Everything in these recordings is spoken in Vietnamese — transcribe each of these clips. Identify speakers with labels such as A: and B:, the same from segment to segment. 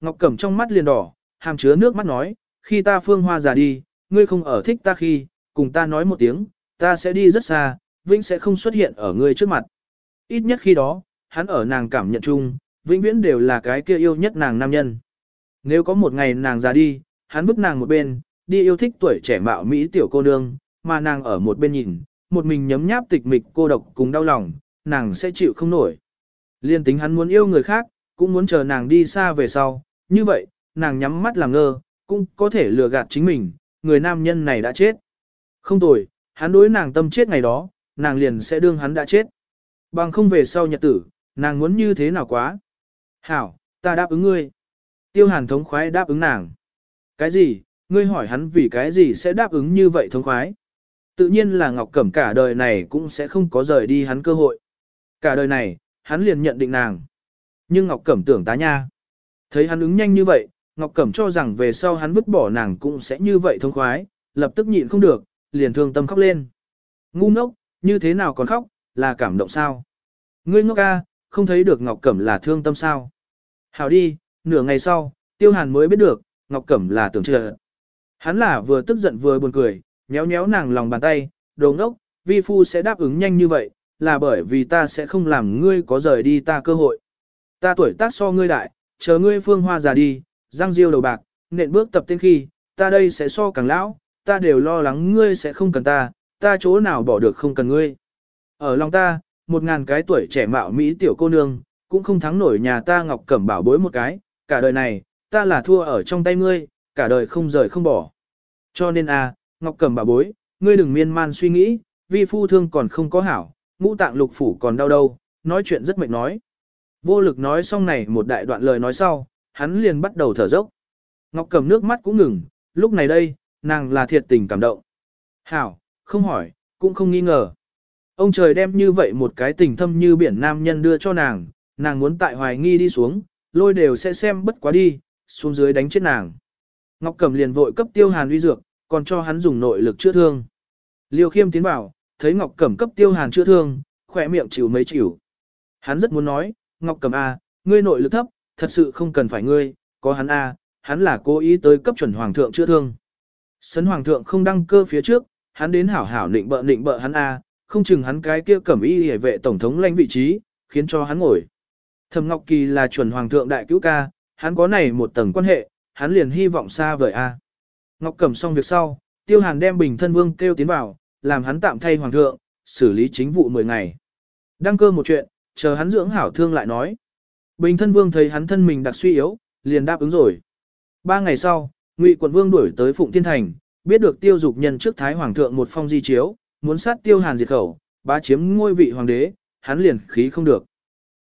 A: Ngọc Cẩm trong mắt liền đỏ, hàm chứa nước mắt nói, khi ta phương hoa già đi, ngươi không ở thích ta khi, cùng ta nói một tiếng, ta sẽ đi rất xa, Vĩnh sẽ không xuất hiện ở ngươi trước mặt. Ít nhất khi đó, hắn ở nàng cảm nhận chung, Vĩnh viễn đều là cái kia yêu nhất nàng nam nhân. Nếu có một ngày nàng già đi, hắn vứt nàng một bên, đi yêu thích tuổi trẻ mạo Mỹ tiểu cô nương, mà nàng ở một bên nhìn, một mình nhấm nháp tịch mịch cô độc cùng đau lòng, nàng sẽ chịu không nổi. Liên tính hắn muốn yêu người khác, cũng muốn chờ nàng đi xa về sau, như vậy, nàng nhắm mắt làm ngơ, cũng có thể lừa gạt chính mình, người nam nhân này đã chết. Không tồi, hắn đối nàng tâm chết ngày đó, nàng liền sẽ đương hắn đã chết. Bằng không về sau nhật tử, nàng muốn như thế nào quá. Hảo, ta đáp ứng ngươi. Tiêu hàn thống khoái đáp ứng nàng. Cái gì, ngươi hỏi hắn vì cái gì sẽ đáp ứng như vậy thống khoái. Tự nhiên là Ngọc Cẩm cả đời này cũng sẽ không có rời đi hắn cơ hội. Cả đời này, hắn liền nhận định nàng. Nhưng Ngọc Cẩm tưởng tá nha. Thấy hắn ứng nhanh như vậy, Ngọc Cẩm cho rằng về sau hắn vứt bỏ nàng cũng sẽ như vậy thông khoái, lập tức nhịn không được, liền thương tâm khóc lên. Ngu ngốc, như thế nào còn khóc, là cảm động sao? Ngươi ngốc ca, không thấy được Ngọc Cẩm là thương tâm sao? hảo đi, nửa ngày sau, Tiêu Hàn mới biết được, Ngọc Cẩm là tưởng trợ. Hắn là vừa tức giận vừa buồn cười, nhéo nhéo nàng lòng bàn tay, đồ ngốc, vi phu sẽ đáp ứng nhanh như vậy, là bởi vì ta sẽ không làm ngươi có rời đi ta cơ hội. Ta tuổi tác so ngươi đại, chờ ngươi phương hoa già đi, răng riêu đầu bạc, nện bước tập tên khi, ta đây sẽ so càng lão, ta đều lo lắng ngươi sẽ không cần ta, ta chỗ nào bỏ được không cần ngươi. Ở lòng ta, một ngàn cái tuổi trẻ mạo Mỹ tiểu cô nương, cũng không thắng nổi nhà ta ngọc cẩm bảo bối một cái, cả đời này, ta là thua ở trong tay ngươi, cả đời không rời không bỏ. Cho nên à, ngọc cẩm bảo bối, ngươi đừng miên man suy nghĩ, vi phu thương còn không có hảo, ngũ tạng lục phủ còn đau đâu, nói chuyện rất mệt nói. Vô lực nói xong này một đại đoạn lời nói sau, hắn liền bắt đầu thở dốc. Ngọc cầm nước mắt cũng ngừng, lúc này đây, nàng là thiệt tình cảm động. Hảo, không hỏi, cũng không nghi ngờ. Ông trời đem như vậy một cái tình thâm như biển nam nhân đưa cho nàng, nàng muốn tại hoài nghi đi xuống, lôi đều sẽ xem bất quá đi, xuống dưới đánh chết nàng. Ngọc Cẩm liền vội cấp Tiêu Hàn uy dược, còn cho hắn dùng nội lực chữa thương. Liêu Khiêm tiến bảo, thấy Ngọc Cẩm cấp Tiêu Hàn chữa thương, khỏe miệng chịu mấy chịu. Hắn rất muốn nói, Ngọc Cầm A, ngươi nội lực thấp, thật sự không cần phải ngươi, có hắn A, hắn là cố ý tới cấp chuẩn hoàng thượng chữa thương. Sấn hoàng thượng không đăng cơ phía trước, hắn đến hảo hảo định bợ định bợ hắn A, không chừng hắn cái kia cẩm y hề vệ tổng thống lãnh vị trí, khiến cho hắn ngồi. Thẩm Ngọc Kỳ là chuẩn hoàng thượng đại cứu ca, hắn có này một tầng quan hệ, hắn liền hy vọng xa vời A. Ngọc Cẩm xong việc sau, Tiêu Hàn đem Bình Thân Vương kêu tiến vào, làm hắn tạm thay hoàng thượng, xử lý chính vụ 10 ngày. Đăng cơ một chuyện, chờ hắn dưỡng hảo thương lại nói. Bình thân vương thấy hắn thân mình đặc suy yếu, liền đáp ứng rồi. Ba ngày sau, Ngụy quận vương đuổi tới Phụng Thiên Thành, biết được tiêu dục nhân trước Thái Hoàng thượng một phong di chiếu, muốn sát tiêu hàn diệt khẩu, bá chiếm ngôi vị hoàng đế, hắn liền khí không được.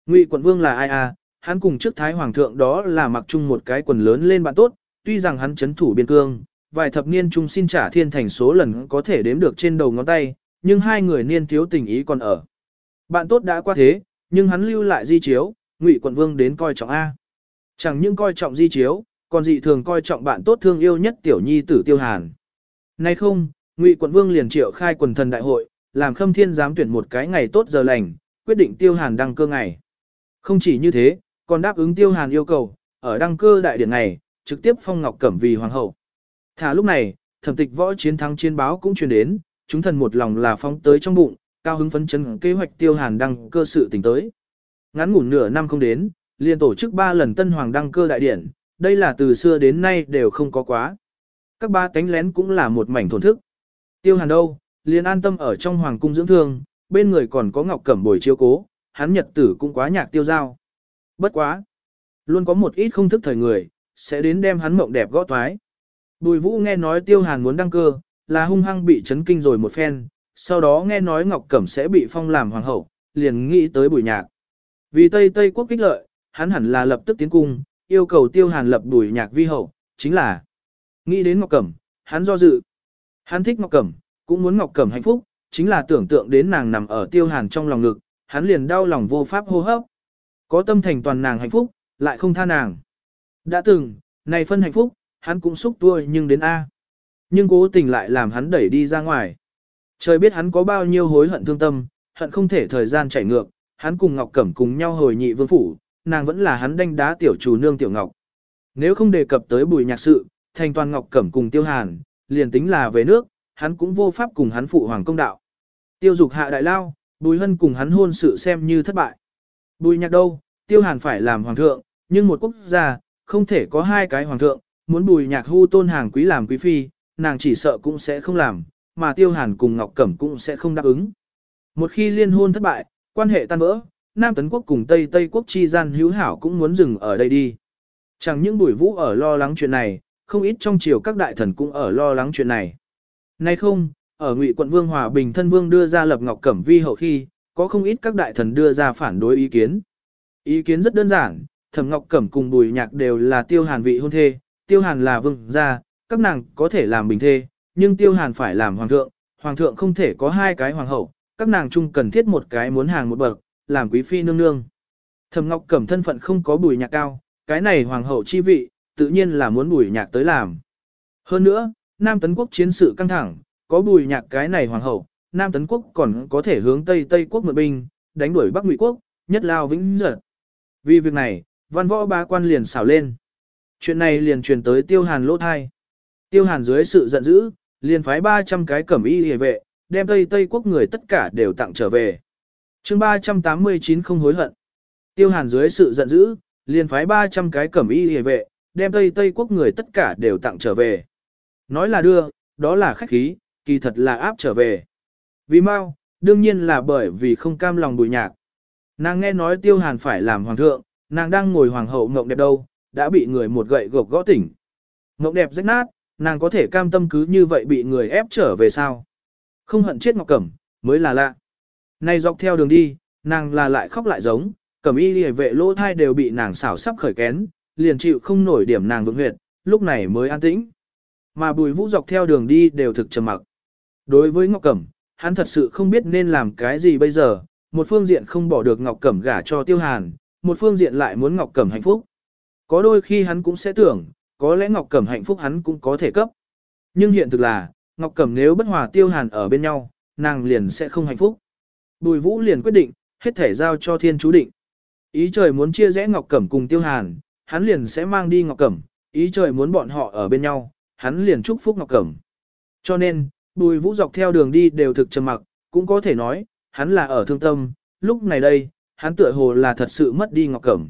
A: Ngụy quận vương là ai à, hắn cùng trước Thái Hoàng thượng đó là mặc chung một cái quần lớn lên bạn tốt, tuy rằng hắn chấn thủ biên cương, vài thập niên chung xin trả thiên thành số lần có thể đếm được trên đầu ngón tay, nhưng hai người niên thiếu tình ý còn ở. Bạn tốt đã qua thế, nhưng hắn lưu lại di chiếu, Ngụy Quận Vương đến coi trọng a. Chẳng những coi trọng di chiếu, còn dị thường coi trọng bạn tốt thương yêu nhất tiểu nhi tử Tiêu Hàn. Nay không, Ngụy Quận Vương liền triệu khai quần thần đại hội, làm Khâm Thiên giám tuyển một cái ngày tốt giờ lành, quyết định Tiêu Hàn đăng cơ ngày. Không chỉ như thế, còn đáp ứng Tiêu Hàn yêu cầu, ở đăng cơ đại điển này, trực tiếp phong Ngọc Cẩm vì hoàng hậu. Thả lúc này, thẩm tịch võ chiến thắng chiến báo cũng truyền đến, chúng thần một lòng là phóng tới trong bụng, cao hứng phấn chấn kế hoạch tiêu hàn đăng cơ sự tình tới. Ngắn ngủ nửa năm không đến, liền tổ chức 3 lần tân hoàng đăng cơ đại điển, đây là từ xưa đến nay đều không có quá. Các ba tánh lén cũng là một mảnh thổn thức. Tiêu hàn đâu, liền an tâm ở trong hoàng cung dưỡng thương, bên người còn có ngọc cẩm bồi chiêu cố, hắn nhật tử cũng quá nhạc tiêu giao. Bất quá. Luôn có một ít không thức thời người, sẽ đến đem hắn mộng đẹp gõ toái. Bùi vũ nghe nói tiêu hàn muốn đăng cơ, là hung hăng bị chấn kinh rồi một phen, sau đó nghe nói Ngọc Cẩm sẽ bị phong làm hoàng hậu, liền nghĩ tới bùi nhạc. Vì Tây Tây quốc kích lợi, hắn hẳn là lập tức tiến cung, yêu cầu tiêu hàn lập bùi nhạc vi hậu, chính là nghĩ đến Ngọc Cẩm, hắn do dự. Hắn thích Ngọc Cẩm, cũng muốn Ngọc Cẩm hạnh phúc, chính là tưởng tượng đến nàng nằm ở tiêu hàn trong lòng ngực, hắn liền đau lòng vô pháp hô hấp. Có tâm thành toàn nàng hạnh phúc, lại không tha nàng. Đã từng, này phân hạnh phúc, hắn cũng xúc tuôi nhưng đến A. Nhưng cố tình lại làm hắn đẩy đi ra ngoài. Trời biết hắn có bao nhiêu hối hận thương tâm, hận không thể thời gian chảy ngược, hắn cùng Ngọc Cẩm cùng nhau hồi nhị vương phủ, nàng vẫn là hắn đanh đá tiểu chủ nương tiểu Ngọc. Nếu không đề cập tới bùi nhạc sự, thành toàn Ngọc Cẩm cùng Tiêu Hàn, liền tính là về nước, hắn cũng vô pháp cùng hắn phụ hoàng công đạo. Tiêu dục hạ đại lao, bùi hân cùng hắn hôn sự xem như thất bại. Bùi nhạc đâu, Tiêu Hàn phải làm hoàng thượng, nhưng một quốc gia, không thể có hai cái hoàng thượng, muốn bùi nhạc hưu tôn hàng quý làm quý phi, nàng chỉ sợ cũng sẽ không làm, mà Tiêu Hàn cùng Ngọc Cẩm cũng sẽ không đáp ứng. Một khi liên hôn thất bại, quan hệ tan vỡ, Nam Tấn Quốc cùng Tây Tây Quốc chi gian hữu hảo cũng muốn dừng ở đây đi. Chẳng những bùi vũ ở lo lắng chuyện này, không ít trong chiều các đại thần cũng ở lo lắng chuyện này. Nay không, ở ngụy quận Vương Hòa Bình Thân Vương đưa ra lập Ngọc Cẩm Vi hậu khi, có không ít các đại thần đưa ra phản đối ý kiến. Ý kiến rất đơn giản, Thẩm Ngọc Cẩm cùng Bùi Nhạc đều là tiêu hàn vị hôn thê, tiêu hàn là vương gia, các nàng có thể làm bình thê, nhưng tiêu hàn phải làm hoàng thượng, hoàng thượng không thể có hai cái hoàng hậu, các nàng chung cần thiết một cái muốn hàng một bậc, làm quý phi nương nương. Thẩm Ngọc Cẩm thân phận không có bùi nhạc cao, cái này hoàng hậu chi vị, tự nhiên là muốn bùi nhạc tới làm. Hơn nữa, Nam Tấn Quốc chiến sự căng thẳng, có bùi nhạc cái này hoàng hậu, Nam Tấn Quốc còn có thể hướng Tây Tây Quốc mượn binh, đánh đuổi Bắc Ngụy Quốc, nhất lao vĩnh giật. Vì việc này, văn võ ba quan liền xảo lên. Chuyện này liền truyền tới Tiêu Hàn lỗ thai. Tiêu Hàn dưới sự giận dữ, liền phái 300 cái cẩm y hề vệ, đem Tây Tây quốc người tất cả đều tặng trở về. chương 389 không hối hận. Tiêu Hàn dưới sự giận dữ, liền phái 300 cái cẩm y hề vệ, đem Tây Tây quốc người tất cả đều tặng trở về. Nói là đưa, đó là khách khí, kỳ thật là áp trở về. Vì mau, đương nhiên là bởi vì không cam lòng bùi nhạc. Nàng nghe nói Tiêu Hàn phải làm hoàng thượng, nàng đang ngồi hoàng hậu mộng đẹp đâu, đã bị người một gậy gộc gõ tỉnh. Mộng đẹp rách nát, nàng có thể cam tâm cứ như vậy bị người ép trở về sao. Không hận chết Ngọc Cẩm, mới là lạ. Nay dọc theo đường đi, nàng là lại khóc lại giống, Cẩm y liề vệ lỗ thai đều bị nàng xảo sắp khởi kén, liền chịu không nổi điểm nàng vượng huyệt, lúc này mới an tĩnh. Mà bùi vũ dọc theo đường đi đều thực trầm mặc. Đối với Ngọc Cẩm, hắn thật sự không biết nên làm cái gì bây giờ, một phương diện không bỏ được Ngọc Cẩm gả cho Tiêu Hàn, một phương diện lại muốn Ngọc Cẩm hạnh phúc. Có đôi khi hắn cũng sẽ tưởng, có lẽ Ngọc Cẩm hạnh phúc hắn cũng có thể cấp. Nhưng hiện thực là, Ngọc Cẩm nếu bất hòa tiêu hàn ở bên nhau, nàng liền sẽ không hạnh phúc. Bùi Vũ liền quyết định, hết thể giao cho thiên chú định. Ý trời muốn chia rẽ Ngọc Cẩm cùng tiêu hàn, hắn liền sẽ mang đi Ngọc Cẩm, ý trời muốn bọn họ ở bên nhau, hắn liền chúc phúc Ngọc Cẩm. Cho nên, bùi Vũ dọc theo đường đi đều thực trầm mặc, cũng có thể nói, hắn là ở thương tâm, lúc này đây, hắn tựa hồ là thật sự mất đi Ngọc Cẩm.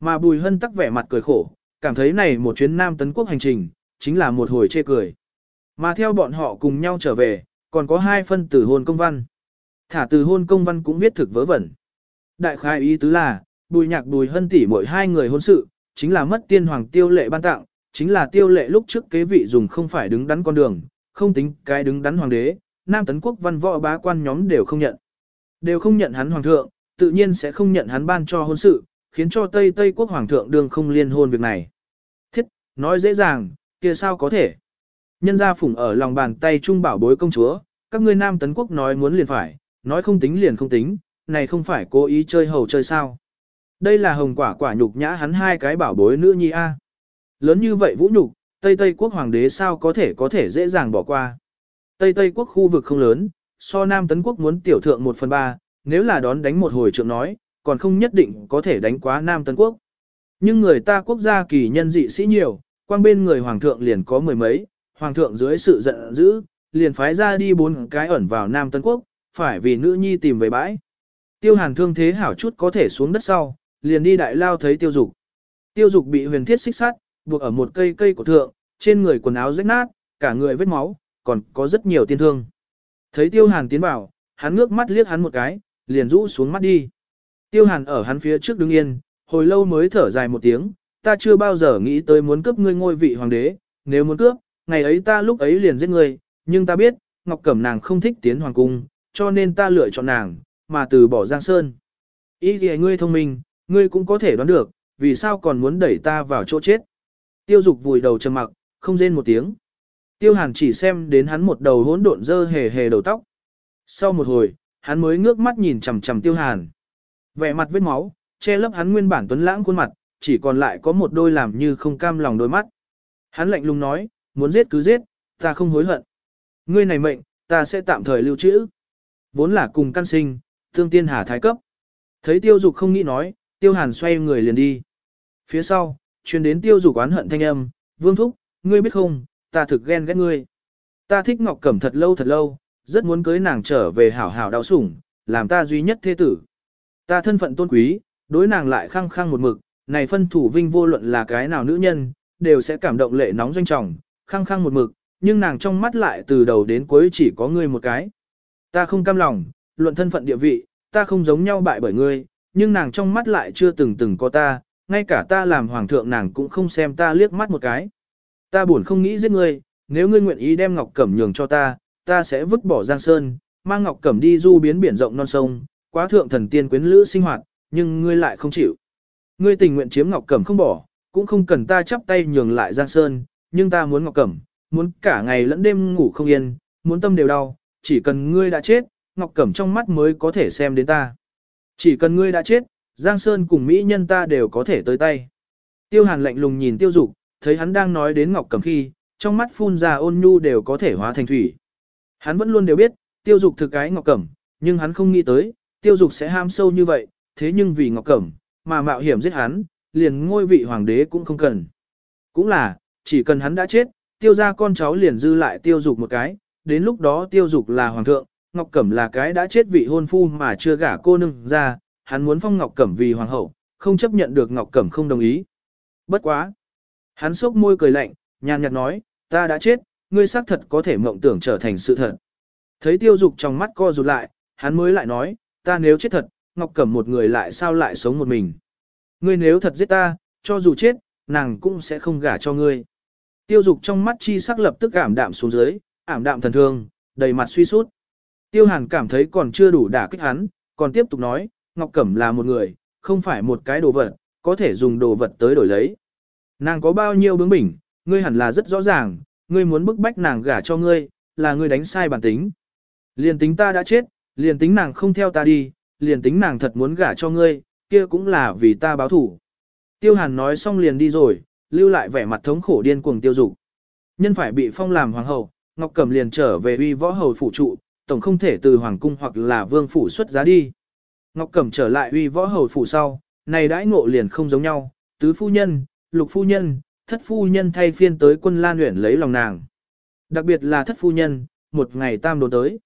A: Mà bùi hân tắc vẻ mặt cười khổ, cảm thấy này một chuyến Nam Tấn Quốc hành trình, chính là một hồi chê cười. Mà theo bọn họ cùng nhau trở về, còn có hai phân tử hôn công văn. Thả từ hôn công văn cũng viết thực vớ vẩn. Đại khai ý tứ là, bùi nhạc bùi hân tỷ mỗi hai người hôn sự, chính là mất tiên hoàng tiêu lệ ban tặng, chính là tiêu lệ lúc trước kế vị dùng không phải đứng đắn con đường, không tính cái đứng đắn hoàng đế, Nam Tấn Quốc văn võ bá quan nhóm đều không nhận. Đều không nhận hắn hoàng thượng, tự nhiên sẽ không nhận hắn ban cho hôn sự, khiến cho Tây Tây quốc hoàng thượng đương không liên hôn việc này. Thiết, nói dễ dàng, kia sao có thể. Nhân gia phủng ở lòng bàn tay trung bảo bối công chúa, các ngươi nam tấn quốc nói muốn liền phải, nói không tính liền không tính, này không phải cố ý chơi hầu chơi sao. Đây là hồng quả quả nhục nhã hắn hai cái bảo bối nữ nhi A. Lớn như vậy vũ nhục, Tây Tây quốc hoàng đế sao có thể có thể dễ dàng bỏ qua. Tây Tây quốc khu vực không lớn, so Nam Tấn quốc muốn tiểu thượng một phần ba, nếu là đón đánh một hồi trượng nói, còn không nhất định có thể đánh quá Nam Tân Quốc. Nhưng người ta quốc gia kỳ nhân dị sĩ nhiều, quang bên người hoàng thượng liền có mười mấy, hoàng thượng dưới sự giận dữ, liền phái ra đi bốn cái ẩn vào Nam Tân Quốc, phải vì nữ nhi tìm về bãi. Tiêu hàn thương thế hảo chút có thể xuống đất sau, liền đi đại lao thấy tiêu dục. Tiêu dục bị huyền thiết xích sát, buộc ở một cây cây của thượng, trên người quần áo rách nát, cả người vết máu, còn có rất nhiều tiên thương. Thấy tiêu hàn tiến vào, hắn ngước mắt liếc hắn một cái, liền rũ xuống mắt đi. Tiêu hàn ở hắn phía trước đứng yên, hồi lâu mới thở dài một tiếng, ta chưa bao giờ nghĩ tới muốn cướp ngươi ngôi vị hoàng đế, nếu muốn cướp, ngày ấy ta lúc ấy liền giết ngươi, nhưng ta biết, Ngọc Cẩm nàng không thích tiến hoàng cung, cho nên ta lựa chọn nàng, mà từ bỏ Giang Sơn. Ý thì ngươi thông minh, ngươi cũng có thể đoán được, vì sao còn muốn đẩy ta vào chỗ chết. Tiêu dục vùi đầu trầm mặc, không rên một tiếng. Tiêu hàn chỉ xem đến hắn một đầu hỗn độn dơ hề hề đầu tóc. Sau một hồi, hắn mới ngước mắt nhìn chầm chầm tiêu hàn. Vẻ mặt vết máu, che lấp hắn nguyên bản tuấn lãng khuôn mặt, chỉ còn lại có một đôi làm như không cam lòng đôi mắt. Hắn lạnh lùng nói, muốn giết cứ giết, ta không hối hận. Ngươi này mệnh, ta sẽ tạm thời lưu trữ. Vốn là cùng căn sinh, tương tiên hà thái cấp. Thấy tiêu dục không nghĩ nói, tiêu hàn xoay người liền đi. Phía sau, truyền đến tiêu dục oán hận thanh âm, vương thúc, ngươi biết không, ta thực ghen ghét ngươi. Ta thích ngọc cẩm thật lâu thật lâu, rất muốn cưới nàng trở về hảo hảo đau sủng, làm ta duy nhất thế tử. Ta thân phận tôn quý, đối nàng lại khăng khăng một mực, này phân thủ vinh vô luận là cái nào nữ nhân, đều sẽ cảm động lệ nóng doanh trọng, khăng khăng một mực, nhưng nàng trong mắt lại từ đầu đến cuối chỉ có ngươi một cái. Ta không cam lòng, luận thân phận địa vị, ta không giống nhau bại bởi ngươi, nhưng nàng trong mắt lại chưa từng từng có ta, ngay cả ta làm hoàng thượng nàng cũng không xem ta liếc mắt một cái. Ta buồn không nghĩ giết ngươi, nếu ngươi nguyện ý đem Ngọc Cẩm nhường cho ta, ta sẽ vứt bỏ Giang Sơn, mang Ngọc Cẩm đi du biến biển rộng non sông, quá thượng thần tiên quyến lữ sinh hoạt, nhưng ngươi lại không chịu. Ngươi tình nguyện chiếm Ngọc Cẩm không bỏ, cũng không cần ta chắp tay nhường lại Giang Sơn, nhưng ta muốn Ngọc Cẩm, muốn cả ngày lẫn đêm ngủ không yên, muốn tâm đều đau, chỉ cần ngươi đã chết, Ngọc Cẩm trong mắt mới có thể xem đến ta. Chỉ cần ngươi đã chết, Giang Sơn cùng Mỹ nhân ta đều có thể tới tay. Tiêu Hàn lạnh lùng nhìn Tiêu Dục, thấy hắn đang nói đến Ngọc Cẩm khi, trong mắt phun ra ôn nhu đều có thể hóa thành thủy. Hắn vẫn luôn đều biết, Tiêu Dục thực cái Ngọc Cẩm, nhưng hắn không nghĩ tới, tiêu dục sẽ ham sâu như vậy, thế nhưng vì Ngọc Cẩm, mà mạo hiểm giết hắn, liền ngôi vị hoàng đế cũng không cần. Cũng là, chỉ cần hắn đã chết, tiêu ra con cháu liền dư lại tiêu dục một cái, đến lúc đó tiêu dục là hoàng thượng, Ngọc Cẩm là cái đã chết vị hôn phu mà chưa gả cô nương ra, hắn muốn phong Ngọc Cẩm vì hoàng hậu, không chấp nhận được Ngọc Cẩm không đồng ý. Bất quá. Hắn sốc môi cười lạnh, nhàn nhạt nói, ta đã chết, ngươi xác thật có thể mộng tưởng trở thành sự thật. Thấy tiêu dục trong mắt co rụt lại, hắn mới lại nói, ta nếu chết thật, Ngọc Cẩm một người lại sao lại sống một mình. Ngươi nếu thật giết ta, cho dù chết, nàng cũng sẽ không gả cho ngươi. Tiêu dục trong mắt chi sắc lập tức ảm đạm xuống dưới, ảm đạm thần thương, đầy mặt suy sút. Tiêu hàn cảm thấy còn chưa đủ đả kích hắn, còn tiếp tục nói, Ngọc Cẩm là một người, không phải một cái đồ vật, có thể dùng đồ vật tới đổi lấy. Nàng có bao nhiêu bướng bỉnh, ngươi hẳn là rất rõ ràng, ngươi muốn bức bách nàng gả cho ngươi, là ngươi đánh sai bản tính. Liên tính ta đã chết, Liền tính nàng không theo ta đi, liền tính nàng thật muốn gả cho ngươi, kia cũng là vì ta báo thủ. Tiêu hàn nói xong liền đi rồi, lưu lại vẻ mặt thống khổ điên cuồng tiêu dục. Nhân phải bị phong làm hoàng hậu, Ngọc Cẩm liền trở về uy võ hầu phủ trụ, tổng không thể từ hoàng cung hoặc là vương phủ xuất giá đi. Ngọc Cẩm trở lại uy võ hầu phủ sau, này đãi ngộ liền không giống nhau, tứ phu nhân, lục phu nhân, thất phu nhân thay phiên tới quân Lan Uyển lấy lòng nàng. Đặc biệt là thất phu nhân, một ngày tam đồn tới.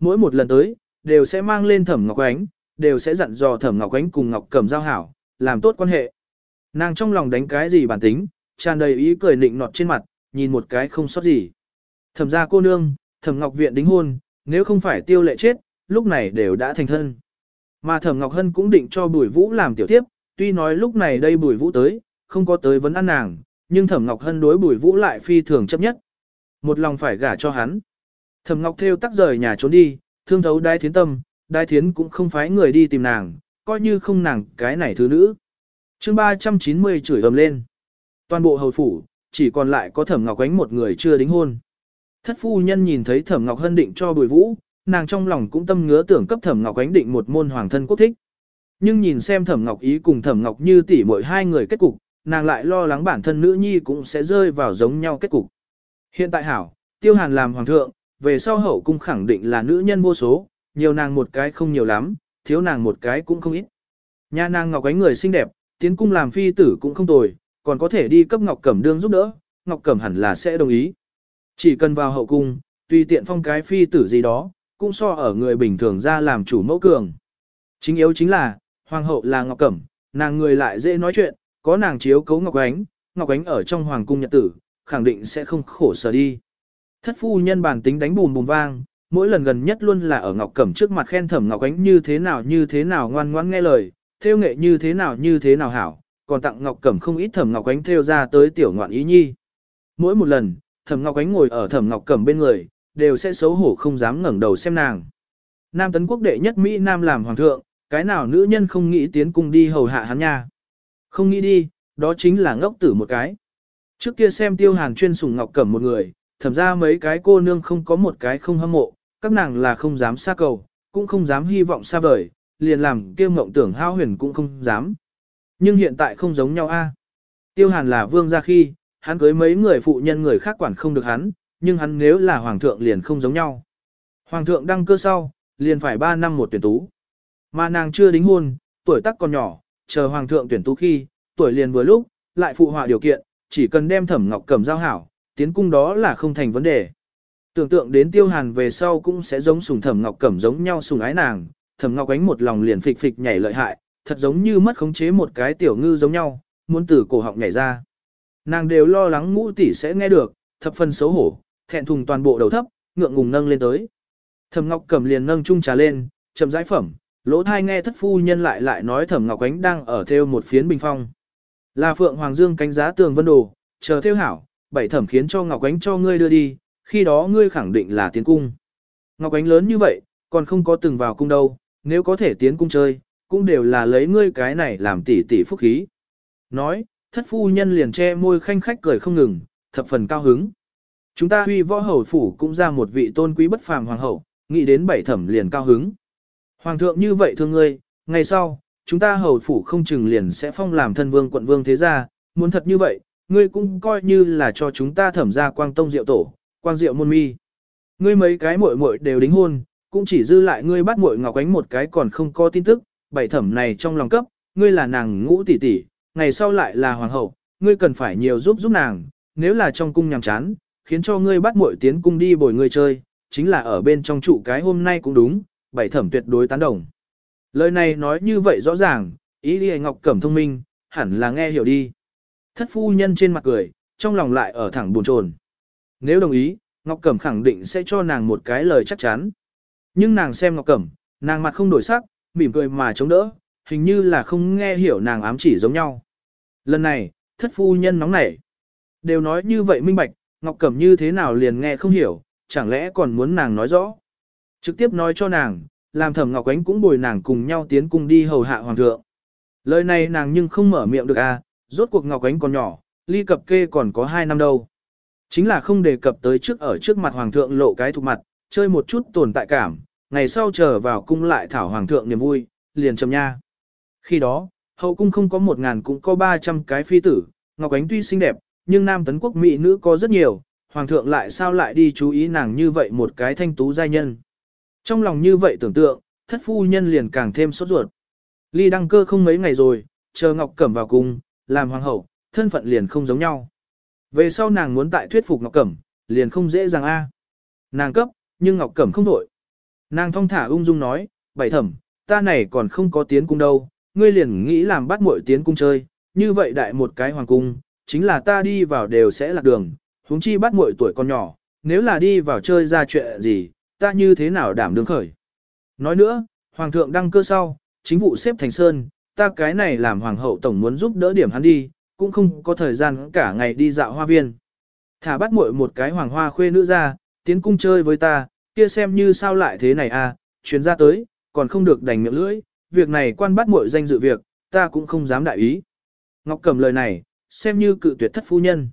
A: Mỗi một lần tới, đều sẽ mang lên thẩm ngọc ánh, đều sẽ dặn dò thẩm ngọc ánh cùng ngọc cẩm giao hảo, làm tốt quan hệ. Nàng trong lòng đánh cái gì bản tính, tràn đầy ý cười nịnh nọt trên mặt, nhìn một cái không sót gì. Thẩm gia cô nương, thẩm ngọc viện đính hôn, nếu không phải tiêu lệ chết, lúc này đều đã thành thân. Mà thẩm ngọc hân cũng định cho bùi vũ làm tiểu tiếp, tuy nói lúc này đây bùi vũ tới, không có tới vấn ăn nàng, nhưng thẩm ngọc hân đối bùi vũ lại phi thường chấp nhất. Một lòng phải gả cho hắn. Thẩm ngọc theo tắc rời nhà trốn đi, thương thấu đai thiến tâm, đai thiến cũng không phái người đi tìm nàng, coi như không nàng cái này thứ nữ. chương 390 chửi ầm lên. Toàn bộ hầu phủ, chỉ còn lại có thẩm ngọc ánh một người chưa đính hôn. Thất phu nhân nhìn thấy thẩm ngọc hân định cho bùi vũ, nàng trong lòng cũng tâm ngứa tưởng cấp thẩm ngọc ánh định một môn hoàng thân quốc thích. Nhưng nhìn xem thẩm ngọc ý cùng thẩm ngọc như tỷ mỗi hai người kết cục, nàng lại lo lắng bản thân nữ nhi cũng sẽ rơi vào giống nhau kết cục. Hiện tại hảo, tiêu hàn làm hoàng thượng, về sau hậu cung khẳng định là nữ nhân vô số, nhiều nàng một cái không nhiều lắm, thiếu nàng một cái cũng không ít. Nhà nàng ngọc ánh người xinh đẹp, tiến cung làm phi tử cũng không tồi, còn có thể đi cấp ngọc cẩm đương giúp đỡ, ngọc cẩm hẳn là sẽ đồng ý. Chỉ cần vào hậu cung, tùy tiện phong cái phi tử gì đó, cũng so ở người bình thường ra làm chủ mẫu cường. Chính yếu chính là, hoàng hậu là ngọc cẩm, nàng người lại dễ nói chuyện, có nàng chiếu cấu ngọc ánh, ngọc ánh ở trong hoàng cung nhật tử, khẳng định sẽ không khổ sở đi. Thất phu nhân bản tính đánh bùm bùm vang, mỗi lần gần nhất luôn là ở Ngọc Cẩm trước mặt khen thẩm Ngọc Ánh như thế nào như thế nào ngoan ngoãn nghe lời, theo nghệ như thế nào như thế nào hảo, còn tặng Ngọc Cẩm không ít thẩm Ngọc Ánh theo ra tới tiểu ngoạn ý nhi. Mỗi một lần, thẩm Ngọc Ánh ngồi ở thẩm Ngọc Cẩm bên người, đều sẽ xấu hổ không dám ngẩng đầu xem nàng. Nam tấn quốc đệ nhất Mỹ Nam làm hoàng thượng, cái nào nữ nhân không nghĩ tiến cung đi hầu hạ hắn nha. Không nghĩ đi, đó chính là ngốc tử một cái. Trước kia xem tiêu hàn chuyên sùng Ngọc Cẩm một người, thẩm ra mấy cái cô nương không có một cái không hâm mộ, các nàng là không dám xa cầu, cũng không dám hy vọng xa vời, liền làm kêu mộng tưởng hao huyền cũng không dám. Nhưng hiện tại không giống nhau a. À. Tiêu hàn là vương gia khi, hắn cưới mấy người phụ nhân người khác quản không được hắn, nhưng hắn nếu là hoàng thượng liền không giống nhau. Hoàng thượng đăng cơ sau, liền phải 3 năm một tuyển tú. Mà nàng chưa đính hôn, tuổi tác còn nhỏ, chờ hoàng thượng tuyển tú khi, tuổi liền vừa lúc, lại phụ họa điều kiện, chỉ cần đem thẩm ngọc cầm giao hảo, tiến cung đó là không thành vấn đề. Tưởng tượng đến tiêu hàn về sau cũng sẽ giống sùng thẩm ngọc cẩm giống nhau sùng ái nàng, thẩm ngọc ánh một lòng liền phịch phịch nhảy lợi hại, thật giống như mất khống chế một cái tiểu ngư giống nhau, muốn từ cổ họng nhảy ra. Nàng đều lo lắng ngũ tỷ sẽ nghe được, thập phần xấu hổ, thẹn thùng toàn bộ đầu thấp, ngượng ngùng nâng lên tới. Thẩm Ngọc cẩm liền nâng chung trà lên, chậm rãi phẩm, lỗ thai nghe thất phu nhân lại lại nói Thẩm Ngọc ánh đang ở theo một phiến bình phong. Là Phượng Hoàng Dương cánh giá tường vân đồ, chờ theo hảo, bảy thẩm khiến cho Ngọc Ánh cho ngươi đưa đi, khi đó ngươi khẳng định là tiến cung. Ngọc Ánh lớn như vậy, còn không có từng vào cung đâu, nếu có thể tiến cung chơi, cũng đều là lấy ngươi cái này làm tỷ tỷ phúc khí. Nói, thất phu nhân liền che môi khanh khách cười không ngừng, thập phần cao hứng. Chúng ta huy võ hầu phủ cũng ra một vị tôn quý bất phàm hoàng hậu, nghĩ đến bảy thẩm liền cao hứng. Hoàng thượng như vậy thương ngươi, ngày sau, chúng ta hầu phủ không chừng liền sẽ phong làm thân vương quận vương thế gia, muốn thật như vậy, ngươi cũng coi như là cho chúng ta thẩm ra quang tông diệu tổ, quang diệu môn mi. Ngươi mấy cái muội muội đều đính hôn, cũng chỉ dư lại ngươi bắt muội ngọc ánh một cái còn không có tin tức, bảy thẩm này trong lòng cấp, ngươi là nàng ngũ tỷ tỷ, ngày sau lại là hoàng hậu, ngươi cần phải nhiều giúp giúp nàng, nếu là trong cung nhàm chán, khiến cho ngươi bắt muội tiến cung đi bồi ngươi chơi, chính là ở bên trong trụ cái hôm nay cũng đúng, bảy thẩm tuyệt đối tán đồng. Lời này nói như vậy rõ ràng, ý Liễu Ngọc Cẩm thông minh, hẳn là nghe hiểu đi. Thất phu nhân trên mặt cười, trong lòng lại ở thẳng buồn trồn. Nếu đồng ý, Ngọc Cẩm khẳng định sẽ cho nàng một cái lời chắc chắn. Nhưng nàng xem Ngọc Cẩm, nàng mặt không đổi sắc, mỉm cười mà chống đỡ, hình như là không nghe hiểu nàng ám chỉ giống nhau. Lần này, thất phu nhân nóng nảy. Đều nói như vậy minh bạch, Ngọc Cẩm như thế nào liền nghe không hiểu, chẳng lẽ còn muốn nàng nói rõ. Trực tiếp nói cho nàng, làm thẩm Ngọc Ánh cũng bồi nàng cùng nhau tiến cùng đi hầu hạ hoàng thượng. Lời này nàng nhưng không mở miệng được à, rốt cuộc Ngọc Ánh còn nhỏ, ly cập kê còn có 2 năm đâu. Chính là không đề cập tới trước ở trước mặt Hoàng thượng lộ cái thục mặt, chơi một chút tồn tại cảm, ngày sau trở vào cung lại thảo Hoàng thượng niềm vui, liền trầm nha. Khi đó, hậu cung không có 1.000 cũng có 300 cái phi tử, Ngọc Ánh tuy xinh đẹp, nhưng nam tấn quốc mỹ nữ có rất nhiều, Hoàng thượng lại sao lại đi chú ý nàng như vậy một cái thanh tú giai nhân. Trong lòng như vậy tưởng tượng, thất phu nhân liền càng thêm sốt ruột. Ly đăng cơ không mấy ngày rồi, chờ Ngọc Cẩm vào cung, làm hoàng hậu, thân phận liền không giống nhau. Về sau nàng muốn tại thuyết phục Ngọc Cẩm, liền không dễ dàng a. Nàng cấp, nhưng Ngọc Cẩm không đổi. Nàng thong thả ung dung nói, bảy thẩm, ta này còn không có tiến cung đâu, ngươi liền nghĩ làm bắt muội tiến cung chơi, như vậy đại một cái hoàng cung, chính là ta đi vào đều sẽ lạc đường, huống chi bắt muội tuổi còn nhỏ, nếu là đi vào chơi ra chuyện gì, ta như thế nào đảm đương khởi. Nói nữa, hoàng thượng đăng cơ sau, chính vụ xếp thành sơn, ta cái này làm hoàng hậu tổng muốn giúp đỡ điểm hắn đi, cũng không có thời gian cả ngày đi dạo hoa viên. Thả bắt muội một cái hoàng hoa khuê nữ ra, tiến cung chơi với ta, kia xem như sao lại thế này à, chuyến ra tới, còn không được đành miệng lưỡi, việc này quan bắt muội danh dự việc, ta cũng không dám đại ý. Ngọc cầm lời này, xem như cự tuyệt thất phu nhân.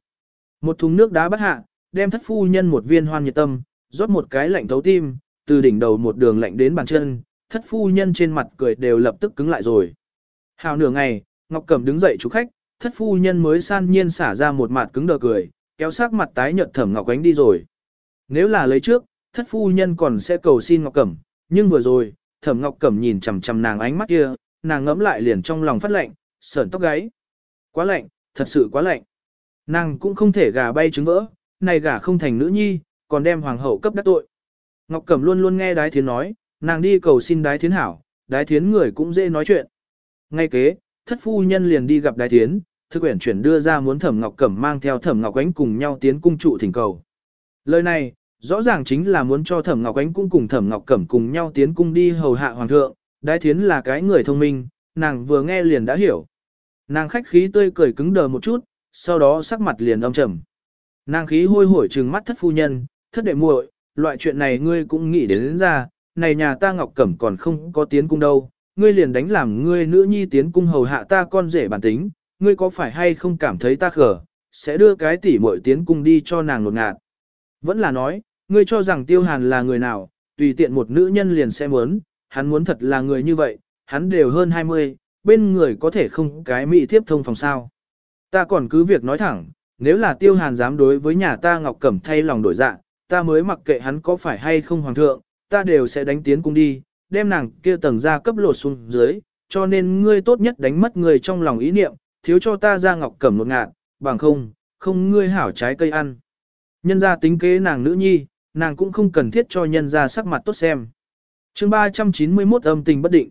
A: Một thùng nước đá bắt hạ, đem thất phu nhân một viên hoan nhiệt tâm, rót một cái lạnh thấu tim, từ đỉnh đầu một đường lạnh đến bàn chân, thất phu nhân trên mặt cười đều lập tức cứng lại rồi. Hào nửa ngày, Ngọc Cẩm đứng dậy chủ khách, thất phu nhân mới san nhiên xả ra một mặt cứng đờ cười, kéo sắc mặt tái nhợt thẩm Ngọc Ánh đi rồi. Nếu là lấy trước, thất phu nhân còn sẽ cầu xin Ngọc Cẩm, nhưng vừa rồi, thẩm Ngọc Cẩm nhìn chằm chằm nàng ánh mắt kia, nàng ngẫm lại liền trong lòng phát lạnh, sởn tóc gáy. Quá lạnh, thật sự quá lạnh. Nàng cũng không thể gà bay trứng vỡ, này gà không thành nữ nhi, còn đem hoàng hậu cấp đắc tội. Ngọc Cẩm luôn luôn nghe Đái Thiến nói, nàng đi cầu xin Đái Thiến hảo, Đái Thiến người cũng dễ nói chuyện. Ngay kế, thất phu nhân liền đi gặp đại tiến, thư quyển chuyển đưa ra muốn thẩm ngọc cẩm mang theo thẩm ngọc ánh cùng nhau tiến cung trụ thỉnh cầu. Lời này, rõ ràng chính là muốn cho thẩm ngọc ánh cũng cùng thẩm ngọc cẩm cùng nhau tiến cung đi hầu hạ hoàng thượng, đại tiến là cái người thông minh, nàng vừa nghe liền đã hiểu. Nàng khách khí tươi cười cứng đờ một chút, sau đó sắc mặt liền âm trầm. Nàng khí hôi hổi trừng mắt thất phu nhân, thất đệ muội, loại chuyện này ngươi cũng nghĩ đến, đến ra, này nhà ta Ngọc Cẩm còn không có tiến cung đâu, ngươi liền đánh làm ngươi nữ nhi tiến cung hầu hạ ta con rể bản tính, ngươi có phải hay không cảm thấy ta khở, sẽ đưa cái tỷ muội tiến cung đi cho nàng lột ngạt. Vẫn là nói, ngươi cho rằng tiêu hàn là người nào, tùy tiện một nữ nhân liền sẽ muốn, hắn muốn thật là người như vậy, hắn đều hơn 20, bên người có thể không cái mỹ thiếp thông phòng sao. Ta còn cứ việc nói thẳng, nếu là tiêu hàn dám đối với nhà ta ngọc cẩm thay lòng đổi dạ, ta mới mặc kệ hắn có phải hay không hoàng thượng, ta đều sẽ đánh tiến cung đi, đem nàng kia tầng ra cấp lột xuống dưới, cho nên ngươi tốt nhất đánh mất người trong lòng ý niệm, thiếu cho ta ra ngọc cẩm một ngạn, bằng không, không ngươi hảo trái cây ăn. Nhân ra tính kế nàng nữ nhi, nàng cũng không cần thiết cho nhân ra sắc mặt tốt xem. chương 391 âm tình bất định.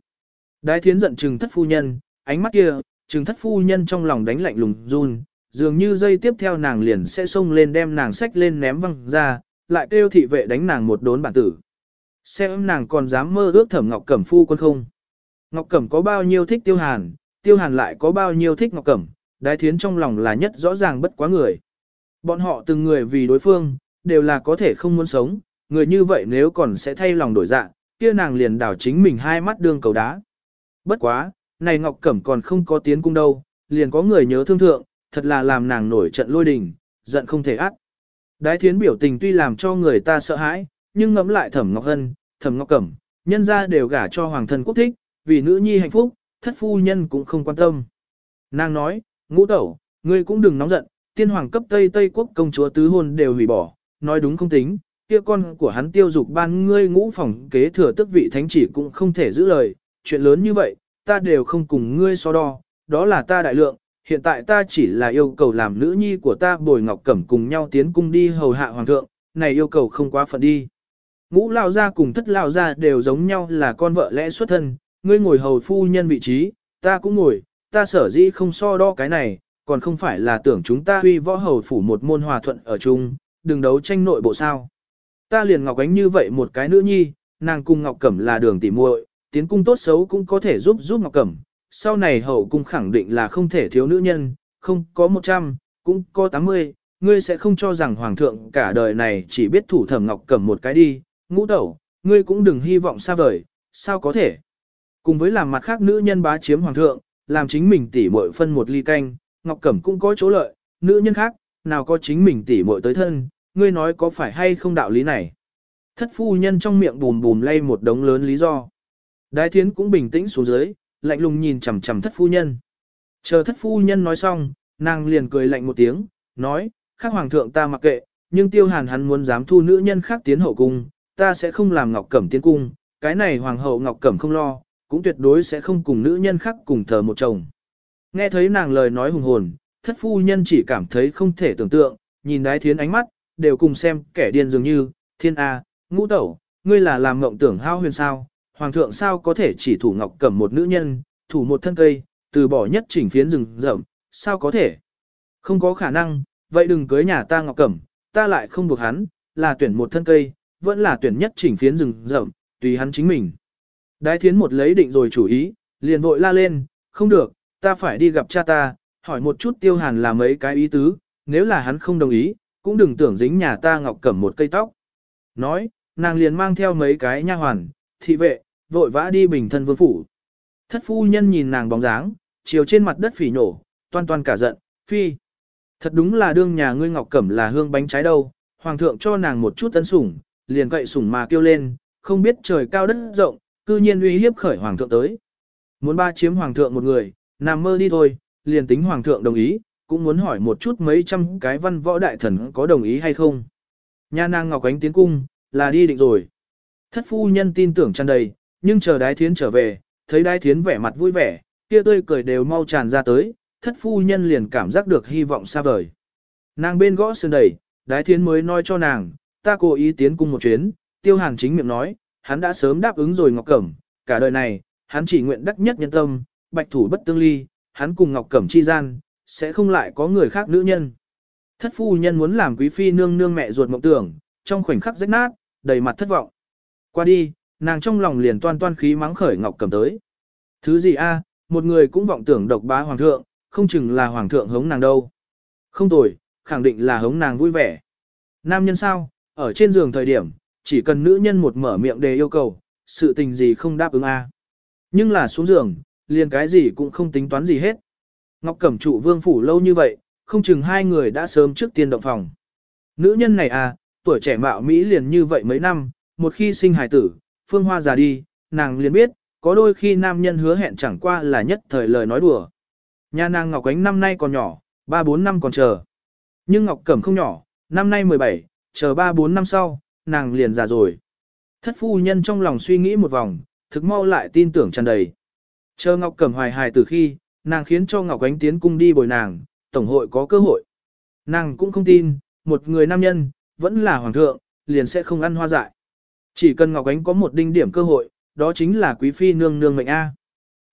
A: Đái thiến giận trừng thất phu nhân, ánh mắt kia, trừng thất phu nhân trong lòng đánh lạnh lùng run, dường như dây tiếp theo nàng liền sẽ xông lên đem nàng sách lên ném văng ra, lại kêu thị vệ đánh nàng một đốn bản tử xem nàng còn dám mơ ước thẩm Ngọc Cẩm phu quân không. Ngọc Cẩm có bao nhiêu thích Tiêu Hàn, Tiêu Hàn lại có bao nhiêu thích Ngọc Cẩm, đái thiến trong lòng là nhất rõ ràng bất quá người. Bọn họ từng người vì đối phương, đều là có thể không muốn sống, người như vậy nếu còn sẽ thay lòng đổi dạ kia nàng liền đảo chính mình hai mắt đương cầu đá. Bất quá, này Ngọc Cẩm còn không có tiến cung đâu, liền có người nhớ thương thượng, thật là làm nàng nổi trận lôi đình, giận không thể ắt. Đái thiến biểu tình tuy làm cho người ta sợ hãi, nhưng ngẫm lại Thẩm Ngọc Hân, Thẩm Ngọc Cẩm, nhân ra đều gả cho hoàng thân quốc thích, vì nữ nhi hạnh phúc, thất phu nhân cũng không quan tâm. Nàng nói, ngũ tẩu, ngươi cũng đừng nóng giận, tiên hoàng cấp Tây Tây quốc công chúa tứ hôn đều hủy bỏ, nói đúng không tính, kia con của hắn tiêu dục ban ngươi ngũ phòng kế thừa tức vị thánh chỉ cũng không thể giữ lời, chuyện lớn như vậy, ta đều không cùng ngươi so đo, đó là ta đại lượng, hiện tại ta chỉ là yêu cầu làm nữ nhi của ta bồi ngọc cẩm cùng nhau tiến cung đi hầu hạ hoàng thượng, này yêu cầu không quá phận đi. Ngũ lao gia cùng thất lao gia đều giống nhau là con vợ lẽ xuất thân, ngươi ngồi hầu phu nhân vị trí, ta cũng ngồi, ta sở dĩ không so đo cái này, còn không phải là tưởng chúng ta huy võ hầu phủ một môn hòa thuận ở chung, đừng đấu tranh nội bộ sao. Ta liền Ngọc Ánh như vậy một cái nữ nhi, nàng cùng Ngọc Cẩm là đường tỉ muội tiến cung tốt xấu cũng có thể giúp giúp Ngọc Cẩm, sau này hậu cung khẳng định là không thể thiếu nữ nhân, không có 100, cũng có 80, ngươi sẽ không cho rằng Hoàng thượng cả đời này chỉ biết thủ thẩm Ngọc Cẩm một cái đi, ngũ tẩu, ngươi cũng đừng hy vọng xa vời, sao có thể. Cùng với làm mặt khác nữ nhân bá chiếm hoàng thượng, làm chính mình tỉ muội phân một ly canh, Ngọc Cẩm cũng có chỗ lợi, nữ nhân khác, nào có chính mình tỉ muội tới thân, ngươi nói có phải hay không đạo lý này. Thất phu nhân trong miệng bùm bùm lay một đống lớn lý do. Đái thiến cũng bình tĩnh xuống dưới, lạnh lùng nhìn chằm chằm thất phu nhân. Chờ thất phu nhân nói xong, nàng liền cười lạnh một tiếng, nói, khác hoàng thượng ta mặc kệ, nhưng tiêu hàn hắn muốn dám thu nữ nhân khác tiến hậu cung, ta sẽ không làm Ngọc Cẩm tiến cung, cái này hoàng hậu Ngọc Cẩm không lo, cũng tuyệt đối sẽ không cùng nữ nhân khác cùng thờ một chồng. Nghe thấy nàng lời nói hùng hồn, thất phu nhân chỉ cảm thấy không thể tưởng tượng, nhìn đái thiến ánh mắt, đều cùng xem kẻ điên dường như, thiên A, ngũ tẩu, ngươi là làm mộng tưởng hao huyền sao, hoàng thượng sao có thể chỉ thủ Ngọc Cẩm một nữ nhân, thủ một thân cây, từ bỏ nhất chỉnh phiến rừng rậm, sao có thể? Không có khả năng, vậy đừng cưới nhà ta Ngọc Cẩm, ta lại không buộc hắn, là tuyển một thân cây, vẫn là tuyển nhất chỉnh phiến rừng rậm, tùy hắn chính mình. Đái thiến một lấy định rồi chủ ý, liền vội la lên, không được, ta phải đi gặp cha ta, hỏi một chút tiêu hàn là mấy cái ý tứ, nếu là hắn không đồng ý, cũng đừng tưởng dính nhà ta ngọc cầm một cây tóc. Nói, nàng liền mang theo mấy cái nha hoàn, thị vệ, vội vã đi bình thân vương phủ. Thất phu nhân nhìn nàng bóng dáng, chiều trên mặt đất phỉ nổ, toan toan cả giận, phi. Thật đúng là đương nhà ngươi ngọc cẩm là hương bánh trái đâu, hoàng thượng cho nàng một chút tấn sủng, liền cậy sủng mà kêu lên, không biết trời cao đất rộng, cư nhiên uy hiếp khởi hoàng thượng tới. Muốn ba chiếm hoàng thượng một người, nằm mơ đi thôi, liền tính hoàng thượng đồng ý, cũng muốn hỏi một chút mấy trăm cái văn võ đại thần có đồng ý hay không. Nha nàng ngọc ánh tiến cung, là đi định rồi. Thất phu nhân tin tưởng tràn đầy, nhưng chờ đái thiến trở về, thấy đái thiến vẻ mặt vui vẻ, kia tươi cười đều mau tràn ra tới, thất phu nhân liền cảm giác được hy vọng xa vời. Nàng bên gõ sơn đẩy, đái thiến mới nói cho nàng, ta cố ý tiến cung một chuyến, tiêu hàn chính miệng nói, hắn đã sớm đáp ứng rồi Ngọc Cẩm, cả đời này, hắn chỉ nguyện đắc nhất nhân tâm, bạch thủ bất tương ly, hắn cùng Ngọc Cẩm chi gian, sẽ không lại có người khác nữ nhân. Thất phu nhân muốn làm quý phi nương nương mẹ ruột mộng tưởng, trong khoảnh khắc rách nát, đầy mặt thất vọng. Qua đi, nàng trong lòng liền toan toan khí mắng khởi Ngọc Cẩm tới. Thứ gì a, một người cũng vọng tưởng độc bá hoàng thượng, không chừng là hoàng thượng hống nàng đâu. Không tồi, khẳng định là hống nàng vui vẻ. Nam nhân sao, ở trên giường thời điểm, chỉ cần nữ nhân một mở miệng đề yêu cầu, sự tình gì không đáp ứng a. Nhưng là xuống giường, liền cái gì cũng không tính toán gì hết. Ngọc Cẩm trụ vương phủ lâu như vậy, không chừng hai người đã sớm trước tiên động phòng. Nữ nhân này à, tuổi trẻ mạo Mỹ liền như vậy mấy năm, một khi sinh hài tử, phương hoa già đi, nàng liền biết, có đôi khi nam nhân hứa hẹn chẳng qua là nhất thời lời nói đùa. Nhà nàng Ngọc Ánh năm nay còn nhỏ, 3-4 năm còn chờ. Nhưng Ngọc Cẩm không nhỏ, năm nay 17, chờ 3-4 năm sau, nàng liền già rồi. Thất phu nhân trong lòng suy nghĩ một vòng, thực mau lại tin tưởng tràn đầy. Chờ Ngọc Cẩm hoài hài từ khi, nàng khiến cho Ngọc Ánh tiến cung đi bồi nàng, tổng hội có cơ hội. Nàng cũng không tin, một người nam nhân, vẫn là hoàng thượng, liền sẽ không ăn hoa dại. Chỉ cần Ngọc Ánh có một đinh điểm cơ hội, đó chính là quý phi nương nương mệnh A.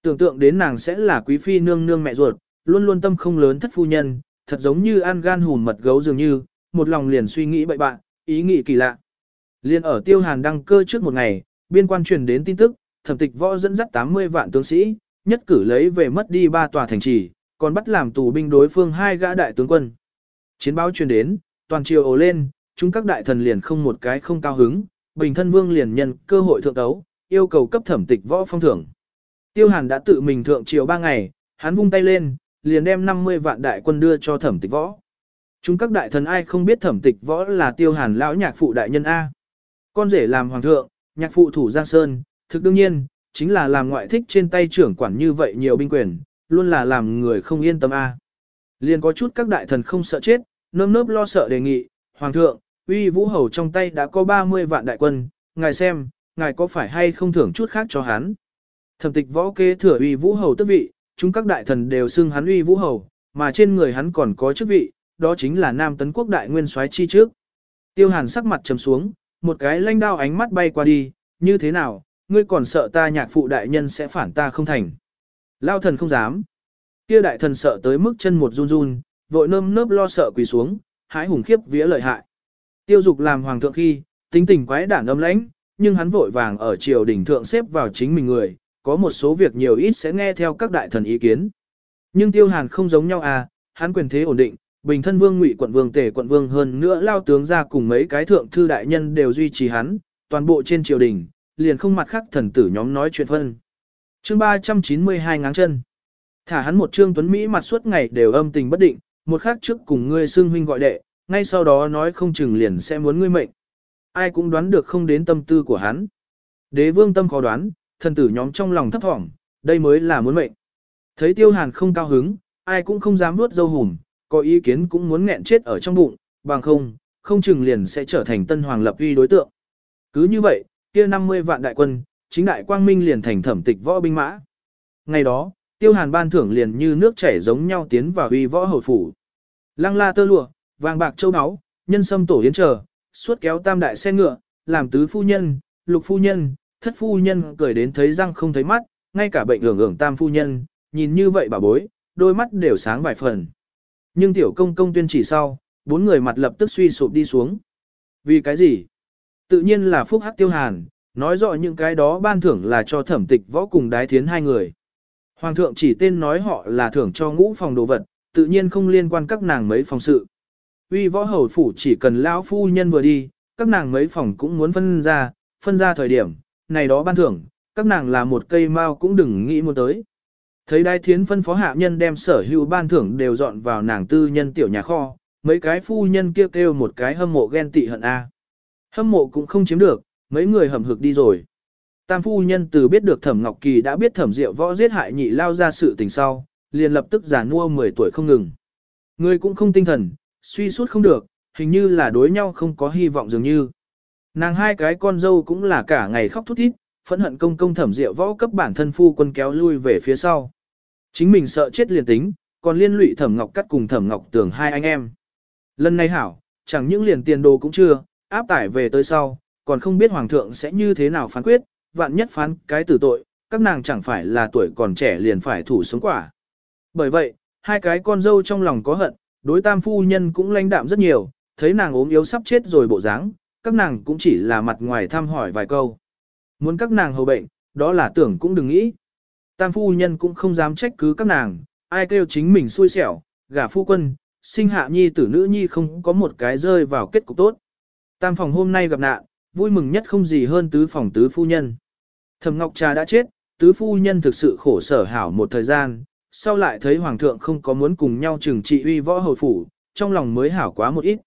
A: Tưởng tượng đến nàng sẽ là quý phi nương nương mẹ ruột, luôn luôn tâm không lớn thất phu nhân, thật giống như ăn gan hùn mật gấu dường như, một lòng liền suy nghĩ bậy bạ, ý nghĩ kỳ lạ. Liên ở tiêu hàn đăng cơ trước một ngày, biên quan truyền đến tin tức, thẩm tịch võ dẫn dắt 80 vạn tướng sĩ, nhất cử lấy về mất đi ba tòa thành trì, còn bắt làm tù binh đối phương hai gã đại tướng quân. Chiến báo truyền đến, toàn triều ồ lên, chúng các đại thần liền không một cái không cao hứng, bình thân vương liền nhân cơ hội thượng đấu, yêu cầu cấp thẩm tịch võ phong thưởng. Tiêu hàn đã tự mình thượng triều ba ngày, hắn vung tay lên, liền đem 50 vạn đại quân đưa cho thẩm tịch võ. Chúng các đại thần ai không biết thẩm tịch võ là tiêu hàn lão nhạc phụ đại nhân A. Con rể làm hoàng thượng, nhạc phụ thủ Giang Sơn, thực đương nhiên, chính là làm ngoại thích trên tay trưởng quản như vậy nhiều binh quyền, luôn là làm người không yên tâm A. Liền có chút các đại thần không sợ chết, nơm nớp lo sợ đề nghị, hoàng thượng, uy vũ hầu trong tay đã có 30 vạn đại quân, ngài xem, ngài có phải hay không thưởng chút khác cho hắn. Thẩm tịch võ kế thừa uy vũ hầu tức vị, chúng các đại thần đều xưng hắn uy vũ hầu, mà trên người hắn còn có chức vị, đó chính là Nam Tấn Quốc đại nguyên soái chi trước. Tiêu Hàn sắc mặt trầm xuống, một cái lanh đao ánh mắt bay qua đi, như thế nào, ngươi còn sợ ta nhạc phụ đại nhân sẽ phản ta không thành. Lao thần không dám. Kia đại thần sợ tới mức chân một run run, vội nơm nớp lo sợ quỳ xuống, hái hùng khiếp vía lợi hại. Tiêu dục làm hoàng thượng khi, tính tình quái đản âm lãnh, nhưng hắn vội vàng ở triều đỉnh thượng xếp vào chính mình người, có một số việc nhiều ít sẽ nghe theo các đại thần ý kiến. Nhưng tiêu hàn không giống nhau à, hắn quyền thế ổn định, bình thân vương ngụy quận vương tể quận vương hơn nữa lao tướng ra cùng mấy cái thượng thư đại nhân đều duy trì hắn, toàn bộ trên triều đình, liền không mặt khác thần tử nhóm nói chuyện phân. chương 392 ngáng chân. Thả hắn một trương tuấn Mỹ mặt suốt ngày đều âm tình bất định, một khắc trước cùng ngươi xương huynh gọi đệ, ngay sau đó nói không chừng liền sẽ muốn ngươi mệnh. Ai cũng đoán được không đến tâm tư của hắn. Đế vương tâm khó đoán, thần tử nhóm trong lòng thấp thỏm, đây mới là muốn mệnh. Thấy tiêu hàn không cao hứng, ai cũng không dám nuốt dâu hùm, có ý kiến cũng muốn nghẹn chết ở trong bụng, bằng không, không chừng liền sẽ trở thành tân hoàng lập uy đối tượng. Cứ như vậy, kia 50 vạn đại quân, chính đại quang minh liền thành thẩm tịch võ binh mã. Ngày đó, tiêu hàn ban thưởng liền như nước chảy giống nhau tiến vào uy võ hầu phủ. Lăng la tơ lụa, vàng bạc châu áo, nhân sâm tổ yến chờ, suốt kéo tam đại xe ngựa, làm tứ phu nhân, lục phu nhân, thất phu nhân cười đến thấy răng không thấy mắt, ngay cả bệnh ưởng ưởng tam phu nhân, nhìn như vậy bà bối, đôi mắt đều sáng vài phần. Nhưng tiểu công công tuyên chỉ sau, bốn người mặt lập tức suy sụp đi xuống. Vì cái gì? Tự nhiên là Phúc Hắc Tiêu Hàn, nói rõ những cái đó ban thưởng là cho thẩm tịch võ cùng đái thiến hai người. Hoàng thượng chỉ tên nói họ là thưởng cho ngũ phòng đồ vật, tự nhiên không liên quan các nàng mấy phòng sự. Uy võ hầu phủ chỉ cần lão phu nhân vừa đi, các nàng mấy phòng cũng muốn phân ra, phân ra thời điểm, này đó ban thưởng, các nàng là một cây mao cũng đừng nghĩ muốn tới. Thấy đai thiến phân phó hạ nhân đem sở hữu ban thưởng đều dọn vào nàng tư nhân tiểu nhà kho, mấy cái phu nhân kia kêu, một cái hâm mộ ghen tị hận a. À. Hâm mộ cũng không chiếm được, mấy người hầm hực đi rồi. Tam phu nhân từ biết được Thẩm Ngọc Kỳ đã biết Thẩm Diệu Võ giết hại nhị lao ra sự tình sau, liền lập tức giả nua 10 tuổi không ngừng. Người cũng không tinh thần, suy suốt không được, hình như là đối nhau không có hy vọng dường như. Nàng hai cái con dâu cũng là cả ngày khóc thút thít, phẫn hận công công Thẩm Diệu Võ cấp bản thân phu quân kéo lui về phía sau. Chính mình sợ chết liền tính, còn liên lụy thẩm ngọc cắt cùng thẩm ngọc tưởng hai anh em. Lần này hảo, chẳng những liền tiền đồ cũng chưa, áp tải về tới sau, còn không biết hoàng thượng sẽ như thế nào phán quyết, vạn nhất phán cái tử tội, các nàng chẳng phải là tuổi còn trẻ liền phải thủ sống quả. Bởi vậy, hai cái con dâu trong lòng có hận, đối tam phu nhân cũng lãnh đạm rất nhiều, thấy nàng ốm yếu sắp chết rồi bộ dáng, các nàng cũng chỉ là mặt ngoài thăm hỏi vài câu. Muốn các nàng hầu bệnh, đó là tưởng cũng đừng nghĩ. Tam phu nhân cũng không dám trách cứ các nàng, ai kêu chính mình xui xẻo, gả phu quân, sinh hạ nhi tử nữ nhi không có một cái rơi vào kết cục tốt. Tam phòng hôm nay gặp nạn, vui mừng nhất không gì hơn tứ phòng tứ phu nhân. Thẩm Ngọc Trà đã chết, tứ phu nhân thực sự khổ sở hảo một thời gian, sau lại thấy hoàng thượng không có muốn cùng nhau trừng trị uy võ hầu phủ, trong lòng mới hảo quá một ít.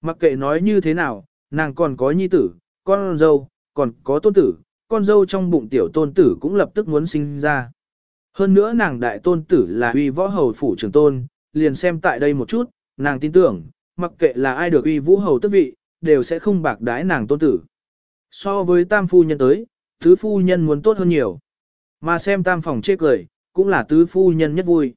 A: Mặc kệ nói như thế nào, nàng còn có nhi tử, con dâu, còn có tôn tử, con dâu trong bụng tiểu tôn tử cũng lập tức muốn sinh ra. Hơn nữa nàng đại tôn tử là uy võ hầu phủ trưởng tôn, liền xem tại đây một chút, nàng tin tưởng, mặc kệ là ai được uy vũ hầu tức vị, đều sẽ không bạc đái nàng tôn tử. So với tam phu nhân tới, tứ phu nhân muốn tốt hơn nhiều. Mà xem tam phòng chê cười, cũng là tứ phu nhân nhất vui.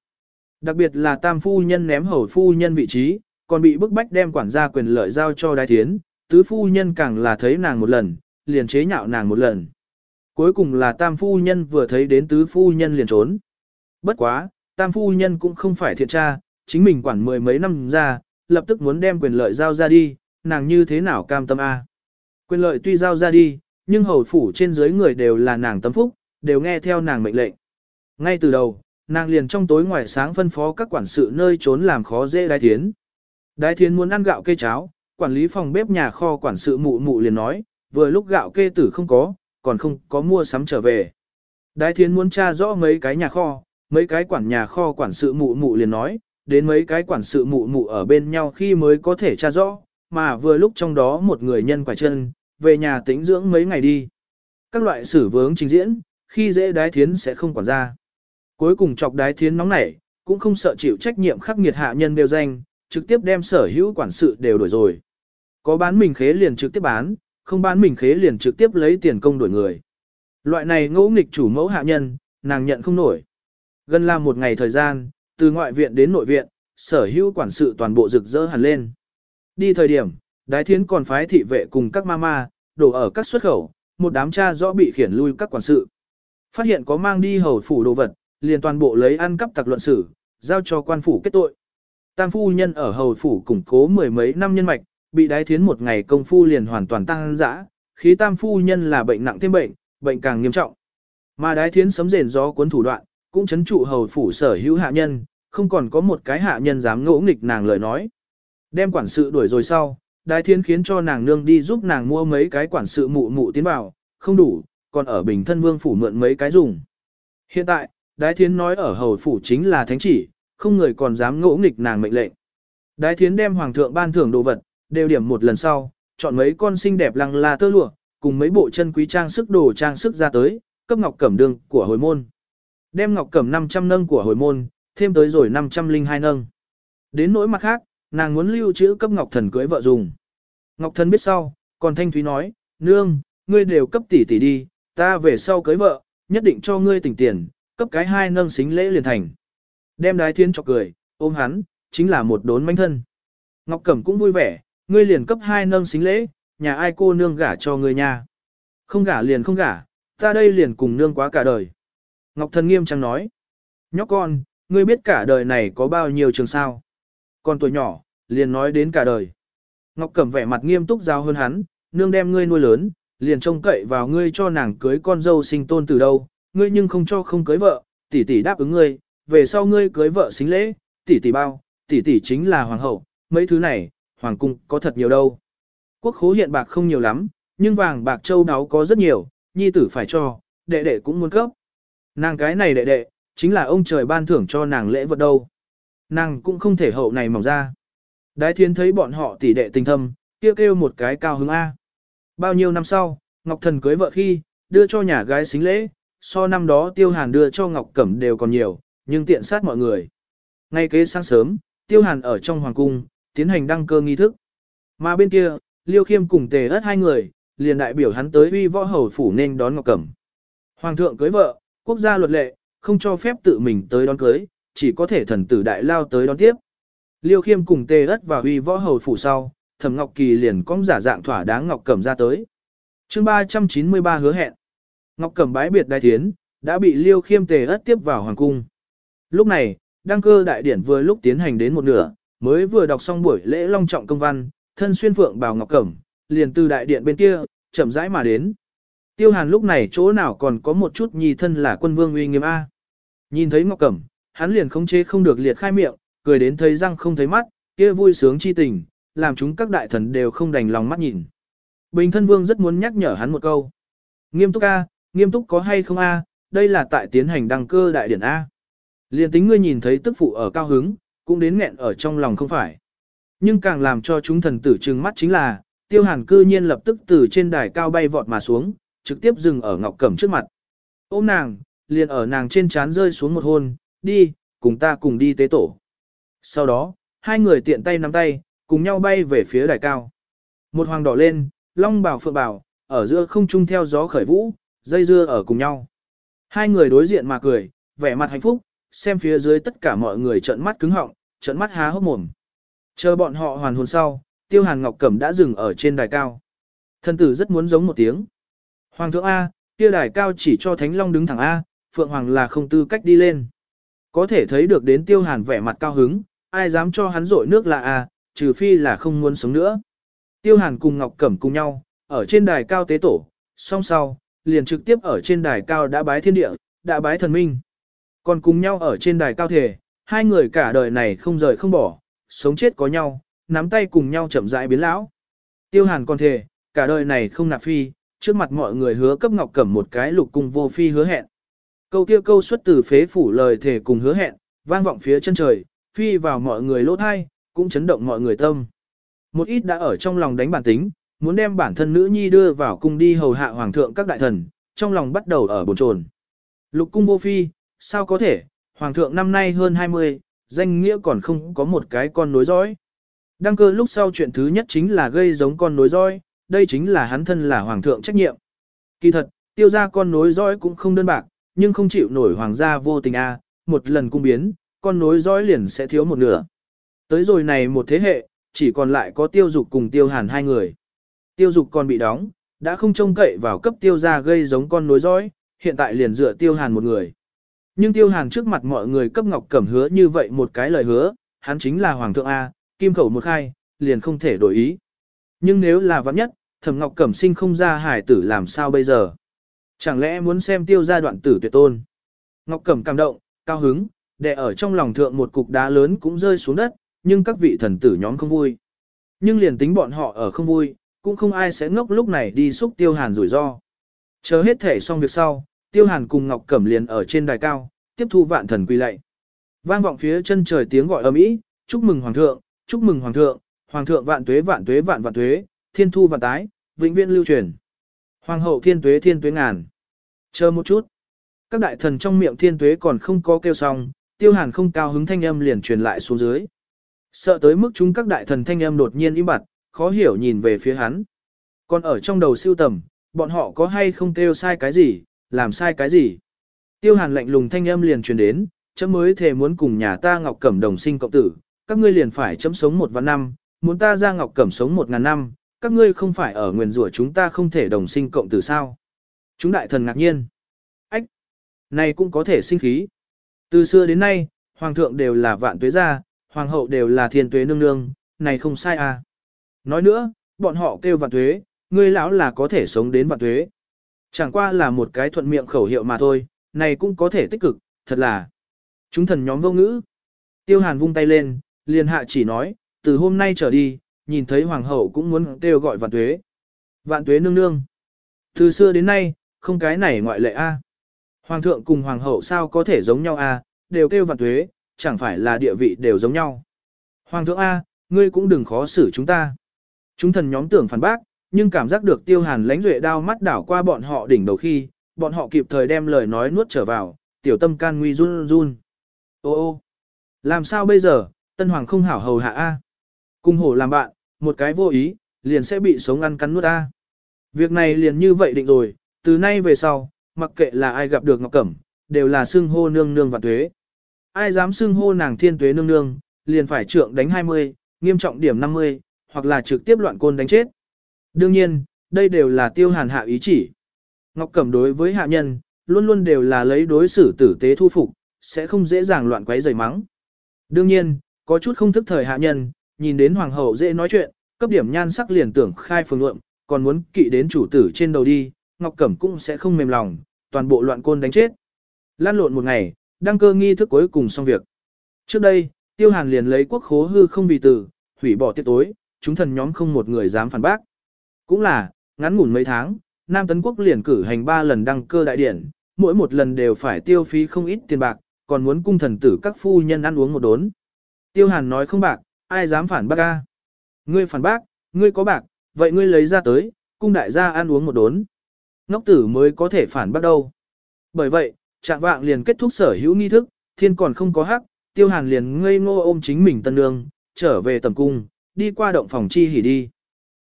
A: Đặc biệt là tam phu nhân ném hầu phu nhân vị trí, còn bị bức bách đem quản gia quyền lợi giao cho đái thiến, tứ phu nhân càng là thấy nàng một lần, liền chế nhạo nàng một lần. Cuối cùng là tam phu nhân vừa thấy đến tứ phu nhân liền trốn. Bất quá, tam phu nhân cũng không phải thiện tra, chính mình quản mười mấy năm ra, lập tức muốn đem quyền lợi giao ra đi, nàng như thế nào cam tâm a? À. Quyền lợi tuy giao ra đi, nhưng hầu phủ trên dưới người đều là nàng tâm phúc, đều nghe theo nàng mệnh lệnh. Ngay từ đầu, nàng liền trong tối ngoài sáng phân phó các quản sự nơi trốn làm khó dễ đái thiến. Đái thiến muốn ăn gạo kê cháo, quản lý phòng bếp nhà kho quản sự mụ mụ liền nói, vừa lúc gạo kê tử không có, còn không có mua sắm trở về. Đái thiến muốn tra rõ mấy cái nhà kho, mấy cái quản nhà kho quản sự mụ mụ liền nói, đến mấy cái quản sự mụ mụ ở bên nhau khi mới có thể tra rõ, mà vừa lúc trong đó một người nhân quả chân, về nhà tĩnh dưỡng mấy ngày đi. Các loại xử vướng trình diễn, khi dễ đái thiến sẽ không quản ra. Cuối cùng chọc đái thiến nóng nảy, cũng không sợ chịu trách nhiệm khắc nghiệt hạ nhân đều danh, trực tiếp đem sở hữu quản sự đều đổi rồi. Có bán mình khế liền trực tiếp bán, không bán mình khế liền trực tiếp lấy tiền công đổi người. Loại này ngỗ nghịch chủ mẫu hạ nhân, nàng nhận không nổi. Gần là một ngày thời gian, từ ngoại viện đến nội viện, sở hữu quản sự toàn bộ rực rỡ hẳn lên. Đi thời điểm, đái thiến còn phái thị vệ cùng các mama, đổ ở các xuất khẩu, một đám cha rõ bị khiển lui các quản sự. Phát hiện có mang đi hầu phủ đồ vật, liền toàn bộ lấy ăn cắp tặc luận xử, giao cho quan phủ kết tội. Tam phu nhân ở hầu phủ củng cố mười mấy năm nhân mạch, bị đái thiến một ngày công phu liền hoàn toàn tăng dã, khí tam phu nhân là bệnh nặng thêm bệnh, bệnh càng nghiêm trọng. Mà đái thiến sấm rền gió cuốn thủ đoạn, cũng chấn trụ hầu phủ sở hữu hạ nhân, không còn có một cái hạ nhân dám ngỗ nghịch nàng lời nói. Đem quản sự đuổi rồi sau, đái thiến khiến cho nàng nương đi giúp nàng mua mấy cái quản sự mụ mụ tiến vào, không đủ, còn ở bình thân vương phủ mượn mấy cái dùng. Hiện tại, đái thiến nói ở hầu phủ chính là thánh chỉ, không người còn dám ngỗ nghịch nàng mệnh lệnh. Đái thiến đem hoàng thượng ban thưởng đồ vật, đều điểm một lần sau, chọn mấy con xinh đẹp lăng la tơ lụa, cùng mấy bộ chân quý trang sức đồ trang sức ra tới, cấp ngọc cẩm đường của hồi môn. Đem ngọc cẩm 500 nâng của hồi môn, thêm tới rồi 502 nâng. Đến nỗi mặt khác, nàng muốn lưu trữ cấp ngọc thần cưới vợ dùng. Ngọc thần biết sau, còn thanh thúy nói, nương, ngươi đều cấp tỷ tỷ đi, ta về sau cưới vợ, nhất định cho ngươi tỉnh tiền, cấp cái hai nâng xính lễ liền thành. Đem đái thiên cho cười, ôm hắn, chính là một đốn manh thân. Ngọc Cẩm cũng vui vẻ, ngươi liền cấp hai nâng xính lễ, nhà ai cô nương gả cho ngươi nha. Không gả liền không gả, ta đây liền cùng nương quá cả đời. Ngọc Thần nghiêm trang nói, nhóc con, ngươi biết cả đời này có bao nhiêu trường sao. Con tuổi nhỏ, liền nói đến cả đời. Ngọc Cẩm vẻ mặt nghiêm túc giao hơn hắn, nương đem ngươi nuôi lớn, liền trông cậy vào ngươi cho nàng cưới con dâu sinh tôn từ đâu, ngươi nhưng không cho không cưới vợ, tỷ tỷ đáp ứng ngươi, về sau ngươi cưới vợ xính lễ, tỷ tỷ bao, tỷ tỷ chính là hoàng hậu, mấy thứ này, hoàng cung có thật nhiều đâu. Quốc khố hiện bạc không nhiều lắm, nhưng vàng bạc châu đáo có rất nhiều, nhi tử phải cho, đệ đệ cũng muốn cấp. Nàng cái này đệ đệ, chính là ông trời ban thưởng cho nàng lễ vật đâu. Nàng cũng không thể hậu này mỏng ra. Đái thiên thấy bọn họ tỉ đệ tình thâm, kêu, kêu một cái cao hứng A. Bao nhiêu năm sau, Ngọc Thần cưới vợ khi, đưa cho nhà gái xính lễ, so năm đó Tiêu Hàn đưa cho Ngọc Cẩm đều còn nhiều, nhưng tiện sát mọi người. Ngay kế sáng sớm, Tiêu Hàn ở trong hoàng cung, tiến hành đăng cơ nghi thức. Mà bên kia, Liêu Khiêm cùng tề ớt hai người, liền đại biểu hắn tới uy võ hầu phủ nên đón Ngọc Cẩm. Hoàng thượng cưới vợ, quốc gia luật lệ, không cho phép tự mình tới đón cưới, chỉ có thể thần tử đại lao tới đón tiếp. Liêu Khiêm cùng tề ớt và uy võ hầu phủ sau, Thẩm Ngọc Kỳ liền cong giả dạng thỏa đáng Ngọc Cẩm ra tới. chương 393 hứa hẹn. Ngọc Cẩm bái biệt đại thiến, đã bị Liêu Khiêm tề ớt tiếp vào hoàng cung. Lúc này, đăng cơ đại điển vừa lúc tiến hành đến một nửa, mới vừa đọc xong buổi lễ long trọng công văn, thân xuyên phượng bào ngọc cẩm, liền từ đại điện bên kia, chậm rãi mà đến. Tiêu Hàn lúc này chỗ nào còn có một chút nhì thân là quân vương uy nghiêm a. Nhìn thấy Ngọc Cẩm, hắn liền khống chế không được liệt khai miệng, cười đến thấy răng không thấy mắt, kia vui sướng chi tình, làm chúng các đại thần đều không đành lòng mắt nhìn. Bình thân vương rất muốn nhắc nhở hắn một câu. Nghiêm túc a, nghiêm túc có hay không a, đây là tại tiến hành đăng cơ đại điển a. Liền tính ngươi nhìn thấy tức phụ ở cao hứng, cũng đến nghẹn ở trong lòng không phải. Nhưng càng làm cho chúng thần tử trừng mắt chính là, tiêu hàn cư nhiên lập tức từ trên đài cao bay vọt mà xuống, trực tiếp dừng ở ngọc cẩm trước mặt. Ôm nàng, liền ở nàng trên trán rơi xuống một hôn, đi, cùng ta cùng đi tế tổ. Sau đó, hai người tiện tay nắm tay, cùng nhau bay về phía đài cao. Một hoàng đỏ lên, long bảo phượng bảo, ở giữa không trung theo gió khởi vũ, dây dưa ở cùng nhau. Hai người đối diện mà cười, vẻ mặt hạnh phúc, xem phía dưới tất cả mọi người trợn mắt cứng họng, trợn mắt há hốc mồm. Chờ bọn họ hoàn hồn sau, Tiêu Hàn Ngọc Cẩm đã dừng ở trên đài cao. Thân tử rất muốn giống một tiếng. Hoàng thượng A, kia đài cao chỉ cho Thánh Long đứng thẳng A, Phượng Hoàng là không tư cách đi lên. Có thể thấy được đến Tiêu Hàn vẻ mặt cao hứng, ai dám cho hắn rội nước là A, trừ phi là không muốn sống nữa. Tiêu Hàn cùng Ngọc Cẩm cùng nhau, ở trên đài cao tế tổ, song sau, liền trực tiếp ở trên đài cao đã bái thiên địa, đã bái thần minh. Còn cùng nhau ở trên đài cao thể, hai người cả đời này không rời không bỏ, sống chết có nhau, nắm tay cùng nhau chậm rãi biến lão. Tiêu Hàn còn thề, cả đời này không nạp phi, trước mặt mọi người hứa cấp Ngọc Cẩm một cái lục cung vô phi hứa hẹn. Câu kia câu xuất từ phế phủ lời thể cùng hứa hẹn, vang vọng phía chân trời, phi vào mọi người lỗ thai, cũng chấn động mọi người tâm. Một ít đã ở trong lòng đánh bản tính, muốn đem bản thân nữ nhi đưa vào cung đi hầu hạ hoàng thượng các đại thần, trong lòng bắt đầu ở bồn trồn. Lục cung vô phi, sao có thể, hoàng thượng năm nay hơn 20, danh nghĩa còn không có một cái con nối dõi. Đăng cơ lúc sau chuyện thứ nhất chính là gây giống con nối dõi, đây chính là hắn thân là hoàng thượng trách nhiệm. Kỳ thật, tiêu gia con nối dõi cũng không đơn bạc, nhưng không chịu nổi hoàng gia vô tình a, một lần cung biến, con nối dõi liền sẽ thiếu một nửa. Tới rồi này một thế hệ, chỉ còn lại có tiêu dục cùng tiêu hàn hai người. Tiêu dục còn bị đóng, đã không trông cậy vào cấp tiêu gia gây giống con nối dõi, hiện tại liền dựa tiêu hàn một người. Nhưng tiêu hàn trước mặt mọi người cấp ngọc cẩm hứa như vậy một cái lời hứa, hắn chính là hoàng thượng A, kim khẩu một khai, liền không thể đổi ý. Nhưng nếu là vắng nhất, thẩm ngọc cẩm sinh không ra hải tử làm sao bây giờ? Chẳng lẽ muốn xem tiêu gia đoạn tử tuyệt tôn? Ngọc cẩm cảm động, cao hứng, để ở trong lòng thượng một cục đá lớn cũng rơi xuống đất, nhưng các vị thần tử nhóm không vui. Nhưng liền tính bọn họ ở không vui, cũng không ai sẽ ngốc lúc này đi xúc tiêu hàn rủi ro. Chờ hết thể xong việc sau, tiêu hàn cùng ngọc cẩm liền ở trên đài cao, tiếp thu vạn thần quy lạy. Vang vọng phía chân trời tiếng gọi ầm ĩ, chúc mừng hoàng thượng, chúc mừng hoàng thượng, hoàng thượng vạn tuế vạn tuế vạn vạn tuế, thiên thu vạn tái, vĩnh viễn lưu truyền. Hoàng hậu thiên tuế thiên tuế ngàn. Chờ một chút. Các đại thần trong miệng thiên tuế còn không có kêu xong, tiêu hàn không cao hứng thanh âm liền truyền lại xuống dưới. Sợ tới mức chúng các đại thần thanh âm đột nhiên im bặt, khó hiểu nhìn về phía hắn. Còn ở trong đầu siêu tầm, bọn họ có hay không kêu sai cái gì, làm sai cái gì? Tiêu hàn lạnh lùng thanh âm liền truyền đến, chấm mới thề muốn cùng nhà ta Ngọc Cẩm đồng sinh cộng tử, các ngươi liền phải chấm sống một vạn năm, muốn ta ra Ngọc Cẩm sống một ngàn năm, các ngươi không phải ở nguyền rủa chúng ta không thể đồng sinh cộng tử sao? Chúng đại thần ngạc nhiên. Ách! Này cũng có thể sinh khí. Từ xưa đến nay, hoàng thượng đều là vạn tuế gia, hoàng hậu đều là thiên tuế nương nương, này không sai à. Nói nữa, bọn họ kêu vạn tuế, ngươi lão là có thể sống đến vạn tuế. Chẳng qua là một cái thuận miệng khẩu hiệu mà thôi, này cũng có thể tích cực, thật là. Chúng thần nhóm vô ngữ. Tiêu Hàn vung tay lên, liền hạ chỉ nói, từ hôm nay trở đi, nhìn thấy hoàng hậu cũng muốn kêu gọi vạn tuế. Vạn tuế nương nương. Từ xưa đến nay, không cái này ngoại lệ a. Hoàng thượng cùng hoàng hậu sao có thể giống nhau a, đều kêu vạn tuế, chẳng phải là địa vị đều giống nhau. Hoàng thượng a, ngươi cũng đừng khó xử chúng ta. Chúng thần nhóm tưởng phản bác, nhưng cảm giác được tiêu hàn lánh duệ đao mắt đảo qua bọn họ đỉnh đầu khi, bọn họ kịp thời đem lời nói nuốt trở vào, tiểu tâm can nguy run run. Ô ô, làm sao bây giờ, tân hoàng không hảo hầu hạ a. Cung hổ làm bạn, một cái vô ý, liền sẽ bị sống ăn cắn nuốt a. Việc này liền như vậy định rồi, từ nay về sau, mặc kệ là ai gặp được Ngọc Cẩm, đều là xưng hô nương nương và thuế Ai dám xưng hô nàng thiên tuế nương nương, liền phải trượng đánh 20, nghiêm trọng điểm 50, hoặc là trực tiếp loạn côn đánh chết. Đương nhiên, đây đều là tiêu hàn hạ ý chỉ. Ngọc Cẩm đối với hạ nhân, luôn luôn đều là lấy đối xử tử tế thu phục, sẽ không dễ dàng loạn quấy rầy mắng. Đương nhiên, có chút không thức thời hạ nhân, nhìn đến hoàng hậu dễ nói chuyện, cấp điểm nhan sắc liền tưởng khai phường luận, còn muốn kỵ đến chủ tử trên đầu đi, Ngọc Cẩm cũng sẽ không mềm lòng, toàn bộ loạn côn đánh chết. Lan lộn một ngày, đăng cơ nghi thức cuối cùng xong việc. Trước đây, Tiêu Hàn liền lấy quốc khố hư không vì tử, hủy bỏ tiết tối, chúng thần nhóm không một người dám phản bác. Cũng là, ngắn ngủn mấy tháng, Nam Tấn Quốc liền cử hành ba lần đăng cơ đại điển, mỗi một lần đều phải tiêu phí không ít tiền bạc, còn muốn cung thần tử các phu nhân ăn uống một đốn. Tiêu Hàn nói không bạc, ai dám phản bác ca. Ngươi phản bác, ngươi có bạc, vậy ngươi lấy ra tới, cung đại gia ăn uống một đốn. Ngốc tử mới có thể phản bác đâu. Bởi vậy, trạng vạng liền kết thúc sở hữu nghi thức, thiên còn không có hắc, tiêu hàn liền ngây ngô ôm chính mình tân lương, trở về tầm cung, đi qua động phòng chi hỉ đi.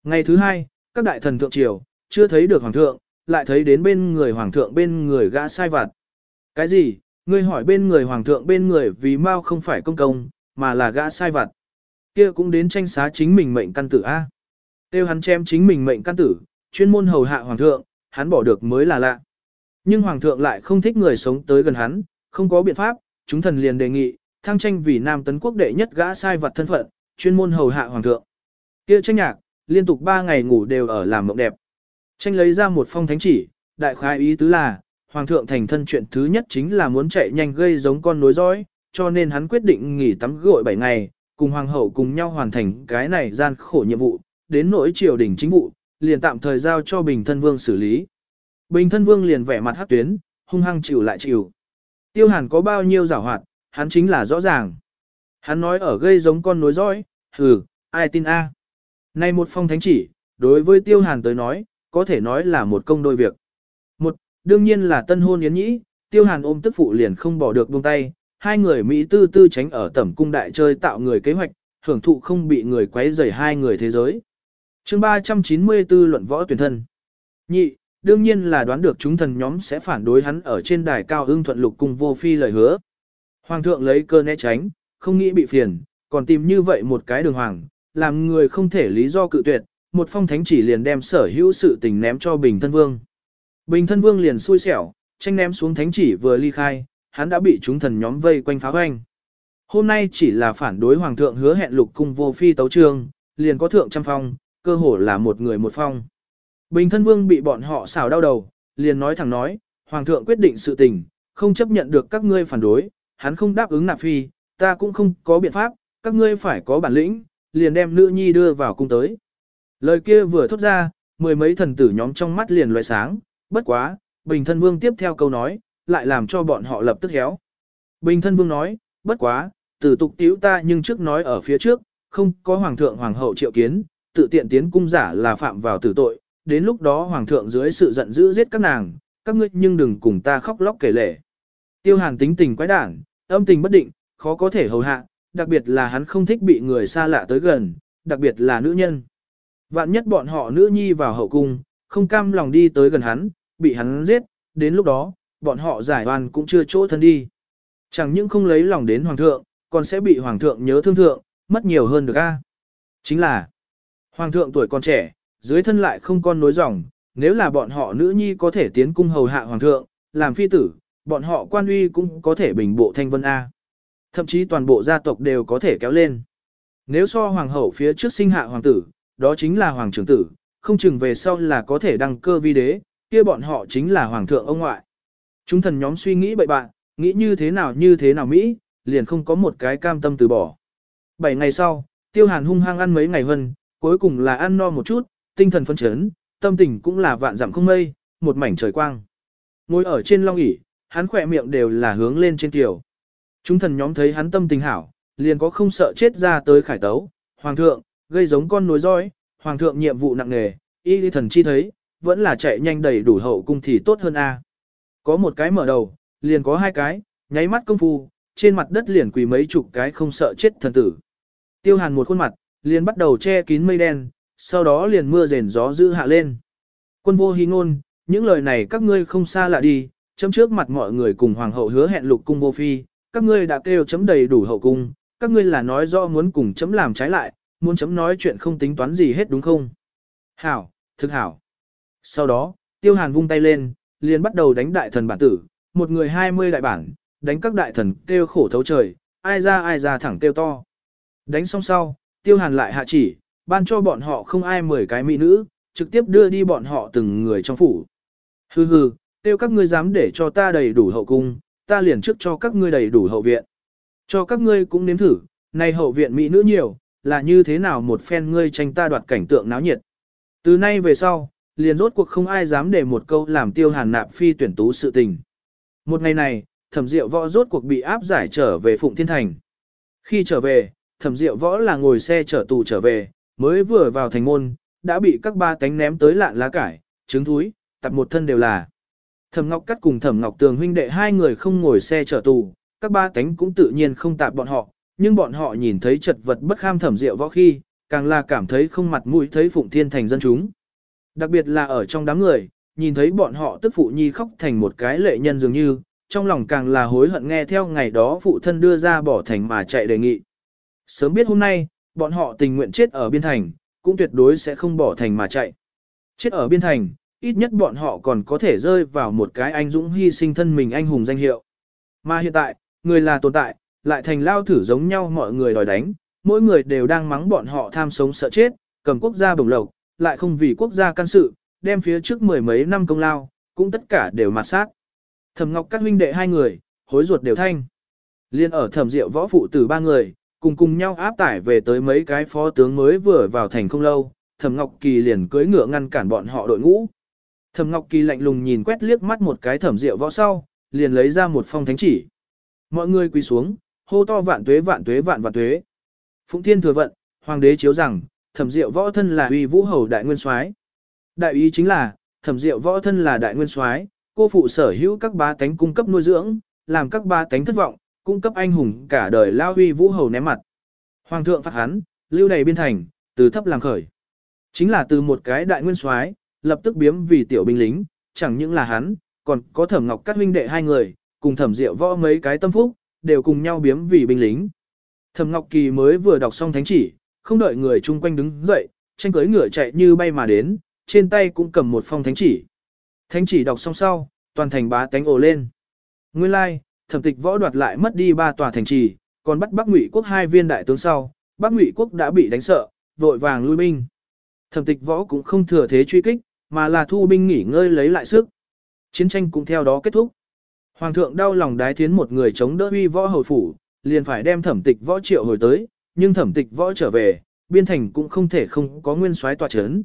A: Ngày thứ hai, các đại thần thượng triều, chưa thấy được hoàng thượng, lại thấy đến bên người hoàng thượng bên người gã sai vặt. Cái gì, ngươi hỏi bên người hoàng thượng bên người vì mau không phải công công, mà là gã sai vặt. Kia cũng đến tranh xá chính mình mệnh căn tử A. À? Tiêu hắn chém chính mình mệnh căn tử, chuyên môn hầu hạ hoàng thượng, hắn bỏ được mới là lạ. Nhưng hoàng thượng lại không thích người sống tới gần hắn, không có biện pháp, chúng thần liền đề nghị, thăng tranh vì nam tấn quốc đệ nhất gã sai vặt thân phận, chuyên môn hầu hạ hoàng thượng. Kia tranh nhạc, liên tục 3 ngày ngủ đều ở làm mộng đẹp. Tranh lấy ra một phong thánh chỉ, đại khái ý tứ là, Hoàng thượng thành thân chuyện thứ nhất chính là muốn chạy nhanh gây giống con nối dõi, cho nên hắn quyết định nghỉ tắm gội 7 ngày, cùng Hoàng hậu cùng nhau hoàn thành cái này gian khổ nhiệm vụ, đến nỗi triều đình chính vụ, liền tạm thời giao cho Bình Thân Vương xử lý. Bình Thân Vương liền vẻ mặt hắc tuyến, hung hăng chịu lại chịu. Tiêu Hàn có bao nhiêu giảo hoạt, hắn chính là rõ ràng. Hắn nói ở gây giống con nối dõi, hừ, ai tin a? Này một phong thánh chỉ, đối với tiêu hàn tới nói, có thể nói là một công đôi việc. Một, đương nhiên là tân hôn yến nhĩ, tiêu hàn ôm tức phụ liền không bỏ được buông tay, hai người Mỹ tư tư tránh ở tẩm cung đại chơi tạo người kế hoạch, hưởng thụ không bị người quấy rầy hai người thế giới. chương 394 luận võ tuyển thân. Nhị, đương nhiên là đoán được chúng thần nhóm sẽ phản đối hắn ở trên đài cao ưng thuận lục cùng vô phi lời hứa. Hoàng thượng lấy cơ né tránh, không nghĩ bị phiền, còn tìm như vậy một cái đường hoàng, làm người không thể lý do cự tuyệt, một phong thánh chỉ liền đem sở hữu sự tình ném cho Bình Thân Vương. Bình Thân Vương liền xui xẻo, tranh ném xuống thánh chỉ vừa ly khai, hắn đã bị chúng thần nhóm vây quanh phá hoanh. Hôm nay chỉ là phản đối hoàng thượng hứa hẹn lục cung vô phi tấu trương, liền có thượng trăm phong, cơ hồ là một người một phong. Bình Thân Vương bị bọn họ xào đau đầu, liền nói thẳng nói, hoàng thượng quyết định sự tình, không chấp nhận được các ngươi phản đối, hắn không đáp ứng nạp phi, ta cũng không có biện pháp, các ngươi phải có bản lĩnh, liền đem nữ nhi đưa vào cung tới. Lời kia vừa thốt ra, mười mấy thần tử nhóm trong mắt liền loại sáng, bất quá, Bình Thân Vương tiếp theo câu nói, lại làm cho bọn họ lập tức héo. Bình Thân Vương nói, bất quá, tử tục tiểu ta nhưng trước nói ở phía trước, không có Hoàng thượng Hoàng hậu triệu kiến, tự tiện tiến cung giả là phạm vào tử tội, đến lúc đó Hoàng thượng dưới sự giận dữ giết các nàng, các ngươi nhưng đừng cùng ta khóc lóc kể lể. Tiêu hàn tính tình quái đản, âm tình bất định, khó có thể hầu hạ, đặc biệt là hắn không thích bị người xa lạ tới gần, đặc biệt là nữ nhân. Vạn nhất bọn họ nữ nhi vào hậu cung, không cam lòng đi tới gần hắn, bị hắn giết, đến lúc đó, bọn họ giải oan cũng chưa chỗ thân đi. Chẳng những không lấy lòng đến hoàng thượng, còn sẽ bị hoàng thượng nhớ thương thượng, mất nhiều hơn được a. Chính là, hoàng thượng tuổi còn trẻ, dưới thân lại không con nối dòng, nếu là bọn họ nữ nhi có thể tiến cung hầu hạ hoàng thượng, làm phi tử, bọn họ quan uy cũng có thể bình bộ thanh vân a thậm chí toàn bộ gia tộc đều có thể kéo lên. Nếu so hoàng hậu phía trước sinh hạ hoàng tử, đó chính là hoàng trưởng tử, không chừng về sau là có thể đăng cơ vi đế, kia bọn họ chính là hoàng thượng ông ngoại. Chúng thần nhóm suy nghĩ bậy bạn, nghĩ như thế nào như thế nào Mỹ, liền không có một cái cam tâm từ bỏ. Bảy ngày sau, tiêu hàn hung hăng ăn mấy ngày hơn, cuối cùng là ăn no một chút, tinh thần phấn chấn, tâm tình cũng là vạn dặm không mây, một mảnh trời quang. Ngồi ở trên long ỷ hắn khỏe miệng đều là hướng lên trên tiểu. Chúng thần nhóm thấy hắn tâm tình hảo, liền có không sợ chết ra tới khải tấu, hoàng thượng, gây giống con nối roi. hoàng thượng nhiệm vụ nặng nề, y lý thần chi thấy, vẫn là chạy nhanh đầy đủ hậu cung thì tốt hơn a. Có một cái mở đầu, liền có hai cái, nháy mắt công phu, trên mặt đất liền quỳ mấy chục cái không sợ chết thần tử. Tiêu Hàn một khuôn mặt, liền bắt đầu che kín mây đen, sau đó liền mưa rền gió dữ hạ lên. Quân vô hí ngôn, những lời này các ngươi không xa lạ đi, chấm trước mặt mọi người cùng hoàng hậu hứa hẹn lục cung vô phi, các ngươi đã kêu chấm đầy đủ hậu cung, các ngươi là nói do muốn cùng chấm làm trái lại, muốn chấm nói chuyện không tính toán gì hết đúng không? Hảo, thực hảo. Sau đó, tiêu hàn vung tay lên, liền bắt đầu đánh đại thần bản tử, một người hai mươi đại bản, đánh các đại thần kêu khổ thấu trời, ai ra ai ra thẳng kêu to. Đánh xong sau, tiêu hàn lại hạ chỉ, ban cho bọn họ không ai mười cái mỹ nữ, trực tiếp đưa đi bọn họ từng người trong phủ. Hừ hừ, tiêu các ngươi dám để cho ta đầy đủ hậu cung, ta liền trước cho các ngươi đầy đủ hậu viện. Cho các ngươi cũng nếm thử, nay hậu viện mỹ nữ nhiều, là như thế nào một phen ngươi tranh ta đoạt cảnh tượng náo nhiệt. Từ nay về sau, liền rốt cuộc không ai dám để một câu làm tiêu hàn nạp phi tuyển tú sự tình. Một ngày này, thẩm diệu võ rốt cuộc bị áp giải trở về Phụng Thiên Thành. Khi trở về, thẩm diệu võ là ngồi xe chở tù trở về, mới vừa vào thành môn, đã bị các ba cánh ném tới lạn lá cải, trứng thúi, tập một thân đều là. Thẩm Ngọc Cắt cùng Thẩm Ngọc Tường huynh đệ hai người không ngồi xe chở tù, các ba cánh cũng tự nhiên không tạp bọn họ, nhưng bọn họ nhìn thấy chật vật bất kham thẩm rượu võ khi, càng là cảm thấy không mặt mũi thấy Phụng Thiên thành dân chúng. Đặc biệt là ở trong đám người, nhìn thấy bọn họ tức phụ nhi khóc thành một cái lệ nhân dường như, trong lòng càng là hối hận nghe theo ngày đó phụ thân đưa ra bỏ thành mà chạy đề nghị. Sớm biết hôm nay, bọn họ tình nguyện chết ở biên thành, cũng tuyệt đối sẽ không bỏ thành mà chạy. Chết ở biên thành, ít nhất bọn họ còn có thể rơi vào một cái anh dũng hy sinh thân mình anh hùng danh hiệu. Mà hiện tại, người là tồn tại, lại thành lao thử giống nhau mọi người đòi đánh, mỗi người đều đang mắng bọn họ tham sống sợ chết, cầm quốc gia bổng lộc, lại không vì quốc gia can sự, đem phía trước mười mấy năm công lao, cũng tất cả đều mặt sát. Thẩm Ngọc các huynh đệ hai người, hối ruột đều thanh. Liên ở Thẩm Diệu võ phụ tử ba người, cùng cùng nhau áp tải về tới mấy cái phó tướng mới vừa vào thành không lâu, Thẩm Ngọc Kỳ liền cưỡi ngựa ngăn cản bọn họ đội ngũ. Thẩm Ngọc Kỳ lạnh lùng nhìn quét liếc mắt một cái thẩm Diệu võ sau, liền lấy ra một phong thánh chỉ. Mọi người quỳ xuống, hô to vạn tuế vạn tuế vạn vạn tuế. Phụng Thiên thừa vận, hoàng đế chiếu rằng, thẩm Diệu võ thân là uy vũ hầu đại nguyên soái. Đại ý chính là, thẩm Diệu võ thân là đại nguyên soái, cô phụ sở hữu các bá tánh cung cấp nuôi dưỡng, làm các bá tánh thất vọng, cung cấp anh hùng cả đời lao huy vũ hầu ném mặt. Hoàng thượng phát hắn, lưu đầy biên thành, từ thấp làm khởi. Chính là từ một cái đại nguyên soái, lập tức biếm vì tiểu binh lính, chẳng những là hắn, còn có thẩm ngọc các huynh đệ hai người, cùng thẩm diệu võ mấy cái tâm phúc, đều cùng nhau biếm vì binh lính. Thẩm Ngọc Kỳ mới vừa đọc xong thánh chỉ, không đợi người chung quanh đứng dậy, tranh cưới ngựa chạy như bay mà đến, trên tay cũng cầm một phong thánh chỉ. Thánh chỉ đọc xong sau, toàn thành bá tánh ồ lên. Nguyên lai, thẩm tịch võ đoạt lại mất đi ba tòa thành trì, còn bắt Bắc Ngụy quốc hai viên đại tướng sau, Bắc Ngụy quốc đã bị đánh sợ, vội vàng lui binh. Thẩm tịch võ cũng không thừa thế truy kích, mà là thu binh nghỉ ngơi lấy lại sức. Chiến tranh cũng theo đó kết thúc. Hoàng thượng đau lòng đái thiến một người chống đỡ uy võ hầu phủ, liền phải đem thẩm tịch võ triệu hồi tới, nhưng thẩm tịch võ trở về, biên thành cũng không thể không có nguyên soái tòa chấn.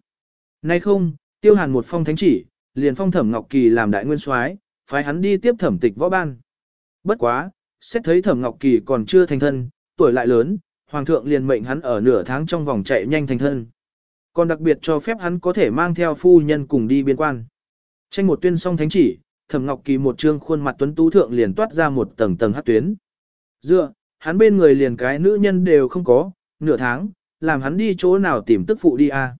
A: Nay không, tiêu hàn một phong thánh chỉ, liền phong thẩm Ngọc Kỳ làm đại nguyên soái, phái hắn đi tiếp thẩm tịch võ ban. Bất quá, xét thấy thẩm Ngọc Kỳ còn chưa thành thân, tuổi lại lớn, hoàng thượng liền mệnh hắn ở nửa tháng trong vòng chạy nhanh thành thân còn đặc biệt cho phép hắn có thể mang theo phu nhân cùng đi biên quan. Tranh một tuyên song thánh chỉ, Thẩm Ngọc Kỳ một trương khuôn mặt tuấn tú thượng liền toát ra một tầng tầng hắc tuyến. Dựa, hắn bên người liền cái nữ nhân đều không có, nửa tháng, làm hắn đi chỗ nào tìm tức phụ đi a. À.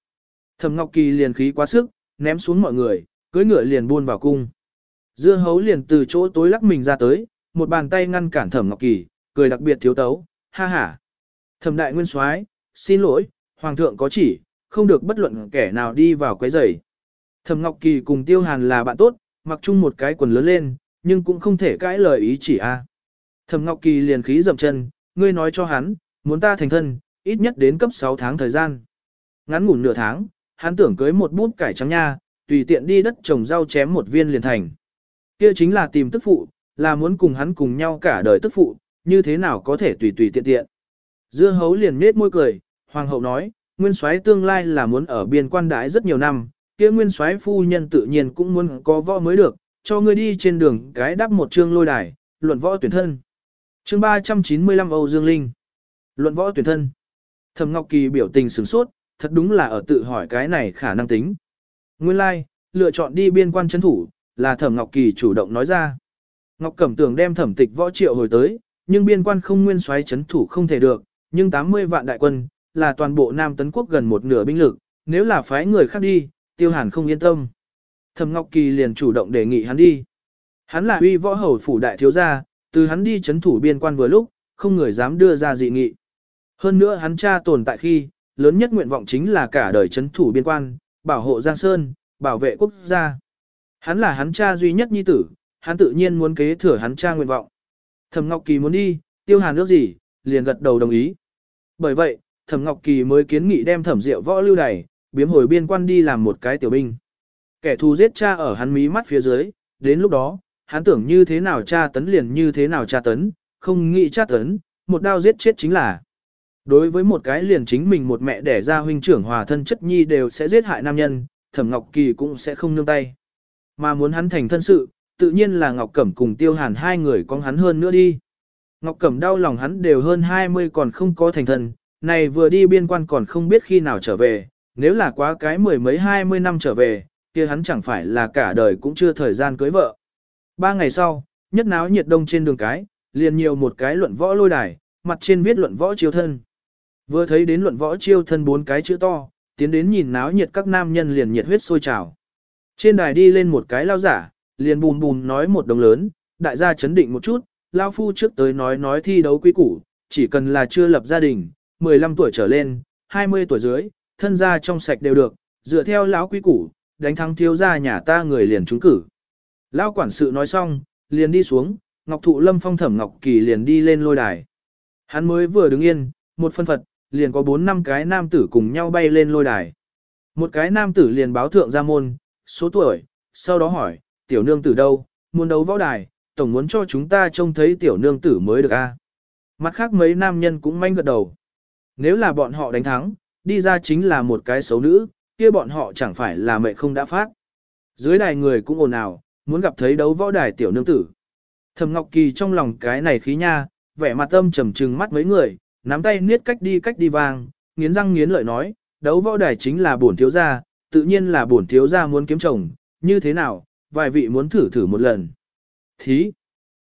A: Thẩm Ngọc Kỳ liền khí quá sức, ném xuống mọi người, cưỡi ngựa liền buôn vào cung. Dưa hấu liền từ chỗ tối lắc mình ra tới, một bàn tay ngăn cản Thẩm Ngọc Kỳ, cười đặc biệt thiếu tấu, ha ha. Thẩm đại nguyên soái, xin lỗi, hoàng thượng có chỉ, không được bất luận kẻ nào đi vào quấy rầy. Thẩm Ngọc Kỳ cùng Tiêu Hàn là bạn tốt, mặc chung một cái quần lớn lên, nhưng cũng không thể cãi lời ý chỉ a. À. Thẩm Ngọc Kỳ liền khí dậm chân, ngươi nói cho hắn, muốn ta thành thân, ít nhất đến cấp 6 tháng thời gian. Ngắn ngủn nửa tháng, hắn tưởng cưới một bút cải trắng nha, tùy tiện đi đất trồng rau chém một viên liền thành. Kia chính là tìm tức phụ, là muốn cùng hắn cùng nhau cả đời tức phụ, như thế nào có thể tùy tùy tiện tiện. Dưa hấu liền nết môi cười, hoàng hậu nói, nguyên soái tương lai là muốn ở biên quan đái rất nhiều năm, kia nguyên soái phu nhân tự nhiên cũng muốn có võ mới được, cho ngươi đi trên đường cái đắp một chương lôi đài, luận võ tuyển thân. Chương 395 Âu Dương Linh. Luận võ tuyển thân. Thẩm Ngọc Kỳ biểu tình sửng sốt, thật đúng là ở tự hỏi cái này khả năng tính. Nguyên lai, lựa chọn đi biên quan trấn thủ là Thẩm Ngọc Kỳ chủ động nói ra. Ngọc Cẩm Tường đem Thẩm Tịch Võ Triệu hồi tới, nhưng biên quan không nguyên soái trấn thủ không thể được, nhưng 80 vạn đại quân, là toàn bộ Nam Tấn Quốc gần một nửa binh lực, nếu là phái người khác đi, tiêu hàn không yên tâm. Thẩm Ngọc Kỳ liền chủ động đề nghị hắn đi. Hắn là uy võ hầu phủ đại thiếu gia, từ hắn đi chấn thủ biên quan vừa lúc, không người dám đưa ra dị nghị. Hơn nữa hắn cha tồn tại khi, lớn nhất nguyện vọng chính là cả đời chấn thủ biên quan, bảo hộ Giang Sơn, bảo vệ quốc gia. Hắn là hắn cha duy nhất nhi tử, hắn tự nhiên muốn kế thừa hắn cha nguyện vọng. Thẩm Ngọc Kỳ muốn đi, Tiêu Hàn nước gì, liền gật đầu đồng ý. Bởi vậy, Thẩm Ngọc Kỳ mới kiến nghị đem Thẩm Diệu Võ lưu đày, biếm hồi biên quan đi làm một cái tiểu binh. Kẻ thù giết cha ở hắn mí mắt phía dưới, đến lúc đó, hắn tưởng như thế nào cha tấn liền như thế nào cha tấn, không nghĩ cha tấn, một đao giết chết chính là. Đối với một cái liền chính mình một mẹ đẻ ra huynh trưởng hòa thân chất nhi đều sẽ giết hại nam nhân, Thẩm Ngọc Kỳ cũng sẽ không nương tay. Mà muốn hắn thành thân sự, tự nhiên là Ngọc Cẩm cùng Tiêu Hàn hai người con hắn hơn nữa đi. Ngọc Cẩm đau lòng hắn đều hơn 20 còn không có thành thân, này vừa đi biên quan còn không biết khi nào trở về, nếu là quá cái mười mấy hai mươi năm trở về, kia hắn chẳng phải là cả đời cũng chưa thời gian cưới vợ. Ba ngày sau, nhất náo nhiệt đông trên đường cái, liền nhiều một cái luận võ lôi đài, mặt trên viết luận võ chiêu thân. Vừa thấy đến luận võ chiêu thân bốn cái chữ to, tiến đến nhìn náo nhiệt các nam nhân liền nhiệt huyết sôi trào. Trên đài đi lên một cái lao giả, liền bùm bùm nói một đồng lớn, đại gia chấn định một chút, lao phu trước tới nói nói thi đấu quý củ, chỉ cần là chưa lập gia đình, 15 tuổi trở lên, 20 tuổi dưới, thân gia trong sạch đều được, dựa theo lão quý củ, đánh thắng thiếu gia nhà ta người liền trúng cử. Lão quản sự nói xong, liền đi xuống, Ngọc Thụ Lâm Phong Thẩm Ngọc Kỳ liền đi lên lôi đài. Hắn mới vừa đứng yên, một phân phật, liền có 4 năm cái nam tử cùng nhau bay lên lôi đài. Một cái nam tử liền báo thượng ra môn, số tuổi, sau đó hỏi, tiểu nương tử đâu, muốn đấu võ đài, tổng muốn cho chúng ta trông thấy tiểu nương tử mới được a. À? Mặt khác mấy nam nhân cũng manh gật đầu nếu là bọn họ đánh thắng, đi ra chính là một cái xấu nữ, kia bọn họ chẳng phải là mẹ không đã phát. Dưới đài người cũng ồn ào, muốn gặp thấy đấu võ đài tiểu nương tử. Thẩm Ngọc Kỳ trong lòng cái này khí nha, vẻ mặt âm trầm trừng mắt mấy người, nắm tay niết cách đi cách đi vàng, nghiến răng nghiến lợi nói, đấu võ đài chính là bổn thiếu gia, tự nhiên là bổn thiếu gia muốn kiếm chồng, như thế nào, vài vị muốn thử thử một lần. Thí,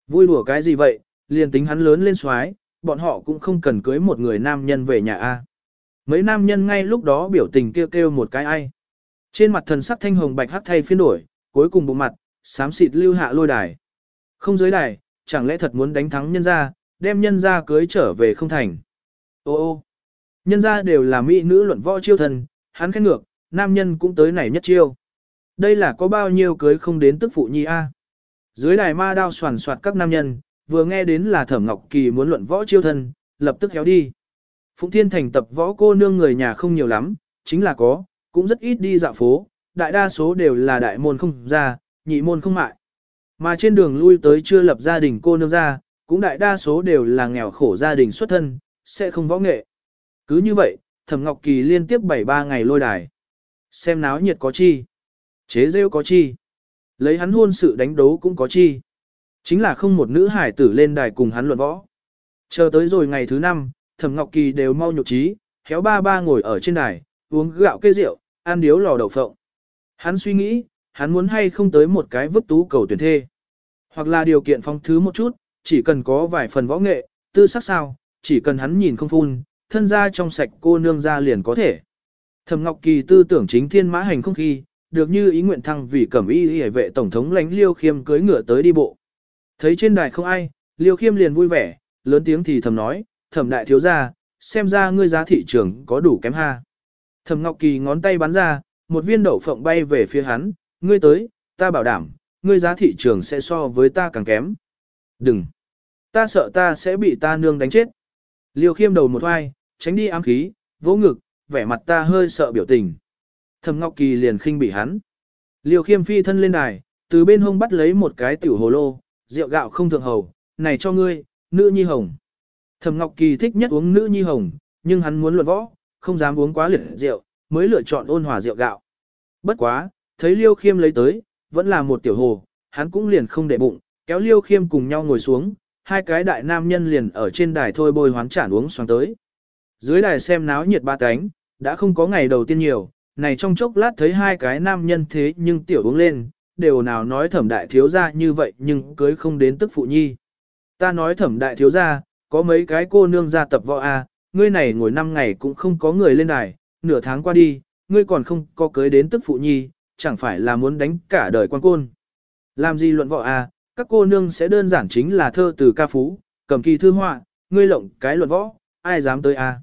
A: vui đùa cái gì vậy, liền tính hắn lớn lên xoái, bọn họ cũng không cần cưới một người nam nhân về nhà A. Mấy nam nhân ngay lúc đó biểu tình kêu kêu một cái ai. Trên mặt thần sắc thanh hồng bạch hắc thay phiên đổi, cuối cùng bộ mặt, xám xịt lưu hạ lôi đài. Không giới đài, chẳng lẽ thật muốn đánh thắng nhân gia, đem nhân gia cưới trở về không thành. Ô ô, nhân gia đều là mỹ nữ luận võ chiêu thần, hắn khen ngược, nam nhân cũng tới này nhất chiêu. Đây là có bao nhiêu cưới không đến tức phụ nhi a. Dưới đài ma đao soàn soạt các nam nhân, vừa nghe đến là Thẩm Ngọc Kỳ muốn luận võ chiêu thân, lập tức héo đi. Phụng Thiên Thành tập võ cô nương người nhà không nhiều lắm, chính là có, cũng rất ít đi dạo phố, đại đa số đều là đại môn không ra, nhị môn không mại. Mà trên đường lui tới chưa lập gia đình cô nương ra, cũng đại đa số đều là nghèo khổ gia đình xuất thân, sẽ không võ nghệ. Cứ như vậy, Thẩm Ngọc Kỳ liên tiếp 7-3 ngày lôi đài. Xem náo nhiệt có chi, chế rêu có chi, lấy hắn hôn sự đánh đấu cũng có chi. Chính là không một nữ hải tử lên đài cùng hắn luận võ. Chờ tới rồi ngày thứ năm, Thẩm Ngọc Kỳ đều mau nhục trí, khéo ba ba ngồi ở trên đài, uống gạo kê rượu, ăn điếu lò đậu phộng. Hắn suy nghĩ, hắn muốn hay không tới một cái vứt tú cầu tuyển thê. Hoặc là điều kiện phong thứ một chút, chỉ cần có vài phần võ nghệ, tư sắc sao, chỉ cần hắn nhìn không phun, thân ra trong sạch cô nương ra liền có thể. Thẩm Ngọc Kỳ tư tưởng chính thiên mã hành không khi, được như ý nguyện thăng vì cẩm y hệ vệ tổng thống lãnh liêu khiêm cưới ngựa tới đi bộ. Thấy trên đài không ai, Liêu Khiêm liền vui vẻ, lớn tiếng thì thầm nói, thẩm đại thiếu gia, xem ra ngươi giá thị trường có đủ kém ha. Thẩm Ngọc Kỳ ngón tay bắn ra, một viên đậu phộng bay về phía hắn, ngươi tới, ta bảo đảm, ngươi giá thị trường sẽ so với ta càng kém. Đừng! Ta sợ ta sẽ bị ta nương đánh chết. Liêu Khiêm đầu một oai, tránh đi ám khí, vỗ ngực, vẻ mặt ta hơi sợ biểu tình. Thẩm Ngọc Kỳ liền khinh bị hắn. Liêu Khiêm phi thân lên đài, từ bên hông bắt lấy một cái tiểu hồ lô, rượu gạo không thượng hầu, này cho ngươi, nữ nhi hồng. Thẩm Ngọc Kỳ thích nhất uống nữ nhi hồng, nhưng hắn muốn luận võ, không dám uống quá liệt rượu, mới lựa chọn ôn hòa rượu gạo. Bất quá, thấy Liêu Khiêm lấy tới, vẫn là một tiểu hồ, hắn cũng liền không để bụng, kéo Liêu Khiêm cùng nhau ngồi xuống, hai cái đại nam nhân liền ở trên đài thôi bôi hoán chản uống xoắn tới. Dưới đài xem náo nhiệt ba cánh, đã không có ngày đầu tiên nhiều, này trong chốc lát thấy hai cái nam nhân thế nhưng tiểu uống lên, đều nào nói thẩm đại thiếu gia như vậy nhưng cưới không đến tức phụ nhi. Ta nói thẩm đại thiếu gia, có mấy cái cô nương gia tập võ a, à, ngươi này ngồi năm ngày cũng không có người lên đài, nửa tháng qua đi, ngươi còn không có cưới đến tức phụ nhi, chẳng phải là muốn đánh cả đời quan côn. Làm gì luận võ a, à, các cô nương sẽ đơn giản chính là thơ từ ca phú, cầm kỳ thư họa, ngươi lộng cái luận võ, ai dám tới a? À.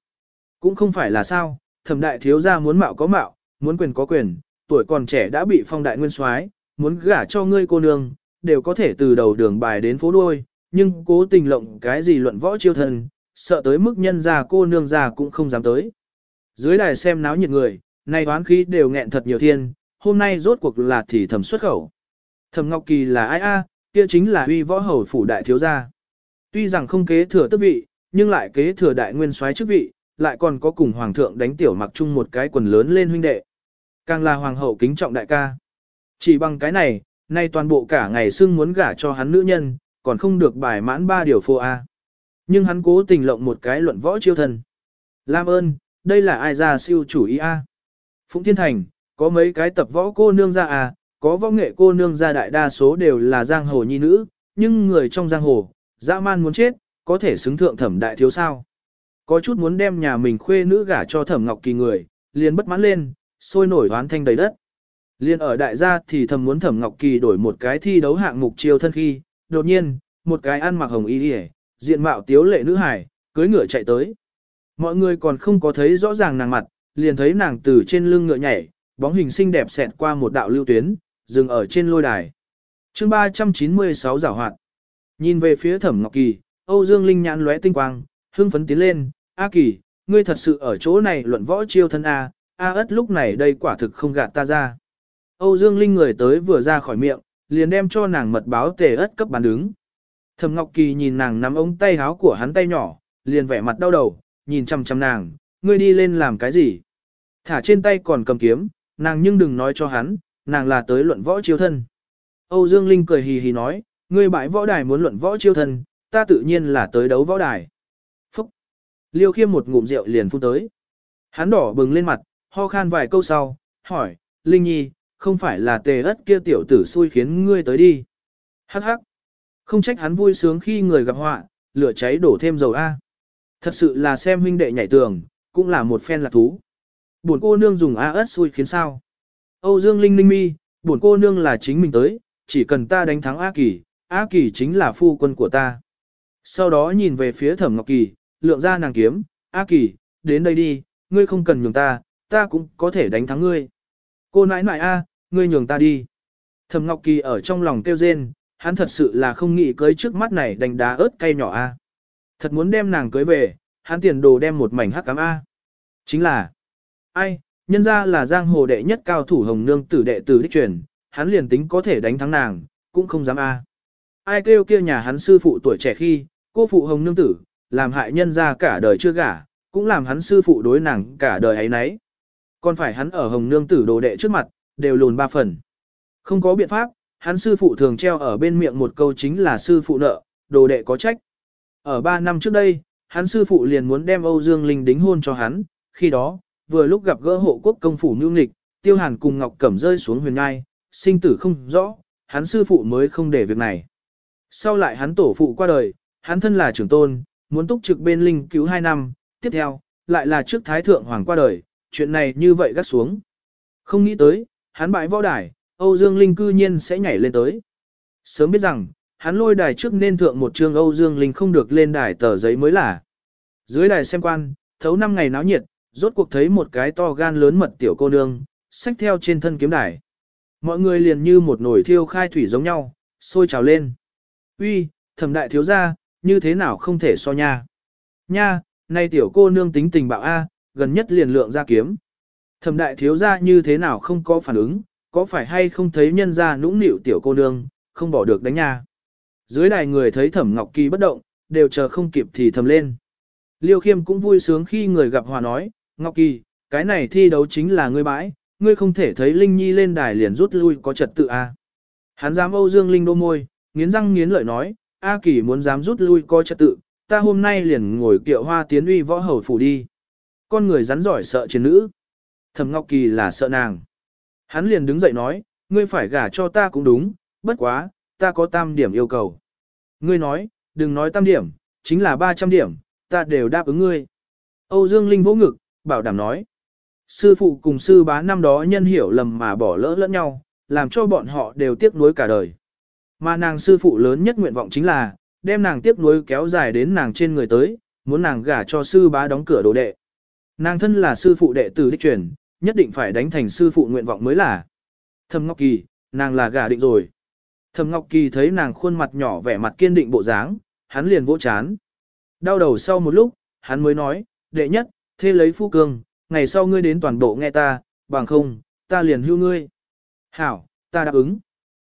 A: Cũng không phải là sao, thẩm đại thiếu gia muốn mạo có mạo, muốn quyền có quyền, tuổi còn trẻ đã bị phong đại nguyên soái, muốn gả cho ngươi cô nương, đều có thể từ đầu đường bài đến phố đuôi, nhưng cố tình lộng cái gì luận võ chiêu thần, sợ tới mức nhân già cô nương già cũng không dám tới. Dưới đài xem náo nhiệt người, nay đoán khí đều nghẹn thật nhiều thiên, hôm nay rốt cuộc là thì thầm xuất khẩu. thầm Ngọc Kỳ là ai a, kia chính là uy võ hầu phủ đại thiếu gia. Tuy rằng không kế thừa tước vị, nhưng lại kế thừa đại nguyên soái chức vị, lại còn có cùng hoàng thượng đánh tiểu mặc chung một cái quần lớn lên huynh đệ. Càng là hoàng hậu kính trọng đại ca. Chỉ bằng cái này, nay toàn bộ cả ngày xưng muốn gả cho hắn nữ nhân, còn không được bài mãn ba điều phô A. Nhưng hắn cố tình lộng một cái luận võ chiêu thần. Lam ơn, đây là ai ra siêu chủ ý A. Phụng Thiên Thành, có mấy cái tập võ cô nương ra A, có võ nghệ cô nương ra đại đa số đều là giang hồ nhi nữ, nhưng người trong giang hồ, dã man muốn chết, có thể xứng thượng thẩm đại thiếu sao. Có chút muốn đem nhà mình khuê nữ gả cho thẩm ngọc kỳ người, liền bất mãn lên, sôi nổi oán thanh đầy đất. Liên ở đại gia thì thầm muốn Thẩm Ngọc Kỳ đổi một cái thi đấu hạng mục chiêu thân khi, đột nhiên, một cái ăn mặc hồng y đi diện mạo tiếu lệ nữ hải, cưới ngựa chạy tới. Mọi người còn không có thấy rõ ràng nàng mặt, liền thấy nàng từ trên lưng ngựa nhảy, bóng hình xinh đẹp xẹt qua một đạo lưu tuyến, dừng ở trên lôi đài. chương 396 giảo hoạt. Nhìn về phía Thẩm Ngọc Kỳ, Âu Dương Linh nhãn lóe tinh quang, hưng phấn tiến lên, A Kỳ, ngươi thật sự ở chỗ này luận võ chiêu thân A, A ất lúc này đây quả thực không gạt ta ra. Âu Dương Linh người tới vừa ra khỏi miệng, liền đem cho nàng mật báo tề ất cấp bán đứng. Thẩm Ngọc Kỳ nhìn nàng nắm ống tay háo của hắn tay nhỏ, liền vẻ mặt đau đầu, nhìn chằm chằm nàng, ngươi đi lên làm cái gì? Thả trên tay còn cầm kiếm, nàng nhưng đừng nói cho hắn, nàng là tới luận võ chiêu thân. Âu Dương Linh cười hì hì nói, ngươi bãi võ đài muốn luận võ chiêu thân, ta tự nhiên là tới đấu võ đài. Phúc! Liêu khiêm một ngụm rượu liền phun tới. Hắn đỏ bừng lên mặt, ho khan vài câu sau, hỏi, Linh Nhi, không phải là tề ất kia tiểu tử xui khiến ngươi tới đi. Hắc hắc. Không trách hắn vui sướng khi người gặp họa, lửa cháy đổ thêm dầu A. Thật sự là xem huynh đệ nhảy tường, cũng là một phen lạc thú. Buồn cô nương dùng A ất xui khiến sao. Âu Dương Linh Linh Mi, buồn cô nương là chính mình tới, chỉ cần ta đánh thắng A Kỳ, A Kỳ chính là phu quân của ta. Sau đó nhìn về phía Thẩm Ngọc Kỳ, lượng ra nàng kiếm, A Kỳ, đến đây đi, ngươi không cần nhường ta, ta cũng có thể đánh thắng ngươi. Cô nãi nãi a, ngươi nhường ta đi. Thẩm Ngọc Kỳ ở trong lòng kêu rên, hắn thật sự là không nghĩ cưới trước mắt này đánh đá ớt cay nhỏ a. Thật muốn đem nàng cưới về, hắn tiền đồ đem một mảnh hắc cám a. Chính là, ai, nhân ra là giang hồ đệ nhất cao thủ hồng nương tử đệ tử đích truyền, hắn liền tính có thể đánh thắng nàng, cũng không dám a. Ai kêu kia nhà hắn sư phụ tuổi trẻ khi, cô phụ hồng nương tử, làm hại nhân ra cả đời chưa gả, cũng làm hắn sư phụ đối nàng cả đời ấy nấy. Còn phải hắn ở hồng nương tử đồ đệ trước mặt, đều lùn ba phần. Không có biện pháp, hắn sư phụ thường treo ở bên miệng một câu chính là sư phụ nợ, đồ đệ có trách. Ở ba năm trước đây, hắn sư phụ liền muốn đem Âu Dương Linh đính hôn cho hắn, khi đó, vừa lúc gặp gỡ hộ quốc công phủ Nưu Nịch, Tiêu Hàn cùng Ngọc Cẩm rơi xuống huyền ngai, sinh tử không rõ, hắn sư phụ mới không để việc này. Sau lại hắn tổ phụ qua đời, hắn thân là trưởng tôn, muốn túc trực bên linh cứu 2 năm, tiếp theo, lại là trước thái thượng hoàng qua đời, chuyện này như vậy gắt xuống. Không nghĩ tới, hắn bại võ đài, Âu Dương Linh cư nhiên sẽ nhảy lên tới. Sớm biết rằng, hắn lôi đài trước nên thượng một chương Âu Dương Linh không được lên đài tờ giấy mới là. Dưới đài xem quan, thấu năm ngày náo nhiệt, rốt cuộc thấy một cái to gan lớn mật tiểu cô nương, xách theo trên thân kiếm đài. Mọi người liền như một nồi thiêu khai thủy giống nhau, sôi trào lên. Uy, thẩm đại thiếu gia, như thế nào không thể so nha. Nha, nay tiểu cô nương tính tình bạo a, gần nhất liền lượng ra kiếm. Thẩm đại thiếu gia như thế nào không có phản ứng, có phải hay không thấy nhân gia nũng nịu tiểu cô nương, không bỏ được đánh nha. Dưới đài người thấy Thẩm Ngọc Kỳ bất động, đều chờ không kịp thì thầm lên. Liêu Khiêm cũng vui sướng khi người gặp hòa nói, Ngọc Kỳ, cái này thi đấu chính là ngươi bãi, ngươi không thể thấy Linh Nhi lên đài liền rút lui có trật tự a. À. Hắn dám Âu Dương Linh đô môi, nghiến răng nghiến lợi nói, A Kỳ muốn dám rút lui có trật tự, ta hôm nay liền ngồi kiệu hoa tiến uy võ hầu phủ đi. Con người rắn giỏi sợ chiến nữ. Thẩm Ngọc Kỳ là sợ nàng. Hắn liền đứng dậy nói, ngươi phải gả cho ta cũng đúng, bất quá, ta có tam điểm yêu cầu. Ngươi nói, đừng nói tam điểm, chính là 300 điểm, ta đều đáp ứng ngươi. Âu Dương Linh vỗ ngực, bảo đảm nói. Sư phụ cùng sư bá năm đó nhân hiểu lầm mà bỏ lỡ lẫn nhau, làm cho bọn họ đều tiếc nuối cả đời. Mà nàng sư phụ lớn nhất nguyện vọng chính là, đem nàng tiếc nuối kéo dài đến nàng trên người tới, muốn nàng gả cho sư bá đóng cửa đồ đệ. Nàng thân là sư phụ đệ tử đích truyền, nhất định phải đánh thành sư phụ nguyện vọng mới là. Thẩm Ngọc Kỳ, nàng là gà định rồi. Thẩm Ngọc Kỳ thấy nàng khuôn mặt nhỏ vẻ mặt kiên định bộ dáng, hắn liền vỗ chán. Đau đầu sau một lúc, hắn mới nói, đệ nhất, thế lấy phu cương, ngày sau ngươi đến toàn bộ nghe ta, bằng không, ta liền hưu ngươi. Hảo, ta đáp ứng.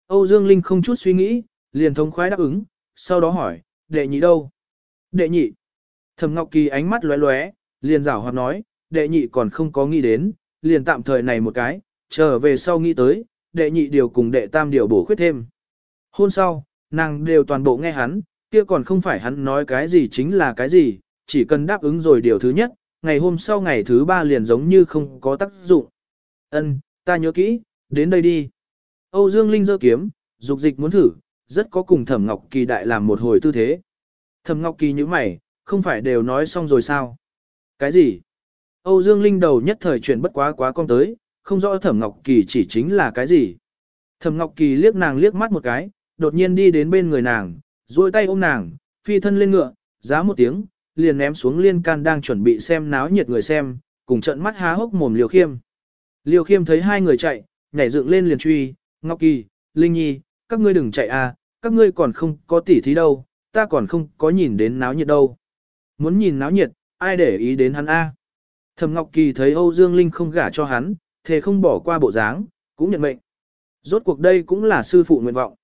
A: Âu Dương Linh không chút suy nghĩ, liền thống khoái đáp ứng, sau đó hỏi, đệ nhị đâu? Đệ nhị. Thẩm Ngọc Kỳ ánh mắt lóe lóe, liền rảo hoạt nói, đệ nhị còn không có nghĩ đến, liền tạm thời này một cái, trở về sau nghĩ tới, đệ nhị điều cùng đệ tam điều bổ khuyết thêm. Hôn sau, nàng đều toàn bộ nghe hắn, kia còn không phải hắn nói cái gì chính là cái gì, chỉ cần đáp ứng rồi điều thứ nhất, ngày hôm sau ngày thứ ba liền giống như không có tác dụng. Ân, ta nhớ kỹ, đến đây đi. Âu Dương Linh dơ kiếm, dục dịch muốn thử, rất có cùng Thẩm Ngọc Kỳ đại làm một hồi tư thế. Thẩm Ngọc Kỳ như mày, không phải đều nói xong rồi sao? Cái gì? Âu Dương Linh đầu nhất thời chuyển bất quá quá con tới, không rõ Thẩm Ngọc Kỳ chỉ chính là cái gì. Thẩm Ngọc Kỳ liếc nàng liếc mắt một cái, đột nhiên đi đến bên người nàng, duỗi tay ôm nàng, phi thân lên ngựa, giá một tiếng, liền ném xuống liên can đang chuẩn bị xem náo nhiệt người xem, cùng trận mắt há hốc mồm Liêu Khiêm. Liêu Khiêm thấy hai người chạy, nhảy dựng lên liền truy, Ngọc Kỳ, Linh Nhi, các ngươi đừng chạy à, các ngươi còn không có tỉ thí đâu, ta còn không có nhìn đến náo nhiệt đâu. Muốn nhìn náo nhiệt, ai để ý đến hắn a? Thẩm Ngọc Kỳ thấy Âu Dương Linh không gả cho hắn, thề không bỏ qua bộ dáng, cũng nhận mệnh. Rốt cuộc đây cũng là sư phụ nguyện vọng.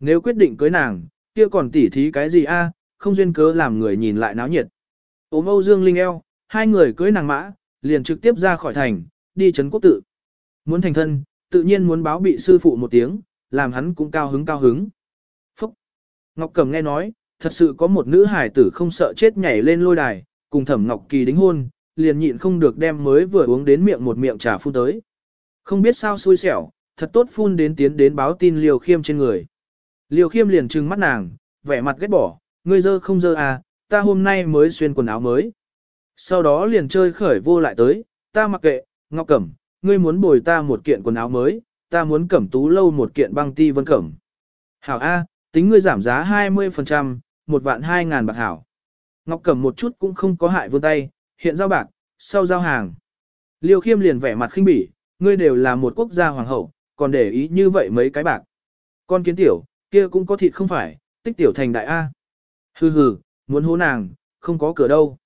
A: Nếu quyết định cưới nàng, kia còn tỉ thí cái gì a, không duyên cớ làm người nhìn lại náo nhiệt. Ôm Âu Dương Linh eo, hai người cưới nàng mã, liền trực tiếp ra khỏi thành, đi trấn quốc tự. Muốn thành thân, tự nhiên muốn báo bị sư phụ một tiếng, làm hắn cũng cao hứng cao hứng. Phúc! Ngọc Cầm nghe nói, thật sự có một nữ hải tử không sợ chết nhảy lên lôi đài, cùng Thẩm Ngọc Kỳ đính hôn, liền nhịn không được đem mới vừa uống đến miệng một miệng trà phun tới. Không biết sao xui xẻo, thật tốt phun đến tiến đến báo tin Liều Khiêm trên người. Liều Khiêm liền trừng mắt nàng, vẻ mặt ghét bỏ, ngươi dơ không dơ à, ta hôm nay mới xuyên quần áo mới. Sau đó liền chơi khởi vô lại tới, ta mặc kệ, Ngọc Cẩm, ngươi muốn bồi ta một kiện quần áo mới, ta muốn cẩm tú lâu một kiện băng ti vân cẩm. Hảo A, tính ngươi giảm giá 20%, một vạn hai ngàn bạc hảo. Ngọc Cẩm một chút cũng không có hại vươn tay, hiện giao bạc, sau giao hàng. Liêu khiêm liền vẻ mặt khinh bỉ, ngươi đều là một quốc gia hoàng hậu, còn để ý như vậy mấy cái bạc. Con kiến tiểu, kia cũng có thịt không phải, tích tiểu thành đại A. Hừ hừ, muốn hố nàng, không có cửa đâu.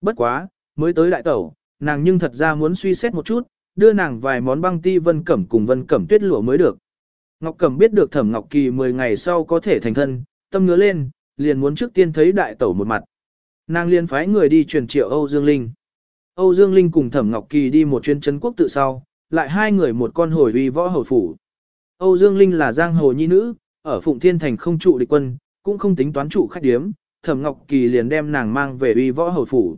A: Bất quá, mới tới đại tẩu, nàng nhưng thật ra muốn suy xét một chút, đưa nàng vài món băng ti vân cẩm cùng vân cẩm tuyết lụa mới được. Ngọc Cẩm biết được Thẩm Ngọc Kỳ 10 ngày sau có thể thành thân, tâm ngứa lên, liền muốn trước tiên thấy đại tẩu một mặt nàng liên phái người đi truyền triệu Âu Dương Linh. Âu Dương Linh cùng Thẩm Ngọc Kỳ đi một chuyến trấn quốc tự sau, lại hai người một con hồi uy võ hầu phủ. Âu Dương Linh là giang hồ nhi nữ, ở Phụng Thiên Thành không trụ địch quân, cũng không tính toán trụ khách điếm, Thẩm Ngọc Kỳ liền đem nàng mang về uy võ hầu phủ.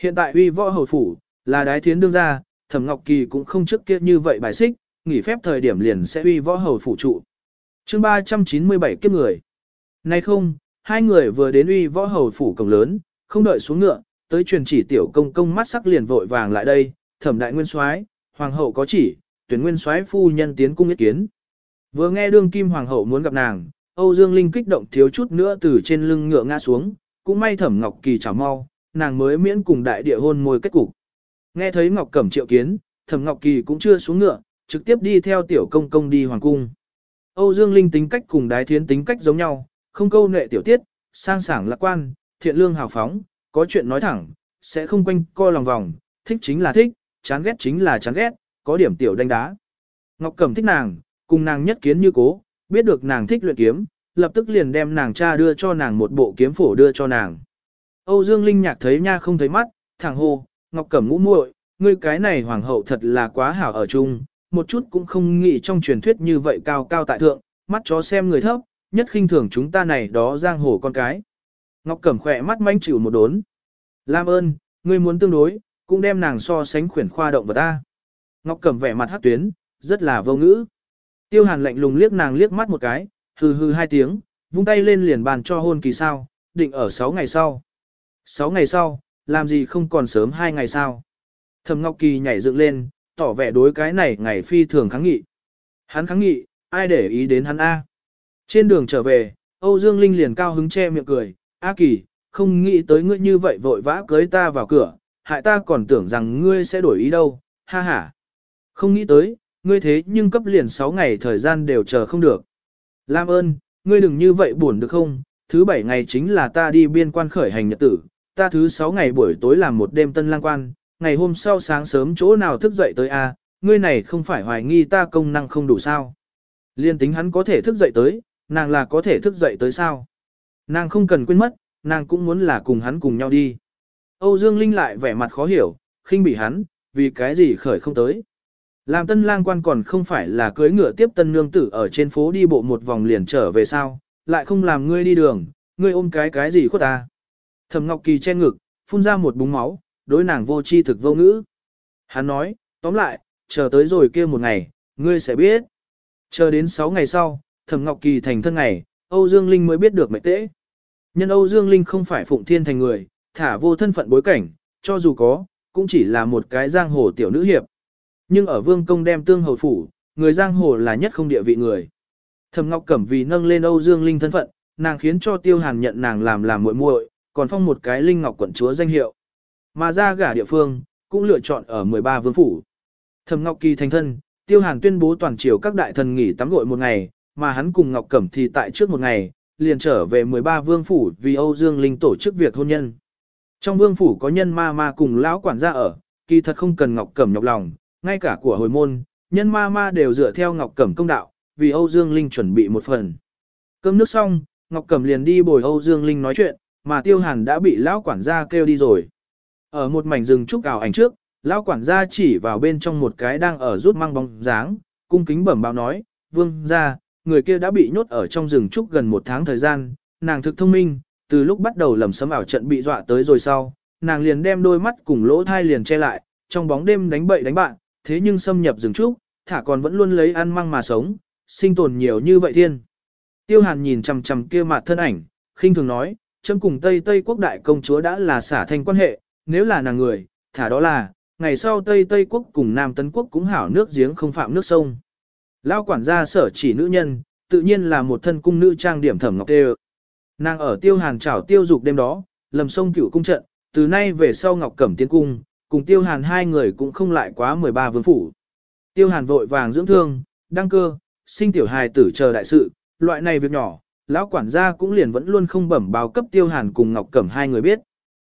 A: Hiện tại uy võ hầu phủ là đái thiến đương gia, Thẩm Ngọc Kỳ cũng không trước kia như vậy bài xích, nghỉ phép thời điểm liền sẽ uy võ hầu phủ trụ. Chương 397 kiếp người. Nay không, hai người vừa đến uy võ hầu phủ cổng lớn, không đợi xuống ngựa, tới truyền chỉ tiểu công công mắt sắc liền vội vàng lại đây, thẩm đại nguyên soái, hoàng hậu có chỉ, tuyển nguyên soái phu nhân tiến cung ý kiến. Vừa nghe đương kim hoàng hậu muốn gặp nàng, Âu Dương Linh kích động thiếu chút nữa từ trên lưng ngựa ngã xuống, cũng may thẩm Ngọc Kỳ chảo mau, nàng mới miễn cùng đại địa hôn môi kết cục. Nghe thấy Ngọc Cẩm triệu kiến, thẩm Ngọc Kỳ cũng chưa xuống ngựa, trực tiếp đi theo tiểu công công đi hoàng cung. Âu Dương Linh tính cách cùng đái thiến tính cách giống nhau, không câu nệ tiểu tiết, sang sảng lạc quan, thiện lương hào phóng, có chuyện nói thẳng, sẽ không quanh co lòng vòng, thích chính là thích, chán ghét chính là chán ghét, có điểm tiểu đánh đá. Ngọc Cẩm thích nàng, cùng nàng nhất kiến như cố, biết được nàng thích luyện kiếm, lập tức liền đem nàng cha đưa cho nàng một bộ kiếm phổ đưa cho nàng. Âu Dương Linh Nhạc thấy nha không thấy mắt, thẳng hồ, Ngọc Cẩm ngũ muội, ngươi cái này hoàng hậu thật là quá hảo ở chung, một chút cũng không nghĩ trong truyền thuyết như vậy cao cao tại thượng, mắt chó xem người thấp, nhất khinh thường chúng ta này đó giang hồ con cái. Ngọc Cẩm khỏe mắt manh chịu một đốn. Làm ơn, ngươi muốn tương đối, cũng đem nàng so sánh khuyển khoa động vật ta. Ngọc Cẩm vẻ mặt hát tuyến, rất là vô ngữ. Tiêu Hàn lạnh lùng liếc nàng liếc mắt một cái, hừ hừ hai tiếng, vung tay lên liền bàn cho hôn kỳ sao, định ở 6 ngày sau. 6 ngày sau, làm gì không còn sớm hai ngày sau. Thẩm Ngọc Kỳ nhảy dựng lên, tỏ vẻ đối cái này ngày phi thường kháng nghị. Hắn kháng nghị, ai để ý đến hắn A. Trên đường trở về, Âu Dương Linh liền cao hứng che miệng cười, A Kỳ, không nghĩ tới ngươi như vậy vội vã cưới ta vào cửa, hại ta còn tưởng rằng ngươi sẽ đổi ý đâu, ha ha. Không nghĩ tới, ngươi thế nhưng cấp liền 6 ngày thời gian đều chờ không được. Lam ơn, ngươi đừng như vậy buồn được không, thứ 7 ngày chính là ta đi biên quan khởi hành nhật tử, ta thứ 6 ngày buổi tối làm một đêm tân lang quan, ngày hôm sau sáng sớm chỗ nào thức dậy tới a? Ngươi này không phải hoài nghi ta công năng không đủ sao. Liên tính hắn có thể thức dậy tới, nàng là có thể thức dậy tới sao. Nàng không cần quên mất, nàng cũng muốn là cùng hắn cùng nhau đi. Âu Dương Linh lại vẻ mặt khó hiểu, khinh bị hắn, vì cái gì khởi không tới. Làm tân lang quan còn không phải là cưới ngựa tiếp tân nương tử ở trên phố đi bộ một vòng liền trở về sao, lại không làm ngươi đi đường, ngươi ôm cái cái gì khuất ta. Thẩm Ngọc Kỳ che ngực, phun ra một búng máu, đối nàng vô chi thực vô ngữ. Hắn nói, tóm lại, chờ tới rồi kia một ngày, ngươi sẽ biết. Chờ đến 6 ngày sau, Thẩm Ngọc Kỳ thành thân ngày, Âu Dương Linh mới biết được mệnh tế. Nhân Âu Dương Linh không phải phụng thiên thành người, thả vô thân phận bối cảnh, cho dù có, cũng chỉ là một cái giang hồ tiểu nữ hiệp. Nhưng ở vương công đem tương hầu phủ, người giang hồ là nhất không địa vị người. Thẩm Ngọc Cẩm vì nâng lên Âu Dương Linh thân phận, nàng khiến cho Tiêu Hàn nhận nàng làm làm muội muội, còn phong một cái Linh Ngọc quận chúa danh hiệu. Mà ra gả địa phương, cũng lựa chọn ở 13 vương phủ. Thẩm Ngọc Kỳ thành thân, Tiêu Hàn tuyên bố toàn triều các đại thần nghỉ tắm gội một ngày, mà hắn cùng Ngọc Cẩm thì tại trước một ngày, liền trở về 13 vương phủ vì Âu Dương Linh tổ chức việc hôn nhân. Trong vương phủ có nhân ma ma cùng lão quản gia ở, kỳ thật không cần Ngọc Cẩm nhọc lòng, ngay cả của hồi môn, nhân ma ma đều dựa theo Ngọc Cẩm công đạo, vì Âu Dương Linh chuẩn bị một phần. Cơm nước xong, Ngọc Cẩm liền đi bồi Âu Dương Linh nói chuyện, mà Tiêu Hàn đã bị lão quản gia kêu đi rồi. Ở một mảnh rừng trúc ảo ảnh trước, lão quản gia chỉ vào bên trong một cái đang ở rút mang bóng dáng, cung kính bẩm báo nói, "Vương gia, người kia đã bị nhốt ở trong rừng trúc gần một tháng thời gian, nàng thực thông minh, từ lúc bắt đầu lầm sấm ảo trận bị dọa tới rồi sau, nàng liền đem đôi mắt cùng lỗ thai liền che lại, trong bóng đêm đánh bậy đánh bạn, thế nhưng xâm nhập rừng trúc, thả còn vẫn luôn lấy ăn măng mà sống, sinh tồn nhiều như vậy thiên. Tiêu Hàn nhìn chằm chằm kia mặt thân ảnh, khinh thường nói, chấm cùng Tây Tây quốc đại công chúa đã là xả thành quan hệ, nếu là nàng người, thả đó là, ngày sau Tây Tây quốc cùng Nam Tấn quốc cũng hảo nước giếng không phạm nước sông. Lao quản gia sở chỉ nữ nhân, tự nhiên là một thân cung nữ trang điểm thẩm ngọc tê Nàng ở tiêu hàn trảo tiêu dục đêm đó, lầm sông cửu cung trận, từ nay về sau ngọc cẩm tiến cung, cùng tiêu hàn hai người cũng không lại quá 13 vương phủ. Tiêu hàn vội vàng dưỡng thương, đăng cơ, sinh tiểu hài tử chờ đại sự, loại này việc nhỏ, lão quản gia cũng liền vẫn luôn không bẩm báo cấp tiêu hàn cùng ngọc cẩm hai người biết.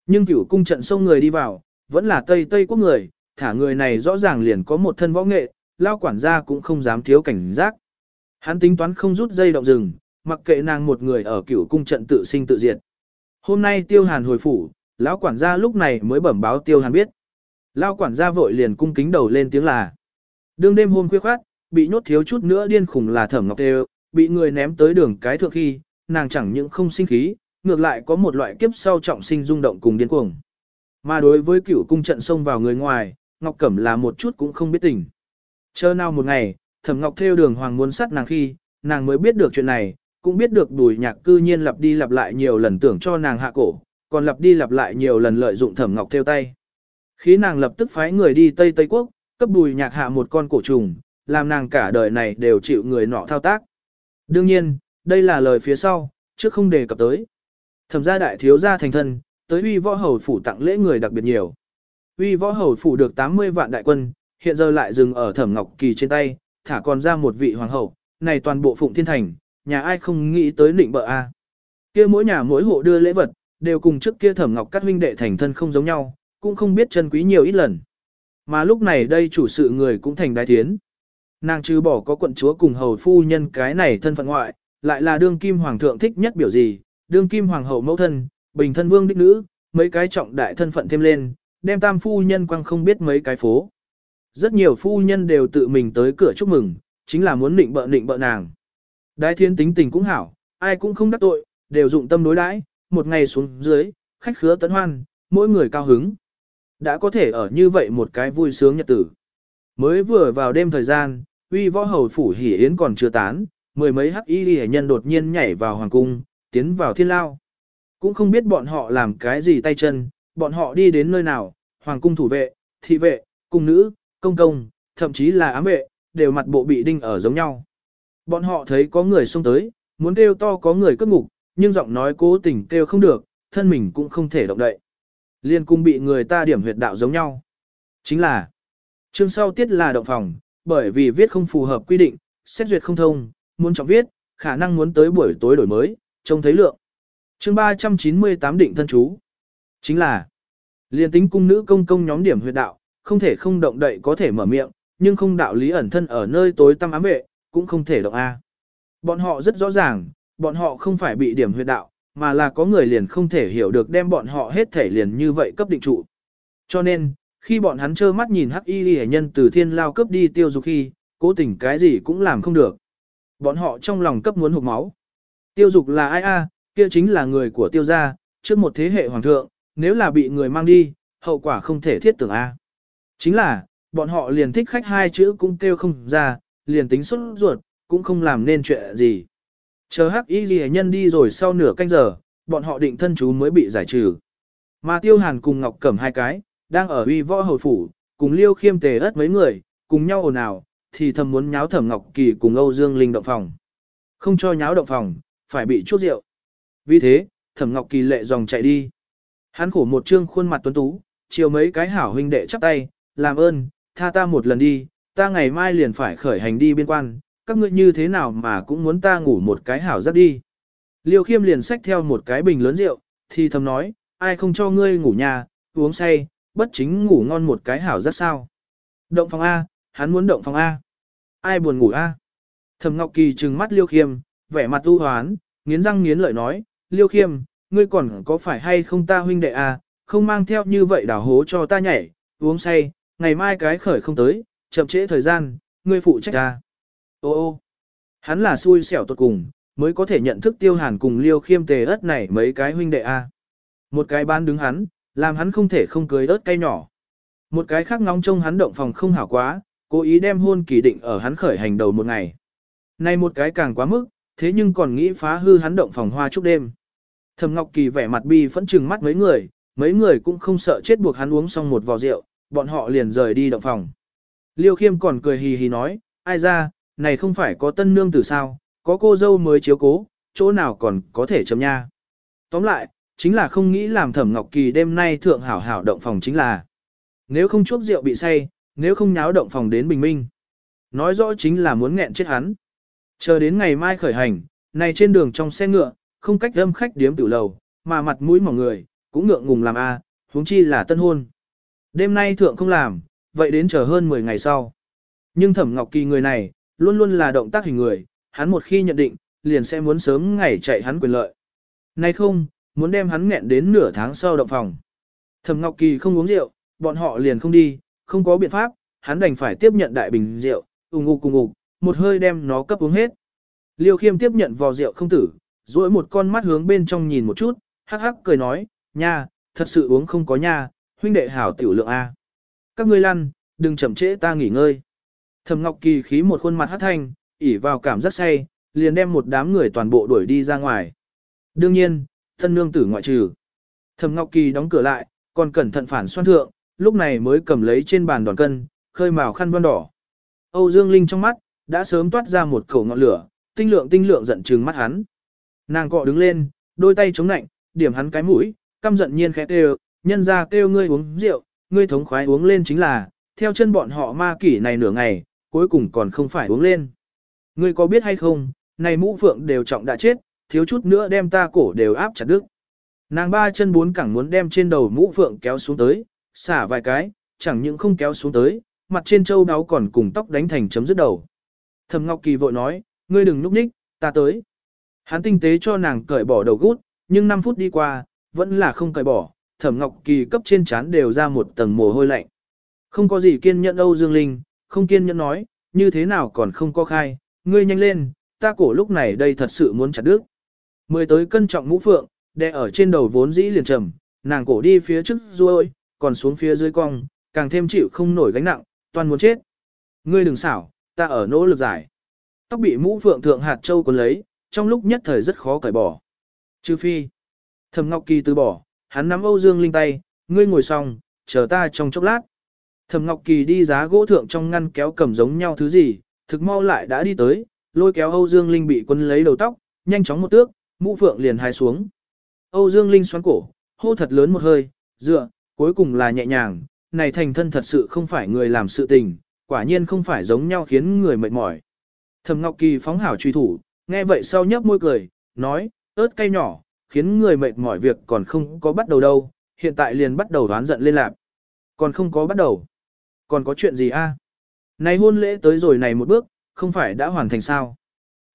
A: Nhưng cửu cung trận sông người đi vào, vẫn là Tây Tây quốc người, thả người này rõ ràng liền có một thân võ nghệ, lao quản gia cũng không dám thiếu cảnh giác. Hắn tính toán không rút dây động rừng, mặc kệ nàng một người ở cửu cung trận tự sinh tự diệt. Hôm nay tiêu hàn hồi phủ, lão quản gia lúc này mới bẩm báo tiêu hàn biết. Lao quản gia vội liền cung kính đầu lên tiếng là. Đương đêm hôm khuya khoát, bị nhốt thiếu chút nữa điên khùng là thẩm ngọc đều, bị người ném tới đường cái thượng khi, nàng chẳng những không sinh khí, ngược lại có một loại kiếp sau trọng sinh rung động cùng điên cuồng. Mà đối với cửu cung trận xông vào người ngoài, Ngọc Cẩm là một chút cũng không biết tình. Chờ nào một ngày, Thẩm Ngọc theo đường hoàng muốn sát nàng khi, nàng mới biết được chuyện này, cũng biết được đùi nhạc cư nhiên lặp đi lặp lại nhiều lần tưởng cho nàng hạ cổ, còn lặp đi lặp lại nhiều lần lợi dụng Thẩm Ngọc theo tay. Khi nàng lập tức phái người đi Tây Tây Quốc, cấp đùi nhạc hạ một con cổ trùng, làm nàng cả đời này đều chịu người nọ thao tác. Đương nhiên, đây là lời phía sau, chứ không đề cập tới. Thẩm gia đại thiếu gia thành thân, tới uy võ hầu phủ tặng lễ người đặc biệt nhiều. Uy võ hầu phủ được 80 vạn đại quân, hiện giờ lại dừng ở thẩm ngọc kỳ trên tay, thả còn ra một vị hoàng hậu, này toàn bộ phụng thiên thành, nhà ai không nghĩ tới định bợ a kia mỗi nhà mỗi hộ đưa lễ vật, đều cùng trước kia thẩm ngọc các huynh đệ thành thân không giống nhau, cũng không biết chân quý nhiều ít lần. Mà lúc này đây chủ sự người cũng thành đái tiến. Nàng trừ bỏ có quận chúa cùng hầu phu nhân cái này thân phận ngoại, lại là đương kim hoàng thượng thích nhất biểu gì, đương kim hoàng hậu mẫu thân, bình thân vương đích nữ, mấy cái trọng đại thân phận thêm lên, đem tam phu nhân quăng không biết mấy cái phố. Rất nhiều phu nhân đều tự mình tới cửa chúc mừng, chính là muốn nịnh bợ nịnh bợ nàng. Đái thiên tính tình cũng hảo, ai cũng không đắc tội, đều dụng tâm đối đãi, một ngày xuống dưới, khách khứa tấn hoan, mỗi người cao hứng. Đã có thể ở như vậy một cái vui sướng nhật tử. Mới vừa vào đêm thời gian, uy võ hầu phủ hỉ yến còn chưa tán, mười mấy hắc y lì nhân đột nhiên nhảy vào hoàng cung, tiến vào thiên lao. Cũng không biết bọn họ làm cái gì tay chân, bọn họ đi đến nơi nào, hoàng cung thủ vệ, thị vệ, cung nữ, công công, thậm chí là ám vệ, đều mặt bộ bị đinh ở giống nhau. Bọn họ thấy có người xông tới, muốn kêu to có người cướp ngục, nhưng giọng nói cố tình kêu không được, thân mình cũng không thể động đậy. Liên cung bị người ta điểm huyệt đạo giống nhau. Chính là, chương sau tiết là động phòng, bởi vì viết không phù hợp quy định, xét duyệt không thông, muốn trọng viết, khả năng muốn tới buổi tối đổi mới, trông thấy lượng. chương 398 định thân chú. Chính là, liên tính cung nữ công công nhóm điểm huyệt đạo, không thể không động đậy có thể mở miệng, nhưng không đạo lý ẩn thân ở nơi tối tăm ám vệ, cũng không thể động A. Bọn họ rất rõ ràng, bọn họ không phải bị điểm huyệt đạo, mà là có người liền không thể hiểu được đem bọn họ hết thể liền như vậy cấp định trụ. Cho nên, khi bọn hắn trơ mắt nhìn hắc y hệ nhân từ thiên lao cấp đi tiêu dục khi, cố tình cái gì cũng làm không được. Bọn họ trong lòng cấp muốn hụt máu. Tiêu dục là ai a kia chính là người của tiêu gia, trước một thế hệ hoàng thượng, nếu là bị người mang đi, hậu quả không thể thiết tưởng a. Chính là, bọn họ liền thích khách hai chữ cũng kêu không ra, liền tính xuất ruột, cũng không làm nên chuyện gì. Chờ hắc y ghi nhân đi rồi sau nửa canh giờ, bọn họ định thân chú mới bị giải trừ. Mà tiêu hàn cùng Ngọc Cẩm hai cái, đang ở uy võ hồi phủ, cùng liêu khiêm tề ớt mấy người, cùng nhau ồn ào, thì thầm muốn nháo thẩm Ngọc Kỳ cùng Âu Dương Linh động phòng. Không cho nháo động phòng, phải bị chuốc rượu. Vì thế, thẩm Ngọc Kỳ lệ dòng chạy đi. Hắn khổ một trương khuôn mặt tuấn tú, chiều mấy cái hảo huynh đệ chắp tay, làm ơn, tha ta một lần đi, ta ngày mai liền phải khởi hành đi biên quan, các ngươi như thế nào mà cũng muốn ta ngủ một cái hảo giấc đi. Liêu khiêm liền xách theo một cái bình lớn rượu, thì thầm nói, ai không cho ngươi ngủ nhà, uống say, bất chính ngủ ngon một cái hảo giấc sao. Động phòng A, hắn muốn động phòng A. Ai buồn ngủ A. Thầm Ngọc Kỳ trừng mắt Liêu khiêm, vẻ mặt u hoán, nghiến răng nghiến lợi nói, Liêu khiêm, ngươi còn có phải hay không ta huynh đệ A, không mang theo như vậy đảo hố cho ta nhảy, uống say, ngày mai cái khởi không tới, chậm trễ thời gian, ngươi phụ trách ta. Ô ô, hắn là xui xẻo tốt cùng, mới có thể nhận thức tiêu hàn cùng liêu khiêm tề ớt này mấy cái huynh đệ a. À. Một cái bán đứng hắn, làm hắn không thể không cưới ớt cây nhỏ. Một cái khác nóng trông hắn động phòng không hảo quá, cố ý đem hôn kỳ định ở hắn khởi hành đầu một ngày. Nay một cái càng quá mức, thế nhưng còn nghĩ phá hư hắn động phòng hoa chúc đêm. Thẩm Ngọc Kỳ vẻ mặt bi phẫn trừng mắt mấy người, mấy người cũng không sợ chết buộc hắn uống xong một vò rượu, bọn họ liền rời đi động phòng. Liêu khiêm còn cười hì hì nói, ai ra, này không phải có tân nương từ sao, có cô dâu mới chiếu cố, chỗ nào còn có thể chấm nha. Tóm lại, chính là không nghĩ làm thẩm ngọc kỳ đêm nay thượng hảo hảo động phòng chính là. Nếu không chuốc rượu bị say, nếu không nháo động phòng đến bình minh. Nói rõ chính là muốn nghẹn chết hắn. Chờ đến ngày mai khởi hành, này trên đường trong xe ngựa, không cách âm khách điếm tử lầu, mà mặt mũi mỏng người, cũng ngượng ngùng làm a huống chi là tân hôn. Đêm nay thượng không làm, vậy đến chờ hơn 10 ngày sau. Nhưng Thẩm Ngọc Kỳ người này, luôn luôn là động tác hình người, hắn một khi nhận định, liền sẽ muốn sớm ngày chạy hắn quyền lợi. Nay không, muốn đem hắn nghẹn đến nửa tháng sau động phòng. Thẩm Ngọc Kỳ không uống rượu, bọn họ liền không đi, không có biện pháp, hắn đành phải tiếp nhận đại bình rượu, ùng ục cùng ục, một hơi đem nó cấp uống hết. Liêu Khiêm tiếp nhận vò rượu không tử, duỗi một con mắt hướng bên trong nhìn một chút, hắc hắc cười nói, nha, thật sự uống không có nha, huynh đệ hảo tiểu lượng A. Các ngươi lăn, đừng chậm trễ ta nghỉ ngơi. Thẩm Ngọc Kỳ khí một khuôn mặt hát thanh, ỉ vào cảm giác say, liền đem một đám người toàn bộ đuổi đi ra ngoài. Đương nhiên, thân nương tử ngoại trừ. Thẩm Ngọc Kỳ đóng cửa lại, còn cẩn thận phản xoan thượng, lúc này mới cầm lấy trên bàn đòn cân, khơi màu khăn vân đỏ. Âu Dương Linh trong mắt, đã sớm toát ra một khẩu ngọn lửa, tinh lượng tinh lượng giận trừng mắt hắn. Nàng cọ đứng lên, đôi tay chống nạnh, điểm hắn cái mũi, căm giận nhiên khẽ kêu, nhân ra kêu ngươi uống rượu, ngươi thống khoái uống lên chính là, theo chân bọn họ ma kỷ này nửa ngày, cuối cùng còn không phải uống lên. Ngươi có biết hay không, này mũ phượng đều trọng đã chết, thiếu chút nữa đem ta cổ đều áp chặt đứt. Nàng ba chân bốn cẳng muốn đem trên đầu mũ phượng kéo xuống tới, xả vài cái, chẳng những không kéo xuống tới, mặt trên châu đáo còn cùng tóc đánh thành chấm dứt đầu. Thầm Ngọc Kỳ vội nói, ngươi đừng núp ních, ta tới. Hắn tinh tế cho nàng cởi bỏ đầu gút, nhưng 5 phút đi qua, vẫn là không cởi bỏ, thẩm ngọc kỳ cấp trên chán đều ra một tầng mồ hôi lạnh. Không có gì kiên nhẫn Âu Dương Linh, không kiên nhẫn nói, như thế nào còn không có khai, ngươi nhanh lên, ta cổ lúc này đây thật sự muốn chặt đứt. Mười tới cân trọng mũ phượng, đè ở trên đầu vốn dĩ liền trầm, nàng cổ đi phía trước ruôi, còn xuống phía dưới cong, càng thêm chịu không nổi gánh nặng, toàn muốn chết. Ngươi đừng xảo, ta ở nỗ lực giải. Tóc bị mũ phượng thượng hạt châu còn lấy, trong lúc nhất thời rất khó cởi bỏ. Trừ phi, Thẩm Ngọc Kỳ từ bỏ, hắn nắm Âu Dương Linh tay, ngươi ngồi xong, chờ ta trong chốc lát. Thẩm Ngọc Kỳ đi giá gỗ thượng trong ngăn kéo cầm giống nhau thứ gì, thực mau lại đã đi tới, lôi kéo Âu Dương Linh bị quân lấy đầu tóc, nhanh chóng một tước, mũ phượng liền hai xuống. Âu Dương Linh xoắn cổ, hô thật lớn một hơi, dựa, cuối cùng là nhẹ nhàng, này thành thân thật sự không phải người làm sự tình, quả nhiên không phải giống nhau khiến người mệt mỏi. Thẩm Ngọc Kỳ phóng hảo truy thủ, nghe vậy sau nhấp môi cười, nói, ớt cay nhỏ, khiến người mệt mỏi việc còn không có bắt đầu đâu, hiện tại liền bắt đầu đoán giận lên lạc. Còn không có bắt đầu. Còn có chuyện gì a? À? Này hôn lễ tới rồi này một bước, không phải đã hoàn thành sao?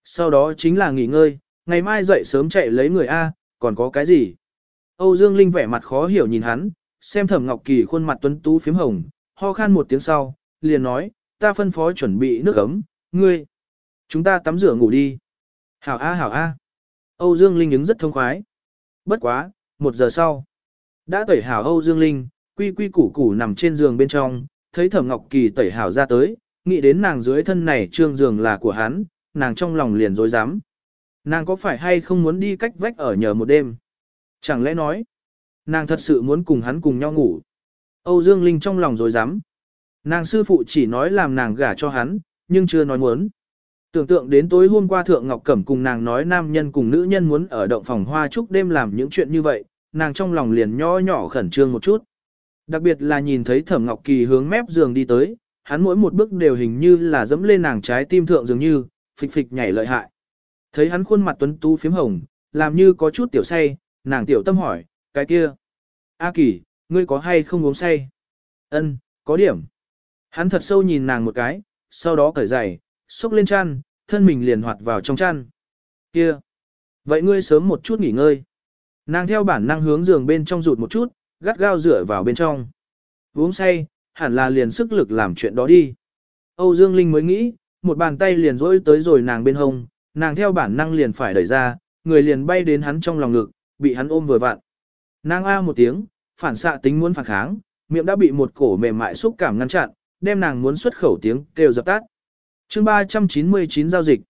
A: Sau đó chính là nghỉ ngơi, ngày mai dậy sớm chạy lấy người a, còn có cái gì? Âu Dương Linh vẻ mặt khó hiểu nhìn hắn, xem Thẩm Ngọc Kỳ khuôn mặt tuấn tú phím hồng, ho khan một tiếng sau, liền nói, ta phân phó chuẩn bị nước ấm, ngươi. Chúng ta tắm rửa ngủ đi. Hảo a hảo a. Âu Dương Linh ứng rất thông khoái bất quá, một giờ sau, đã tẩy hảo Âu Dương Linh, quy quy củ củ nằm trên giường bên trong, thấy Thẩm Ngọc Kỳ tẩy hảo ra tới, nghĩ đến nàng dưới thân này trương giường là của hắn, nàng trong lòng liền dối dám Nàng có phải hay không muốn đi cách vách ở nhờ một đêm? Chẳng lẽ nói, nàng thật sự muốn cùng hắn cùng nhau ngủ? Âu Dương Linh trong lòng rối dám Nàng sư phụ chỉ nói làm nàng gả cho hắn, nhưng chưa nói muốn. Tưởng tượng đến tối hôm qua Thượng Ngọc Cẩm cùng nàng nói nam nhân cùng nữ nhân muốn ở động phòng hoa chúc đêm làm những chuyện như vậy, nàng trong lòng liền nho nhỏ khẩn trương một chút. Đặc biệt là nhìn thấy Thẩm Ngọc Kỳ hướng mép giường đi tới, hắn mỗi một bước đều hình như là dẫm lên nàng trái tim thượng dường như, phịch phịch nhảy lợi hại. Thấy hắn khuôn mặt tuấn tú phím hồng, làm như có chút tiểu say, nàng tiểu tâm hỏi, cái kia. A Kỳ, ngươi có hay không uống say? Ân, có điểm. Hắn thật sâu nhìn nàng một cái, sau đó cởi giày, xúc lên chăn, thân mình liền hoạt vào trong chăn. Kia! Vậy ngươi sớm một chút nghỉ ngơi. Nàng theo bản năng hướng giường bên trong rụt một chút, gắt gao rửa vào bên trong. Uống say, hẳn là liền sức lực làm chuyện đó đi. Âu Dương Linh mới nghĩ, một bàn tay liền rỗi tới rồi nàng bên hông, nàng theo bản năng liền phải đẩy ra, người liền bay đến hắn trong lòng ngực, bị hắn ôm vừa vặn. Nàng a một tiếng, phản xạ tính muốn phản kháng, miệng đã bị một cổ mềm mại xúc cảm ngăn chặn, đem nàng muốn xuất khẩu tiếng kêu dập tắt chương 399 giao dịch.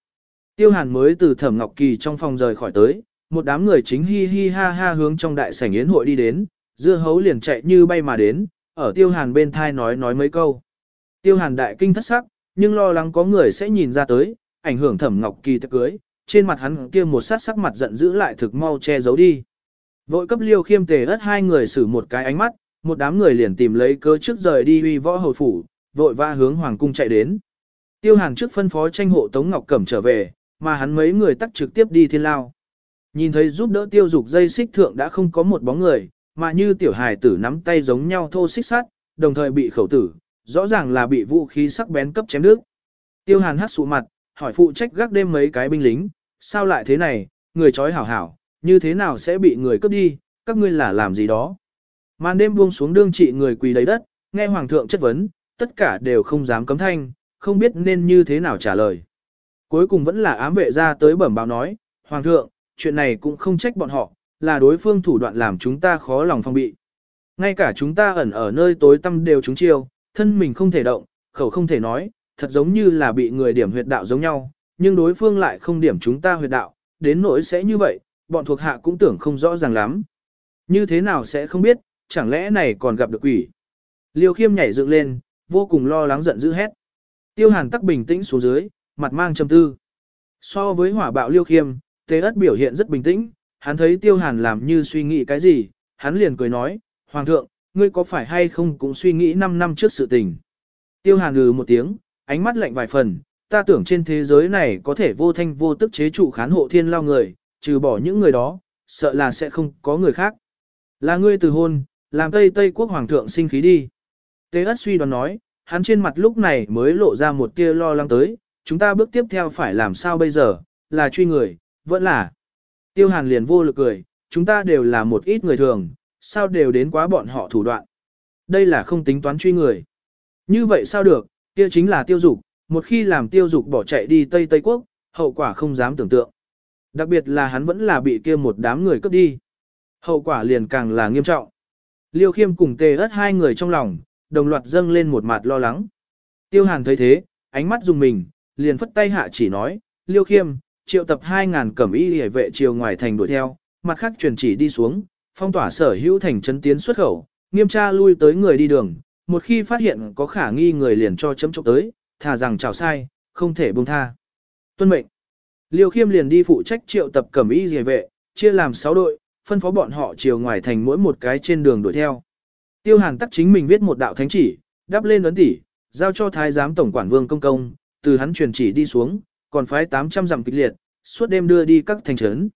A: Tiêu Hàn mới từ Thẩm Ngọc Kỳ trong phòng rời khỏi tới, một đám người chính hi hi ha ha hướng trong đại sảnh yến hội đi đến, dưa hấu liền chạy như bay mà đến, ở Tiêu Hàn bên thai nói nói mấy câu. Tiêu Hàn đại kinh thất sắc, nhưng lo lắng có người sẽ nhìn ra tới, ảnh hưởng Thẩm Ngọc Kỳ tiệc cưới, trên mặt hắn kia một sát sắc mặt giận dữ lại thực mau che giấu đi. Vội cấp Liêu Khiêm Tề ớt hai người xử một cái ánh mắt, một đám người liền tìm lấy cơ trước rời đi uy võ hầu phủ, vội va hướng hoàng cung chạy đến. Tiêu Hàn trước phân phó tranh hộ Tống Ngọc Cẩm trở về, mà hắn mấy người tắt trực tiếp đi thiên lao. Nhìn thấy giúp đỡ tiêu dục dây xích thượng đã không có một bóng người, mà như tiểu hài tử nắm tay giống nhau thô xích sắt, đồng thời bị khẩu tử, rõ ràng là bị vũ khí sắc bén cấp chém nước. Tiêu Hàn hắt sụ mặt, hỏi phụ trách gác đêm mấy cái binh lính, sao lại thế này, người trói hảo hảo, như thế nào sẽ bị người cướp đi, các ngươi là làm gì đó. Màn đêm buông xuống đương trị người quỳ đầy đất, nghe hoàng thượng chất vấn, tất cả đều không dám cấm thanh, không biết nên như thế nào trả lời. Cuối cùng vẫn là ám vệ ra tới bẩm báo nói, Hoàng thượng, chuyện này cũng không trách bọn họ, là đối phương thủ đoạn làm chúng ta khó lòng phong bị. Ngay cả chúng ta ẩn ở nơi tối tăm đều chúng chiêu, thân mình không thể động, khẩu không thể nói, thật giống như là bị người điểm huyệt đạo giống nhau, nhưng đối phương lại không điểm chúng ta huyệt đạo, đến nỗi sẽ như vậy, bọn thuộc hạ cũng tưởng không rõ ràng lắm. Như thế nào sẽ không biết, chẳng lẽ này còn gặp được quỷ. Liêu khiêm nhảy dựng lên, vô cùng lo lắng giận dữ hét. Tiêu hàn tắc bình tĩnh xuống dưới, mặt mang trầm tư. So với hỏa bạo liêu khiêm, Tế ất biểu hiện rất bình tĩnh, hắn thấy tiêu hàn làm như suy nghĩ cái gì, hắn liền cười nói, Hoàng thượng, ngươi có phải hay không cũng suy nghĩ 5 năm trước sự tình. Tiêu hàn ngừ một tiếng, ánh mắt lạnh vài phần, ta tưởng trên thế giới này có thể vô thanh vô tức chế trụ khán hộ thiên lao người, trừ bỏ những người đó, sợ là sẽ không có người khác. Là ngươi từ hôn, làm Tây Tây quốc hoàng thượng sinh khí đi. Tế ất suy đoán nói, hắn trên mặt lúc này mới lộ ra một tia lo lắng tới, chúng ta bước tiếp theo phải làm sao bây giờ, là truy người, vẫn là. Tiêu hàn liền vô lực cười, chúng ta đều là một ít người thường, sao đều đến quá bọn họ thủ đoạn. Đây là không tính toán truy người. Như vậy sao được, kia chính là tiêu dục, một khi làm tiêu dục bỏ chạy đi Tây Tây Quốc, hậu quả không dám tưởng tượng. Đặc biệt là hắn vẫn là bị kia một đám người cướp đi. Hậu quả liền càng là nghiêm trọng. Liêu khiêm cùng tề ớt hai người trong lòng, đồng loạt dâng lên một mặt lo lắng. Tiêu Hàn thấy thế, ánh mắt dùng mình, liền phất tay hạ chỉ nói, Liêu Khiêm, triệu tập 2.000 cẩm y hề vệ chiều ngoài thành đuổi theo, mặt khác truyền chỉ đi xuống, phong tỏa sở hữu thành trấn tiến xuất khẩu, nghiêm tra lui tới người đi đường, một khi phát hiện có khả nghi người liền cho chấm chốc tới, thà rằng chào sai, không thể buông tha. Tuân mệnh. Liêu Khiêm liền đi phụ trách triệu tập cẩm y hề vệ, chia làm 6 đội, phân phó bọn họ chiều ngoài thành mỗi một cái trên đường đuổi theo. Tiêu Hàn tắc chính mình viết một đạo thánh chỉ, đáp lên ấn tỷ, giao cho thái giám tổng quản Vương Công Công, từ hắn truyền chỉ đi xuống, còn phái 800 dặm kịch liệt, suốt đêm đưa đi các thành trấn.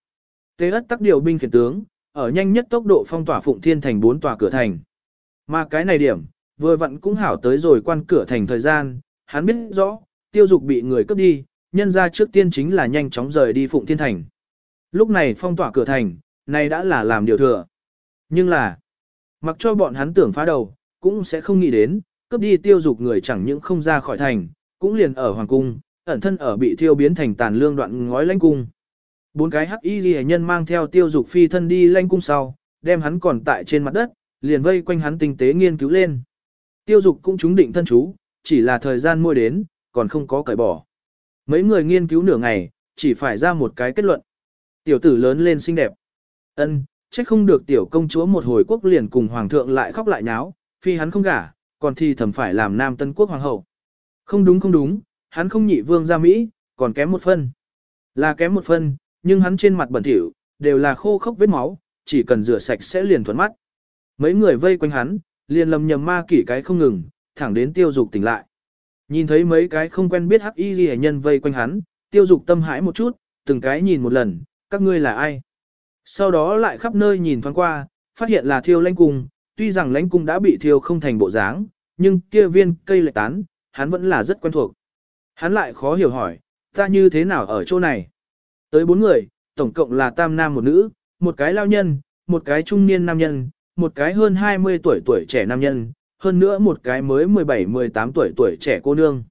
A: Tế ất tắc điều binh khiển tướng, ở nhanh nhất tốc độ phong tỏa Phụng Thiên thành bốn tòa cửa thành. Mà cái này điểm, vừa vặn cũng hảo tới rồi quan cửa thành thời gian, hắn biết rõ, tiêu dục bị người cướp đi, nhân ra trước tiên chính là nhanh chóng rời đi Phụng Thiên thành. Lúc này phong tỏa cửa thành, này đã là làm điều thừa. Nhưng là, Mặc cho bọn hắn tưởng phá đầu, cũng sẽ không nghĩ đến, cướp đi tiêu dục người chẳng những không ra khỏi thành, cũng liền ở hoàng cung, ẩn thân ở bị thiêu biến thành tàn lương đoạn ngói lãnh cung. Bốn cái hắc y ghi nhân mang theo tiêu dục phi thân đi lãnh cung sau, đem hắn còn tại trên mặt đất, liền vây quanh hắn tinh tế nghiên cứu lên. Tiêu dục cũng chúng định thân chú, chỉ là thời gian mua đến, còn không có cởi bỏ. Mấy người nghiên cứu nửa ngày, chỉ phải ra một cái kết luận. Tiểu tử lớn lên xinh đẹp. ân trách không được tiểu công chúa một hồi quốc liền cùng hoàng thượng lại khóc lại nháo, phi hắn không gả, còn thì thầm phải làm nam tân quốc hoàng hậu. Không đúng không đúng, hắn không nhị vương ra Mỹ, còn kém một phân. Là kém một phân, nhưng hắn trên mặt bẩn thỉu, đều là khô khốc vết máu, chỉ cần rửa sạch sẽ liền thuận mắt. Mấy người vây quanh hắn, liền lầm nhầm ma kỷ cái không ngừng, thẳng đến tiêu dục tỉnh lại. Nhìn thấy mấy cái không quen biết hắc y ghi nhân vây quanh hắn, tiêu dục tâm hãi một chút, từng cái nhìn một lần, các ngươi là ai? Sau đó lại khắp nơi nhìn thoáng qua, phát hiện là thiêu lãnh cung, tuy rằng lãnh cung đã bị thiêu không thành bộ dáng, nhưng kia viên cây lệ tán, hắn vẫn là rất quen thuộc. Hắn lại khó hiểu hỏi, ta như thế nào ở chỗ này? Tới bốn người, tổng cộng là tam nam một nữ, một cái lao nhân, một cái trung niên nam nhân, một cái hơn 20 tuổi tuổi trẻ nam nhân, hơn nữa một cái mới 17-18 tuổi tuổi trẻ cô nương.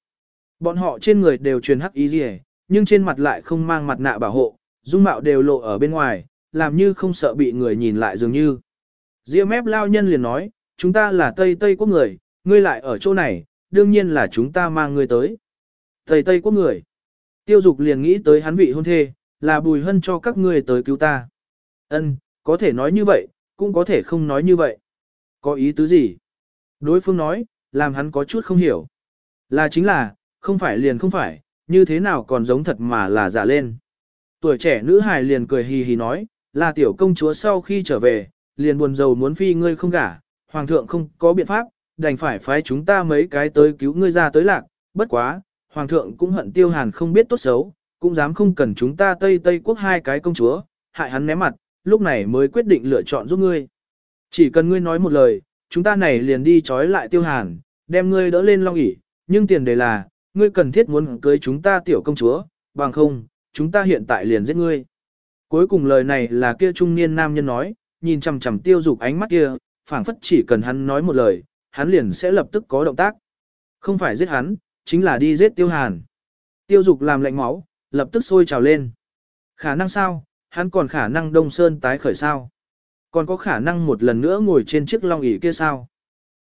A: Bọn họ trên người đều truyền hắc y nhưng trên mặt lại không mang mặt nạ bảo hộ, dung mạo đều lộ ở bên ngoài, làm như không sợ bị người nhìn lại dường như. Diêm mép lao nhân liền nói, chúng ta là Tây Tây quốc người, ngươi lại ở chỗ này, đương nhiên là chúng ta mang ngươi tới. Tây Tây quốc người. Tiêu dục liền nghĩ tới hắn vị hôn thê, là bùi hân cho các ngươi tới cứu ta. Ân, có thể nói như vậy, cũng có thể không nói như vậy. Có ý tứ gì? Đối phương nói, làm hắn có chút không hiểu. Là chính là, không phải liền không phải, như thế nào còn giống thật mà là giả lên. Tuổi trẻ nữ hài liền cười hì hì nói, là tiểu công chúa sau khi trở về, liền buồn rầu muốn phi ngươi không gả, hoàng thượng không có biện pháp, đành phải phái chúng ta mấy cái tới cứu ngươi ra tới lạc, bất quá, hoàng thượng cũng hận tiêu hàn không biết tốt xấu, cũng dám không cần chúng ta Tây Tây quốc hai cái công chúa, hại hắn né mặt, lúc này mới quyết định lựa chọn giúp ngươi. Chỉ cần ngươi nói một lời, chúng ta này liền đi trói lại tiêu hàn, đem ngươi đỡ lên long ỷ nhưng tiền đề là, ngươi cần thiết muốn cưới chúng ta tiểu công chúa, bằng không, chúng ta hiện tại liền giết ngươi. Cuối cùng lời này là kia trung niên nam nhân nói, nhìn chằm chằm tiêu dục ánh mắt kia, phảng phất chỉ cần hắn nói một lời, hắn liền sẽ lập tức có động tác. Không phải giết hắn, chính là đi giết tiêu hàn. Tiêu dục làm lạnh máu, lập tức sôi trào lên. Khả năng sao, hắn còn khả năng đông sơn tái khởi sao. Còn có khả năng một lần nữa ngồi trên chiếc long ỷ kia sao.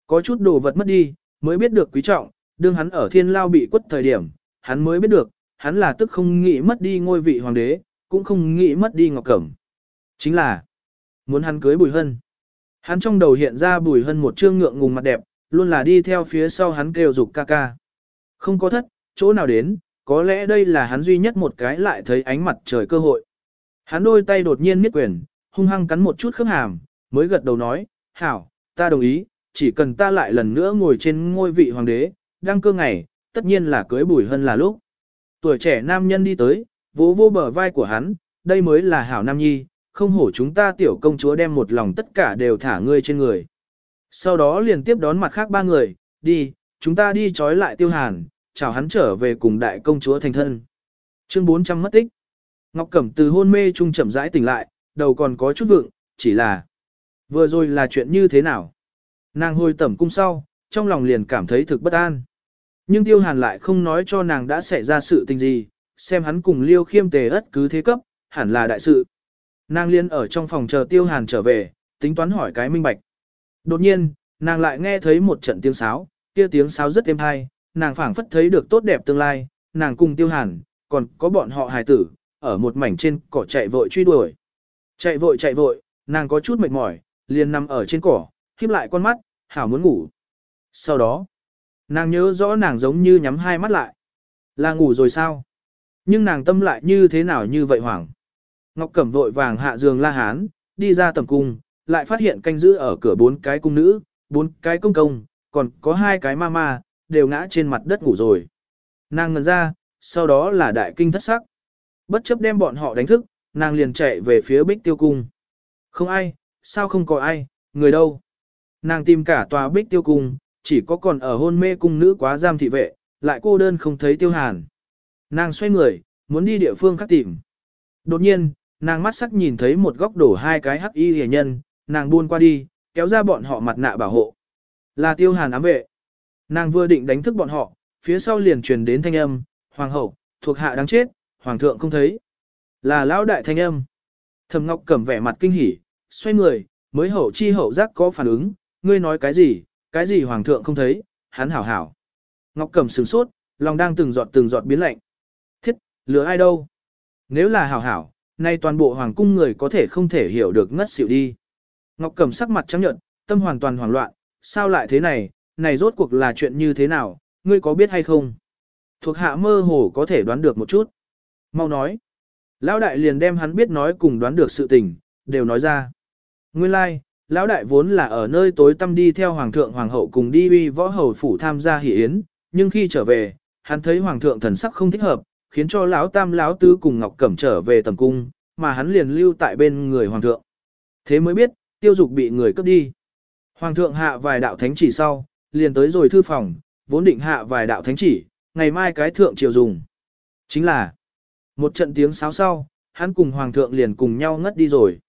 A: Có chút đồ vật mất đi, mới biết được quý trọng, đương hắn ở thiên lao bị quất thời điểm, hắn mới biết được, hắn là tức không nghĩ mất đi ngôi vị hoàng đế, cũng không nghĩ mất đi Ngọc Cẩm. Chính là, muốn hắn cưới Bùi Hân. Hắn trong đầu hiện ra Bùi Hân một trương ngượng ngùng mặt đẹp, luôn là đi theo phía sau hắn kêu dục ca ca. Không có thất, chỗ nào đến, có lẽ đây là hắn duy nhất một cái lại thấy ánh mặt trời cơ hội. Hắn đôi tay đột nhiên miết quyền, hung hăng cắn một chút khớp hàm, mới gật đầu nói, hảo, ta đồng ý, chỉ cần ta lại lần nữa ngồi trên ngôi vị hoàng đế, đăng cơ ngày, tất nhiên là cưới bùi hân là lúc. Tuổi trẻ nam nhân đi tới, vỗ vô bờ vai của hắn, đây mới là hảo nam nhi, không hổ chúng ta tiểu công chúa đem một lòng tất cả đều thả ngươi trên người. Sau đó liền tiếp đón mặt khác ba người, đi, chúng ta đi trói lại tiêu hàn, chào hắn trở về cùng đại công chúa thành thân. Chương 400 mất tích. Ngọc Cẩm từ hôn mê trung chậm rãi tỉnh lại, đầu còn có chút vượng, chỉ là vừa rồi là chuyện như thế nào. Nàng hồi tẩm cung sau, trong lòng liền cảm thấy thực bất an. Nhưng Tiêu Hàn lại không nói cho nàng đã xảy ra sự tình gì, xem hắn cùng liêu khiêm tề ất cứ thế cấp, hẳn là đại sự. Nàng liên ở trong phòng chờ tiêu hàn trở về, tính toán hỏi cái minh bạch. Đột nhiên, nàng lại nghe thấy một trận tiếng sáo, kia tiếng sáo rất êm hay, nàng phảng phất thấy được tốt đẹp tương lai, nàng cùng tiêu hàn, còn có bọn họ hài tử, ở một mảnh trên cỏ chạy vội truy đuổi. Chạy vội chạy vội, nàng có chút mệt mỏi, liền nằm ở trên cỏ, khép lại con mắt, hảo muốn ngủ. Sau đó, nàng nhớ rõ nàng giống như nhắm hai mắt lại. Là ngủ rồi sao? Nhưng nàng tâm lại như thế nào như vậy hoảng. Ngọc Cẩm vội vàng hạ giường la hán, đi ra tầm cung, lại phát hiện canh giữ ở cửa bốn cái cung nữ, bốn cái công công, còn có hai cái ma ma, đều ngã trên mặt đất ngủ rồi. Nàng ngần ra, sau đó là đại kinh thất sắc. Bất chấp đem bọn họ đánh thức, nàng liền chạy về phía bích tiêu cung. Không ai, sao không có ai, người đâu. Nàng tìm cả tòa bích tiêu cung, chỉ có còn ở hôn mê cung nữ quá giam thị vệ, lại cô đơn không thấy tiêu hàn. Nàng xoay người, muốn đi địa phương khác tìm. Đột nhiên, nàng mắt sắc nhìn thấy một góc đổ hai cái hắc y hề nhân, nàng buôn qua đi, kéo ra bọn họ mặt nạ bảo hộ. Là tiêu hàn ám vệ. Nàng vừa định đánh thức bọn họ, phía sau liền truyền đến thanh âm, hoàng hậu, thuộc hạ đáng chết, hoàng thượng không thấy. Là lão đại thanh âm. Thầm ngọc cầm vẻ mặt kinh hỉ, xoay người, mới hậu chi hậu giác có phản ứng, ngươi nói cái gì, cái gì hoàng thượng không thấy, hắn hảo hảo. Ngọc cầm sửng sốt, lòng đang từng giọt từng giọt biến lạnh lừa ai đâu. Nếu là hảo hảo, nay toàn bộ hoàng cung người có thể không thể hiểu được ngất xỉu đi. Ngọc Cẩm sắc mặt trắng nhợt, tâm hoàn toàn hoảng loạn, sao lại thế này, này rốt cuộc là chuyện như thế nào, ngươi có biết hay không? Thuộc hạ mơ hồ có thể đoán được một chút. Mau nói. Lão đại liền đem hắn biết nói cùng đoán được sự tình, đều nói ra. Nguyên lai, like, lão đại vốn là ở nơi tối tâm đi theo hoàng thượng hoàng hậu cùng đi uy võ hầu phủ tham gia hỷ yến, nhưng khi trở về, hắn thấy hoàng thượng thần sắc không thích hợp, khiến cho lão tam lão tứ cùng Ngọc Cẩm trở về tầm cung, mà hắn liền lưu tại bên người hoàng thượng. Thế mới biết, tiêu dục bị người cướp đi. Hoàng thượng hạ vài đạo thánh chỉ sau, liền tới rồi thư phòng, vốn định hạ vài đạo thánh chỉ, ngày mai cái thượng triều dùng. Chính là, một trận tiếng sáo sau, hắn cùng hoàng thượng liền cùng nhau ngất đi rồi.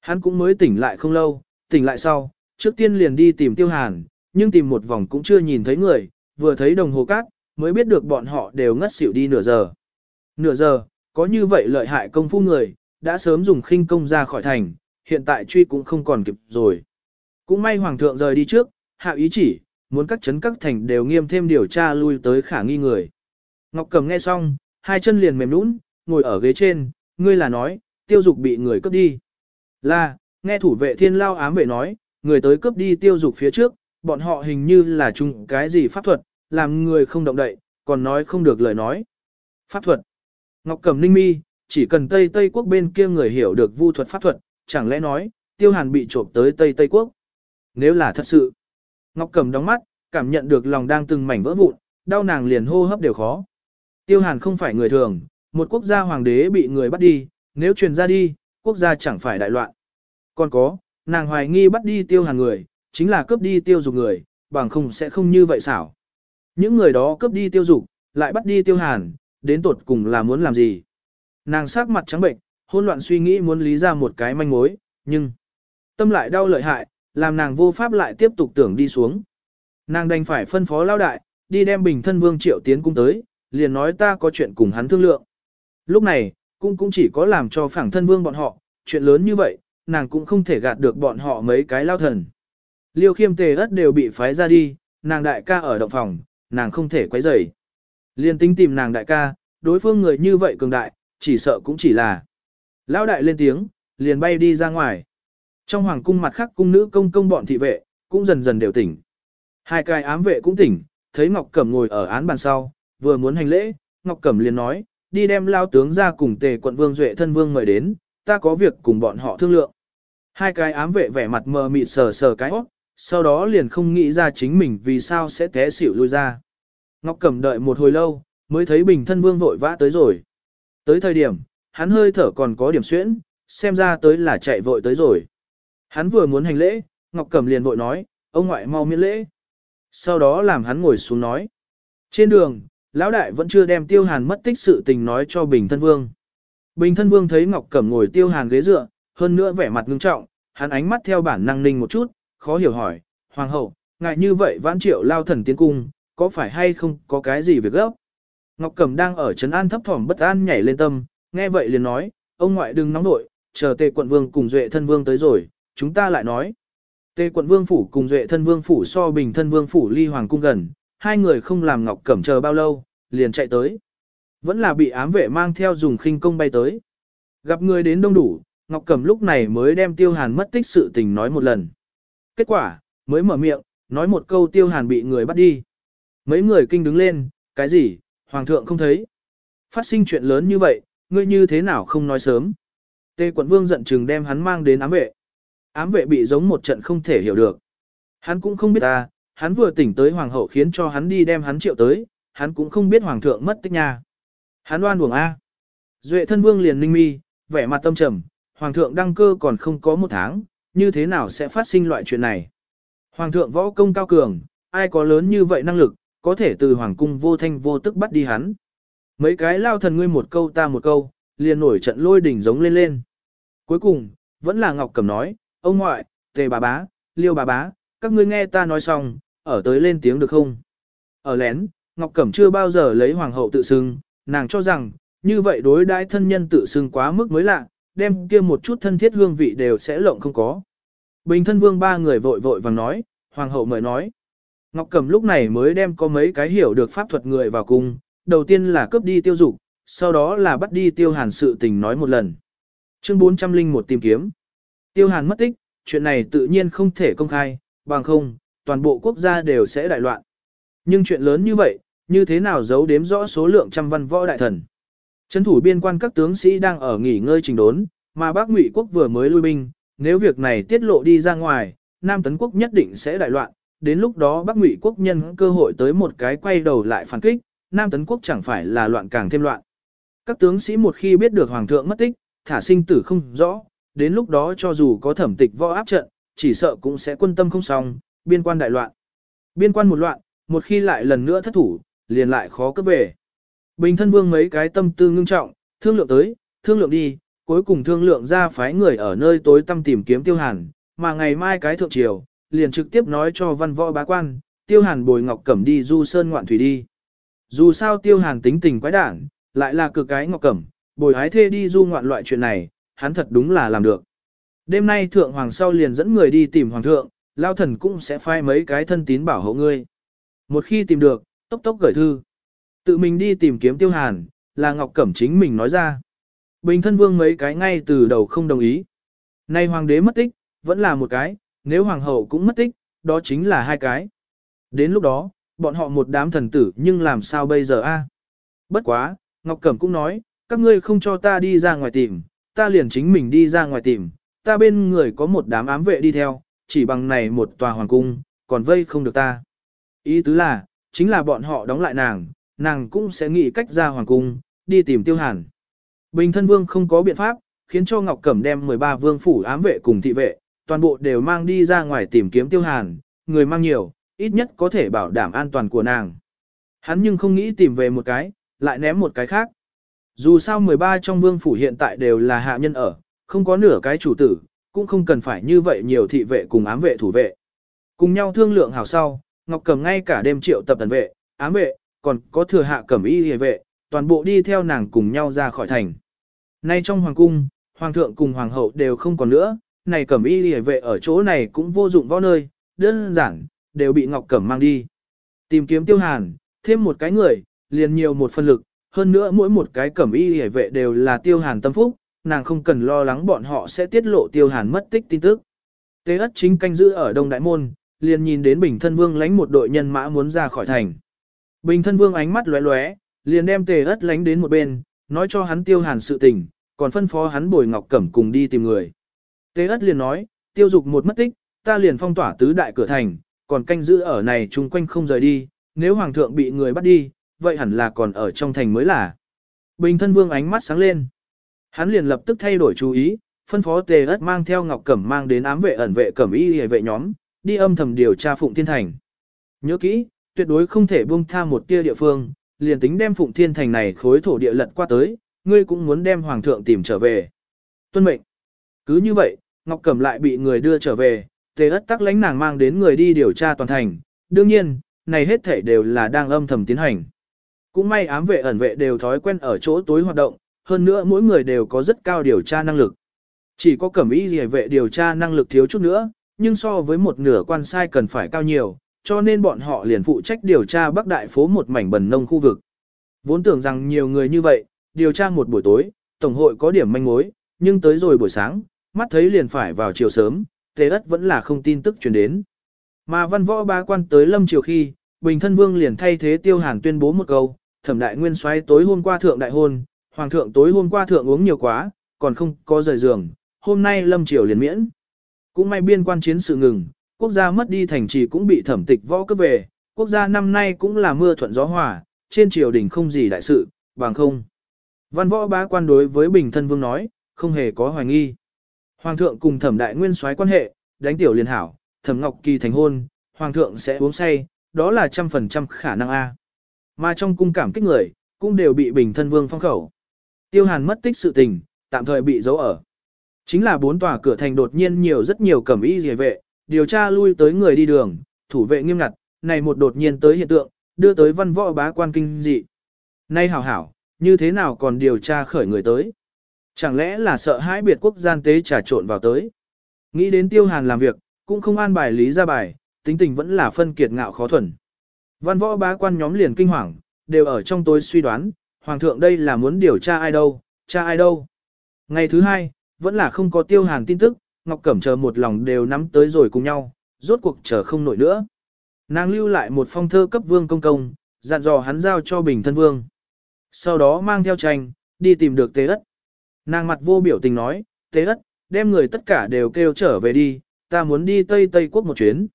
A: Hắn cũng mới tỉnh lại không lâu, tỉnh lại sau, trước tiên liền đi tìm tiêu hàn, nhưng tìm một vòng cũng chưa nhìn thấy người, vừa thấy đồng hồ cát, mới biết được bọn họ đều ngất xỉu đi nửa giờ. Nửa giờ, có như vậy lợi hại công phu người, đã sớm dùng khinh công ra khỏi thành, hiện tại truy cũng không còn kịp rồi. Cũng may hoàng thượng rời đi trước, hạ ý chỉ, muốn các chấn các thành đều nghiêm thêm điều tra lui tới khả nghi người. Ngọc Cầm nghe xong, hai chân liền mềm nũng, ngồi ở ghế trên, ngươi là nói, tiêu dục bị người cướp đi. Là, nghe thủ vệ thiên lao ám vệ nói, người tới cướp đi tiêu dục phía trước, bọn họ hình như là chung cái gì pháp thuật, làm người không động đậy, còn nói không được lời nói. Pháp thuật. Ngọc Cẩm Ninh Mi, chỉ cần Tây Tây quốc bên kia người hiểu được vu thuật pháp thuật, chẳng lẽ nói, Tiêu Hàn bị trộm tới Tây Tây quốc? Nếu là thật sự. Ngọc Cẩm đóng mắt, cảm nhận được lòng đang từng mảnh vỡ vụn, đau nàng liền hô hấp đều khó. Tiêu Hàn không phải người thường, một quốc gia hoàng đế bị người bắt đi, nếu truyền ra đi, quốc gia chẳng phải đại loạn. Còn có, nàng hoài nghi bắt đi Tiêu Hàn người, chính là cướp đi tiêu dục người, bằng không sẽ không như vậy xảo. Những người đó cướp đi tiêu dục, lại bắt đi tiêu hàn, đến tột cùng là muốn làm gì. Nàng sắc mặt trắng bệnh, hôn loạn suy nghĩ muốn lý ra một cái manh mối, nhưng tâm lại đau lợi hại, làm nàng vô pháp lại tiếp tục tưởng đi xuống. Nàng đành phải phân phó lao đại, đi đem bình thân vương triệu tiến cung tới, liền nói ta có chuyện cùng hắn thương lượng. Lúc này, cung cũng chỉ có làm cho phảng thân vương bọn họ, chuyện lớn như vậy, nàng cũng không thể gạt được bọn họ mấy cái lao thần. Liêu khiêm tề ất đều bị phái ra đi, nàng đại ca ở động phòng, nàng không thể quấy rầy. Liên tính tìm nàng đại ca, đối phương người như vậy cường đại, chỉ sợ cũng chỉ là. Lão đại lên tiếng, liền bay đi ra ngoài. Trong hoàng cung mặt khác cung nữ công công bọn thị vệ, cũng dần dần đều tỉnh. Hai cái ám vệ cũng tỉnh, thấy Ngọc Cẩm ngồi ở án bàn sau, vừa muốn hành lễ, Ngọc Cẩm liền nói, đi đem lao tướng ra cùng tề quận vương duệ thân vương mời đến, ta có việc cùng bọn họ thương lượng. Hai cái ám vệ vẻ mặt mờ mịt sờ sờ cái óc, sau đó liền không nghĩ ra chính mình vì sao sẽ té xỉu lui ra. Ngọc Cẩm đợi một hồi lâu, mới thấy Bình Thân Vương vội vã tới rồi. Tới thời điểm, hắn hơi thở còn có điểm suyễn, xem ra tới là chạy vội tới rồi. Hắn vừa muốn hành lễ, Ngọc Cẩm liền vội nói, ông ngoại mau miễn lễ. Sau đó làm hắn ngồi xuống nói. Trên đường, lão đại vẫn chưa đem Tiêu Hàn mất tích sự tình nói cho Bình Thân Vương. Bình Thân Vương thấy Ngọc Cẩm ngồi Tiêu Hàn ghế dựa, hơn nữa vẻ mặt ngưng trọng, hắn ánh mắt theo bản năng ninh một chút, khó hiểu hỏi, Hoàng hậu, ngại như vậy vãn triệu lao thần tiến cung, có phải hay không có cái gì việc gấp. Ngọc Cẩm đang ở trấn an thấp thỏm bất an nhảy lên tâm, nghe vậy liền nói, ông ngoại đừng nóng nội, chờ tề quận vương cùng duệ thân vương tới rồi, chúng ta lại nói. Tề quận vương phủ cùng duệ thân vương phủ so bình thân vương phủ ly hoàng cung gần, hai người không làm Ngọc Cẩm chờ bao lâu, liền chạy tới. Vẫn là bị ám vệ mang theo dùng khinh công bay tới. Gặp người đến đông đủ, Ngọc Cẩm lúc này mới đem Tiêu Hàn mất tích sự tình nói một lần. Kết quả, mới mở miệng, nói một câu Tiêu Hàn bị người bắt đi. Mấy người kinh đứng lên, cái gì, hoàng thượng không thấy. Phát sinh chuyện lớn như vậy, ngươi như thế nào không nói sớm. Tê quận vương giận chừng đem hắn mang đến ám vệ. Ám vệ bị giống một trận không thể hiểu được. Hắn cũng không biết ta, hắn vừa tỉnh tới hoàng hậu khiến cho hắn đi đem hắn triệu tới, hắn cũng không biết hoàng thượng mất tích nha. Hắn oan uổng A. Duệ thân vương liền ninh mi, vẻ mặt tâm trầm, hoàng thượng đăng cơ còn không có một tháng, như thế nào sẽ phát sinh loại chuyện này. Hoàng thượng võ công cao cường, ai có lớn như vậy năng lực, có thể từ hoàng cung vô thanh vô tức bắt đi hắn. Mấy cái lao thần ngươi một câu ta một câu, liền nổi trận lôi đỉnh giống lên lên. Cuối cùng, vẫn là Ngọc Cẩm nói, ông ngoại, tề bà bá, liêu bà bá, các ngươi nghe ta nói xong, ở tới lên tiếng được không? Ở lén, Ngọc Cẩm chưa bao giờ lấy hoàng hậu tự xưng, nàng cho rằng, như vậy đối đãi thân nhân tự xưng quá mức mới lạ, đem kia một chút thân thiết hương vị đều sẽ lộng không có. Bình thân vương ba người vội vội vàng nói, hoàng hậu mời nói. Ngọc Cẩm lúc này mới đem có mấy cái hiểu được pháp thuật người vào cung, đầu tiên là cướp đi tiêu dục, sau đó là bắt đi tiêu hàn sự tình nói một lần. Chương 401 tìm kiếm. Tiêu hàn mất tích, chuyện này tự nhiên không thể công khai, bằng không, toàn bộ quốc gia đều sẽ đại loạn. Nhưng chuyện lớn như vậy, như thế nào giấu đếm rõ số lượng trăm văn võ đại thần. Trấn thủ biên quan các tướng sĩ đang ở nghỉ ngơi trình đốn, mà bác Ngụy quốc vừa mới lui binh, nếu việc này tiết lộ đi ra ngoài, Nam Tấn quốc nhất định sẽ đại loạn, đến lúc đó Bắc Ngụy quốc nhân cơ hội tới một cái quay đầu lại phản kích, Nam tấn quốc chẳng phải là loạn càng thêm loạn. Các tướng sĩ một khi biết được hoàng thượng mất tích, thả sinh tử không rõ, đến lúc đó cho dù có thẩm tịch võ áp trận, chỉ sợ cũng sẽ quân tâm không xong, biên quan đại loạn. Biên quan một loạn, một khi lại lần nữa thất thủ, liền lại khó cấp về. Bình thân vương mấy cái tâm tư ngưng trọng, thương lượng tới, thương lượng đi, cuối cùng thương lượng ra phái người ở nơi tối tăm tìm kiếm tiêu hàn, mà ngày mai cái thượng triều, liền trực tiếp nói cho văn võ bá quan, tiêu hàn bồi ngọc cẩm đi du sơn ngoạn thủy đi. Dù sao tiêu hàn tính tình quái đản, lại là cực cái ngọc cẩm, bồi hái thê đi du ngoạn loại chuyện này, hắn thật đúng là làm được. Đêm nay thượng hoàng sau liền dẫn người đi tìm hoàng thượng, lao thần cũng sẽ phai mấy cái thân tín bảo hộ ngươi. Một khi tìm được, tốc tốc gửi thư. Tự mình đi tìm kiếm tiêu hàn, là ngọc cẩm chính mình nói ra. Bình thân vương mấy cái ngay từ đầu không đồng ý. Nay hoàng đế mất tích, vẫn là một cái, nếu hoàng hậu cũng mất tích, đó chính là hai cái. Đến lúc đó, bọn họ một đám thần tử nhưng làm sao bây giờ a? Bất quá, Ngọc Cẩm cũng nói, các ngươi không cho ta đi ra ngoài tìm, ta liền chính mình đi ra ngoài tìm, ta bên người có một đám ám vệ đi theo, chỉ bằng này một tòa hoàng cung, còn vây không được ta. Ý tứ là, chính là bọn họ đóng lại nàng, nàng cũng sẽ nghĩ cách ra hoàng cung, đi tìm tiêu hàn. Bình thân vương không có biện pháp, khiến cho Ngọc Cẩm đem 13 vương phủ ám vệ cùng thị vệ, toàn bộ đều mang đi ra ngoài tìm kiếm tiêu hàn, người mang nhiều, ít nhất có thể bảo đảm an toàn của nàng. Hắn nhưng không nghĩ tìm về một cái, lại ném một cái khác. Dù sao 13 trong vương phủ hiện tại đều là hạ nhân ở, không có nửa cái chủ tử, cũng không cần phải như vậy nhiều thị vệ cùng ám vệ thủ vệ. Cùng nhau thương lượng hào sau, Ngọc Cầm ngay cả đêm triệu tập thần vệ, ám vệ, còn có thừa hạ cẩm y hề vệ, toàn bộ đi theo nàng cùng nhau ra khỏi thành. Nay trong hoàng cung, hoàng thượng cùng hoàng hậu đều không còn nữa, này cẩm y lìa vệ ở chỗ này cũng vô dụng võ nơi, đơn giản, đều bị Ngọc Cẩm mang đi. Tìm kiếm tiêu hàn, thêm một cái người, liền nhiều một phân lực, hơn nữa mỗi một cái cẩm y lìa vệ đều là tiêu hàn tâm phúc, nàng không cần lo lắng bọn họ sẽ tiết lộ tiêu hàn mất tích tin tức. Tế ất chính canh giữ ở Đông Đại Môn, liền nhìn đến Bình Thân Vương lánh một đội nhân mã muốn ra khỏi thành. Bình Thân Vương ánh mắt lóe lóe, liền đem Tề ất lánh đến một bên, nói cho hắn tiêu hàn sự tình, còn phân phó hắn bồi Ngọc Cẩm cùng đi tìm người. Tế ất liền nói, tiêu dục một mất tích, ta liền phong tỏa tứ đại cửa thành, còn canh giữ ở này chung quanh không rời đi, nếu hoàng thượng bị người bắt đi, vậy hẳn là còn ở trong thành mới là. Bình thân vương ánh mắt sáng lên. Hắn liền lập tức thay đổi chú ý, phân phó tề ất mang theo ngọc cẩm mang đến ám vệ ẩn vệ cẩm y hề vệ nhóm, đi âm thầm điều tra Phụng Thiên Thành. Nhớ kỹ, tuyệt đối không thể buông tha một tia địa phương, liền tính đem Phụng Thiên Thành này khối thổ địa lật qua tới, ngươi cũng muốn đem hoàng thượng tìm trở về. Tuân mệnh. Cứ như vậy, Ngọc Cẩm lại bị người đưa trở về, tê ất tắc lánh nàng mang đến người đi điều tra toàn thành. Đương nhiên, này hết thể đều là đang âm thầm tiến hành. Cũng may ám vệ ẩn vệ đều thói quen ở chỗ tối hoạt động, hơn nữa mỗi người đều có rất cao điều tra năng lực. Chỉ có cẩm ý gì vệ điều tra năng lực thiếu chút nữa, nhưng so với một nửa quan sai cần phải cao nhiều, cho nên bọn họ liền phụ trách điều tra Bắc Đại phố một mảnh bần nông khu vực. Vốn tưởng rằng nhiều người như vậy, điều tra một buổi tối, Tổng hội có điểm manh mối, nhưng tới rồi buổi sáng, mắt thấy liền phải vào chiều sớm, tề ất vẫn là không tin tức truyền đến. Mà văn võ ba quan tới lâm chiều khi, Bình Thân Vương liền thay thế Tiêu Hàn tuyên bố một câu, thẩm đại nguyên xoay tối hôm qua thượng đại hôn, hoàng thượng tối hôm qua thượng uống nhiều quá, còn không có rời giường, hôm nay lâm triều liền miễn. Cũng may biên quan chiến sự ngừng, quốc gia mất đi thành trì cũng bị thẩm tịch võ cướp về, quốc gia năm nay cũng là mưa thuận gió hòa, trên triều đình không gì đại sự, bằng không. Văn võ bá quan đối với Bình Thân Vương nói, không hề có hoài nghi. Hoàng thượng cùng thẩm đại nguyên soái quan hệ, đánh tiểu liền hảo, thẩm ngọc kỳ thành hôn, hoàng thượng sẽ uống say, đó là trăm phần trăm khả năng A. Mà trong cung cảm kích người, cũng đều bị bình thân vương phong khẩu. Tiêu hàn mất tích sự tình, tạm thời bị giấu ở. Chính là bốn tòa cửa thành đột nhiên nhiều rất nhiều cẩm y rìa vệ, điều tra lui tới người đi đường, thủ vệ nghiêm ngặt, này một đột nhiên tới hiện tượng, đưa tới văn võ bá quan kinh dị. Nay hảo hảo, như thế nào còn điều tra khởi người tới? Chẳng lẽ là sợ hãi biệt quốc gian tế trà trộn vào tới. Nghĩ đến tiêu hàn làm việc, cũng không an bài lý ra bài, tính tình vẫn là phân kiệt ngạo khó thuần. Văn võ bá quan nhóm liền kinh hoàng, đều ở trong tối suy đoán, hoàng thượng đây là muốn điều tra ai đâu, tra ai đâu. Ngày thứ hai, vẫn là không có tiêu hàn tin tức, Ngọc Cẩm chờ một lòng đều nắm tới rồi cùng nhau, rốt cuộc chờ không nổi nữa. Nàng lưu lại một phong thơ cấp vương công công, dặn dò hắn giao cho bình thân vương. Sau đó mang theo tranh, đi tìm được tế ất. Nàng mặt vô biểu tình nói, tế ất, đem người tất cả đều kêu trở về đi, ta muốn đi Tây Tây Quốc một chuyến.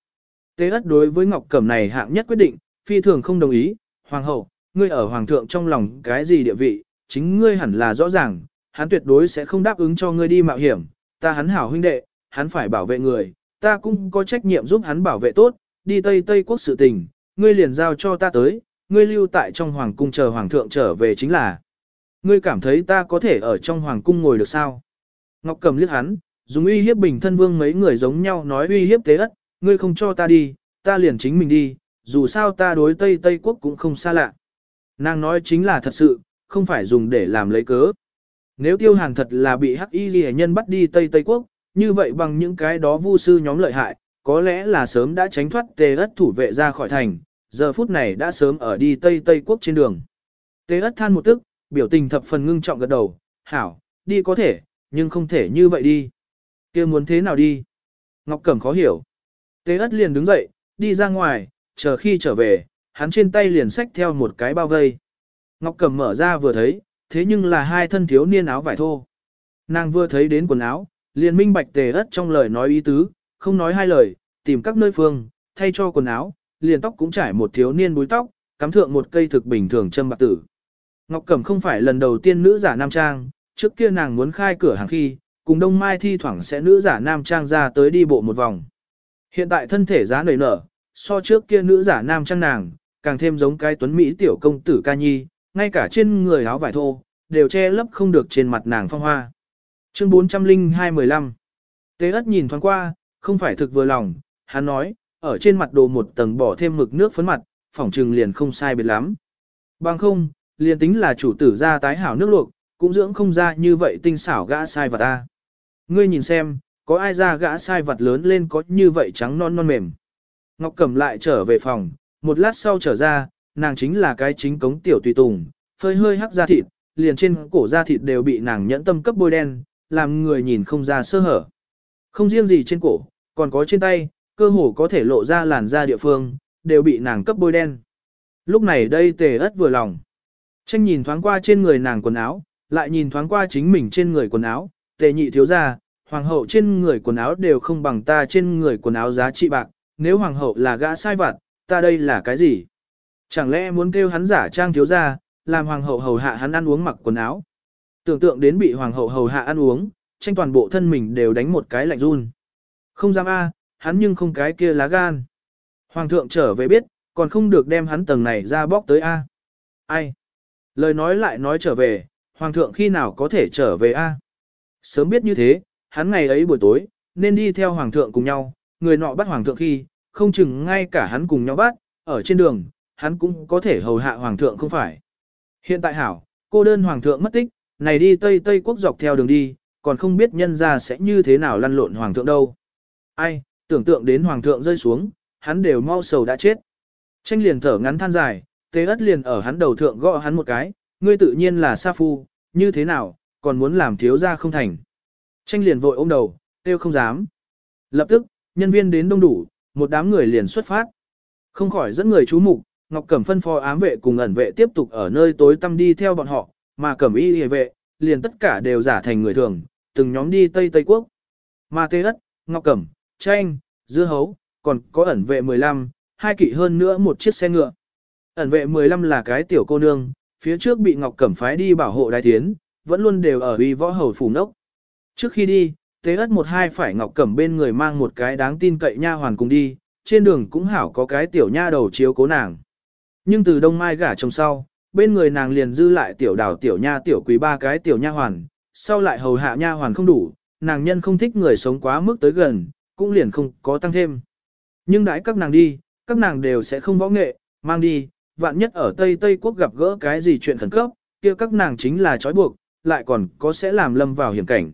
A: Tế ất đối với Ngọc Cẩm này hạng nhất quyết định, phi thường không đồng ý, hoàng hậu, ngươi ở hoàng thượng trong lòng cái gì địa vị, chính ngươi hẳn là rõ ràng, hắn tuyệt đối sẽ không đáp ứng cho ngươi đi mạo hiểm, ta hắn hảo huynh đệ, hắn phải bảo vệ người, ta cũng có trách nhiệm giúp hắn bảo vệ tốt, đi Tây Tây Quốc sự tình, ngươi liền giao cho ta tới, ngươi lưu tại trong hoàng cung chờ hoàng thượng trở về chính là ngươi cảm thấy ta có thể ở trong hoàng cung ngồi được sao? Ngọc cầm liếc hắn, dùng uy hiếp bình thân vương mấy người giống nhau nói uy hiếp tế ất, ngươi không cho ta đi, ta liền chính mình đi, dù sao ta đối Tây Tây quốc cũng không xa lạ. Nàng nói chính là thật sự, không phải dùng để làm lấy cớ. Nếu tiêu hàng thật là bị hắc y ghi nhân bắt đi Tây Tây quốc, như vậy bằng những cái đó vu sư nhóm lợi hại, có lẽ là sớm đã tránh thoát tê ất thủ vệ ra khỏi thành, giờ phút này đã sớm ở đi Tây Tây quốc trên đường. Tê ất than một tức, biểu tình thập phần ngưng trọng gật đầu, hảo, đi có thể, nhưng không thể như vậy đi. kia muốn thế nào đi? Ngọc Cẩm khó hiểu. Tế ất liền đứng dậy, đi ra ngoài, chờ khi trở về, hắn trên tay liền xách theo một cái bao vây. Ngọc Cẩm mở ra vừa thấy, thế nhưng là hai thân thiếu niên áo vải thô. Nàng vừa thấy đến quần áo, liền minh bạch tề ất trong lời nói ý tứ, không nói hai lời, tìm các nơi phương, thay cho quần áo, liền tóc cũng trải một thiếu niên búi tóc, cắm thượng một cây thực bình thường châm bạc tử. Ngọc Cẩm không phải lần đầu tiên nữ giả nam trang, trước kia nàng muốn khai cửa hàng khi, cùng Đông Mai thi thoảng sẽ nữ giả nam trang ra tới đi bộ một vòng. Hiện tại thân thể giá nảy nở, so trước kia nữ giả nam trang nàng, càng thêm giống cái tuấn Mỹ tiểu công tử ca nhi, ngay cả trên người áo vải thô, đều che lấp không được trên mặt nàng phong hoa. Chương 402-15 Tế ất nhìn thoáng qua, không phải thực vừa lòng, hắn nói, ở trên mặt đồ một tầng bỏ thêm mực nước phấn mặt, phỏng trừng liền không sai biệt lắm. Bằng không, liền tính là chủ tử ra tái hảo nước luộc, cũng dưỡng không ra như vậy tinh xảo gã sai vật ta. Ngươi nhìn xem, có ai ra gã sai vật lớn lên có như vậy trắng non non mềm. Ngọc cầm lại trở về phòng, một lát sau trở ra, nàng chính là cái chính cống tiểu tùy tùng, phơi hơi hắc da thịt, liền trên cổ da thịt đều bị nàng nhẫn tâm cấp bôi đen, làm người nhìn không ra sơ hở. Không riêng gì trên cổ, còn có trên tay, cơ hồ có thể lộ ra làn da địa phương, đều bị nàng cấp bôi đen. Lúc này đây tề ất vừa lòng. Tranh nhìn thoáng qua trên người nàng quần áo, lại nhìn thoáng qua chính mình trên người quần áo, tề nhị thiếu ra, hoàng hậu trên người quần áo đều không bằng ta trên người quần áo giá trị bạc, nếu hoàng hậu là gã sai vặt, ta đây là cái gì? Chẳng lẽ muốn kêu hắn giả trang thiếu ra, làm hoàng hậu hầu hạ hắn ăn uống mặc quần áo? Tưởng tượng đến bị hoàng hậu hầu hạ ăn uống, tranh toàn bộ thân mình đều đánh một cái lạnh run. Không dám a, hắn nhưng không cái kia lá gan. Hoàng thượng trở về biết, còn không được đem hắn tầng này ra bóc tới a. Ai? Lời nói lại nói trở về, hoàng thượng khi nào có thể trở về a? Sớm biết như thế, hắn ngày ấy buổi tối, nên đi theo hoàng thượng cùng nhau, người nọ bắt hoàng thượng khi, không chừng ngay cả hắn cùng nhau bắt, ở trên đường, hắn cũng có thể hầu hạ hoàng thượng không phải. Hiện tại hảo, cô đơn hoàng thượng mất tích, này đi Tây Tây quốc dọc theo đường đi, còn không biết nhân ra sẽ như thế nào lăn lộn hoàng thượng đâu. Ai, tưởng tượng đến hoàng thượng rơi xuống, hắn đều mau sầu đã chết. Tranh liền thở ngắn than dài, Tế ất liền ở hắn đầu thượng gõ hắn một cái, ngươi tự nhiên là sa phu, như thế nào, còn muốn làm thiếu ra không thành. Tranh liền vội ôm đầu, tiêu không dám. Lập tức, nhân viên đến đông đủ, một đám người liền xuất phát. Không khỏi dẫn người chú mục, Ngọc Cẩm phân phó ám vệ cùng ẩn vệ tiếp tục ở nơi tối tăm đi theo bọn họ, mà Cẩm y hề vệ, liền tất cả đều giả thành người thường, từng nhóm đi Tây Tây Quốc. Mà Tế ất, Ngọc Cẩm, Tranh, Dưa Hấu, còn có ẩn vệ 15, hai kỵ hơn nữa một chiếc xe ngựa. Ẩn vệ 15 là cái tiểu cô nương, phía trước bị Ngọc Cẩm phái đi bảo hộ đại tiến, vẫn luôn đều ở uy võ hầu phủ nốc. Trước khi đi, tế ất một hai phải Ngọc Cẩm bên người mang một cái đáng tin cậy nha hoàn cùng đi, trên đường cũng hảo có cái tiểu nha đầu chiếu cố nàng. Nhưng từ đông mai gả chồng sau, bên người nàng liền dư lại tiểu đảo tiểu nha tiểu quý ba cái tiểu nha hoàn, sau lại hầu hạ nha hoàn không đủ, nàng nhân không thích người sống quá mức tới gần, cũng liền không có tăng thêm. Nhưng đãi các nàng đi, các nàng đều sẽ không võ nghệ, mang đi, vạn nhất ở Tây Tây quốc gặp gỡ cái gì chuyện khẩn cấp, kia các nàng chính là trói buộc, lại còn có sẽ làm lâm vào hiểm cảnh.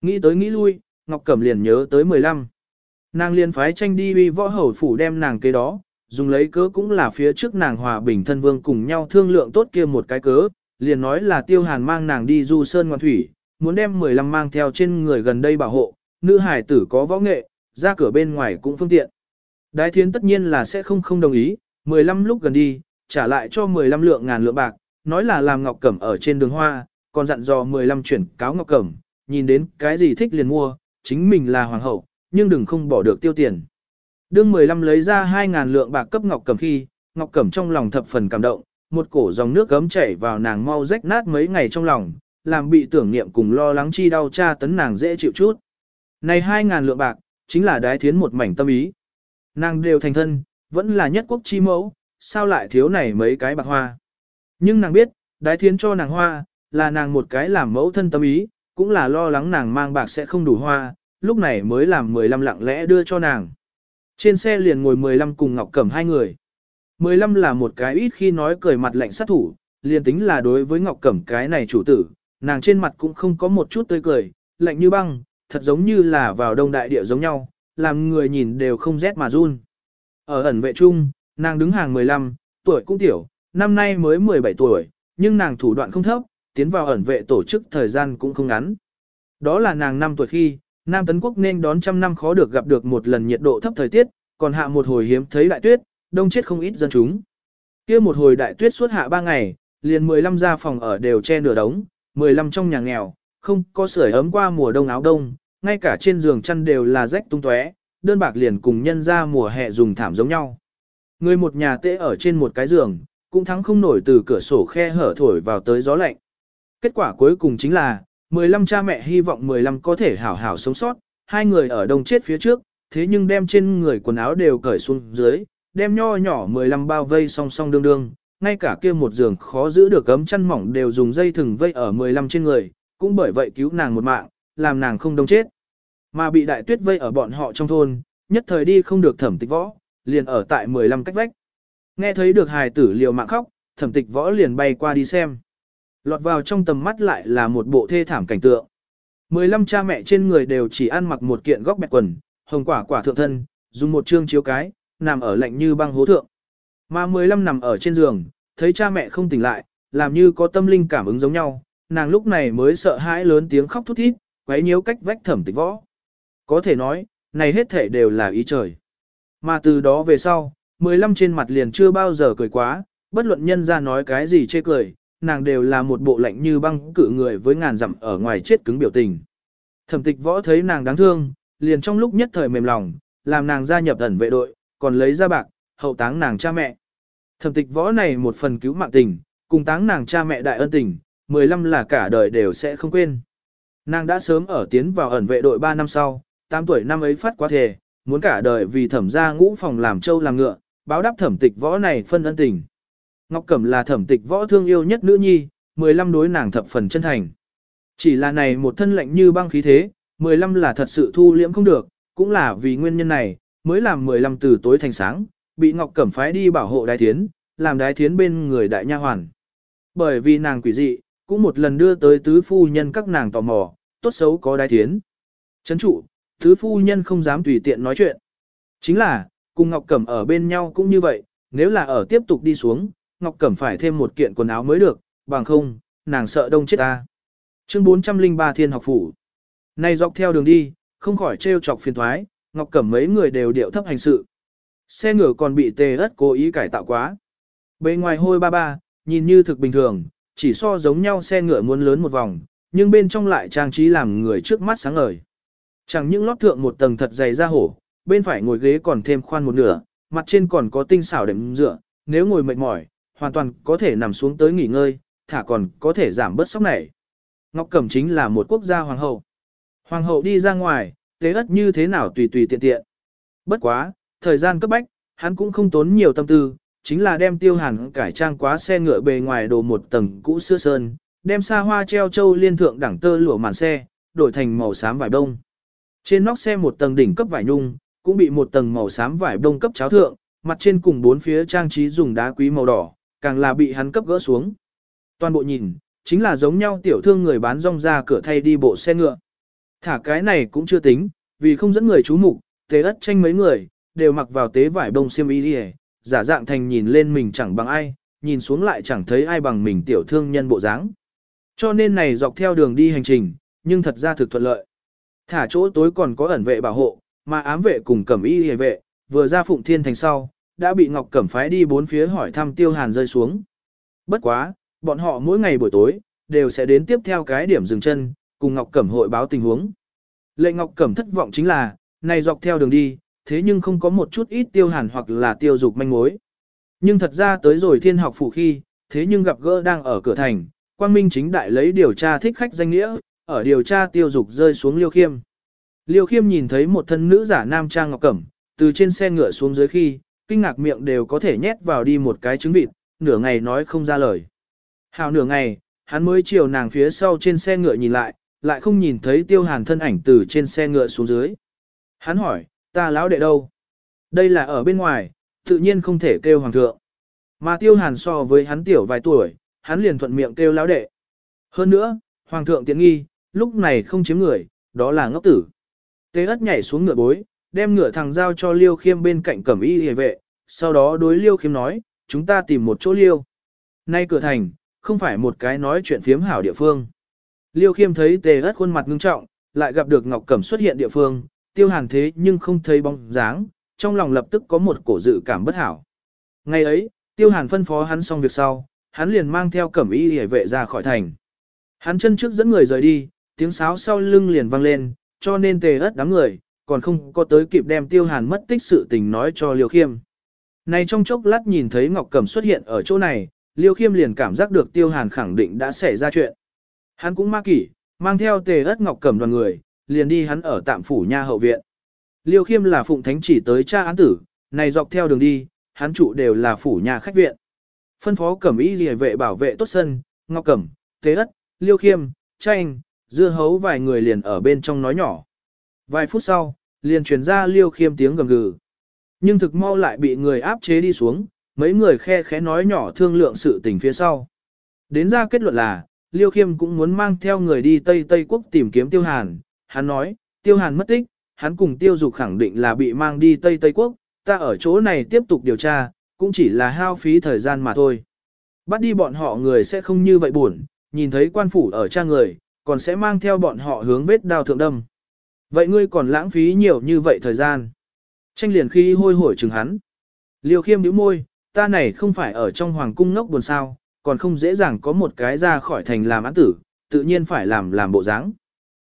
A: Nghĩ tới nghĩ lui, Ngọc Cẩm liền nhớ tới 15. Nàng liền phái tranh đi uy võ hầu phủ đem nàng kế đó, dùng lấy cớ cũng là phía trước nàng hòa bình thân vương cùng nhau thương lượng tốt kia một cái cớ, liền nói là tiêu hàn mang nàng đi du sơn ngoan thủy, muốn đem 15 mang theo trên người gần đây bảo hộ, nữ hải tử có võ nghệ, ra cửa bên ngoài cũng phương tiện. Đái thiến tất nhiên là sẽ không không đồng ý, 15 lúc gần đi, trả lại cho 15 lượng ngàn lượng bạc, nói là làm ngọc cẩm ở trên đường hoa, còn dặn dò 15 chuyển cáo ngọc cẩm, nhìn đến cái gì thích liền mua, chính mình là hoàng hậu, nhưng đừng không bỏ được tiêu tiền. Đương 15 lấy ra 2.000 lượng bạc cấp ngọc cẩm khi, ngọc cẩm trong lòng thập phần cảm động, một cổ dòng nước gấm chảy vào nàng mau rách nát mấy ngày trong lòng, làm bị tưởng niệm cùng lo lắng chi đau tra tấn nàng dễ chịu chút. Này 2.000 lượng bạc, chính là đái thiến một mảnh tâm ý. Nàng đều thành thân, vẫn là nhất quốc chi mẫu, sao lại thiếu này mấy cái bạc hoa. Nhưng nàng biết, đái thiến cho nàng hoa, là nàng một cái làm mẫu thân tâm ý, cũng là lo lắng nàng mang bạc sẽ không đủ hoa, lúc này mới làm 15 lặng lẽ đưa cho nàng. Trên xe liền ngồi 15 cùng Ngọc Cẩm hai người. 15 là một cái ít khi nói cười mặt lạnh sát thủ, liền tính là đối với Ngọc Cẩm cái này chủ tử, nàng trên mặt cũng không có một chút tươi cười, lạnh như băng, thật giống như là vào đông đại địa giống nhau, làm người nhìn đều không rét mà run. Ở ẩn vệ chung, nàng đứng hàng 15, tuổi cũng tiểu, năm nay mới 17 tuổi, nhưng nàng thủ đoạn không thấp, tiến vào ẩn vệ tổ chức thời gian cũng không ngắn. Đó là nàng năm tuổi khi, Nam Tấn Quốc nên đón trăm năm khó được gặp được một lần nhiệt độ thấp thời tiết, còn hạ một hồi hiếm thấy đại tuyết, đông chết không ít dân chúng. Kia một hồi đại tuyết suốt hạ 3 ngày, liền 15 gia phòng ở đều che nửa đống, 15 trong nhà nghèo, không có sưởi ấm qua mùa đông áo đông, ngay cả trên giường chăn đều là rách tung tóe, đơn bạc liền cùng nhân ra mùa hè dùng thảm giống nhau. Người một nhà tễ ở trên một cái giường, cũng thắng không nổi từ cửa sổ khe hở thổi vào tới gió lạnh. Kết quả cuối cùng chính là, 15 cha mẹ hy vọng 15 có thể hảo hảo sống sót, hai người ở đông chết phía trước, thế nhưng đem trên người quần áo đều cởi xuống dưới, đem nho nhỏ 15 bao vây song song đương đương, ngay cả kia một giường khó giữ được ấm chăn mỏng đều dùng dây thừng vây ở 15 trên người, cũng bởi vậy cứu nàng một mạng, làm nàng không đông chết. Mà bị đại tuyết vây ở bọn họ trong thôn, nhất thời đi không được thẩm tịch võ, liền ở tại 15 cách vách. Nghe thấy được hài tử liều mạng khóc, thẩm tịch võ liền bay qua đi xem. Lọt vào trong tầm mắt lại là một bộ thê thảm cảnh tượng. 15 cha mẹ trên người đều chỉ ăn mặc một kiện góc bẹt quần, hồng quả quả thượng thân, dùng một chương chiếu cái, nằm ở lạnh như băng hố thượng. Mà 15 nằm ở trên giường, thấy cha mẹ không tỉnh lại, làm như có tâm linh cảm ứng giống nhau, nàng lúc này mới sợ hãi lớn tiếng khóc thút thít, quấy nhiễu cách vách thẩm tịch võ. Có thể nói, này hết thể đều là ý trời. Mà từ đó về sau, 15 trên mặt liền chưa bao giờ cười quá, bất luận nhân ra nói cái gì chê cười, nàng đều là một bộ lạnh như băng cử người với ngàn dặm ở ngoài chết cứng biểu tình. Thẩm tịch võ thấy nàng đáng thương, liền trong lúc nhất thời mềm lòng, làm nàng gia nhập ẩn vệ đội, còn lấy ra bạc, hậu táng nàng cha mẹ. Thẩm tịch võ này một phần cứu mạng tình, cùng táng nàng cha mẹ đại ân tình, 15 là cả đời đều sẽ không quên. Nàng đã sớm ở tiến vào ẩn vệ đội 3 năm sau, 8 tuổi năm ấy phát quá thể, muốn cả đời vì thẩm gia ngũ phòng làm châu làm ngựa, báo đáp thẩm tịch võ này phân ân tình. Ngọc Cẩm là thẩm tịch võ thương yêu nhất nữ nhi, 15 đối nàng thập phần chân thành. Chỉ là này một thân lệnh như băng khí thế, 15 là thật sự thu liễm không được, cũng là vì nguyên nhân này, mới làm 15 từ tối thành sáng, bị Ngọc Cẩm phái đi bảo hộ đái thiến, làm đái thiến bên người đại nha hoàn. Bởi vì nàng quỷ dị, cũng một lần đưa tới tứ phu nhân các nàng tò mò, tốt xấu có đái thiến. Chấn trụ, Thứ phu nhân không dám tùy tiện nói chuyện. Chính là, cùng Ngọc Cẩm ở bên nhau cũng như vậy, nếu là ở tiếp tục đi xuống, Ngọc Cẩm phải thêm một kiện quần áo mới được, bằng không, nàng sợ đông chết ta. Chương 403 Thiên học phủ. Này dọc theo đường đi, không khỏi trêu chọc phiền thoái, Ngọc Cẩm mấy người đều điệu thấp hành sự. Xe ngựa còn bị tê ớt cố ý cải tạo quá. Bề ngoài hôi ba ba, nhìn như thực bình thường, chỉ so giống nhau xe ngựa muốn lớn một vòng, nhưng bên trong lại trang trí làm người trước mắt sáng ngời. Chẳng những lót thượng một tầng thật dày ra hổ, bên phải ngồi ghế còn thêm khoan một nửa, mặt trên còn có tinh xảo đệm dựa, nếu ngồi mệt mỏi, hoàn toàn có thể nằm xuống tới nghỉ ngơi, thả còn có thể giảm bớt sốc này. Ngọc Cẩm chính là một quốc gia hoàng hậu. Hoàng hậu đi ra ngoài, tế ất như thế nào tùy tùy tiện tiện. Bất quá, thời gian cấp bách, hắn cũng không tốn nhiều tâm tư, chính là đem tiêu hàn cải trang quá xe ngựa bề ngoài đồ một tầng cũ xưa sơn, đem xa hoa treo châu liên thượng đẳng tơ lụa màn xe, đổi thành màu xám vải đông. Trên nóc xe một tầng đỉnh cấp vải nhung, cũng bị một tầng màu xám vải đông cấp cháo thượng, mặt trên cùng bốn phía trang trí dùng đá quý màu đỏ, càng là bị hắn cấp gỡ xuống. Toàn bộ nhìn, chính là giống nhau tiểu thương người bán rong ra cửa thay đi bộ xe ngựa. Thả cái này cũng chưa tính, vì không dẫn người chú mục, tế ất tranh mấy người, đều mặc vào tế vải bông xiêm y đi giả dạng thành nhìn lên mình chẳng bằng ai, nhìn xuống lại chẳng thấy ai bằng mình tiểu thương nhân bộ dáng. Cho nên này dọc theo đường đi hành trình, nhưng thật ra thực thuận lợi. Thả chỗ tối còn có ẩn vệ bảo hộ, mà ám vệ cùng cẩm y hề vệ, vừa ra phụng thiên thành sau, đã bị Ngọc Cẩm phái đi bốn phía hỏi thăm tiêu hàn rơi xuống. Bất quá, bọn họ mỗi ngày buổi tối, đều sẽ đến tiếp theo cái điểm dừng chân, cùng Ngọc Cẩm hội báo tình huống. Lệ Ngọc Cẩm thất vọng chính là, này dọc theo đường đi, thế nhưng không có một chút ít tiêu hàn hoặc là tiêu dục manh mối. Nhưng thật ra tới rồi thiên học phủ khi, thế nhưng gặp gỡ đang ở cửa thành, Quang Minh chính đại lấy điều tra thích khách danh nghĩa, ở điều tra tiêu dục rơi xuống liêu khiêm. Liêu khiêm nhìn thấy một thân nữ giả nam trang ngọc cẩm, từ trên xe ngựa xuống dưới khi, kinh ngạc miệng đều có thể nhét vào đi một cái trứng vịt, nửa ngày nói không ra lời. Hào nửa ngày, hắn mới chiều nàng phía sau trên xe ngựa nhìn lại, lại không nhìn thấy tiêu hàn thân ảnh từ trên xe ngựa xuống dưới. Hắn hỏi, ta lão đệ đâu? Đây là ở bên ngoài, tự nhiên không thể kêu hoàng thượng. Mà tiêu hàn so với hắn tiểu vài tuổi, hắn liền thuận miệng kêu lão đệ. Hơn nữa, hoàng thượng tiện nghi, lúc này không chiếm người, đó là ngốc tử. Tế ất nhảy xuống ngựa bối, đem ngựa thằng giao cho Liêu Khiêm bên cạnh cẩm y hề vệ, sau đó đối Liêu Khiêm nói, chúng ta tìm một chỗ Liêu. Nay cửa thành, không phải một cái nói chuyện phiếm hảo địa phương. Liêu Khiêm thấy tề ất khuôn mặt ngưng trọng, lại gặp được Ngọc Cẩm xuất hiện địa phương, tiêu hàn thế nhưng không thấy bóng dáng, trong lòng lập tức có một cổ dự cảm bất hảo. Ngày ấy, tiêu hàn phân phó hắn xong việc sau, hắn liền mang theo cẩm y hề vệ ra khỏi thành. Hắn chân trước dẫn người rời đi, tiếng sáo sau lưng liền vang lên, cho nên tề ớt đám người, còn không có tới kịp đem tiêu hàn mất tích sự tình nói cho Liêu Khiêm. Này trong chốc lát nhìn thấy Ngọc Cẩm xuất hiện ở chỗ này, Liêu Khiêm liền cảm giác được tiêu hàn khẳng định đã xảy ra chuyện. Hắn cũng ma kỷ, mang theo tề ớt Ngọc Cẩm đoàn người, liền đi hắn ở tạm phủ nha hậu viện. Liêu Khiêm là phụng thánh chỉ tới cha án tử, này dọc theo đường đi, hắn chủ đều là phủ nhà khách viện. Phân phó Cẩm Y Liễu vệ bảo vệ tốt sân, Ngọc Cẩm, Tế Ất, Liêu Khiêm, Tranh, dưa hấu vài người liền ở bên trong nói nhỏ. Vài phút sau, liền truyền ra liêu khiêm tiếng gầm gừ. Nhưng thực mau lại bị người áp chế đi xuống, mấy người khe khẽ nói nhỏ thương lượng sự tình phía sau. Đến ra kết luận là, liêu khiêm cũng muốn mang theo người đi Tây Tây Quốc tìm kiếm tiêu hàn. Hắn nói, tiêu hàn mất tích, hắn cùng tiêu dục khẳng định là bị mang đi Tây Tây Quốc, ta ở chỗ này tiếp tục điều tra, cũng chỉ là hao phí thời gian mà thôi. Bắt đi bọn họ người sẽ không như vậy buồn, nhìn thấy quan phủ ở cha người, còn sẽ mang theo bọn họ hướng vết đao thượng đâm. Vậy ngươi còn lãng phí nhiều như vậy thời gian. Tranh liền khi hôi hổi chừng hắn. Liêu khiêm nhíu môi, ta này không phải ở trong hoàng cung ngốc buồn sao, còn không dễ dàng có một cái ra khỏi thành làm án tử, tự nhiên phải làm làm bộ dáng.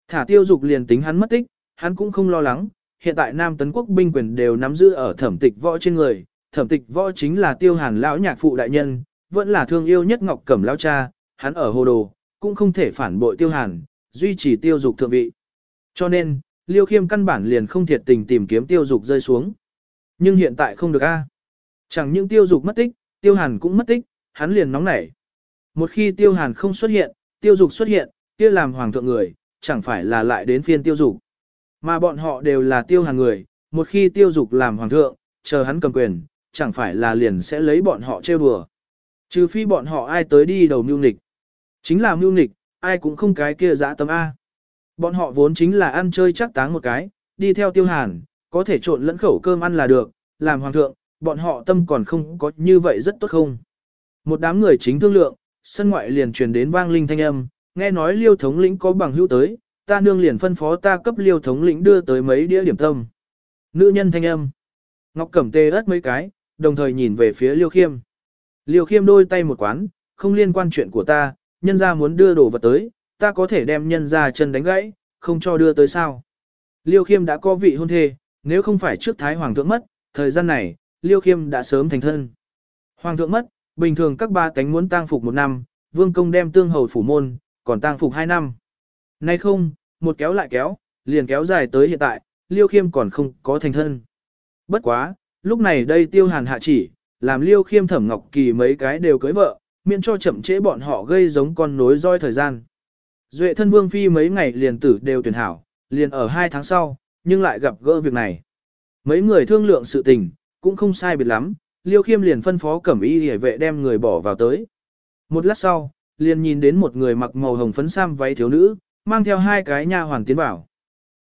A: Thả tiêu dục liền tính hắn mất tích, hắn cũng không lo lắng, hiện tại Nam Tấn Quốc binh quyền đều nắm giữ ở thẩm tịch võ trên người, thẩm tịch võ chính là tiêu hàn lão nhạc phụ đại nhân, vẫn là thương yêu nhất Ngọc Cẩm lão cha, hắn ở hồ đồ, cũng không thể phản bội tiêu hàn, duy trì tiêu dục thượng vị. Cho nên, liêu khiêm căn bản liền không thiệt tình tìm kiếm tiêu dục rơi xuống. Nhưng hiện tại không được a. Chẳng những tiêu dục mất tích, tiêu hàn cũng mất tích, hắn liền nóng nảy. Một khi tiêu hàn không xuất hiện, tiêu dục xuất hiện, kia làm hoàng thượng người, chẳng phải là lại đến phiên tiêu dục. Mà bọn họ đều là tiêu hàn người, một khi tiêu dục làm hoàng thượng, chờ hắn cầm quyền, chẳng phải là liền sẽ lấy bọn họ trêu đùa. Trừ phi bọn họ ai tới đi đầu mưu nghịch. Chính là mưu nịch, ai cũng không cái kia dã tâm A. Bọn họ vốn chính là ăn chơi chắc táng một cái, đi theo tiêu hàn, có thể trộn lẫn khẩu cơm ăn là được, làm hoàng thượng, bọn họ tâm còn không có như vậy rất tốt không. Một đám người chính thương lượng, sân ngoại liền truyền đến vang linh thanh âm, nghe nói liêu thống lĩnh có bằng hữu tới, ta nương liền phân phó ta cấp liêu thống lĩnh đưa tới mấy đĩa điểm tâm. Nữ nhân thanh âm. Ngọc Cẩm tê ớt mấy cái, đồng thời nhìn về phía liêu khiêm. Liêu khiêm đôi tay một quán, không liên quan chuyện của ta, nhân ra muốn đưa đồ vật tới, ta có thể đem nhân ra chân đánh gãy, không cho đưa tới sao. Liêu Khiêm đã có vị hôn thê, nếu không phải trước Thái Hoàng thượng mất, thời gian này, Liêu Khiêm đã sớm thành thân. Hoàng thượng mất, bình thường các ba tánh muốn tang phục một năm, vương công đem tương hầu phủ môn, còn tang phục hai năm. Nay không, một kéo lại kéo, liền kéo dài tới hiện tại, Liêu Khiêm còn không có thành thân. Bất quá, lúc này đây tiêu hàn hạ chỉ, làm Liêu Khiêm thẩm ngọc kỳ mấy cái đều cưới vợ, miễn cho chậm trễ bọn họ gây giống con nối roi thời gian. Duệ thân vương phi mấy ngày liền tử đều tuyển hảo, liền ở hai tháng sau, nhưng lại gặp gỡ việc này. Mấy người thương lượng sự tình, cũng không sai biệt lắm, liêu khiêm liền phân phó cẩm y hề vệ đem người bỏ vào tới. Một lát sau, liền nhìn đến một người mặc màu hồng phấn sam váy thiếu nữ, mang theo hai cái nha hoàn tiến vào.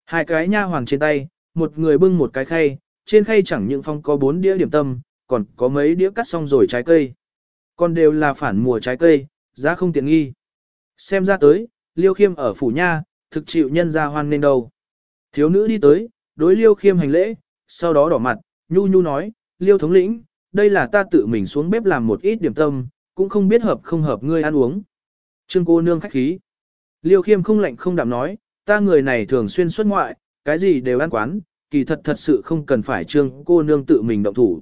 A: Hai cái nha hoàn trên tay, một người bưng một cái khay, trên khay chẳng những phong có bốn đĩa điểm tâm, còn có mấy đĩa cắt xong rồi trái cây. Còn đều là phản mùa trái cây, giá không tiện nghi. Xem ra tới, Liêu Khiêm ở phủ nha, thực chịu nhân ra hoan nên đầu. Thiếu nữ đi tới, đối Liêu Khiêm hành lễ, sau đó đỏ mặt, nhu nhu nói, Liêu thống lĩnh, đây là ta tự mình xuống bếp làm một ít điểm tâm, cũng không biết hợp không hợp ngươi ăn uống. Trương cô nương khách khí. Liêu Khiêm không lạnh không đạm nói, ta người này thường xuyên xuất ngoại, cái gì đều ăn quán, kỳ thật thật sự không cần phải trương cô nương tự mình động thủ.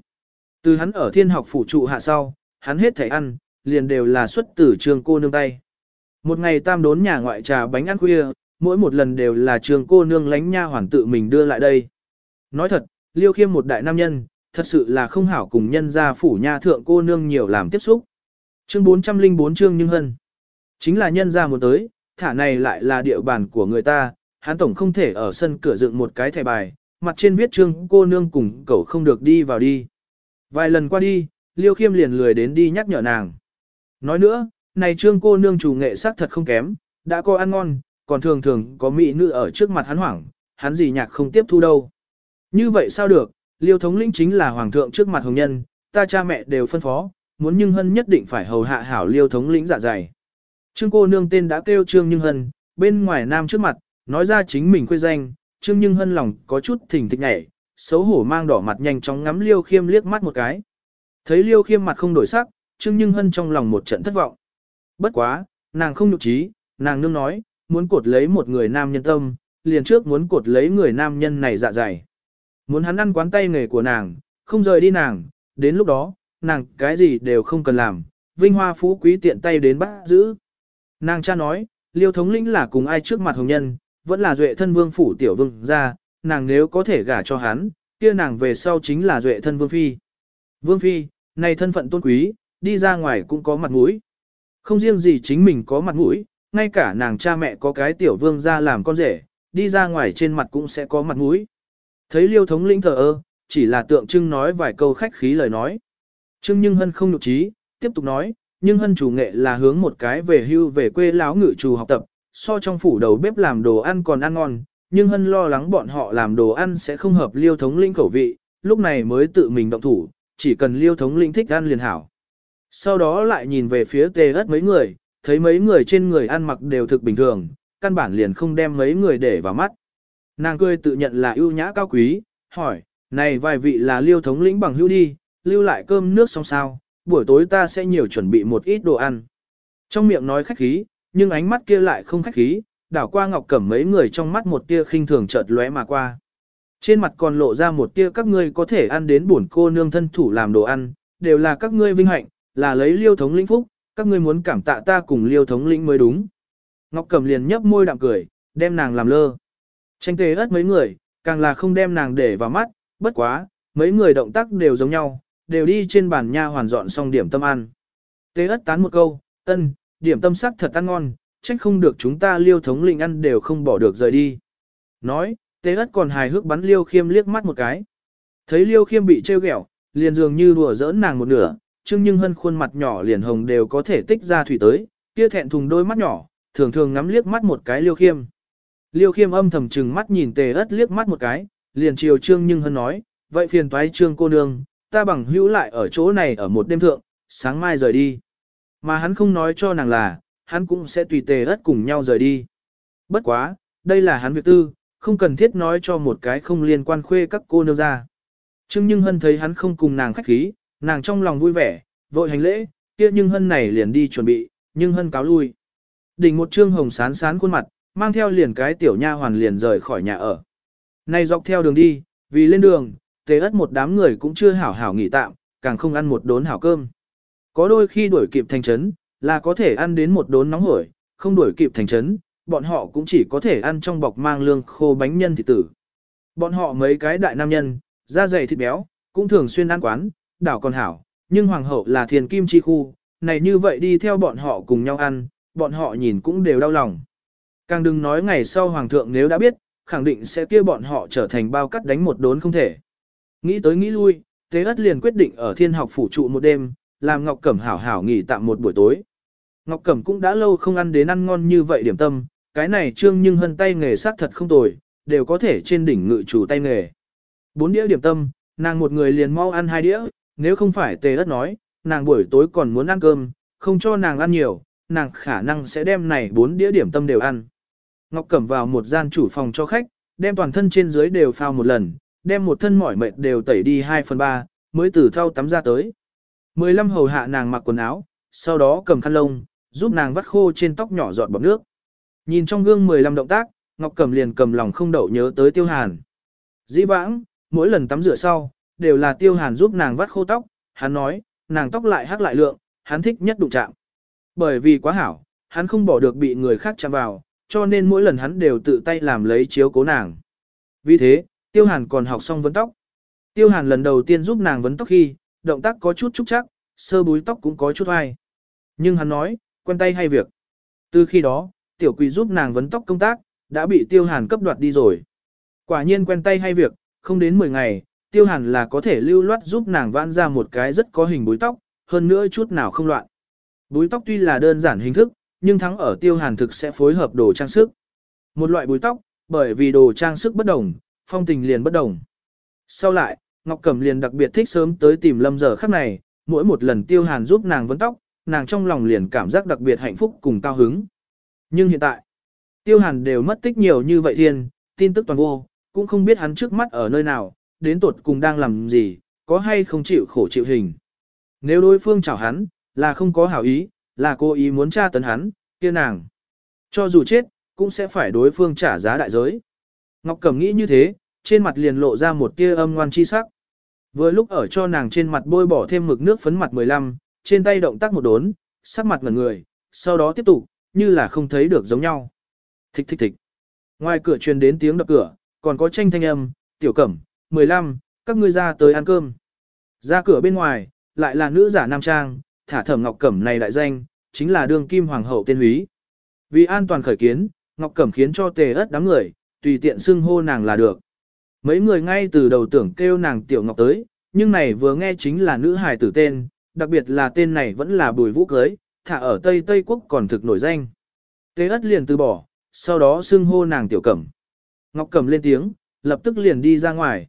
A: Từ hắn ở thiên học phủ trụ hạ sau, hắn hết thể ăn, liền đều là xuất từ trường cô nương tay. Một ngày tam đốn nhà ngoại trà bánh ăn khuya, mỗi một lần đều là trường cô nương lánh nha hoàn tự mình đưa lại đây. Nói thật, liêu khiêm một đại nam nhân, thật sự là không hảo cùng nhân gia phủ nha thượng cô nương nhiều làm tiếp xúc. Chương 404 chương nhưng hân. Chính là nhân gia một tới, thả này lại là địa bàn của người ta, hắn tổng không thể ở sân cửa dựng một cái thẻ bài, mặt trên viết trương cô nương cùng cậu không được đi vào đi. Vài lần qua đi, Liêu Khiêm liền lười đến đi nhắc nhở nàng. Nói nữa, này trương cô nương chủ nghệ sắc thật không kém, đã có ăn ngon, còn thường thường có mỹ nữ ở trước mặt hắn hoảng, hắn gì nhạc không tiếp thu đâu. Như vậy sao được, Liêu thống lĩnh chính là hoàng thượng trước mặt hồng nhân, ta cha mẹ đều phân phó, muốn Nhưng Hân nhất định phải hầu hạ hảo Liêu thống lĩnh dạ dày. Trương cô nương tên đã kêu Trương Nhưng Hân, bên ngoài nam trước mặt, nói ra chính mình quê danh, Trương Nhưng Hân lòng có chút thỉnh thịch nhảy, xấu hổ mang đỏ mặt nhanh chóng ngắm Liêu Khiêm liếc mắt một cái. Thấy Liêu Khiêm mặt không đổi sắc, Trương Nhưng Hân trong lòng một trận thất vọng. Bất quá, nàng không nhục trí, nàng nương nói, muốn cột lấy một người nam nhân tâm, liền trước muốn cột lấy người nam nhân này dạ dày. Muốn hắn ăn quán tay nghề của nàng, không rời đi nàng, đến lúc đó, nàng cái gì đều không cần làm, vinh hoa phú quý tiện tay đến bắt giữ. Nàng cha nói, liêu thống lĩnh là cùng ai trước mặt hồng nhân, vẫn là duệ thân vương phủ tiểu vương ra, nàng nếu có thể gả cho hắn, kia nàng về sau chính là duệ thân vương phi. Vương Phi, này thân phận tôn quý, đi ra ngoài cũng có mặt mũi. Không riêng gì chính mình có mặt mũi, ngay cả nàng cha mẹ có cái tiểu vương ra làm con rể, đi ra ngoài trên mặt cũng sẽ có mặt mũi. Thấy liêu thống lĩnh thờ ơ, chỉ là tượng trưng nói vài câu khách khí lời nói. trưng Nhưng Hân không nhục trí, tiếp tục nói, nhưng Hân chủ nghệ là hướng một cái về hưu về quê láo ngự trù học tập, so trong phủ đầu bếp làm đồ ăn còn ăn ngon, nhưng Hân lo lắng bọn họ làm đồ ăn sẽ không hợp liêu thống lĩnh khẩu vị, lúc này mới tự mình động thủ, chỉ cần liêu thống lĩnh thích ăn liền hảo. Sau đó lại nhìn về phía tê ất mấy người, thấy mấy người trên người ăn mặc đều thực bình thường, căn bản liền không đem mấy người để vào mắt. Nàng cười tự nhận là ưu nhã cao quý, hỏi, này vài vị là liêu thống lĩnh bằng hữu đi, lưu lại cơm nước xong sao, buổi tối ta sẽ nhiều chuẩn bị một ít đồ ăn. Trong miệng nói khách khí, nhưng ánh mắt kia lại không khách khí, đảo qua ngọc cẩm mấy người trong mắt một tia khinh thường chợt lóe mà qua. Trên mặt còn lộ ra một tia các ngươi có thể ăn đến bổn cô nương thân thủ làm đồ ăn, đều là các ngươi vinh hạnh, là lấy liêu thống lĩnh phúc, các ngươi muốn cảm tạ ta cùng liêu thống lĩnh mới đúng. Ngọc Cẩm liền nhấp môi đạm cười, đem nàng làm lơ. Tranh tề ớt mấy người, càng là không đem nàng để vào mắt, bất quá, mấy người động tác đều giống nhau, đều đi trên bàn nha hoàn dọn xong điểm tâm ăn. Tế ớt tán một câu, ân, điểm tâm sắc thật ăn ngon, trách không được chúng ta liêu thống lĩnh ăn đều không bỏ được rời đi. Nói, Tế ất còn hài hước bắn Liêu Khiêm liếc mắt một cái. Thấy Liêu Khiêm bị trêu ghẹo, liền dường như đùa giỡn nàng một nửa, Trương Nhưng Hân khuôn mặt nhỏ liền hồng đều có thể tích ra thủy tới, kia thẹn thùng đôi mắt nhỏ, thường thường ngắm liếc mắt một cái Liêu Khiêm. Liêu Khiêm âm thầm chừng mắt nhìn Tề ất liếc mắt một cái, liền chiều Trương Nhưng Hân nói, vậy phiền toái Trương cô nương, ta bằng hữu lại ở chỗ này ở một đêm thượng, sáng mai rời đi. Mà hắn không nói cho nàng là, hắn cũng sẽ tùy Tề ất cùng nhau rời đi. Bất quá, đây là hắn việc tư, không cần thiết nói cho một cái không liên quan khuê các cô nương ra. Trương Nhưng Hân thấy hắn không cùng nàng khách khí, nàng trong lòng vui vẻ, vội hành lễ, kia Nhưng Hân này liền đi chuẩn bị, Nhưng Hân cáo lui. Đỉnh một trương hồng sán sán khuôn mặt, mang theo liền cái tiểu nha hoàn liền rời khỏi nhà ở. Nay dọc theo đường đi, vì lên đường, tề ất một đám người cũng chưa hảo hảo nghỉ tạm, càng không ăn một đốn hảo cơm. Có đôi khi đuổi kịp thành trấn, là có thể ăn đến một đốn nóng hổi, không đuổi kịp thành trấn, bọn họ cũng chỉ có thể ăn trong bọc mang lương khô bánh nhân thịt tử. Bọn họ mấy cái đại nam nhân, da dày thịt béo, cũng thường xuyên ăn quán, đảo còn hảo, nhưng hoàng hậu là thiền kim chi khu, này như vậy đi theo bọn họ cùng nhau ăn, bọn họ nhìn cũng đều đau lòng. Càng đừng nói ngày sau hoàng thượng nếu đã biết, khẳng định sẽ kia bọn họ trở thành bao cắt đánh một đốn không thể. Nghĩ tới nghĩ lui, thế Ất liền quyết định ở Thiên Học phủ trụ một đêm, làm Ngọc Cẩm hảo hảo nghỉ tạm một buổi tối. Ngọc Cẩm cũng đã lâu không ăn đến ăn ngon như vậy điểm tâm, cái này trương nhưng hân tay nghề sắc thật không tồi, đều có thể trên đỉnh ngự chủ tay nghề. Bốn đĩa điểm tâm, nàng một người liền mau ăn hai đĩa, nếu không phải tề đất nói, nàng buổi tối còn muốn ăn cơm, không cho nàng ăn nhiều, nàng khả năng sẽ đem này bốn đĩa điểm tâm đều ăn. Ngọc Cẩm vào một gian chủ phòng cho khách, đem toàn thân trên dưới đều phao một lần, đem một thân mỏi mệt đều tẩy đi 2 phần 3, mới từ thau tắm ra tới. 15 hầu hạ nàng mặc quần áo, sau đó cầm khăn lông, giúp nàng vắt khô trên tóc nhỏ giọt bọt nước. Nhìn trong gương 15 động tác, Ngọc Cẩm liền cầm lòng không đậu nhớ tới Tiêu Hàn. Dĩ vãng, mỗi lần tắm rửa sau, đều là Tiêu Hàn giúp nàng vắt khô tóc, hắn nói, nàng tóc lại hắc lại lượng, hắn thích nhất đụng chạm. Bởi vì quá hảo, hắn không bỏ được bị người khác chạm vào, cho nên mỗi lần hắn đều tự tay làm lấy chiếu cố nàng. Vì thế, Tiêu Hàn còn học xong vấn tóc. Tiêu Hàn lần đầu tiên giúp nàng vấn tóc khi, động tác có chút trúc chắc, sơ búi tóc cũng có chút ai. Nhưng hắn nói, quen tay hay việc. Từ khi đó, tiểu quỷ giúp nàng vấn tóc công tác, đã bị tiêu hàn cấp đoạt đi rồi. Quả nhiên quen tay hay việc, không đến 10 ngày, tiêu hàn là có thể lưu loát giúp nàng vãn ra một cái rất có hình búi tóc, hơn nữa chút nào không loạn. Búi tóc tuy là đơn giản hình thức, nhưng thắng ở tiêu hàn thực sẽ phối hợp đồ trang sức. Một loại búi tóc, bởi vì đồ trang sức bất đồng, phong tình liền bất đồng. Sau lại, Ngọc Cẩm liền đặc biệt thích sớm tới tìm lâm giờ khắc này, mỗi một lần tiêu hàn giúp nàng vấn tóc, nàng trong lòng liền cảm giác đặc biệt hạnh phúc cùng cao hứng. Nhưng hiện tại, tiêu hàn đều mất tích nhiều như vậy thiên, tin tức toàn vô, cũng không biết hắn trước mắt ở nơi nào, đến tột cùng đang làm gì, có hay không chịu khổ chịu hình. Nếu đối phương chảo hắn, là không có hảo ý, là cố ý muốn tra tấn hắn, kia nàng. Cho dù chết, cũng sẽ phải đối phương trả giá đại giới. Ngọc Cẩm nghĩ như thế, trên mặt liền lộ ra một tia âm ngoan chi sắc. Vừa lúc ở cho nàng trên mặt bôi bỏ thêm mực nước phấn mặt 15, trên tay động tác một đốn, sắc mặt ngẩn người, sau đó tiếp tục, như là không thấy được giống nhau. Thích thích thích. Ngoài cửa truyền đến tiếng đập cửa, còn có tranh thanh âm, tiểu cẩm, 15, các ngươi ra tới ăn cơm. Ra cửa bên ngoài, lại là nữ giả nam trang, thả thẩm ngọc cẩm này đại danh, chính là đương kim hoàng hậu tên húy. Vì an toàn khởi kiến, ngọc cẩm khiến cho tề ớt đám người, tùy tiện xưng hô nàng là được. Mấy người ngay từ đầu tưởng kêu nàng tiểu ngọc tới, nhưng này vừa nghe chính là nữ hài tử tên, đặc biệt là tên này vẫn là bùi vũ cưới, thả ở Tây Tây Quốc còn thực nổi danh. Tế ất liền từ bỏ, sau đó xưng hô nàng tiểu cẩm. Ngọc cẩm lên tiếng, lập tức liền đi ra ngoài.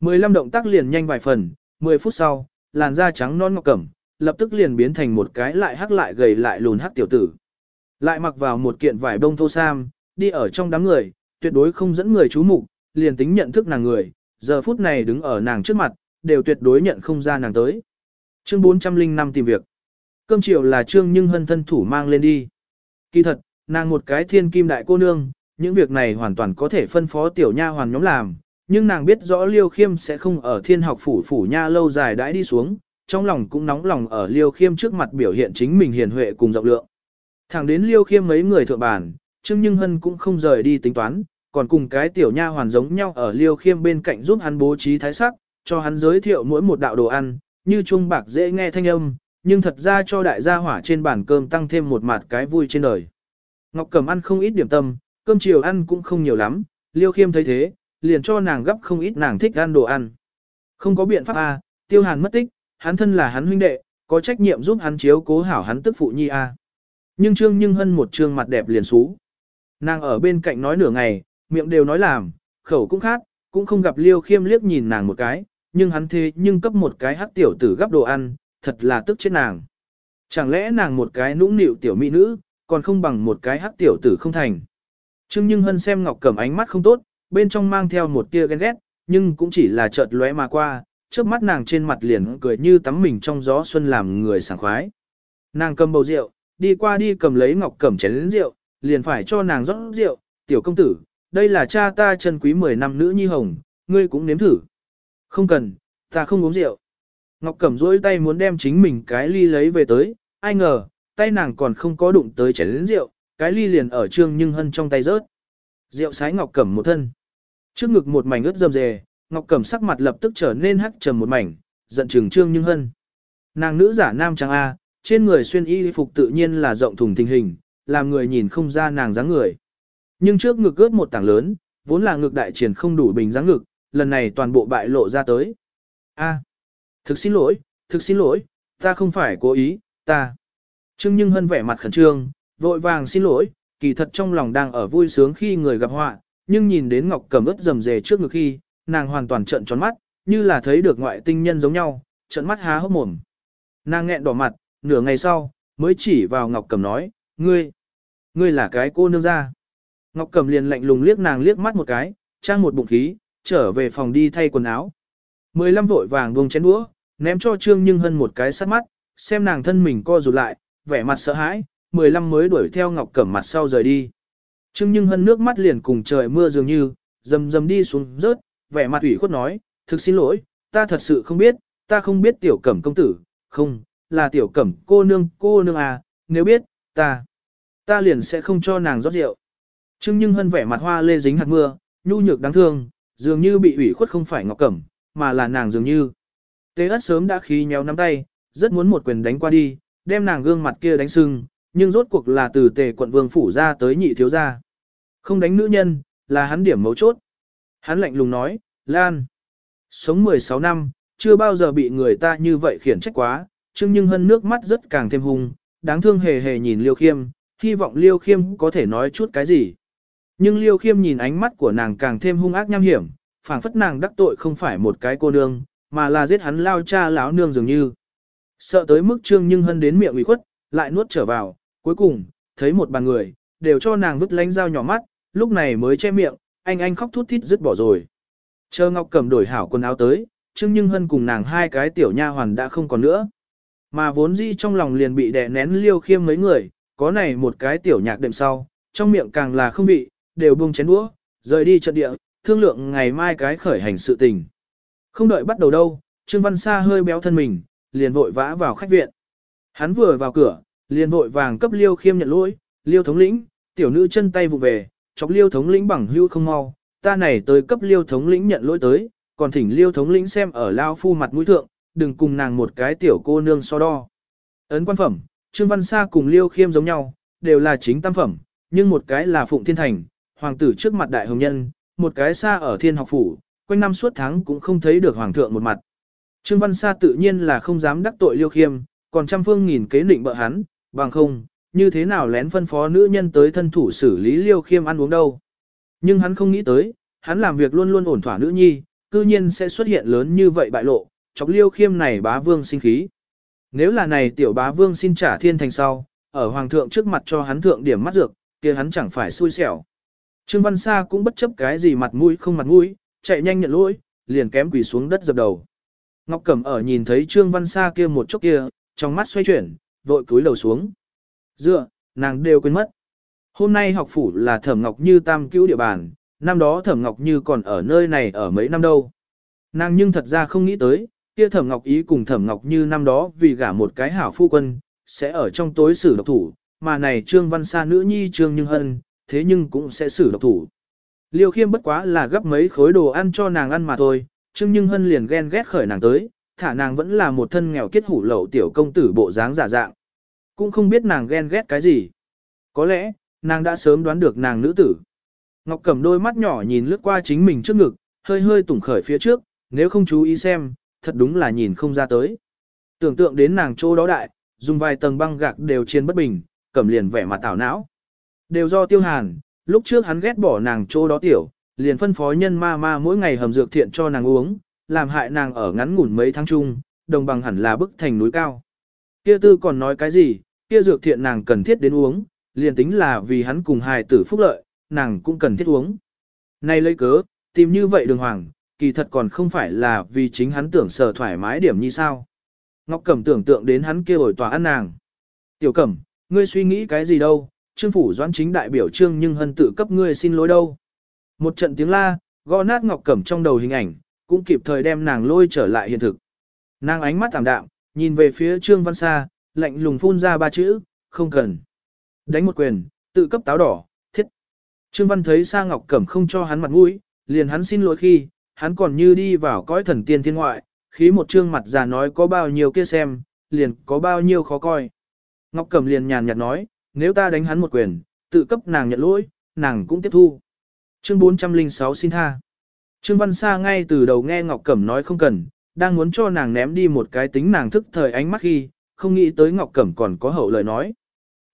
A: 15 động tác liền nhanh vài phần, 10 phút sau, làn da trắng non ngọc cẩm, lập tức liền biến thành một cái lại hắc lại gầy lại lùn hắc tiểu tử. Lại mặc vào một kiện vải bông thô sam, đi ở trong đám người, tuyệt đối không dẫn người chú mục, liền tính nhận thức nàng người, giờ phút này đứng ở nàng trước mặt, đều tuyệt đối nhận không ra nàng tới. Chương 405 tìm việc cơm chiều là trương nhưng hân thân thủ mang lên đi. Kỳ thật, nàng một cái thiên kim đại cô nương, những việc này hoàn toàn có thể phân phó tiểu nha hoàn nhóm làm, nhưng nàng biết rõ Liêu Khiêm sẽ không ở thiên học phủ phủ nha lâu dài đãi đi xuống, trong lòng cũng nóng lòng ở Liêu Khiêm trước mặt biểu hiện chính mình hiền huệ cùng rộng lượng. Thẳng đến Liêu Khiêm mấy người thượng bàn, Trương Nhưng Hân cũng không rời đi tính toán, còn cùng cái tiểu nha hoàn giống nhau ở Liêu Khiêm bên cạnh giúp hắn bố trí thái sắc, cho hắn giới thiệu mỗi một đạo đồ ăn, như chuông bạc dễ nghe thanh âm, nhưng thật ra cho đại gia hỏa trên bàn cơm tăng thêm một mặt cái vui trên đời. Ngọc Cẩm ăn không ít điểm tâm, cơm chiều ăn cũng không nhiều lắm, Liêu Khiêm thấy thế, liền cho nàng gấp không ít nàng thích ăn đồ ăn. Không có biện pháp a, Tiêu Hàn mất tích, hắn thân là hắn huynh đệ, có trách nhiệm giúp hắn chiếu cố hảo hắn tức phụ nhi a. Nhưng Trương Nhưng Hân một trương mặt đẹp liền xú. Nàng ở bên cạnh nói nửa ngày, miệng đều nói làm, khẩu cũng khác, cũng không gặp Liêu Khiêm liếc nhìn nàng một cái, nhưng hắn thế nhưng cấp một cái hắc tiểu tử gấp đồ ăn, thật là tức chết nàng. Chẳng lẽ nàng một cái nũng nịu tiểu mỹ nữ, còn không bằng một cái hắc tiểu tử không thành. Trương Nhưng Hân xem Ngọc Cẩm ánh mắt không tốt, bên trong mang theo một tia ghen ghét, nhưng cũng chỉ là chợt lóe mà qua, trước mắt nàng trên mặt liền cười như tắm mình trong gió xuân làm người sảng khoái. Nàng cầm bầu rượu, đi qua đi cầm lấy Ngọc Cẩm chén lớn rượu, liền phải cho nàng rót rượu, "Tiểu công tử, đây là cha ta chân quý 10 năm nữ nhi hồng, ngươi cũng nếm thử." "Không cần, ta không uống rượu." Ngọc Cẩm rỗi tay muốn đem chính mình cái ly lấy về tới, ai ngờ, tay nàng còn không có đụng tới chén lĩnh rượu, cái ly liền ở trương nhưng hân trong tay rớt. Rượu sái Ngọc Cẩm một thân. Trước ngực một mảnh ướt dầm dề, Ngọc Cẩm sắc mặt lập tức trở nên hắc trầm một mảnh, giận trừng trương nhưng hân. Nàng nữ giả nam trang A, trên người xuyên y phục tự nhiên là rộng thùng thình hình, làm người nhìn không ra nàng dáng người. Nhưng trước ngực ướt một tảng lớn, vốn là ngực đại triển không đủ bình dáng ngực, lần này toàn bộ bại lộ ra tới. A. Thực xin lỗi, thực xin lỗi, ta không phải cố ý, ta. Trương Nhưng Hân vẻ mặt khẩn trương, vội vàng xin lỗi, kỳ thật trong lòng đang ở vui sướng khi người gặp họa, nhưng nhìn đến Ngọc Cầm ướt rầm rề trước ngực khi, nàng hoàn toàn trợn tròn mắt, như là thấy được ngoại tinh nhân giống nhau, trợn mắt há hốc mồm. Nàng nghẹn đỏ mặt, nửa ngày sau, mới chỉ vào Ngọc Cầm nói, ngươi, ngươi là cái cô nương ra. Ngọc Cầm liền lạnh lùng liếc nàng liếc mắt một cái, trang một bụng khí, trở về phòng đi thay quần áo. Mười lăm vội vàng buông chén đũa, ném cho Trương Nhưng Hân một cái sát mắt, xem nàng thân mình co rụt lại, vẻ mặt sợ hãi, mười lăm mới đuổi theo Ngọc Cẩm mặt sau rời đi. Trương Nhưng Hân nước mắt liền cùng trời mưa dường như, dầm dầm đi xuống rớt, vẻ mặt ủy khuất nói, thực xin lỗi, ta thật sự không biết, ta không biết tiểu cẩm công tử, không, là tiểu cẩm cô nương, cô nương à, nếu biết, ta, ta liền sẽ không cho nàng rót rượu. Trương Nhưng Hân vẻ mặt hoa lê dính hạt mưa, nhu nhược đáng thương, dường như bị ủy khuất không phải Ngọc Cẩm, mà là nàng dường như. Tế ất sớm đã khí nhéo nắm tay, rất muốn một quyền đánh qua đi, đem nàng gương mặt kia đánh sưng, nhưng rốt cuộc là từ tề quận vương phủ ra tới nhị thiếu gia. Không đánh nữ nhân, là hắn điểm mấu chốt. Hắn lạnh lùng nói, Lan, sống 16 năm, chưa bao giờ bị người ta như vậy khiển trách quá, Chưng Nhưng hơn nước mắt rất càng thêm hung, đáng thương hề hề nhìn Liêu Khiêm, hy vọng Liêu Khiêm có thể nói chút cái gì. Nhưng Liêu Khiêm nhìn ánh mắt của nàng càng thêm hung ác nham hiểm, phảng phất nàng đắc tội không phải một cái cô nương, mà là giết hắn lao cha lão nương dường như. Sợ tới mức trương nhưng hân đến miệng ủy khuất, lại nuốt trở vào, cuối cùng, thấy một bàn người, đều cho nàng vứt lánh dao nhỏ mắt, lúc này mới che miệng, anh anh khóc thút thít dứt bỏ rồi. Chờ Ngọc cầm đổi hảo quần áo tới, trương nhưng hân cùng nàng hai cái tiểu nha hoàn đã không còn nữa. Mà vốn dĩ trong lòng liền bị đè nén liêu khiêm mấy người, có này một cái tiểu nhạc đệm sau, trong miệng càng là không bị, đều buông chén đũa, rời đi trận địa, thương lượng ngày mai cái khởi hành sự tình. Không đợi bắt đầu đâu, Trương Văn Sa hơi béo thân mình, liền vội vã vào khách viện. Hắn vừa vào cửa, liền vội vàng cấp Liêu Khiêm nhận lỗi, Liêu thống lĩnh, tiểu nữ chân tay vụ về, chọc Liêu thống lĩnh bằng hưu không mau, ta này tới cấp Liêu thống lĩnh nhận lỗi tới, còn thỉnh Liêu thống lĩnh xem ở lao phu mặt mũi thượng, đừng cùng nàng một cái tiểu cô nương so đo. Ấn quan phẩm, Trương Văn Sa cùng Liêu Khiêm giống nhau, đều là chính tam phẩm, nhưng một cái là Phụng Thiên Thành, hoàng tử trước mặt đại hồng nhân, một cái xa ở thiên học phủ, quanh năm suốt tháng cũng không thấy được hoàng thượng một mặt. Trương Văn Sa tự nhiên là không dám đắc tội Liêu Khiêm, còn trăm phương nghìn kế định bợ hắn, bằng không, như thế nào lén phân phó nữ nhân tới thân thủ xử lý Liêu Khiêm ăn uống đâu. Nhưng hắn không nghĩ tới, hắn làm việc luôn luôn ổn thỏa nữ nhi, cư nhiên sẽ xuất hiện lớn như vậy bại lộ, chọc Liêu Khiêm này bá vương sinh khí. Nếu là này tiểu bá vương xin trả thiên thành sau, ở hoàng thượng trước mặt cho hắn thượng điểm mắt dược, kia hắn chẳng phải xui xẻo. Trương Văn Sa cũng bất chấp cái gì mặt mũi không mặt mũi, chạy nhanh nhận lỗi, liền kém quỳ xuống đất dập đầu. Ngọc Cẩm ở nhìn thấy Trương Văn Sa kia một chốc kia, trong mắt xoay chuyển, vội cúi đầu xuống. Dựa, nàng đều quên mất. Hôm nay học phủ là Thẩm Ngọc Như tam cứu địa bàn, năm đó Thẩm Ngọc Như còn ở nơi này ở mấy năm đâu. Nàng nhưng thật ra không nghĩ tới, kia Thẩm Ngọc Ý cùng Thẩm Ngọc Như năm đó vì gả một cái hảo phu quân, sẽ ở trong tối xử độc thủ, mà này Trương Văn Sa nữ nhi Trương Nhưng Hân, thế nhưng cũng sẽ xử độc thủ. Liêu khiêm bất quá là gấp mấy khối đồ ăn cho nàng ăn mà thôi, Trương Nhưng Hân liền ghen ghét khởi nàng tới, thả nàng vẫn là một thân nghèo kết hủ lậu tiểu công tử bộ dáng giả dạng. Cũng không biết nàng ghen ghét cái gì. Có lẽ, nàng đã sớm đoán được nàng nữ tử. Ngọc cầm đôi mắt nhỏ nhìn lướt qua chính mình trước ngực, hơi hơi tủng khởi phía trước, nếu không chú ý xem, thật đúng là nhìn không ra tới. Tưởng tượng đến nàng chỗ đó đại, dùng vài tầng băng gạc đều trên bất bình, cầm liền vẻ mặt tảo não. Đều do tiêu hàn, lúc trước hắn ghét bỏ nàng chỗ đó tiểu, liền phân phó nhân ma ma mỗi ngày hầm dược thiện cho nàng uống, làm hại nàng ở ngắn ngủn mấy tháng chung, đồng bằng hẳn là bức thành núi cao. Kia tư còn nói cái gì, kia dược thiện nàng cần thiết đến uống, liền tính là vì hắn cùng hài tử phúc lợi, nàng cũng cần thiết uống. Nay lấy cớ, tìm như vậy đường hoàng, kỳ thật còn không phải là vì chính hắn tưởng sở thoải mái điểm như sao. Ngọc Cẩm tưởng tượng đến hắn kia ổi tòa ăn nàng. Tiểu Cẩm, ngươi suy nghĩ cái gì đâu, trương phủ doãn chính đại biểu trương nhưng hân tự cấp ngươi xin lỗi đâu. Một trận tiếng la, gõ nát ngọc cẩm trong đầu hình ảnh, cũng kịp thời đem nàng lôi trở lại hiện thực. Nàng ánh mắt thảm đạm, nhìn về phía trương văn sa, lạnh lùng phun ra ba chữ, không cần. Đánh một quyền, tự cấp táo đỏ, thiết. Trương văn thấy sa ngọc cẩm không cho hắn mặt mũi, liền hắn xin lỗi khi, hắn còn như đi vào cõi thần tiên thiên ngoại, khí một trương mặt già nói có bao nhiêu kia xem, liền có bao nhiêu khó coi. Ngọc Cẩm liền nhàn nhạt nói, nếu ta đánh hắn một quyền, tự cấp nàng nhận lỗi, nàng cũng tiếp thu. Chương 406 xin tha. Trương Văn Sa ngay từ đầu nghe Ngọc Cẩm nói không cần, đang muốn cho nàng ném đi một cái tính nàng thức thời ánh mắt khi, không nghĩ tới Ngọc Cẩm còn có hậu lời nói.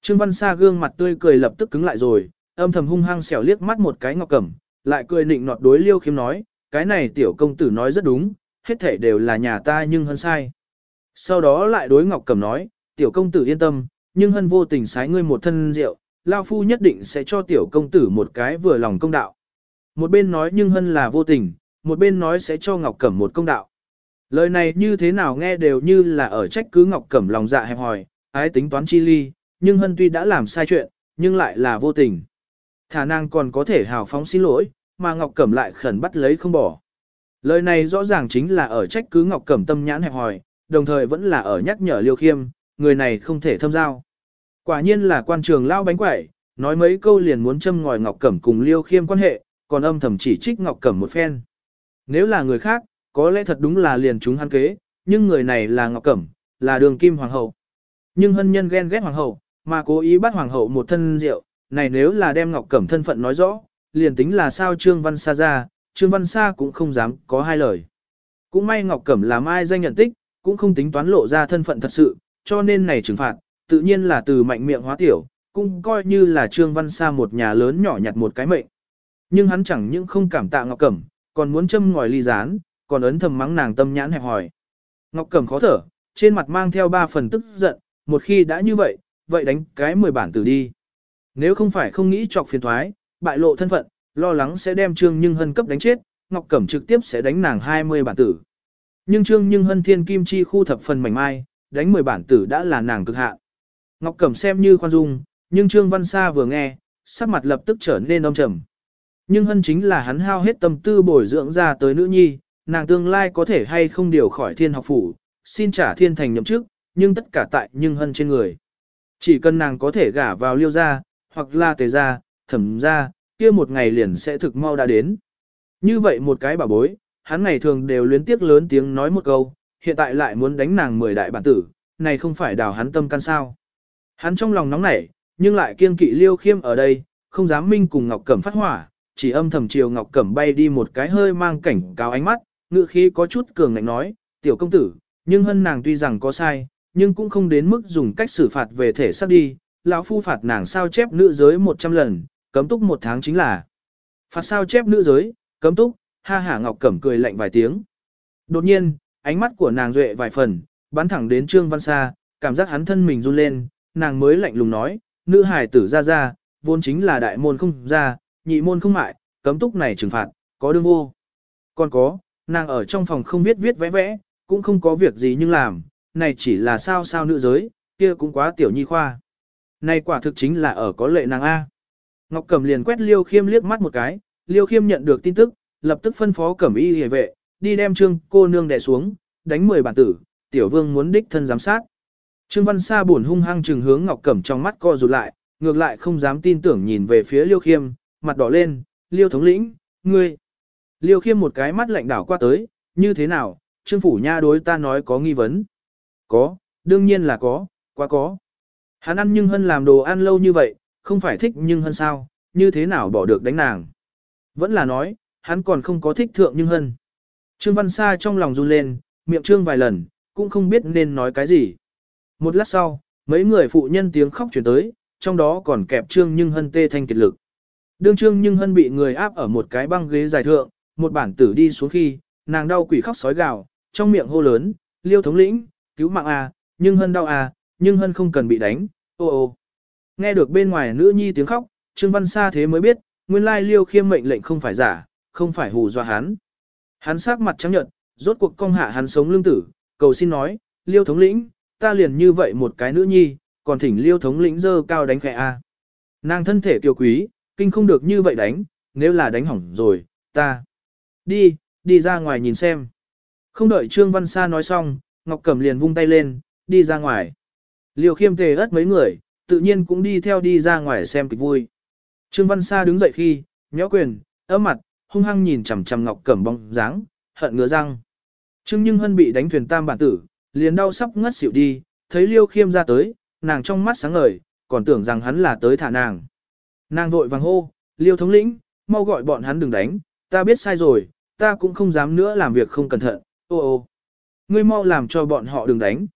A: Trương Văn Sa gương mặt tươi cười lập tức cứng lại rồi, âm thầm hung hăng xẻo liếc mắt một cái Ngọc Cẩm, lại cười nịnh nọt đối Liêu Khiêm nói, cái này tiểu công tử nói rất đúng, hết thể đều là nhà ta nhưng hơn sai. Sau đó lại đối Ngọc Cẩm nói, tiểu công tử yên tâm, nhưng hân vô tình sái ngươi một thân rượu, lao phu nhất định sẽ cho tiểu công tử một cái vừa lòng công đạo. Một bên nói nhưng hân là vô tình, một bên nói sẽ cho Ngọc Cẩm một công đạo. Lời này như thế nào nghe đều như là ở trách cứ Ngọc Cẩm lòng dạ hẹp hòi, ái tính toán chi ly, nhưng hân tuy đã làm sai chuyện, nhưng lại là vô tình. Thả năng còn có thể hào phóng xin lỗi, mà Ngọc Cẩm lại khẩn bắt lấy không bỏ. Lời này rõ ràng chính là ở trách cứ Ngọc Cẩm tâm nhãn hẹp hòi, đồng thời vẫn là ở nhắc nhở Liêu Khiêm, người này không thể thâm giao. Quả nhiên là quan trường lao bánh quẩy, nói mấy câu liền muốn châm ngòi Ngọc Cẩm cùng Liêu Khiêm quan hệ, còn âm thầm chỉ trích Ngọc Cẩm một phen. Nếu là người khác, có lẽ thật đúng là liền chúng hắn kế, nhưng người này là Ngọc Cẩm, là đường kim hoàng hậu. Nhưng hân nhân ghen ghét hoàng hậu, mà cố ý bắt hoàng hậu một thân rượu, này nếu là đem Ngọc Cẩm thân phận nói rõ, liền tính là sao Trương Văn Sa ra, Trương Văn Sa cũng không dám có hai lời. Cũng may Ngọc Cẩm là mai danh nhận tích, cũng không tính toán lộ ra thân phận thật sự, cho nên này trừng phạt, tự nhiên là từ mạnh miệng hóa tiểu, cũng coi như là Trương Văn Sa một nhà lớn nhỏ nhặt một cái mệnh. Nhưng hắn chẳng những không cảm tạ Ngọc Cẩm, còn muốn châm ngòi ly gián, còn ấn thầm mắng nàng tâm nhãn hẹp hỏi. Ngọc Cẩm khó thở, trên mặt mang theo ba phần tức giận, một khi đã như vậy, vậy đánh cái 10 bản tử đi. Nếu không phải không nghĩ chọc phiền thoái, bại lộ thân phận, lo lắng sẽ đem Trương Nhưng Hân cấp đánh chết, Ngọc Cẩm trực tiếp sẽ đánh nàng 20 bản tử. Nhưng Trương Nhưng Hân Thiên Kim Chi khu thập phần mảnh mai, đánh 10 bản tử đã là nàng cực hạn. Ngọc Cẩm xem như khoan dung, nhưng Trương Văn Sa vừa nghe, sắc mặt lập tức trở nên âm trầm. Nhưng hân chính là hắn hao hết tâm tư bồi dưỡng ra tới nữ nhi, nàng tương lai có thể hay không điều khỏi thiên học phủ, xin trả thiên thành nhậm chức, nhưng tất cả tại nhưng hân trên người. Chỉ cần nàng có thể gả vào liêu gia, hoặc là tề gia, thẩm gia, kia một ngày liền sẽ thực mau đã đến. Như vậy một cái bà bối, hắn ngày thường đều luyến tiếc lớn tiếng nói một câu, hiện tại lại muốn đánh nàng mười đại bản tử, này không phải đào hắn tâm can sao. Hắn trong lòng nóng nảy, nhưng lại kiên kỵ liêu khiêm ở đây, không dám minh cùng Ngọc Cẩm phát hỏa, chỉ âm thầm chiều Ngọc Cẩm bay đi một cái hơi mang cảnh cáo ánh mắt, ngự khí có chút cường ngạnh nói, tiểu công tử, nhưng hân nàng tuy rằng có sai, nhưng cũng không đến mức dùng cách xử phạt về thể xác đi, lão phu phạt nàng sao chép nữ giới 100 lần, cấm túc một tháng chính là. Phạt sao chép nữ giới, cấm túc, ha hả Ngọc Cẩm cười lạnh vài tiếng. Đột nhiên, ánh mắt của nàng duệ vài phần, bắn thẳng đến Trương Văn Sa, cảm giác hắn thân mình run lên, nàng mới lạnh lùng nói, nữ hài tử ra ra, vốn chính là đại môn không ra, nhị môn không mại, cấm túc này trừng phạt, có đương vô. Còn có, nàng ở trong phòng không biết viết vẽ vẽ, cũng không có việc gì nhưng làm, này chỉ là sao sao nữ giới, kia cũng quá tiểu nhi khoa. Này quả thực chính là ở có lệ nàng A. Ngọc Cẩm liền quét Liêu Khiêm liếc mắt một cái, Liêu Khiêm nhận được tin tức, lập tức phân phó Cẩm y hề vệ, đi đem trương cô nương đè xuống, đánh 10 bản tử, tiểu vương muốn đích thân giám sát. Trương Văn Sa buồn hung hăng trừng hướng Ngọc Cẩm trong mắt co rụt lại, ngược lại không dám tin tưởng nhìn về phía Liêu Khiêm, mặt đỏ lên, Liêu thống lĩnh, ngươi. Liêu Khiêm một cái mắt lạnh đảo qua tới, như thế nào, Trương Phủ Nha đối ta nói có nghi vấn. Có, đương nhiên là có, quá có. Hắn ăn nhưng hân làm đồ ăn lâu như vậy, không phải thích nhưng hân sao, như thế nào bỏ được đánh nàng. Vẫn là nói, hắn còn không có thích thượng nhưng hân. Trương Văn Sa trong lòng run lên, miệng trương vài lần, cũng không biết nên nói cái gì. Một lát sau, mấy người phụ nhân tiếng khóc chuyển tới, trong đó còn kẹp Trương Nhưng Hân tê thanh kiệt lực. Đương Trương Nhưng Hân bị người áp ở một cái băng ghế dài thượng, một bản tử đi xuống khi, nàng đau quỷ khóc sói gào, trong miệng hô lớn, liêu thống lĩnh, cứu mạng à, Nhưng Hân đau à, Nhưng Hân không cần bị đánh, ô ô. Nghe được bên ngoài nữ nhi tiếng khóc, Trương Văn Sa thế mới biết, nguyên lai liêu khiêm mệnh lệnh không phải giả, không phải hù dọa hắn. Hắn sắc mặt trắng nhợt, rốt cuộc công hạ hắn sống lương tử, cầu xin nói, liêu thống lĩnh, ta liền như vậy một cái nữ nhi, còn thỉnh liêu thống lĩnh dơ cao đánh khẽ a. Nàng thân thể kiều quý, kinh không được như vậy đánh, nếu là đánh hỏng rồi, ta. Đi, đi ra ngoài nhìn xem. Không đợi Trương Văn Sa nói xong, Ngọc Cẩm liền vung tay lên, đi ra ngoài. Liêu khiêm tề ớt mấy người, tự nhiên cũng đi theo đi ra ngoài xem kịch vui. Trương Văn Sa đứng dậy khi, nhó quyền, ấm mặt, hung hăng nhìn chằm chằm Ngọc Cẩm bóng dáng, hận ngứa răng. Trương Nhưng Hân bị đánh thuyền tam bản tử, liền đau sắp ngất xỉu đi, thấy Liêu Khiêm ra tới, nàng trong mắt sáng ngời, còn tưởng rằng hắn là tới thả nàng. Nàng vội vàng hô, Liêu thống lĩnh, mau gọi bọn hắn đừng đánh, ta biết sai rồi, ta cũng không dám nữa làm việc không cẩn thận, ô ô. Ngươi mau làm cho bọn họ đừng đánh.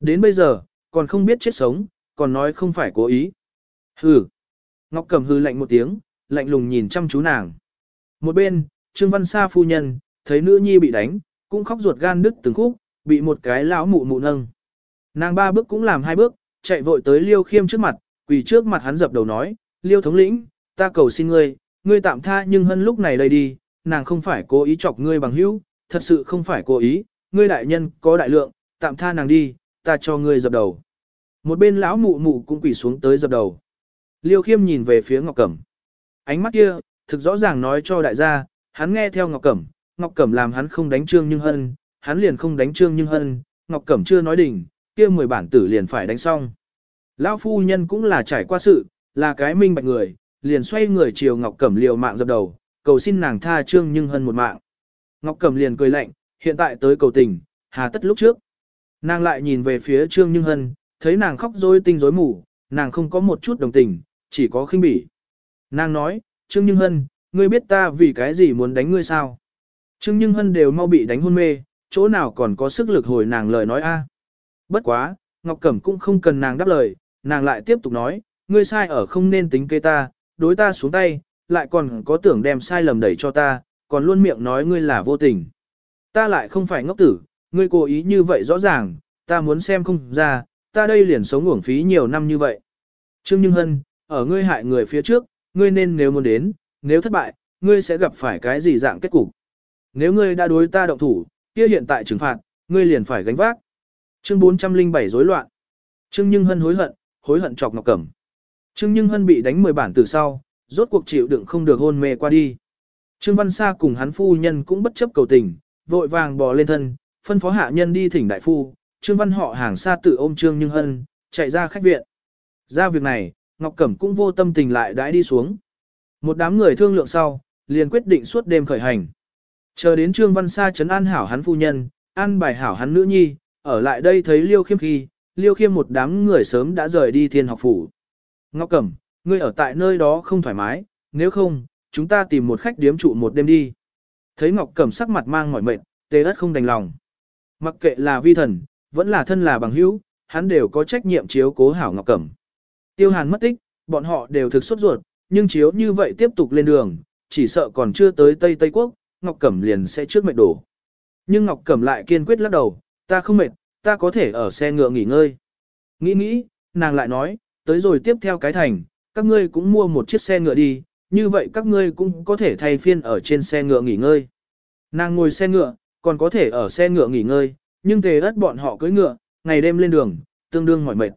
A: Đến bây giờ, còn không biết chết sống, còn nói không phải cố ý. Hừ. Ngọc Cầm hư lạnh một tiếng, lạnh lùng nhìn chăm chú nàng. Một bên, Trương Văn Sa phu nhân, thấy nữ nhi bị đánh, cũng khóc ruột gan đứt từng khúc, bị một cái lão mụ mụ nâng. Nàng ba bước cũng làm hai bước, chạy vội tới Liêu Khiêm trước mặt, quỳ trước mặt hắn dập đầu nói, Liêu thống lĩnh, ta cầu xin ngươi, ngươi tạm tha nhưng hân lúc này đây đi, nàng không phải cố ý chọc ngươi bằng hữu, thật sự không phải cố ý, ngươi đại nhân có đại lượng, tạm tha nàng đi, ta cho ngươi dập đầu. Một bên lão mụ mụ cũng quỳ xuống tới dập đầu. Liêu Khiêm nhìn về phía Ngọc Cẩm. Ánh mắt kia, thực rõ ràng nói cho đại gia, hắn nghe theo Ngọc Cẩm, Ngọc Cẩm làm hắn không đánh Trương Nhưng Hân, hắn liền không đánh trương nhưng hân, Ngọc Cẩm chưa nói đỉnh, kia 10 bản tử liền phải đánh xong. Lão phu nhân cũng là trải qua sự, là cái minh bạch người, liền xoay người chiều Ngọc Cẩm liều mạng dập đầu, cầu xin nàng tha trương nhưng hân một mạng. Ngọc Cẩm liền cười lạnh, hiện tại tới cầu tình, hà tất lúc trước. Nàng lại nhìn về phía trương nhưng hân, thấy nàng khóc rối tinh rối mù, nàng không có một chút đồng tình, chỉ có khinh bỉ. Nàng nói, Trương Nhưng Hân, ngươi biết ta vì cái gì muốn đánh ngươi sao? Trương Nhưng Hân đều mau bị đánh hôn mê, chỗ nào còn có sức lực hồi nàng lời nói a. Bất quá, Ngọc Cẩm cũng không cần nàng đáp lời, nàng lại tiếp tục nói, ngươi sai ở không nên tính kế ta, đối ta xuống tay, lại còn có tưởng đem sai lầm đẩy cho ta, còn luôn miệng nói ngươi là vô tình. Ta lại không phải ngốc tử, ngươi cố ý như vậy rõ ràng, ta muốn xem không ra, ta đây liền sống uổng phí nhiều năm như vậy. Trương Nhưng Hân, ở ngươi hại người phía trước, ngươi nên nếu muốn đến, nếu thất bại, ngươi sẽ gặp phải cái gì dạng kết cục. Nếu ngươi đã đối ta động thủ, kia hiện tại trừng phạt, ngươi liền phải gánh vác. Chương 407 rối loạn. Trương Nhưng Hân hối hận, hối hận chọc Ngọc Cẩm. Trương Nhưng Hân bị đánh 10 bản từ sau, rốt cuộc chịu đựng không được hôn mê qua đi. Trương Văn Sa cùng hắn phu nhân cũng bất chấp cầu tình, vội vàng bò lên thân, phân phó hạ nhân đi thỉnh đại phu, Trương Văn họ hàng xa tự ôm Trương Nhưng Hân, chạy ra khách viện. Ra việc này, Ngọc Cẩm cũng vô tâm tình lại đãi đi xuống. Một đám người thương lượng sau, liền quyết định suốt đêm khởi hành. Chờ đến Trương Văn Sa chấn an hảo hắn phu nhân, an bài hảo hắn nữ nhi, ở lại đây thấy Liêu Khiêm khi, Liêu Khiêm một đám người sớm đã rời đi thiên học phủ. Ngọc Cẩm, ngươi ở tại nơi đó không thoải mái, nếu không, chúng ta tìm một khách điếm trụ một đêm đi. Thấy Ngọc Cẩm sắc mặt mang mỏi mệt, tê ất không đành lòng. Mặc kệ là vi thần, vẫn là thân là bằng hữu, hắn đều có trách nhiệm chiếu cố hảo Ngọc Cẩm. Tiêu Hàn mất tích, bọn họ đều thực xuất ruột, nhưng chiếu như vậy tiếp tục lên đường, chỉ sợ còn chưa tới Tây Tây Quốc, Ngọc Cẩm liền sẽ trước mệt đổ. Nhưng Ngọc Cẩm lại kiên quyết lắc đầu, ta không mệt, ta có thể ở xe ngựa nghỉ ngơi. Nghĩ nghĩ, nàng lại nói, tới rồi tiếp theo cái thành, các ngươi cũng mua một chiếc xe ngựa đi, như vậy các ngươi cũng có thể thay phiên ở trên xe ngựa nghỉ ngơi. Nàng ngồi xe ngựa, còn có thể ở xe ngựa nghỉ ngơi, nhưng tề ớt bọn họ cưỡi ngựa, ngày đêm lên đường, tương đương mỏi mệt.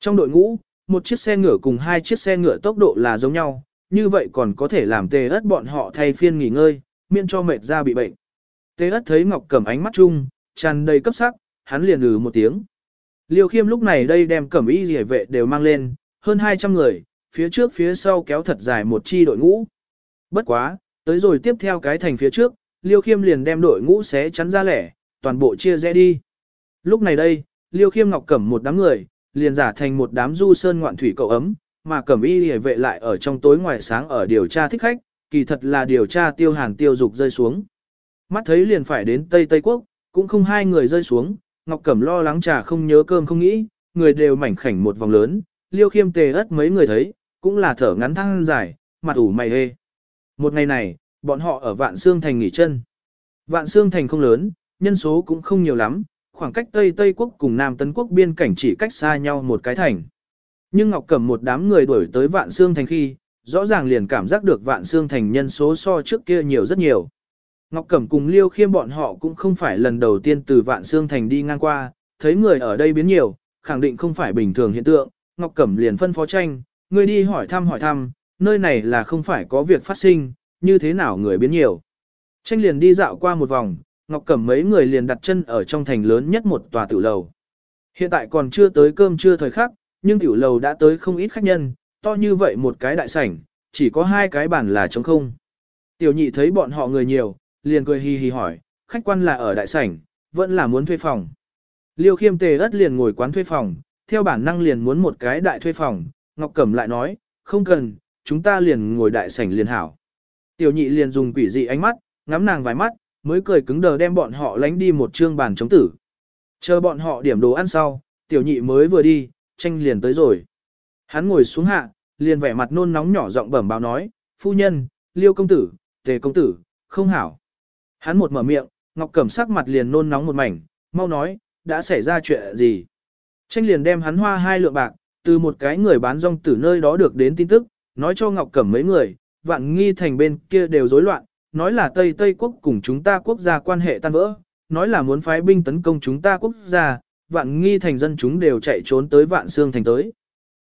A: Trong đội ngũ, một chiếc xe ngựa cùng hai chiếc xe ngựa tốc độ là giống nhau, như vậy còn có thể làm tề ớt bọn họ thay phiên nghỉ ngơi, miễn cho mệt ra bị bệnh. Tê ất thấy Ngọc Cẩm ánh mắt chung, tràn đầy cấp sắc, hắn liền ừ một tiếng. Liêu khiêm lúc này đây đem cẩm y rỉa vệ đều mang lên, hơn 200 người, phía trước phía sau kéo thật dài một chi đội ngũ. Bất quá, tới rồi tiếp theo cái thành phía trước, Liêu khiêm liền đem đội ngũ xé chắn ra lẻ, toàn bộ chia rẽ đi. Lúc này đây, Liêu khiêm Ngọc Cẩm một đám người, liền giả thành một đám du sơn ngoạn thủy cậu ấm, mà cẩm y rỉa vệ lại ở trong tối ngoài sáng ở điều tra thích khách, kỳ thật là điều tra tiêu hàn tiêu dục rơi xuống. Mắt thấy liền phải đến Tây Tây Quốc, cũng không hai người rơi xuống, Ngọc Cẩm lo lắng trà không nhớ cơm không nghĩ, người đều mảnh khảnh một vòng lớn, liêu khiêm tề ất mấy người thấy, cũng là thở ngắn thăng dài, mặt ủ mày hê. Một ngày này, bọn họ ở Vạn Sương Thành nghỉ chân. Vạn Sương Thành không lớn, nhân số cũng không nhiều lắm, khoảng cách Tây Tây Quốc cùng Nam Tân Quốc biên cảnh chỉ cách xa nhau một cái thành. Nhưng Ngọc Cẩm một đám người đuổi tới Vạn Sương Thành khi, rõ ràng liền cảm giác được vạn xương thành nhân số so trước kia nhiều rất nhiều. Ngọc Cẩm cùng Liêu Khiêm bọn họ cũng không phải lần đầu tiên từ vạn xương thành đi ngang qua, thấy người ở đây biến nhiều, khẳng định không phải bình thường hiện tượng, Ngọc Cẩm liền phân phó tranh, người đi hỏi thăm hỏi thăm, nơi này là không phải có việc phát sinh, như thế nào người biến nhiều. Tranh liền đi dạo qua một vòng, Ngọc Cẩm mấy người liền đặt chân ở trong thành lớn nhất một tòa tử lầu. Hiện tại còn chưa tới cơm trưa thời khắc, nhưng tiểu lầu đã tới không ít khách nhân, to như vậy một cái đại sảnh, chỉ có hai cái bàn là trống không. Tiểu nhị thấy bọn họ người nhiều, liền cười hì hì hỏi, khách quan là ở đại sảnh, vẫn là muốn thuê phòng. Liêu khiêm tề ất liền ngồi quán thuê phòng, theo bản năng liền muốn một cái đại thuê phòng, Ngọc Cẩm lại nói, không cần, chúng ta liền ngồi đại sảnh liền hảo. Tiểu nhị liền dùng quỷ dị ánh mắt, ngắm nàng vài mắt, mới cười cứng đờ đem bọn họ lánh đi một trương bàn chống tử. Chờ bọn họ điểm đồ ăn sau, tiểu nhị mới vừa đi, tranh liền tới rồi. Hắn ngồi xuống hạ, liền vẻ mặt nôn nóng nhỏ giọng bẩm báo nói, phu nhân, liêu công tử, tề công tử, không hảo. Hắn một mở miệng, Ngọc Cẩm sắc mặt liền nôn nóng một mảnh, mau nói, đã xảy ra chuyện gì. Tranh liền đem hắn hoa hai lượng bạc, từ một cái người bán rong tử nơi đó được đến tin tức, nói cho Ngọc Cẩm mấy người, vạn nghi thành bên kia đều rối loạn, nói là Tây Tây quốc cùng chúng ta quốc gia quan hệ tan vỡ, nói là muốn phái binh tấn công chúng ta quốc gia, vạn nghi thành dân chúng đều chạy trốn tới vạn xương thành tới.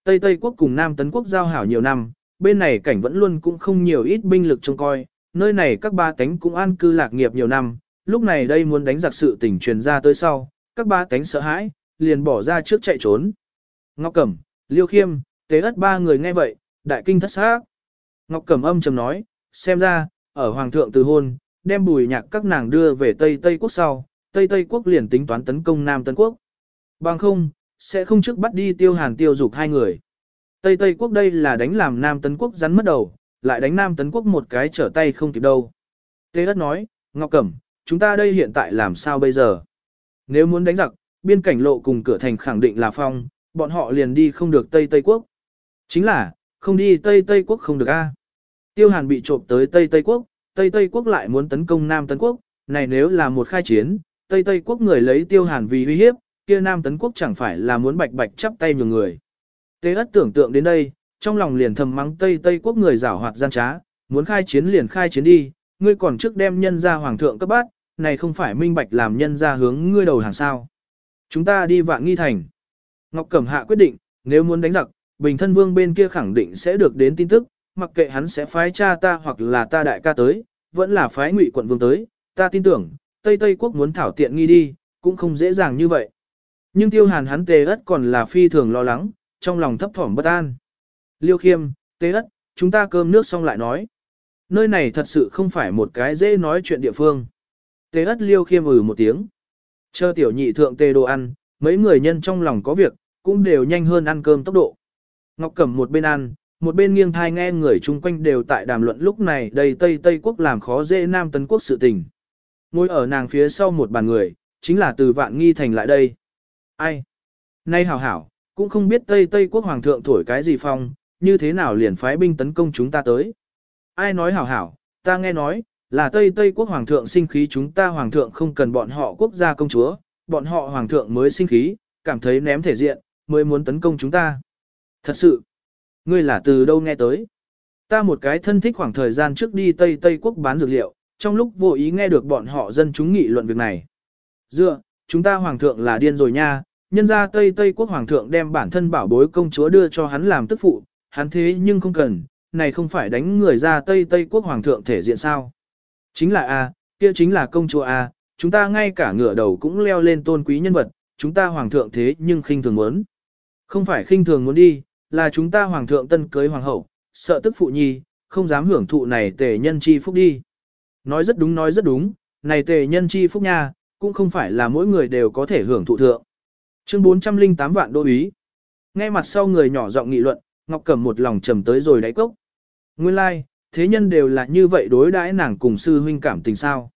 A: Tây Tây quốc cùng Nam Tấn quốc giao hảo nhiều năm, bên này cảnh vẫn luôn cũng không nhiều ít binh lực trông coi, nơi này các ba tánh cũng an cư lạc nghiệp nhiều năm, lúc này đây muốn đánh giặc sự tình truyền ra tới sau, các ba tánh sợ hãi, liền bỏ ra trước chạy trốn. Ngọc Cẩm, Liêu Khiêm, Tế ất ba người nghe vậy, đại kinh thất xác. Ngọc Cẩm âm trầm nói, xem ra, ở Hoàng thượng từ hôn, đem bùi nhạc các nàng đưa về Tây Tây quốc sau, Tây Tây quốc liền tính toán tấn công Nam Tấn quốc. Bằng không, sẽ không trước bắt đi tiêu hàn tiêu dục hai người. Tây Tây quốc đây là đánh làm Nam Tấn quốc rắn mất đầu, lại đánh Nam Tấn quốc một cái trở tay không kịp đâu. Tê Đất nói, Ngọc Cẩm, chúng ta đây hiện tại làm sao bây giờ? Nếu muốn đánh giặc, biên cảnh lộ cùng cửa thành khẳng định là phong, bọn họ liền đi không được Tây Tây quốc. Chính là, không đi Tây Tây quốc không được a? Tiêu Hàn bị trộm tới Tây Tây quốc, Tây Tây quốc lại muốn tấn công Nam Tấn quốc, này nếu là một khai chiến, Tây Tây quốc người lấy Tiêu Hàn vì uy hiếp, kia Nam Tấn Quốc chẳng phải là muốn bạch bạch chắp tay nhường người. Tế ất tưởng tượng đến đây, trong lòng liền thầm mắng Tây Tây Quốc người giảo hoạt gian trá, muốn khai chiến liền khai chiến đi, ngươi còn trước đem nhân ra hoàng thượng cấp bát, này không phải minh bạch làm nhân ra hướng ngươi đầu hàng sao. Chúng ta đi vạn nghi thành. Ngọc Cẩm Hạ quyết định, nếu muốn đánh giặc, Bình Thân Vương bên kia khẳng định sẽ được đến tin tức, mặc kệ hắn sẽ phái cha ta hoặc là ta đại ca tới, vẫn là phái ngụy quận vương tới, ta tin tưởng, Tây Tây Quốc muốn thảo tiện nghi đi, cũng không dễ dàng như vậy. Nhưng tiêu hàn hắn tê ất còn là phi thường lo lắng, trong lòng thấp thỏm bất an. Liêu khiêm, tê ất, chúng ta cơm nước xong lại nói. Nơi này thật sự không phải một cái dễ nói chuyện địa phương. tê ất liêu khiêm ừ một tiếng. Chờ tiểu nhị thượng tê đồ ăn, mấy người nhân trong lòng có việc, cũng đều nhanh hơn ăn cơm tốc độ. Ngọc Cẩm một bên ăn, một bên nghiêng thai nghe người chung quanh đều tại đàm luận lúc này đầy Tây Tây quốc làm khó dễ Nam Tấn quốc sự tình. Ngồi ở nàng phía sau một bàn người, chính là từ vạn nghi thành lại đây. Ai? Nay hảo hảo, cũng không biết Tây Tây quốc hoàng thượng thổi cái gì phong, như thế nào liền phái binh tấn công chúng ta tới. Ai nói hảo hảo, ta nghe nói, là Tây Tây quốc hoàng thượng sinh khí chúng ta hoàng thượng không cần bọn họ quốc gia công chúa, bọn họ hoàng thượng mới sinh khí, cảm thấy ném thể diện, mới muốn tấn công chúng ta. Thật sự, ngươi là từ đâu nghe tới? Ta một cái thân thích khoảng thời gian trước đi Tây Tây quốc bán dược liệu, trong lúc vô ý nghe được bọn họ dân chúng nghị luận việc này. Dựa, chúng ta hoàng thượng là điên rồi nha, nhân ra Tây Tây quốc hoàng thượng đem bản thân bảo bối công chúa đưa cho hắn làm tức phụ, hắn thế nhưng không cần, này không phải đánh người ra Tây Tây quốc hoàng thượng thể diện sao. Chính là A, kia chính là công chúa A, chúng ta ngay cả ngựa đầu cũng leo lên tôn quý nhân vật, chúng ta hoàng thượng thế nhưng khinh thường muốn. Không phải khinh thường muốn đi, là chúng ta hoàng thượng tân cưới hoàng hậu, sợ tức phụ nhi, không dám hưởng thụ này tề nhân chi phúc đi. Nói rất đúng nói rất đúng, này tề nhân chi phúc nha, cũng không phải là mỗi người đều có thể hưởng thụ thượng. Chương 408 vạn đô ý. nghe mặt sau người nhỏ giọng nghị luận, Ngọc Cẩm một lòng trầm tới rồi đáy cốc. Nguyên lai, like, thế nhân đều là như vậy đối đãi nàng cùng sư huynh cảm tình sao.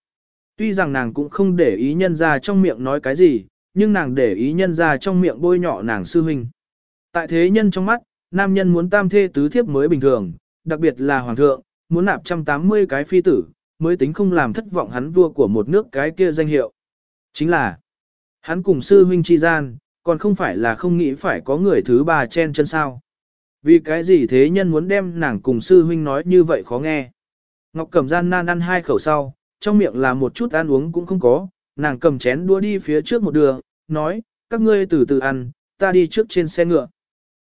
A: Tuy rằng nàng cũng không để ý nhân ra trong miệng nói cái gì, nhưng nàng để ý nhân ra trong miệng bôi nhỏ nàng sư huynh. Tại thế nhân trong mắt, nam nhân muốn tam thê tứ thiếp mới bình thường, đặc biệt là hoàng thượng, muốn nạp 180 cái phi tử, mới tính không làm thất vọng hắn vua của một nước cái kia danh hiệu. Chính là, hắn cùng sư huynh chi gian, còn không phải là không nghĩ phải có người thứ ba chen chân sao. Vì cái gì thế nhân muốn đem nàng cùng sư huynh nói như vậy khó nghe. Ngọc cầm gian nan ăn hai khẩu sau, trong miệng là một chút ăn uống cũng không có, nàng cầm chén đua đi phía trước một đường, nói, các ngươi từ từ ăn, ta đi trước trên xe ngựa.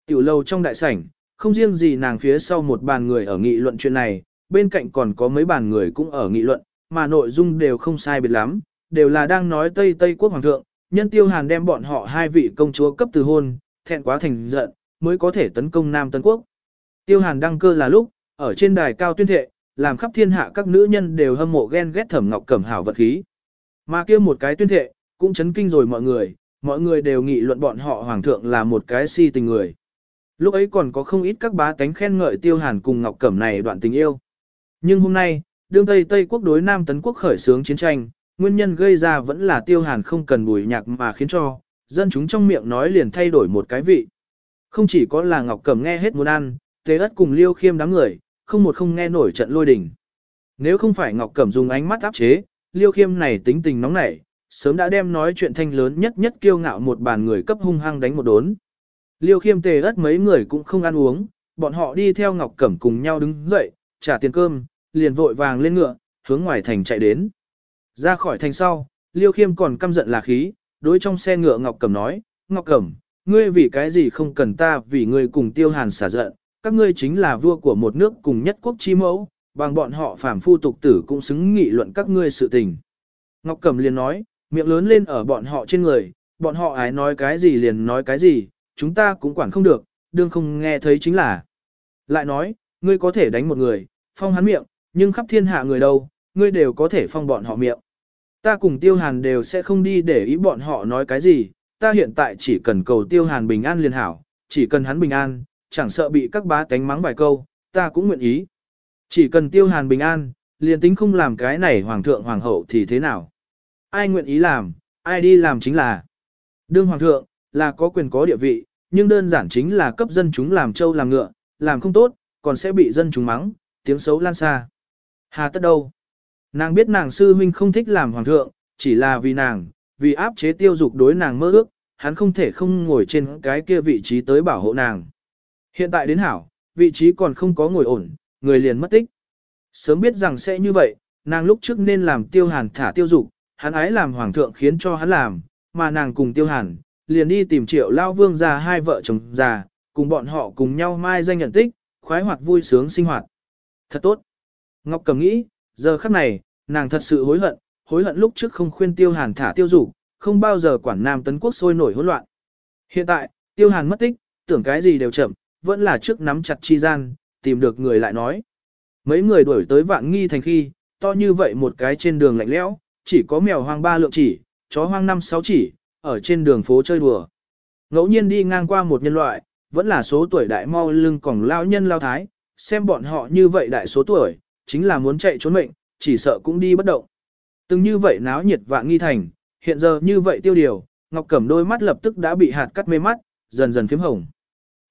A: Tiểu lâu trong đại sảnh, không riêng gì nàng phía sau một bàn người ở nghị luận chuyện này, bên cạnh còn có mấy bàn người cũng ở nghị luận, mà nội dung đều không sai biệt lắm, đều là đang nói Tây Tây quốc hoàng thượng, nhân tiêu hàn đem bọn họ hai vị công chúa cấp từ hôn, thẹn quá thành giận, mới có thể tấn công Nam Tân Quốc. Tiêu hàn đăng cơ là lúc, ở trên đài cao tuyên thệ, làm khắp thiên hạ các nữ nhân đều hâm mộ ghen ghét thẩm ngọc cẩm hảo vật khí. Mà kia một cái tuyên thệ, cũng chấn kinh rồi mọi người, mọi người đều nghị luận bọn họ hoàng thượng là một cái si tình người. Lúc ấy còn có không ít các bá tánh khen ngợi tiêu hàn cùng ngọc cẩm này đoạn tình yêu. Nhưng hôm nay, đương Tây Tây quốc đối Nam Tấn quốc khởi xướng chiến tranh, nguyên nhân gây ra vẫn là tiêu hàn không cần bùi nhạc mà khiến cho, dân chúng trong miệng nói liền thay đổi một cái vị. Không chỉ có là Ngọc Cẩm nghe hết muốn ăn, tế ất cùng liêu khiêm đám người, không một không nghe nổi trận lôi đình. Nếu không phải Ngọc Cẩm dùng ánh mắt áp chế, liêu khiêm này tính tình nóng nảy, sớm đã đem nói chuyện thanh lớn nhất nhất kiêu ngạo một bàn người cấp hung hăng đánh một đốn. Liêu khiêm tề ất mấy người cũng không ăn uống, bọn họ đi theo Ngọc Cẩm cùng nhau đứng dậy, trả tiền cơm, liền vội vàng lên ngựa, hướng ngoài thành chạy đến. Ra khỏi thành sau, Liêu Khiêm còn căm giận là khí, đối trong xe ngựa Ngọc Cẩm nói, Ngọc Cẩm, ngươi vì cái gì không cần ta vì ngươi cùng tiêu hàn xả giận, các ngươi chính là vua của một nước cùng nhất quốc chi mẫu, bằng bọn họ phàm phu tục tử cũng xứng nghị luận các ngươi sự tình. Ngọc Cẩm liền nói, miệng lớn lên ở bọn họ trên người, bọn họ ái nói cái gì liền nói cái gì, chúng ta cũng quản không được, đương không nghe thấy chính là. Lại nói, ngươi có thể đánh một người, phong hắn miệng, nhưng khắp thiên hạ người đâu, ngươi đều có thể phong bọn họ miệng. Ta cùng Tiêu Hàn đều sẽ không đi để ý bọn họ nói cái gì, ta hiện tại chỉ cần cầu Tiêu Hàn bình an liền hảo, chỉ cần hắn bình an, chẳng sợ bị các bá tánh mắng vài câu, ta cũng nguyện ý. Chỉ cần Tiêu Hàn bình an, liền tính không làm cái này hoàng thượng hoàng hậu thì thế nào. Ai nguyện ý làm, ai đi làm chính là. Đương hoàng thượng, là có quyền có địa vị, nhưng đơn giản chính là cấp dân chúng làm trâu làm ngựa, làm không tốt, còn sẽ bị dân chúng mắng, tiếng xấu lan xa. Hà tất đâu? Nàng biết nàng sư huynh không thích làm hoàng thượng, chỉ là vì nàng, vì áp chế tiêu dục đối nàng mơ ước, hắn không thể không ngồi trên cái kia vị trí tới bảo hộ nàng. Hiện tại đến hảo, vị trí còn không có ngồi ổn, người liền mất tích. Sớm biết rằng sẽ như vậy, nàng lúc trước nên làm tiêu hàn thả tiêu dục, hắn ái làm hoàng thượng khiến cho hắn làm, mà nàng cùng tiêu hàn, liền đi tìm triệu lao vương già hai vợ chồng già, cùng bọn họ cùng nhau mai danh nhận tích, khoái hoạt vui sướng sinh hoạt. Thật tốt. Ngọc cầm nghĩ, Giờ khắc này, nàng thật sự hối hận, hối hận lúc trước không khuyên tiêu hàn thả tiêu Dụ, không bao giờ quản Nam Tấn Quốc sôi nổi hỗn loạn. Hiện tại, tiêu hàn mất tích, tưởng cái gì đều chậm, vẫn là trước nắm chặt chi gian, tìm được người lại nói. Mấy người đuổi tới vạn nghi thành khi, to như vậy một cái trên đường lạnh lẽo, chỉ có mèo hoang ba lượng chỉ, chó hoang năm sáu chỉ, ở trên đường phố chơi đùa. Ngẫu nhiên đi ngang qua một nhân loại, vẫn là số tuổi đại mau lưng còn lao nhân lao thái, xem bọn họ như vậy đại số tuổi, chính là muốn chạy trốn mệnh, chỉ sợ cũng đi bất động. Từng như vậy náo nhiệt vạn nghi thành, hiện giờ như vậy tiêu điều, Ngọc Cẩm đôi mắt lập tức đã bị hạt cắt mê mắt, dần dần phím hồng.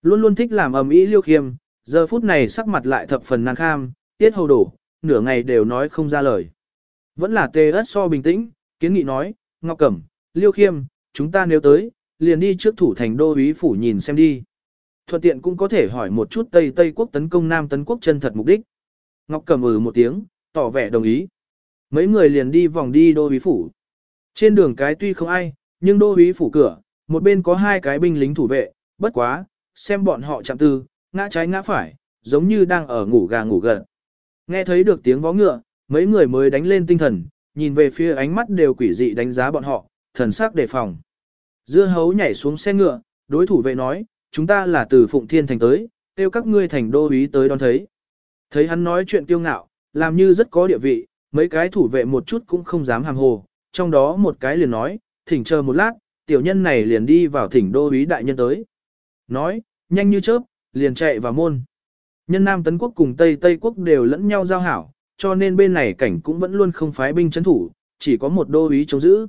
A: Luôn luôn thích làm ầm ý Liêu Khiêm, giờ phút này sắc mặt lại thập phần nan kham, tiết hầu đổ, nửa ngày đều nói không ra lời. Vẫn là tê ớt so bình tĩnh, kiến nghị nói, Ngọc Cẩm, Liêu Khiêm, chúng ta nếu tới, liền đi trước thủ thành đô úy phủ nhìn xem đi. Thuận tiện cũng có thể hỏi một chút Tây Tây quốc tấn công Nam tấn quốc chân thật mục đích. Ngọc Cẩm ừ một tiếng, tỏ vẻ đồng ý. Mấy người liền đi vòng đi đô úy phủ. Trên đường cái tuy không ai, nhưng đô úy phủ cửa, một bên có hai cái binh lính thủ vệ, bất quá, xem bọn họ chạm tư, ngã trái ngã phải, giống như đang ở ngủ gà ngủ gật. Nghe thấy được tiếng vó ngựa, mấy người mới đánh lên tinh thần, nhìn về phía ánh mắt đều quỷ dị đánh giá bọn họ, thần sắc đề phòng. Dưa hấu nhảy xuống xe ngựa, đối thủ vệ nói, chúng ta là từ Phụng Thiên Thành tới, tiêu các ngươi thành đô úy tới đón thấy. Thấy hắn nói chuyện kiêu ngạo, làm như rất có địa vị, mấy cái thủ vệ một chút cũng không dám hàng hồ, trong đó một cái liền nói, thỉnh chờ một lát, tiểu nhân này liền đi vào thỉnh đô úy đại nhân tới. Nói, nhanh như chớp, liền chạy vào môn. Nhân Nam Tấn Quốc cùng Tây Tây Quốc đều lẫn nhau giao hảo, cho nên bên này cảnh cũng vẫn luôn không phái binh chấn thủ, chỉ có một đô úy chống giữ.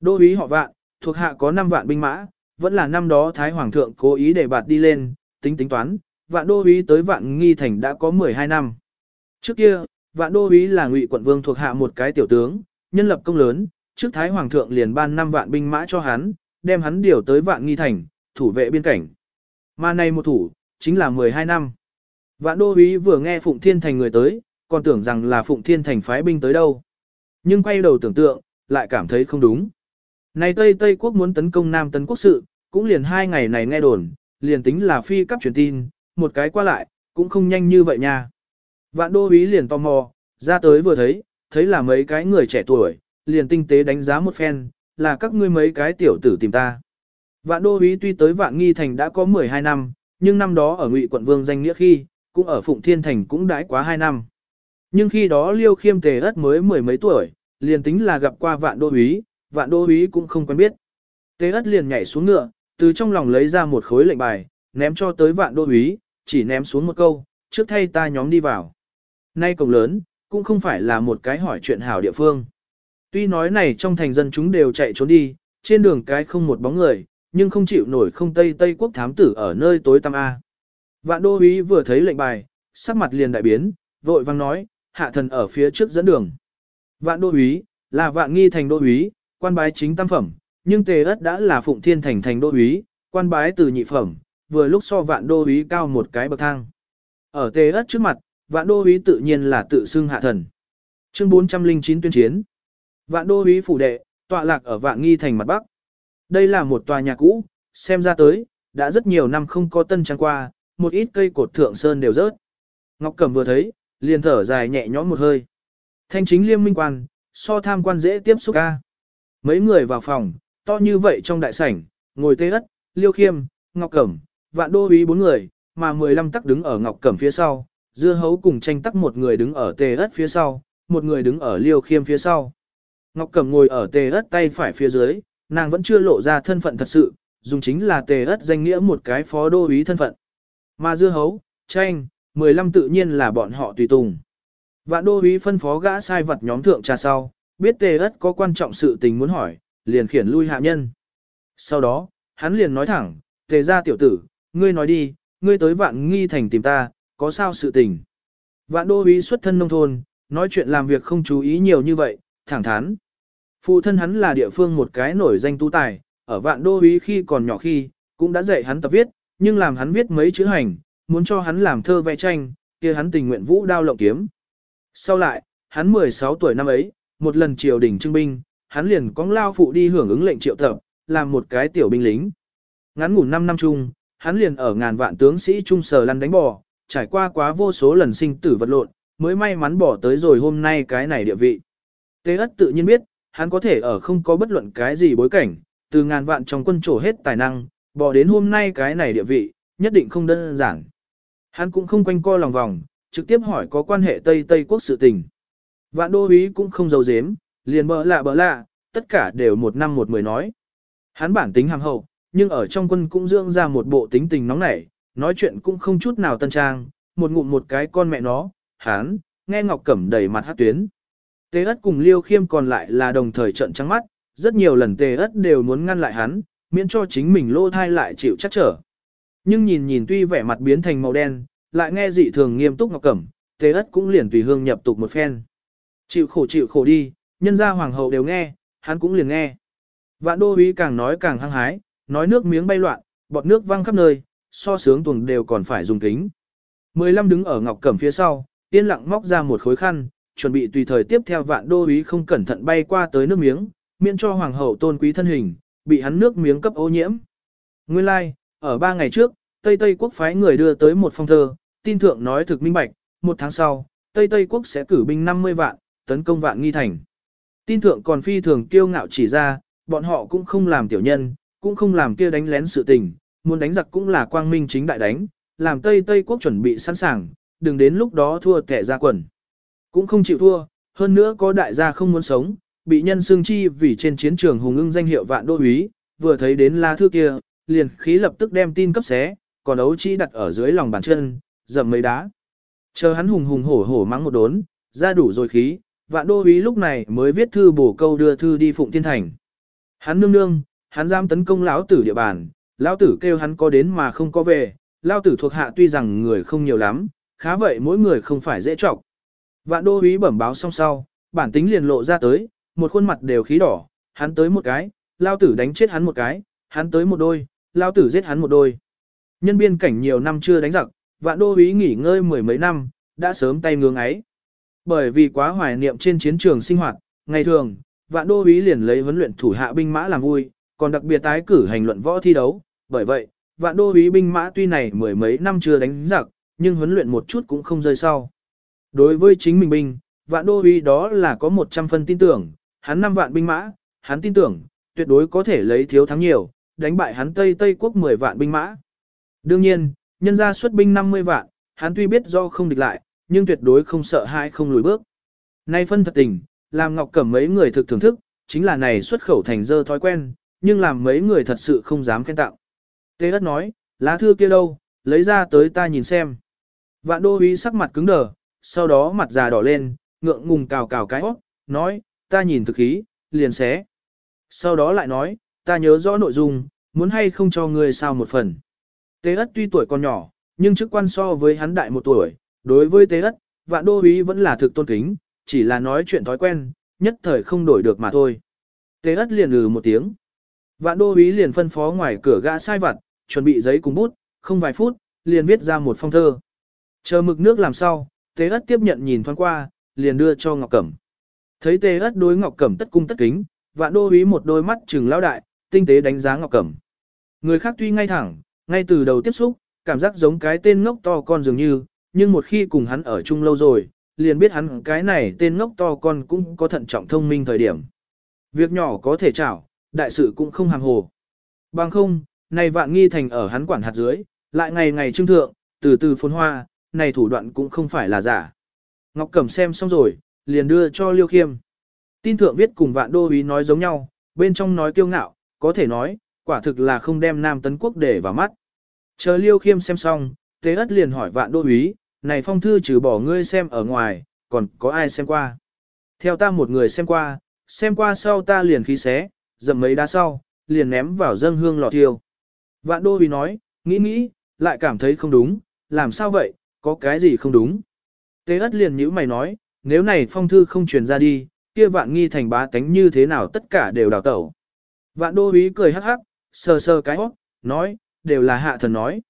A: Đô úy họ vạn, thuộc hạ có 5 vạn binh mã, vẫn là năm đó Thái Hoàng thượng cố ý để bạt đi lên, tính tính toán, vạn đô úy tới vạn nghi thành đã có 12 năm. Trước kia, vạn đô úy là ngụy quận vương thuộc hạ một cái tiểu tướng, nhân lập công lớn, trước thái hoàng thượng liền ban năm vạn binh mã cho hắn, đem hắn điều tới vạn nghi thành, thủ vệ biên cảnh. Mà nay một thủ, chính là 12 năm. Vạn đô úy vừa nghe Phụng Thiên Thành người tới, còn tưởng rằng là Phụng Thiên Thành phái binh tới đâu. Nhưng quay đầu tưởng tượng, lại cảm thấy không đúng. Này Tây Tây quốc muốn tấn công Nam tấn quốc sự, cũng liền hai ngày này nghe đồn, liền tính là phi cấp truyền tin, một cái qua lại, cũng không nhanh như vậy nha. Vạn đô úy liền tò mò, ra tới vừa thấy, thấy là mấy cái người trẻ tuổi, liền tinh tế đánh giá một phen, là các ngươi mấy cái tiểu tử tìm ta. Vạn đô úy tuy tới vạn nghi thành đã có 12 năm, nhưng năm đó ở ngụy quận vương danh nghĩa khi, cũng ở Phụng Thiên Thành cũng đãi quá 2 năm. Nhưng khi đó Liêu Khiêm Tề ất mới mười mấy tuổi, liền tính là gặp qua vạn đô úy, vạn đô úy cũng không quen biết. Tề ất liền nhảy xuống ngựa, từ trong lòng lấy ra một khối lệnh bài, ném cho tới vạn đô úy, chỉ ném xuống một câu, trước thay ta nhóm đi vào. Nay cổng lớn, cũng không phải là một cái hỏi chuyện hảo địa phương. Tuy nói này trong thành dân chúng đều chạy trốn đi, trên đường cái không một bóng người, nhưng không chịu nổi không Tây Tây quốc thám tử ở nơi tối tăm A. Vạn đô úy vừa thấy lệnh bài, sắc mặt liền đại biến, vội vang nói, hạ thần ở phía trước dẫn đường. Vạn đô úy, là vạn nghi thành đô úy, quan bái chính tam phẩm, nhưng tề ất đã là phụng thiên thành thành đô úy, quan bái từ nhị phẩm, vừa lúc so vạn đô úy cao một cái bậc thang. Ở tê ất trước mặt, vạn đô úy tự nhiên là tự xưng hạ thần. Chương 409 tuyên chiến. Vạn đô úy phủ đệ, tọa lạc ở vạn nghi thành mặt bắc. Đây là một tòa nhà cũ, xem ra tới, đã rất nhiều năm không có tân trang qua, một ít cây cột thượng sơn đều rớt. Ngọc Cẩm vừa thấy, liền thở dài nhẹ nhõm một hơi. Thanh chính liêm minh quan, so tham quan dễ tiếp xúc ca. Mấy người vào phòng, to như vậy trong đại sảnh, ngồi tê ất, liêu khiêm, Ngọc Cẩm, vạn đô úy bốn người, mà 15 tắc đứng ở ngọc cẩm phía sau, dưa hấu cùng tranh tắc một người đứng ở tề ớt phía sau, một người đứng ở liêu khiêm phía sau. Ngọc cẩm ngồi ở tề ớt tay phải phía dưới, nàng vẫn chưa lộ ra thân phận thật sự, dùng chính là tề ớt danh nghĩa một cái phó đô úy thân phận. Mà dưa hấu, tranh, 15 tự nhiên là bọn họ tùy tùng. Vạn đô úy phân phó gã sai vật nhóm thượng trà sau, biết tề ớt có quan trọng sự tình muốn hỏi, liền khiển lui hạ nhân. Sau đó, hắn liền nói thẳng, tề ra tiểu tử, ngươi nói đi, ngươi tới vạn nghi thành tìm ta, có sao sự tình. Vạn đô úy xuất thân nông thôn, nói chuyện làm việc không chú ý nhiều như vậy, thẳng thắn. Phụ thân hắn là địa phương một cái nổi danh tú tài, ở vạn đô úy khi còn nhỏ khi, cũng đã dạy hắn tập viết, nhưng làm hắn viết mấy chữ hành, muốn cho hắn làm thơ vẽ tranh, kia hắn tình nguyện vũ đao lộng kiếm. Sau lại, hắn 16 tuổi năm ấy, một lần triều đình trưng binh, hắn liền cóng lao phụ đi hưởng ứng lệnh triệu tập, làm một cái tiểu binh lính. Ngắn ngủ 5 năm chung, hắn liền ở ngàn vạn tướng sĩ trung sở lăn đánh bò, trải qua quá vô số lần sinh tử vật lộn, mới may mắn bỏ tới rồi hôm nay cái này địa vị. Tế ất tự nhiên biết, hắn có thể ở không có bất luận cái gì bối cảnh, từ ngàn vạn trong quân trổ hết tài năng, bỏ đến hôm nay cái này địa vị, nhất định không đơn giản. Hắn cũng không quanh co lòng vòng, trực tiếp hỏi có quan hệ Tây Tây quốc sự tình. Vạn đô úy cũng không giấu giếm, liền bỡ lạ bỡ lạ, tất cả đều một năm một mười nói. Hắn bản tính hàm hậu, nhưng ở trong quân cũng dưỡng ra một bộ tính tình nóng nảy, nói chuyện cũng không chút nào tân trang, một ngụm một cái con mẹ nó, hán, nghe Ngọc Cẩm đầy mặt hát tuyến. Tề ất cùng Liêu Khiêm còn lại là đồng thời trận trắng mắt, rất nhiều lần Tề ất đều muốn ngăn lại hắn, miễn cho chính mình lô thai lại chịu chắc trở. Nhưng nhìn nhìn tuy vẻ mặt biến thành màu đen, lại nghe dị thường nghiêm túc Ngọc Cẩm, Tề ất cũng liền tùy hương nhập tục một phen. Chịu khổ chịu khổ đi, nhân gia hoàng hậu đều nghe, hắn cũng liền nghe. Vạn đô úy càng nói càng hăng hái, nói nước miếng bay loạn, bọt nước văng khắp nơi, so sướng tuồng đều còn phải dùng kính. Mười lăm đứng ở ngọc cẩm phía sau, yên lặng móc ra một khối khăn, chuẩn bị tùy thời tiếp theo vạn đô ý không cẩn thận bay qua tới nước miếng, miễn cho hoàng hậu tôn quý thân hình, bị hắn nước miếng cấp ô nhiễm. Nguyên lai, like, ở ba ngày trước, Tây Tây quốc phái người đưa tới một phong thơ, tin thượng nói thực minh bạch, một tháng sau, Tây Tây quốc sẽ cử binh 50 vạn, tấn công vạn nghi thành. Tin thượng còn phi thường kiêu ngạo chỉ ra, bọn họ cũng không làm tiểu nhân, cũng không làm kia đánh lén sự tình, muốn đánh giặc cũng là quang minh chính đại đánh, làm Tây Tây quốc chuẩn bị sẵn sàng, đừng đến lúc đó thua kẻ ra quần. Cũng không chịu thua, hơn nữa có đại gia không muốn sống, bị nhân xương chi vì trên chiến trường hùng ưng danh hiệu vạn đô úy, vừa thấy đến lá thư kia, liền khí lập tức đem tin cấp xé, còn ấu chi đặt ở dưới lòng bàn chân, dầm mấy đá. Chờ hắn hùng hùng hổ hổ mắng một đốn, ra đủ rồi khí, vạn đô úy lúc này mới viết thư bổ câu đưa thư đi Phụng Thiên Thành. Hắn nương nương, hắn dám tấn công lão tử địa bàn, lão tử kêu hắn có đến mà không có về, lão tử thuộc hạ tuy rằng người không nhiều lắm, khá vậy mỗi người không phải dễ trọng. Vạn đô úy bẩm báo xong sau, bản tính liền lộ ra tới, một khuôn mặt đều khí đỏ, hắn tới một cái, lão tử đánh chết hắn một cái, hắn tới một đôi, lão tử giết hắn một đôi. Nhân biên cảnh nhiều năm chưa đánh giặc, vạn đô úy nghỉ ngơi mười mấy năm, đã sớm tay ngưỡng ấy. Bởi vì quá hoài niệm trên chiến trường sinh hoạt, ngày thường, vạn đô úy liền lấy huấn luyện thủ hạ binh mã làm vui, còn đặc biệt tái cử hành luận võ thi đấu, bởi vậy, vạn đô úy binh mã tuy này mười mấy năm chưa đánh giặc, nhưng huấn luyện một chút cũng không rơi sau. Đối với chính mình binh, vạn đô úy đó là có 100 phân tin tưởng, hắn năm vạn binh mã, hắn tin tưởng, tuyệt đối có thể lấy thiếu thắng nhiều, đánh bại hắn Tây Tây quốc 10 vạn binh mã. Đương nhiên, nhân ra xuất binh 50 vạn, hắn tuy biết do không địch lại, nhưng tuyệt đối không sợ hai không lùi bước. Nay phân thật tình, làm Ngọc Cẩm mấy người thực thưởng thức, chính là này xuất khẩu thành dơ thói quen, nhưng làm mấy người thật sự không dám khen tặng. Tế ất nói, lá thư kia đâu, lấy ra tới ta nhìn xem. Vạn đô uy sắc mặt cứng đờ, sau đó mặt già đỏ lên, ngượng ngùng cào cào cái óc, nói, ta nhìn thực khí, liền xé. Sau đó lại nói, ta nhớ rõ nội dung, muốn hay không cho ngươi sao một phần. Tế ất tuy tuổi còn nhỏ, nhưng chức quan so với hắn đại một tuổi, đối với tế ất, vạn đô uy vẫn là thực tôn kính, chỉ là nói chuyện thói quen, nhất thời không đổi được mà thôi. Tế ất liền lừ một tiếng. Vạn đô úy liền phân phó ngoài cửa gã sai vặt, chuẩn bị giấy cùng bút, không vài phút, liền viết ra một phong thơ. Chờ mực nước làm sau, tế ất tiếp nhận nhìn thoáng qua, liền đưa cho Ngọc Cẩm. Thấy tế ất đối Ngọc Cẩm tất cung tất kính, vạn đô úy một đôi mắt trừng lao đại, tinh tế đánh giá Ngọc Cẩm. Người khác tuy ngay thẳng, ngay từ đầu tiếp xúc, cảm giác giống cái tên ngốc to con dường như, nhưng một khi cùng hắn ở chung lâu rồi, liền biết hắn cái này tên ngốc to con cũng có thận trọng thông minh thời điểm. Việc nhỏ có thể chảo, đại sự cũng không hàm hồ. Bằng không, này vạn nghi thành ở hắn quản hạt dưới, lại ngày ngày trưng thượng, từ từ phồn hoa, này thủ đoạn cũng không phải là giả. Ngọc Cẩm xem xong rồi, liền đưa cho Liêu Khiêm. Tin thượng viết cùng vạn đô ý nói giống nhau, bên trong nói kiêu ngạo, có thể nói, quả thực là không đem Nam Tấn Quốc để vào mắt. Chờ Liêu Khiêm xem xong, Tế Ất liền hỏi vạn đô ý, này phong thư trừ bỏ ngươi xem ở ngoài, còn có ai xem qua. Theo ta một người xem qua, xem qua sau ta liền khí xé, dầm mấy đá sau, liền ném vào dâng hương lò thiêu. Vạn đô vì nói, nghĩ nghĩ, lại cảm thấy không đúng, làm sao vậy, có cái gì không đúng. Tế ất liền nhữ mày nói, nếu này phong thư không truyền ra đi, kia vạn nghi thành bá tánh như thế nào tất cả đều đào tẩu. Vạn đô ý cười hắc hắc, sờ sờ cái hót, nói, đều là hạ thần nói.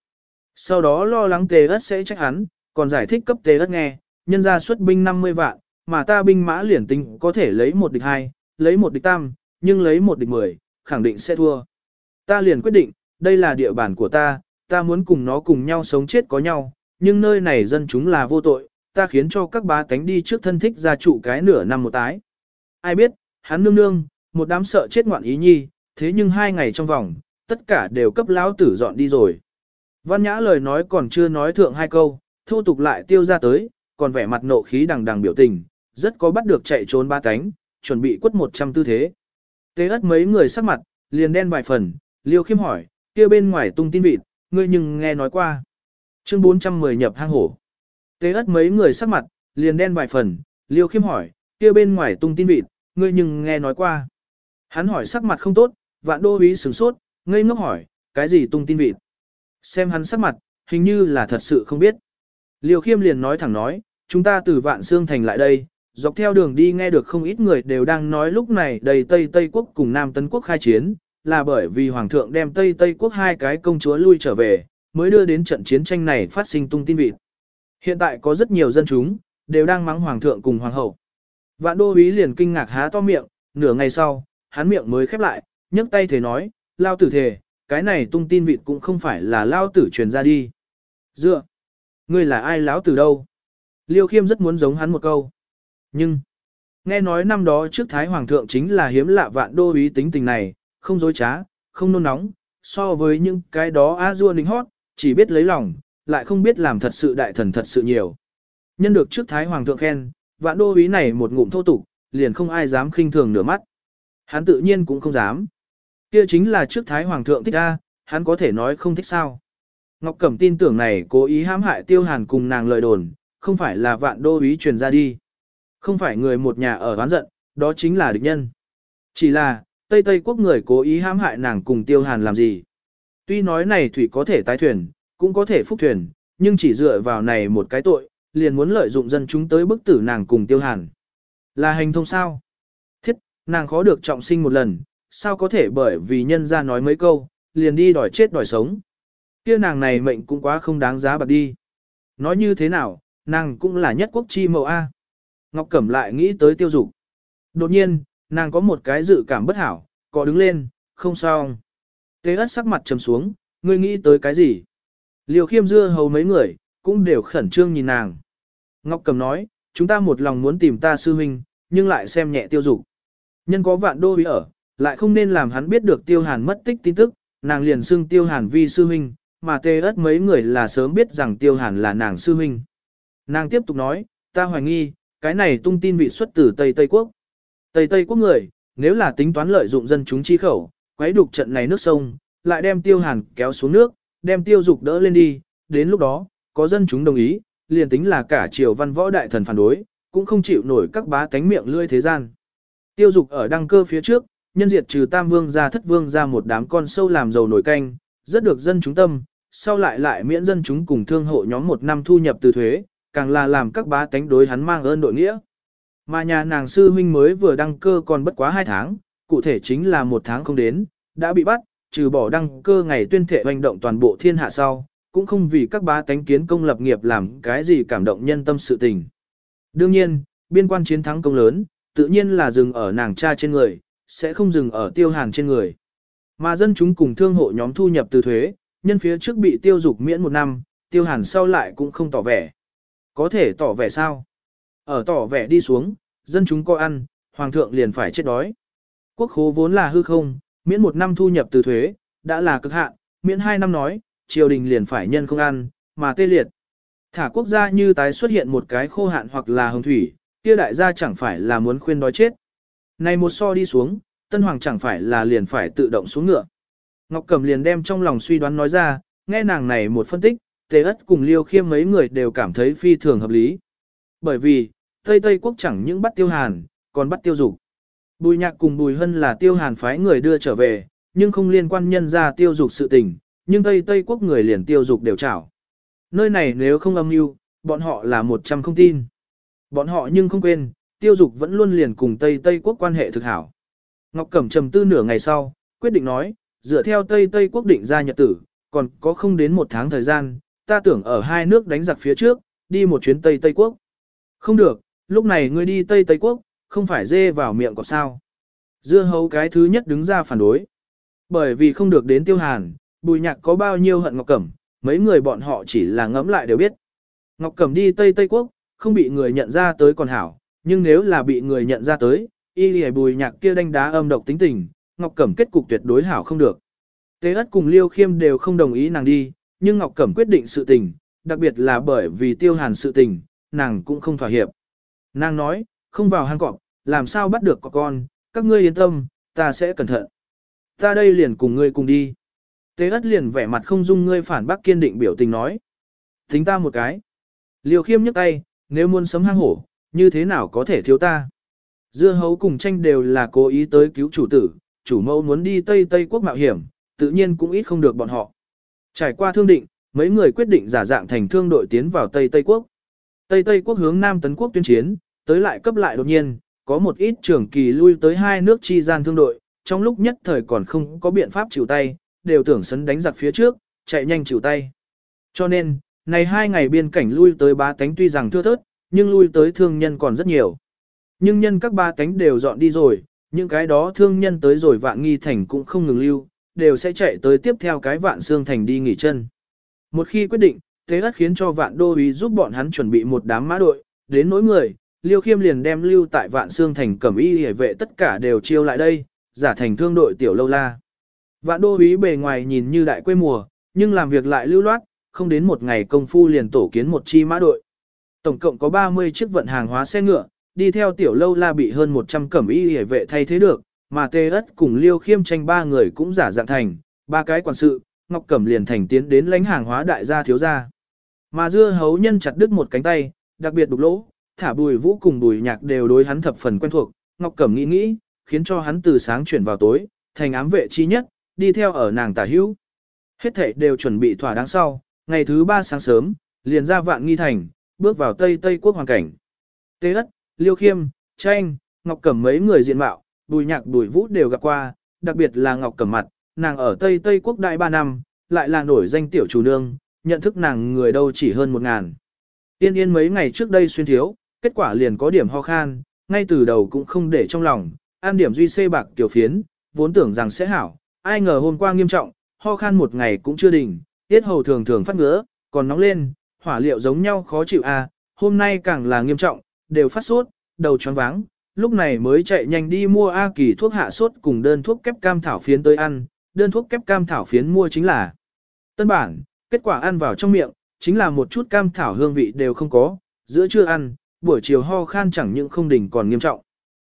A: Sau đó lo lắng tề ất sẽ trách hắn, còn giải thích cấp tề ất nghe, nhân ra xuất binh 50 vạn, mà ta binh mã liền tinh có thể lấy một địch hai, lấy một địch tam, nhưng lấy một địch mười, khẳng định sẽ thua. Ta liền quyết định, đây là địa bàn của ta, ta muốn cùng nó cùng nhau sống chết có nhau, nhưng nơi này dân chúng là vô tội, ta khiến cho các bá tánh đi trước thân thích gia trụ cái nửa năm một tái. Ai biết, hắn nương nương, một đám sợ chết ngoạn ý nhi, thế nhưng hai ngày trong vòng, tất cả đều cấp lão tử dọn đi rồi. Văn nhã lời nói còn chưa nói thượng hai câu, thu tục lại tiêu ra tới, còn vẻ mặt nộ khí đằng đằng biểu tình, rất có bắt được chạy trốn ba cánh, chuẩn bị quất một trăm tư thế. Tế ất mấy người sắc mặt, liền đen vài phần, liêu khiêm hỏi, kia bên ngoài tung tin vịt, ngươi nhưng nghe nói qua. Chương 410 nhập hang hổ. Tế ất mấy người sắc mặt, liền đen vài phần, liêu khiêm hỏi, kia bên ngoài tung tin vịt, ngươi nhưng nghe nói qua. Hắn hỏi sắc mặt không tốt, vạn đô úy sửng sốt, ngây ngốc hỏi, cái gì tung tin vịt. Xem hắn sắc mặt, hình như là thật sự không biết. Liêu khiêm liền nói thẳng nói, chúng ta từ vạn xương thành lại đây, dọc theo đường đi nghe được không ít người đều đang nói lúc này đầy Tây Tây quốc cùng Nam Tân quốc khai chiến, là bởi vì Hoàng thượng đem Tây Tây quốc hai cái công chúa lui trở về, mới đưa đến trận chiến tranh này phát sinh tung tin vịt. Hiện tại có rất nhiều dân chúng, đều đang mắng Hoàng thượng cùng Hoàng hậu. Vạn đô ý liền kinh ngạc há to miệng, nửa ngày sau, hắn miệng mới khép lại, nhấc tay thể nói, lao tử thể, cái này tung tin vịt cũng không phải là lao tử truyền ra đi. Dựa, ngươi là ai lão tử đâu? Liêu khiêm rất muốn giống hắn một câu. Nhưng, nghe nói năm đó trước Thái Hoàng thượng chính là hiếm lạ vạn đô ý tính tình này, không dối trá, không nôn nóng, so với những cái đó a dua ninh hót, chỉ biết lấy lòng, lại không biết làm thật sự đại thần thật sự nhiều. Nhân được trước Thái Hoàng thượng khen, vạn đô ý này một ngụm thô tục, liền không ai dám khinh thường nửa mắt. Hắn tự nhiên cũng không dám. Kia chính là trước Thái Hoàng thượng thích a, hắn có thể nói không thích sao. Ngọc Cẩm tin tưởng này cố ý hãm hại tiêu hàn cùng nàng lời đồn, không phải là vạn đô ý truyền ra đi. Không phải người một nhà ở oán giận, đó chính là địch nhân. Chỉ là, Tây Tây quốc người cố ý hãm hại nàng cùng Tiêu Hàn làm gì. Tuy nói này thủy có thể tái thuyền, cũng có thể phúc thuyền, nhưng chỉ dựa vào này một cái tội, liền muốn lợi dụng dân chúng tới bức tử nàng cùng Tiêu Hàn. Là hành thông sao? Thiết, nàng khó được trọng sinh một lần, sao có thể bởi vì nhân ra nói mấy câu, liền đi đòi chết đòi sống. Kia nàng này mệnh cũng quá không đáng giá bạc đi. Nói như thế nào, nàng cũng là nhất quốc chi mẫu A. Ngọc Cẩm lại nghĩ tới tiêu dục. Đột nhiên, nàng có một cái dự cảm bất hảo, có đứng lên, không sao. Tế ất sắc mặt trầm xuống, ngươi nghĩ tới cái gì? Liều khiêm dưa hầu mấy người, cũng đều khẩn trương nhìn nàng. Ngọc Cẩm nói, chúng ta một lòng muốn tìm ta sư huynh, nhưng lại xem nhẹ tiêu dục. Nhân có vạn đô ý ở, lại không nên làm hắn biết được tiêu hàn mất tích tin tức, nàng liền xưng tiêu hàn vi sư huynh, mà tê ớt mấy người là sớm biết rằng tiêu hàn là nàng sư huynh. Nàng tiếp tục nói, ta hoài nghi, cái này tung tin vị xuất từ Tây Tây Quốc. Tây Tây Quốc người, nếu là tính toán lợi dụng dân chúng chi khẩu, quấy đục trận này nước sông, lại đem tiêu hàn kéo xuống nước, đem tiêu dục đỡ lên đi, đến lúc đó, có dân chúng đồng ý, liền tính là cả triều văn võ đại thần phản đối, cũng không chịu nổi các bá tánh miệng lươi thế gian. Tiêu dục ở đăng cơ phía trước, nhân diệt trừ tam vương ra thất vương ra một đám con sâu làm giàu nổi canh, rất được dân chúng tâm, sau lại lại miễn dân chúng cùng thương hộ nhóm một năm thu nhập từ thuế, càng là làm các bá tánh đối hắn mang ơn đội nghĩa. Mà nhà nàng sư huynh mới vừa đăng cơ còn bất quá 2 tháng, cụ thể chính là một tháng không đến, đã bị bắt, trừ bỏ đăng cơ ngày tuyên thệ hoành động toàn bộ thiên hạ sau, cũng không vì các bá tánh kiến công lập nghiệp làm cái gì cảm động nhân tâm sự tình. Đương nhiên, biên quan chiến thắng công lớn, tự nhiên là dừng ở nàng cha trên người, sẽ không dừng ở tiêu hàn trên người. Mà dân chúng cùng thương hộ nhóm thu nhập từ thuế, nhân phía trước bị tiêu dục miễn một năm, tiêu hàn sau lại cũng không tỏ vẻ. Có thể tỏ vẻ sao? Ở tỏ vẻ đi xuống, dân chúng coi ăn, hoàng thượng liền phải chết đói. Quốc khố vốn là hư không, miễn một năm thu nhập từ thuế, đã là cực hạn, miễn hai năm nói, triều đình liền phải nhân không ăn, mà tê liệt. Thả quốc gia như tái xuất hiện một cái khô hạn hoặc là hồng thủy, kia đại gia chẳng phải là muốn khuyên đói chết. Này một so đi xuống, tân hoàng chẳng phải là liền phải tự động xuống ngựa. Ngọc Cẩm liền đem trong lòng suy đoán nói ra, nghe nàng này một phân tích, Tề ất cùng liêu khiêm mấy người đều cảm thấy phi thường hợp lý. Bởi vì, Tây Tây quốc chẳng những bắt tiêu hàn, còn bắt tiêu dục. Bùi nhạc cùng bùi hân là tiêu hàn phái người đưa trở về, nhưng không liên quan nhân ra tiêu dục sự tình, nhưng Tây Tây quốc người liền tiêu dục đều chảo. Nơi này nếu không âm mưu, bọn họ là một trăm không tin. Bọn họ nhưng không quên, tiêu dục vẫn luôn liền cùng Tây Tây quốc quan hệ thực hảo. Ngọc Cẩm trầm tư nửa ngày sau, quyết định nói, dựa theo Tây Tây quốc định ra nhật tử, còn có không đến một tháng thời gian, ta tưởng ở hai nước đánh giặc phía trước, đi một chuyến Tây Tây Quốc. Không được, lúc này ngươi đi Tây Tây Quốc, không phải dê vào miệng cọp sao. Dưa hấu cái thứ nhất đứng ra phản đối. Bởi vì không được đến tiêu hàn, bùi nhạc có bao nhiêu hận Ngọc Cẩm, mấy người bọn họ chỉ là ngẫm lại đều biết. Ngọc Cẩm đi Tây Tây Quốc, không bị người nhận ra tới còn hảo, nhưng nếu là bị người nhận ra tới, y lì bùi nhạc kia đánh đá âm độc tính tình, Ngọc Cẩm kết cục tuyệt đối hảo không được. Tế ất cùng Liêu Khiêm đều không đồng ý nàng đi, nhưng Ngọc Cẩm quyết định sự tình, đặc biệt là bởi vì tiêu hàn sự tình, nàng cũng không thỏa hiệp. Nàng nói, không vào hang cọp, làm sao bắt được có con, các ngươi yên tâm, ta sẽ cẩn thận. Ta đây liền cùng ngươi cùng đi. Tế ất liền vẻ mặt không dung ngươi phản bác kiên định biểu tình nói. Tính ta một cái. Liều khiêm nhấc tay, nếu muốn sấm hang hổ, như thế nào có thể thiếu ta. Dưa hấu cùng tranh đều là cố ý tới cứu chủ tử, chủ mẫu muốn đi Tây Tây quốc mạo hiểm, tự nhiên cũng ít không được bọn họ. Trải qua thương định, mấy người quyết định giả dạng thành thương đội tiến vào Tây Tây Quốc. Tây Tây Quốc hướng Nam Tấn Quốc tuyên chiến, tới lại cấp lại đột nhiên, có một ít trưởng kỳ lui tới hai nước chi gian thương đội, trong lúc nhất thời còn không có biện pháp chịu tay, đều tưởng sấn đánh giặc phía trước, chạy nhanh chịu tay. Cho nên, này hai ngày biên cảnh lui tới ba tánh tuy rằng thưa thớt, nhưng lui tới thương nhân còn rất nhiều. Nhưng nhân các ba tánh đều dọn đi rồi, những cái đó thương nhân tới rồi vạn nghi thành cũng không ngừng lưu, đều sẽ chạy tới tiếp theo cái vạn xương thành đi nghỉ chân. Một khi quyết định, thế Ất khiến cho vạn đô úy giúp bọn hắn chuẩn bị một đám mã đội, đến nỗi người, Liêu Khiêm liền đem lưu tại vạn xương thành cẩm y hề vệ tất cả đều chiêu lại đây, giả thành thương đội tiểu lâu la. Vạn đô úy bề ngoài nhìn như đại quê mùa, nhưng làm việc lại lưu loát, không đến một ngày công phu liền tổ kiến một chi mã đội. Tổng cộng có 30 chiếc vận hàng hóa xe ngựa, đi theo tiểu lâu la bị hơn 100 cẩm y hề vệ thay thế được, mà tê ất cùng liêu khiêm tranh ba người cũng giả dạng thành, ba cái quản sự, Ngọc Cẩm liền thành tiến đến lãnh hàng hóa đại gia thiếu gia. Mà dưa hấu nhân chặt đứt một cánh tay, đặc biệt đục lỗ, thả bùi vũ cùng bùi nhạc đều đối hắn thập phần quen thuộc, Ngọc Cẩm nghĩ nghĩ, khiến cho hắn từ sáng chuyển vào tối, thành ám vệ chi nhất, đi theo ở nàng tả hữu. Hết thể đều chuẩn bị thỏa đáng sau, ngày thứ ba sáng sớm, liền ra vạn nghi thành, bước vào Tây Tây quốc hoàn cảnh. Tê ất, Liêu Khiêm, Tranh, Ngọc Cẩm mấy người diện mạo, bùi nhạc bùi vũ đều gặp qua, đặc biệt là Ngọc Cẩm Mặt, nàng ở Tây Tây Quốc Đại 3 năm, lại là nổi danh tiểu chủ nương, nhận thức nàng người đâu chỉ hơn 1.000. Tiên yên mấy ngày trước đây xuyên thiếu, kết quả liền có điểm ho khan, ngay từ đầu cũng không để trong lòng, an điểm duy xê bạc tiểu phiến, vốn tưởng rằng sẽ hảo, ai ngờ hôm qua nghiêm trọng, ho khan một ngày cũng chưa đỉnh, tiết hầu thường thường phát ngứa, còn nóng lên, hỏa liệu giống nhau khó chịu à, hôm nay càng là nghiêm trọng, đều phát sốt, đầu choáng váng, lúc này mới chạy nhanh đi mua A Kỳ thuốc hạ sốt cùng đơn thuốc kép cam thảo phiến tới ăn, đơn thuốc kép cam thảo phiến mua chính là tân bản, kết quả ăn vào trong miệng, chính là một chút cam thảo hương vị đều không có, giữa trưa ăn, buổi chiều ho khan chẳng những không đỉnh còn nghiêm trọng.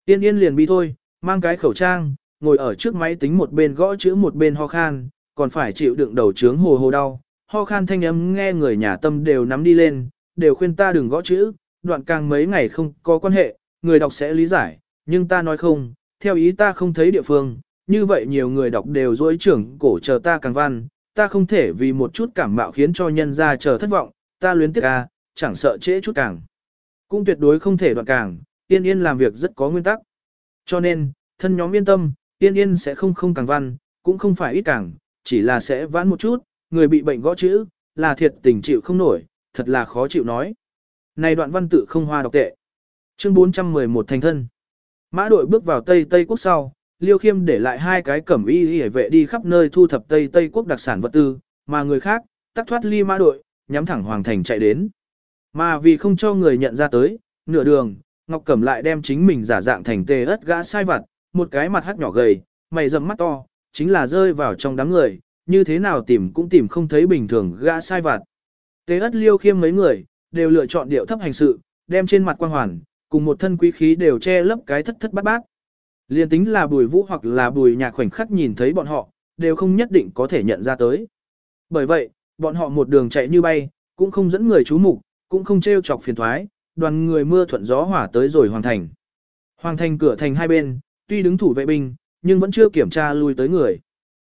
A: Tiên yên liền bi thôi, mang cái khẩu trang, ngồi ở trước máy tính một bên gõ chữ một bên ho khan, còn phải chịu đựng đầu trướng hồ hồ đau, ho khan thanh âm nghe người nhà tâm đều nắm đi lên, đều khuyên ta đừng gõ chữ, đoạn càng mấy ngày không có quan hệ, người đọc sẽ lý giải, nhưng ta nói không, theo ý ta không thấy địa phương, như vậy nhiều người đọc đều dối trưởng cổ chờ ta càng văn, ta không thể vì một chút cảm mạo khiến cho nhân ra chờ thất vọng, ta luyến tiếc ca, chẳng sợ trễ chút càng. Cũng tuyệt đối không thể đoạn càng, tiên yên làm việc rất có nguyên tắc. Cho nên, thân nhóm yên tâm, tiên yên sẽ không không càng văn, cũng không phải ít càng, chỉ là sẽ vãn một chút, người bị bệnh gõ chữ, là thiệt tình chịu không nổi, thật là khó chịu nói. Này đoạn văn tự không hoa đọc tệ. Chương 411 thành thân. Mã đội bước vào Tây Tây quốc sau, Liêu Khiêm để lại hai cái cẩm y y vệ đi khắp nơi thu thập Tây Tây quốc đặc sản vật tư, mà người khác, tắc thoát ly mã đội, nhắm thẳng hoàng thành chạy đến. Mà vì không cho người nhận ra tới, nửa đường, Ngọc Cẩm lại đem chính mình giả dạng thành tê ớt gã sai vặt, một cái mặt hắc nhỏ gầy, mày rậm mắt to, chính là rơi vào trong đám người, như thế nào tìm cũng tìm không thấy bình thường gã sai vặt. Tê ớt Liêu Khiêm mấy người, đều lựa chọn điệu thấp hành sự, đem trên mặt quan hoàn, cùng một thân quý khí đều che lấp cái thất thất bát bát. Liên tính là bùi vũ hoặc là bùi nhạc khoảnh khắc nhìn thấy bọn họ, đều không nhất định có thể nhận ra tới. Bởi vậy, bọn họ một đường chạy như bay, cũng không dẫn người chú mục, cũng không treo chọc phiền thoái, đoàn người mưa thuận gió hỏa tới rồi hoàn thành. Hoàng thành cửa thành hai bên, tuy đứng thủ vệ binh, nhưng vẫn chưa kiểm tra lui tới người.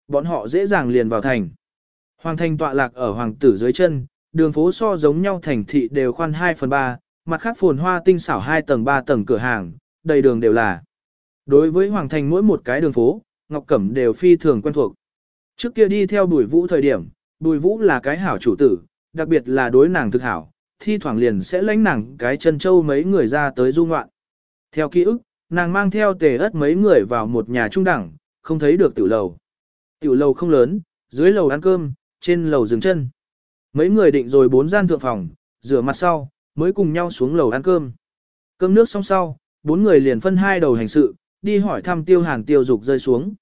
A: Bọn họ dễ dàng liền vào thành. Hoàng thành tọa lạc ở hoàng tử dưới chân, đường phố so giống nhau thành thị đều khoan 2 phần 3, mặt khác phồn hoa tinh xảo hai tầng ba tầng cửa hàng, đầy đường đều là. Đối với Hoàng Thành mỗi một cái đường phố, Ngọc Cẩm đều phi thường quen thuộc. Trước kia đi theo Bùi Vũ thời điểm, Bùi Vũ là cái hảo chủ tử, đặc biệt là đối nàng thực hảo, thi thoảng liền sẽ lãnh nàng cái chân châu mấy người ra tới du ngoạn. Theo ký ức, nàng mang theo tề ớt mấy người vào một nhà trung đẳng, không thấy được tiểu lầu. Tiểu lầu không lớn, dưới lầu ăn cơm, trên lầu dừng chân. Mấy người định rồi bốn gian thượng phòng, rửa mặt sau, mới cùng nhau xuống lầu ăn cơm. Cơm nước xong sau, bốn người liền phân hai đầu hành sự, đi hỏi thăm tiêu hàn tiêu dục rơi xuống.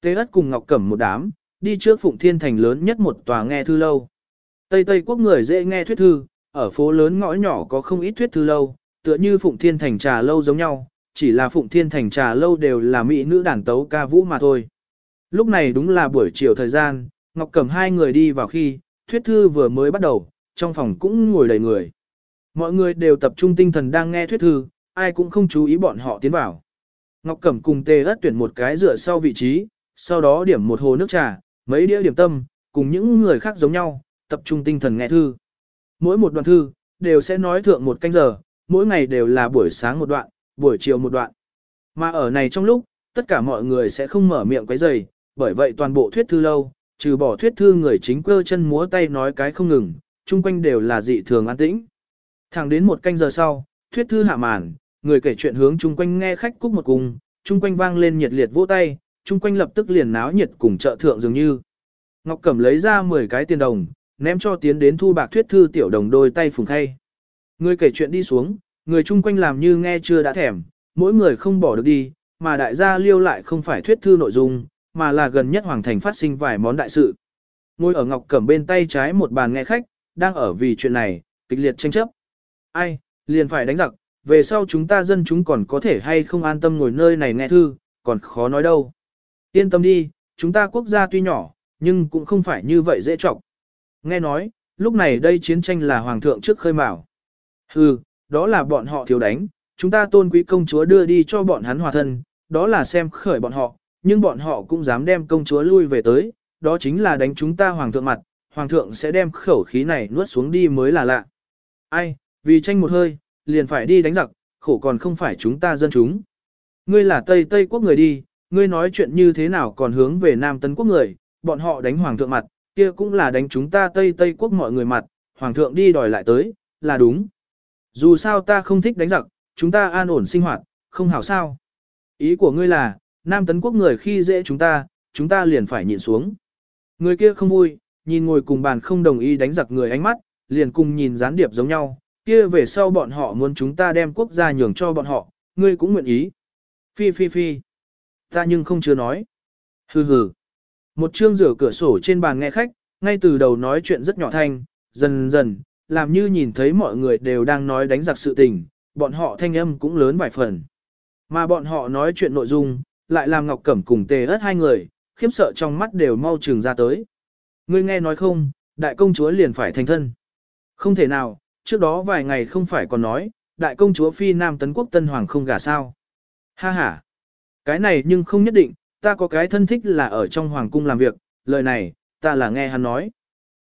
A: Tế ất cùng Ngọc Cẩm một đám, đi trước Phụng Thiên Thành lớn nhất một tòa nghe thư lâu. Tây Tây quốc người dễ nghe thuyết thư, ở phố lớn ngõ nhỏ có không ít thuyết thư lâu, tựa như Phụng Thiên Thành trà lâu giống nhau, chỉ là Phụng Thiên Thành trà lâu đều là mỹ nữ đàn tấu ca vũ mà thôi. Lúc này đúng là buổi chiều thời gian, Ngọc Cẩm hai người đi vào khi, thuyết thư vừa mới bắt đầu, trong phòng cũng ngồi đầy người. Mọi người đều tập trung tinh thần đang nghe thuyết thư, ai cũng không chú ý bọn họ tiến vào. Ngọc Cẩm cùng tề ất tuyển một cái rửa sau vị trí, sau đó điểm một hồ nước trà, mấy đĩa điểm tâm, cùng những người khác giống nhau, tập trung tinh thần nghe thư. Mỗi một đoạn thư, đều sẽ nói thượng một canh giờ, mỗi ngày đều là buổi sáng một đoạn, buổi chiều một đoạn. Mà ở này trong lúc, tất cả mọi người sẽ không mở miệng quấy rầy, bởi vậy toàn bộ thuyết thư lâu, trừ bỏ thuyết thư người chính quơ chân múa tay nói cái không ngừng, chung quanh đều là dị thường an tĩnh. Thẳng đến một canh giờ sau, thuyết thư hạ màn, người kể chuyện hướng chung quanh nghe khách cúc một cùng, chung quanh vang lên nhiệt liệt vỗ tay, chung quanh lập tức liền náo nhiệt cùng chợ thượng dường như. Ngọc Cẩm lấy ra 10 cái tiền đồng, ném cho tiến đến thu bạc thuyết thư tiểu đồng đôi tay phùng khay. Người kể chuyện đi xuống, người chung quanh làm như nghe chưa đã thèm, mỗi người không bỏ được đi, mà đại gia liêu lại không phải thuyết thư nội dung, mà là gần nhất hoàng thành phát sinh vài món đại sự. Ngồi ở Ngọc Cẩm bên tay trái một bàn nghe khách, đang ở vì chuyện này, kịch liệt tranh chấp ai, liền phải đánh giặc, về sau chúng ta dân chúng còn có thể hay không an tâm ngồi nơi này nghe thư, còn khó nói đâu. Yên tâm đi, chúng ta quốc gia tuy nhỏ, nhưng cũng không phải như vậy dễ trọng. Nghe nói, lúc này đây chiến tranh là hoàng thượng trước khơi mào. Hừ, đó là bọn họ thiếu đánh, chúng ta tôn quý công chúa đưa đi cho bọn hắn hòa thân, đó là xem khởi bọn họ, nhưng bọn họ cũng dám đem công chúa lui về tới, đó chính là đánh chúng ta hoàng thượng mặt, hoàng thượng sẽ đem khẩu khí này nuốt xuống đi mới là lạ. Ai, vì tranh một hơi, liền phải đi đánh giặc, khổ còn không phải chúng ta dân chúng. Ngươi là Tây Tây quốc người đi, ngươi nói chuyện như thế nào còn hướng về Nam Tấn quốc người, bọn họ đánh hoàng thượng mặt, kia cũng là đánh chúng ta Tây Tây quốc mọi người mặt, hoàng thượng đi đòi lại tới, là đúng. Dù sao ta không thích đánh giặc, chúng ta an ổn sinh hoạt, không hảo sao. Ý của ngươi là, Nam Tấn quốc người khi dễ chúng ta, chúng ta liền phải nhịn xuống. Người kia không vui, nhìn ngồi cùng bàn không đồng ý đánh giặc người ánh mắt, liền cùng nhìn gián điệp giống nhau, kia về sau bọn họ muốn chúng ta đem quốc gia nhường cho bọn họ, ngươi cũng nguyện ý. Phi phi phi. Ta nhưng không chưa nói. Hừ hừ. Một chương rửa cửa sổ trên bàn nghe khách, ngay từ đầu nói chuyện rất nhỏ thanh, dần dần, làm như nhìn thấy mọi người đều đang nói đánh giặc sự tình, bọn họ thanh âm cũng lớn vài phần. Mà bọn họ nói chuyện nội dung, lại làm Ngọc Cẩm cùng tề ớt hai người, khiếp sợ trong mắt đều mau trường ra tới. Ngươi nghe nói không, đại công chúa liền phải thành thân. Không thể nào, trước đó vài ngày không phải còn nói, đại công chúa Phi Nam Tấn Quốc Tân Hoàng không gả sao. Ha ha, cái này nhưng không nhất định, ta có cái thân thích là ở trong Hoàng cung làm việc, lời này, ta là nghe hắn nói.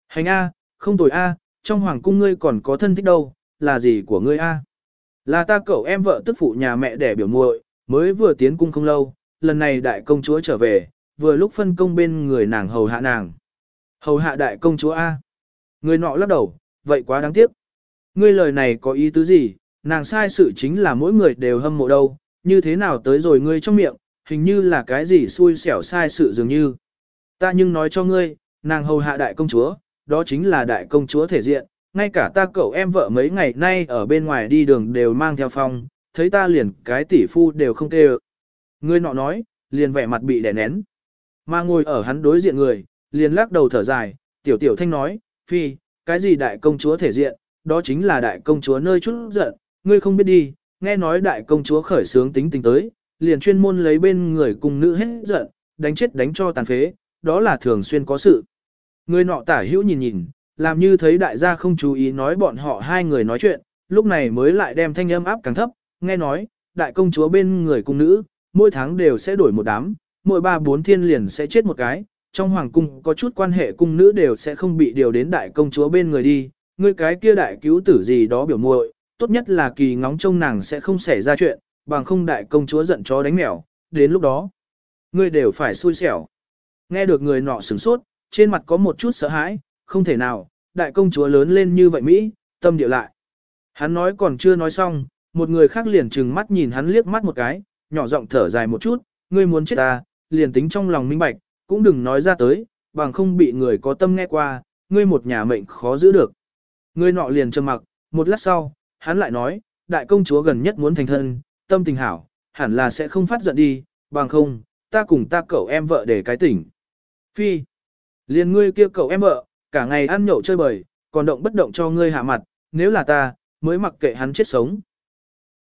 A: Hành A, không tồi A, trong Hoàng cung ngươi còn có thân thích đâu, là gì của ngươi A? Là ta cậu em vợ tức phụ nhà mẹ đẻ biểu muội, mới vừa tiến cung không lâu, lần này đại công chúa trở về, vừa lúc phân công bên người nàng hầu hạ nàng. Hầu hạ đại công chúa A. Người nọ lắc đầu, vậy quá đáng tiếc ngươi lời này có ý tứ gì, nàng sai sự chính là mỗi người đều hâm mộ đâu, như thế nào tới rồi ngươi trong miệng, hình như là cái gì xui xẻo sai sự dường như. Ta nhưng nói cho ngươi, nàng hầu hạ đại công chúa, đó chính là đại công chúa thể diện, ngay cả ta cậu em vợ mấy ngày nay ở bên ngoài đi đường đều mang theo phong, thấy ta liền cái tỷ phu đều không kêu. Ngươi nọ nói, liền vẻ mặt bị đè nén. Mà ngồi ở hắn đối diện người, liền lắc đầu thở dài, tiểu tiểu thanh nói, phi, cái gì đại công chúa thể diện, đó chính là đại công chúa nơi chút giận, ngươi không biết đi, nghe nói đại công chúa khởi sướng tính tình tới, liền chuyên môn lấy bên người cùng nữ hết giận, đánh chết đánh cho tàn phế, đó là thường xuyên có sự. Người nọ tả hữu nhìn nhìn, làm như thấy đại gia không chú ý nói bọn họ hai người nói chuyện, lúc này mới lại đem thanh âm áp càng thấp, nghe nói, đại công chúa bên người cung nữ, mỗi tháng đều sẽ đổi một đám, mỗi ba bốn thiên liền sẽ chết một cái, trong hoàng cung có chút quan hệ cung nữ đều sẽ không bị điều đến đại công chúa bên người đi, ngươi cái kia đại cứu tử gì đó biểu muội, tốt nhất là kỳ ngóng trông nàng sẽ không xảy ra chuyện, bằng không đại công chúa giận chó đánh mèo, đến lúc đó, ngươi đều phải xui xẻo. Nghe được người nọ sửng sốt, trên mặt có một chút sợ hãi, không thể nào, đại công chúa lớn lên như vậy Mỹ, tâm điệu lại. Hắn nói còn chưa nói xong, một người khác liền trừng mắt nhìn hắn liếc mắt một cái, nhỏ giọng thở dài một chút, ngươi muốn chết ta, liền tính trong lòng minh bạch, cũng đừng nói ra tới, bằng không bị người có tâm nghe qua, ngươi một nhà mệnh khó giữ được. Người nọ liền trầm mặc, một lát sau, hắn lại nói, đại công chúa gần nhất muốn thành thân, tâm tình hảo, hẳn là sẽ không phát giận đi, bằng không, ta cùng ta cậu em vợ để cái tỉnh. Phi, liền ngươi kia cậu em vợ, cả ngày ăn nhậu chơi bời, còn động bất động cho ngươi hạ mặt, nếu là ta, mới mặc kệ hắn chết sống.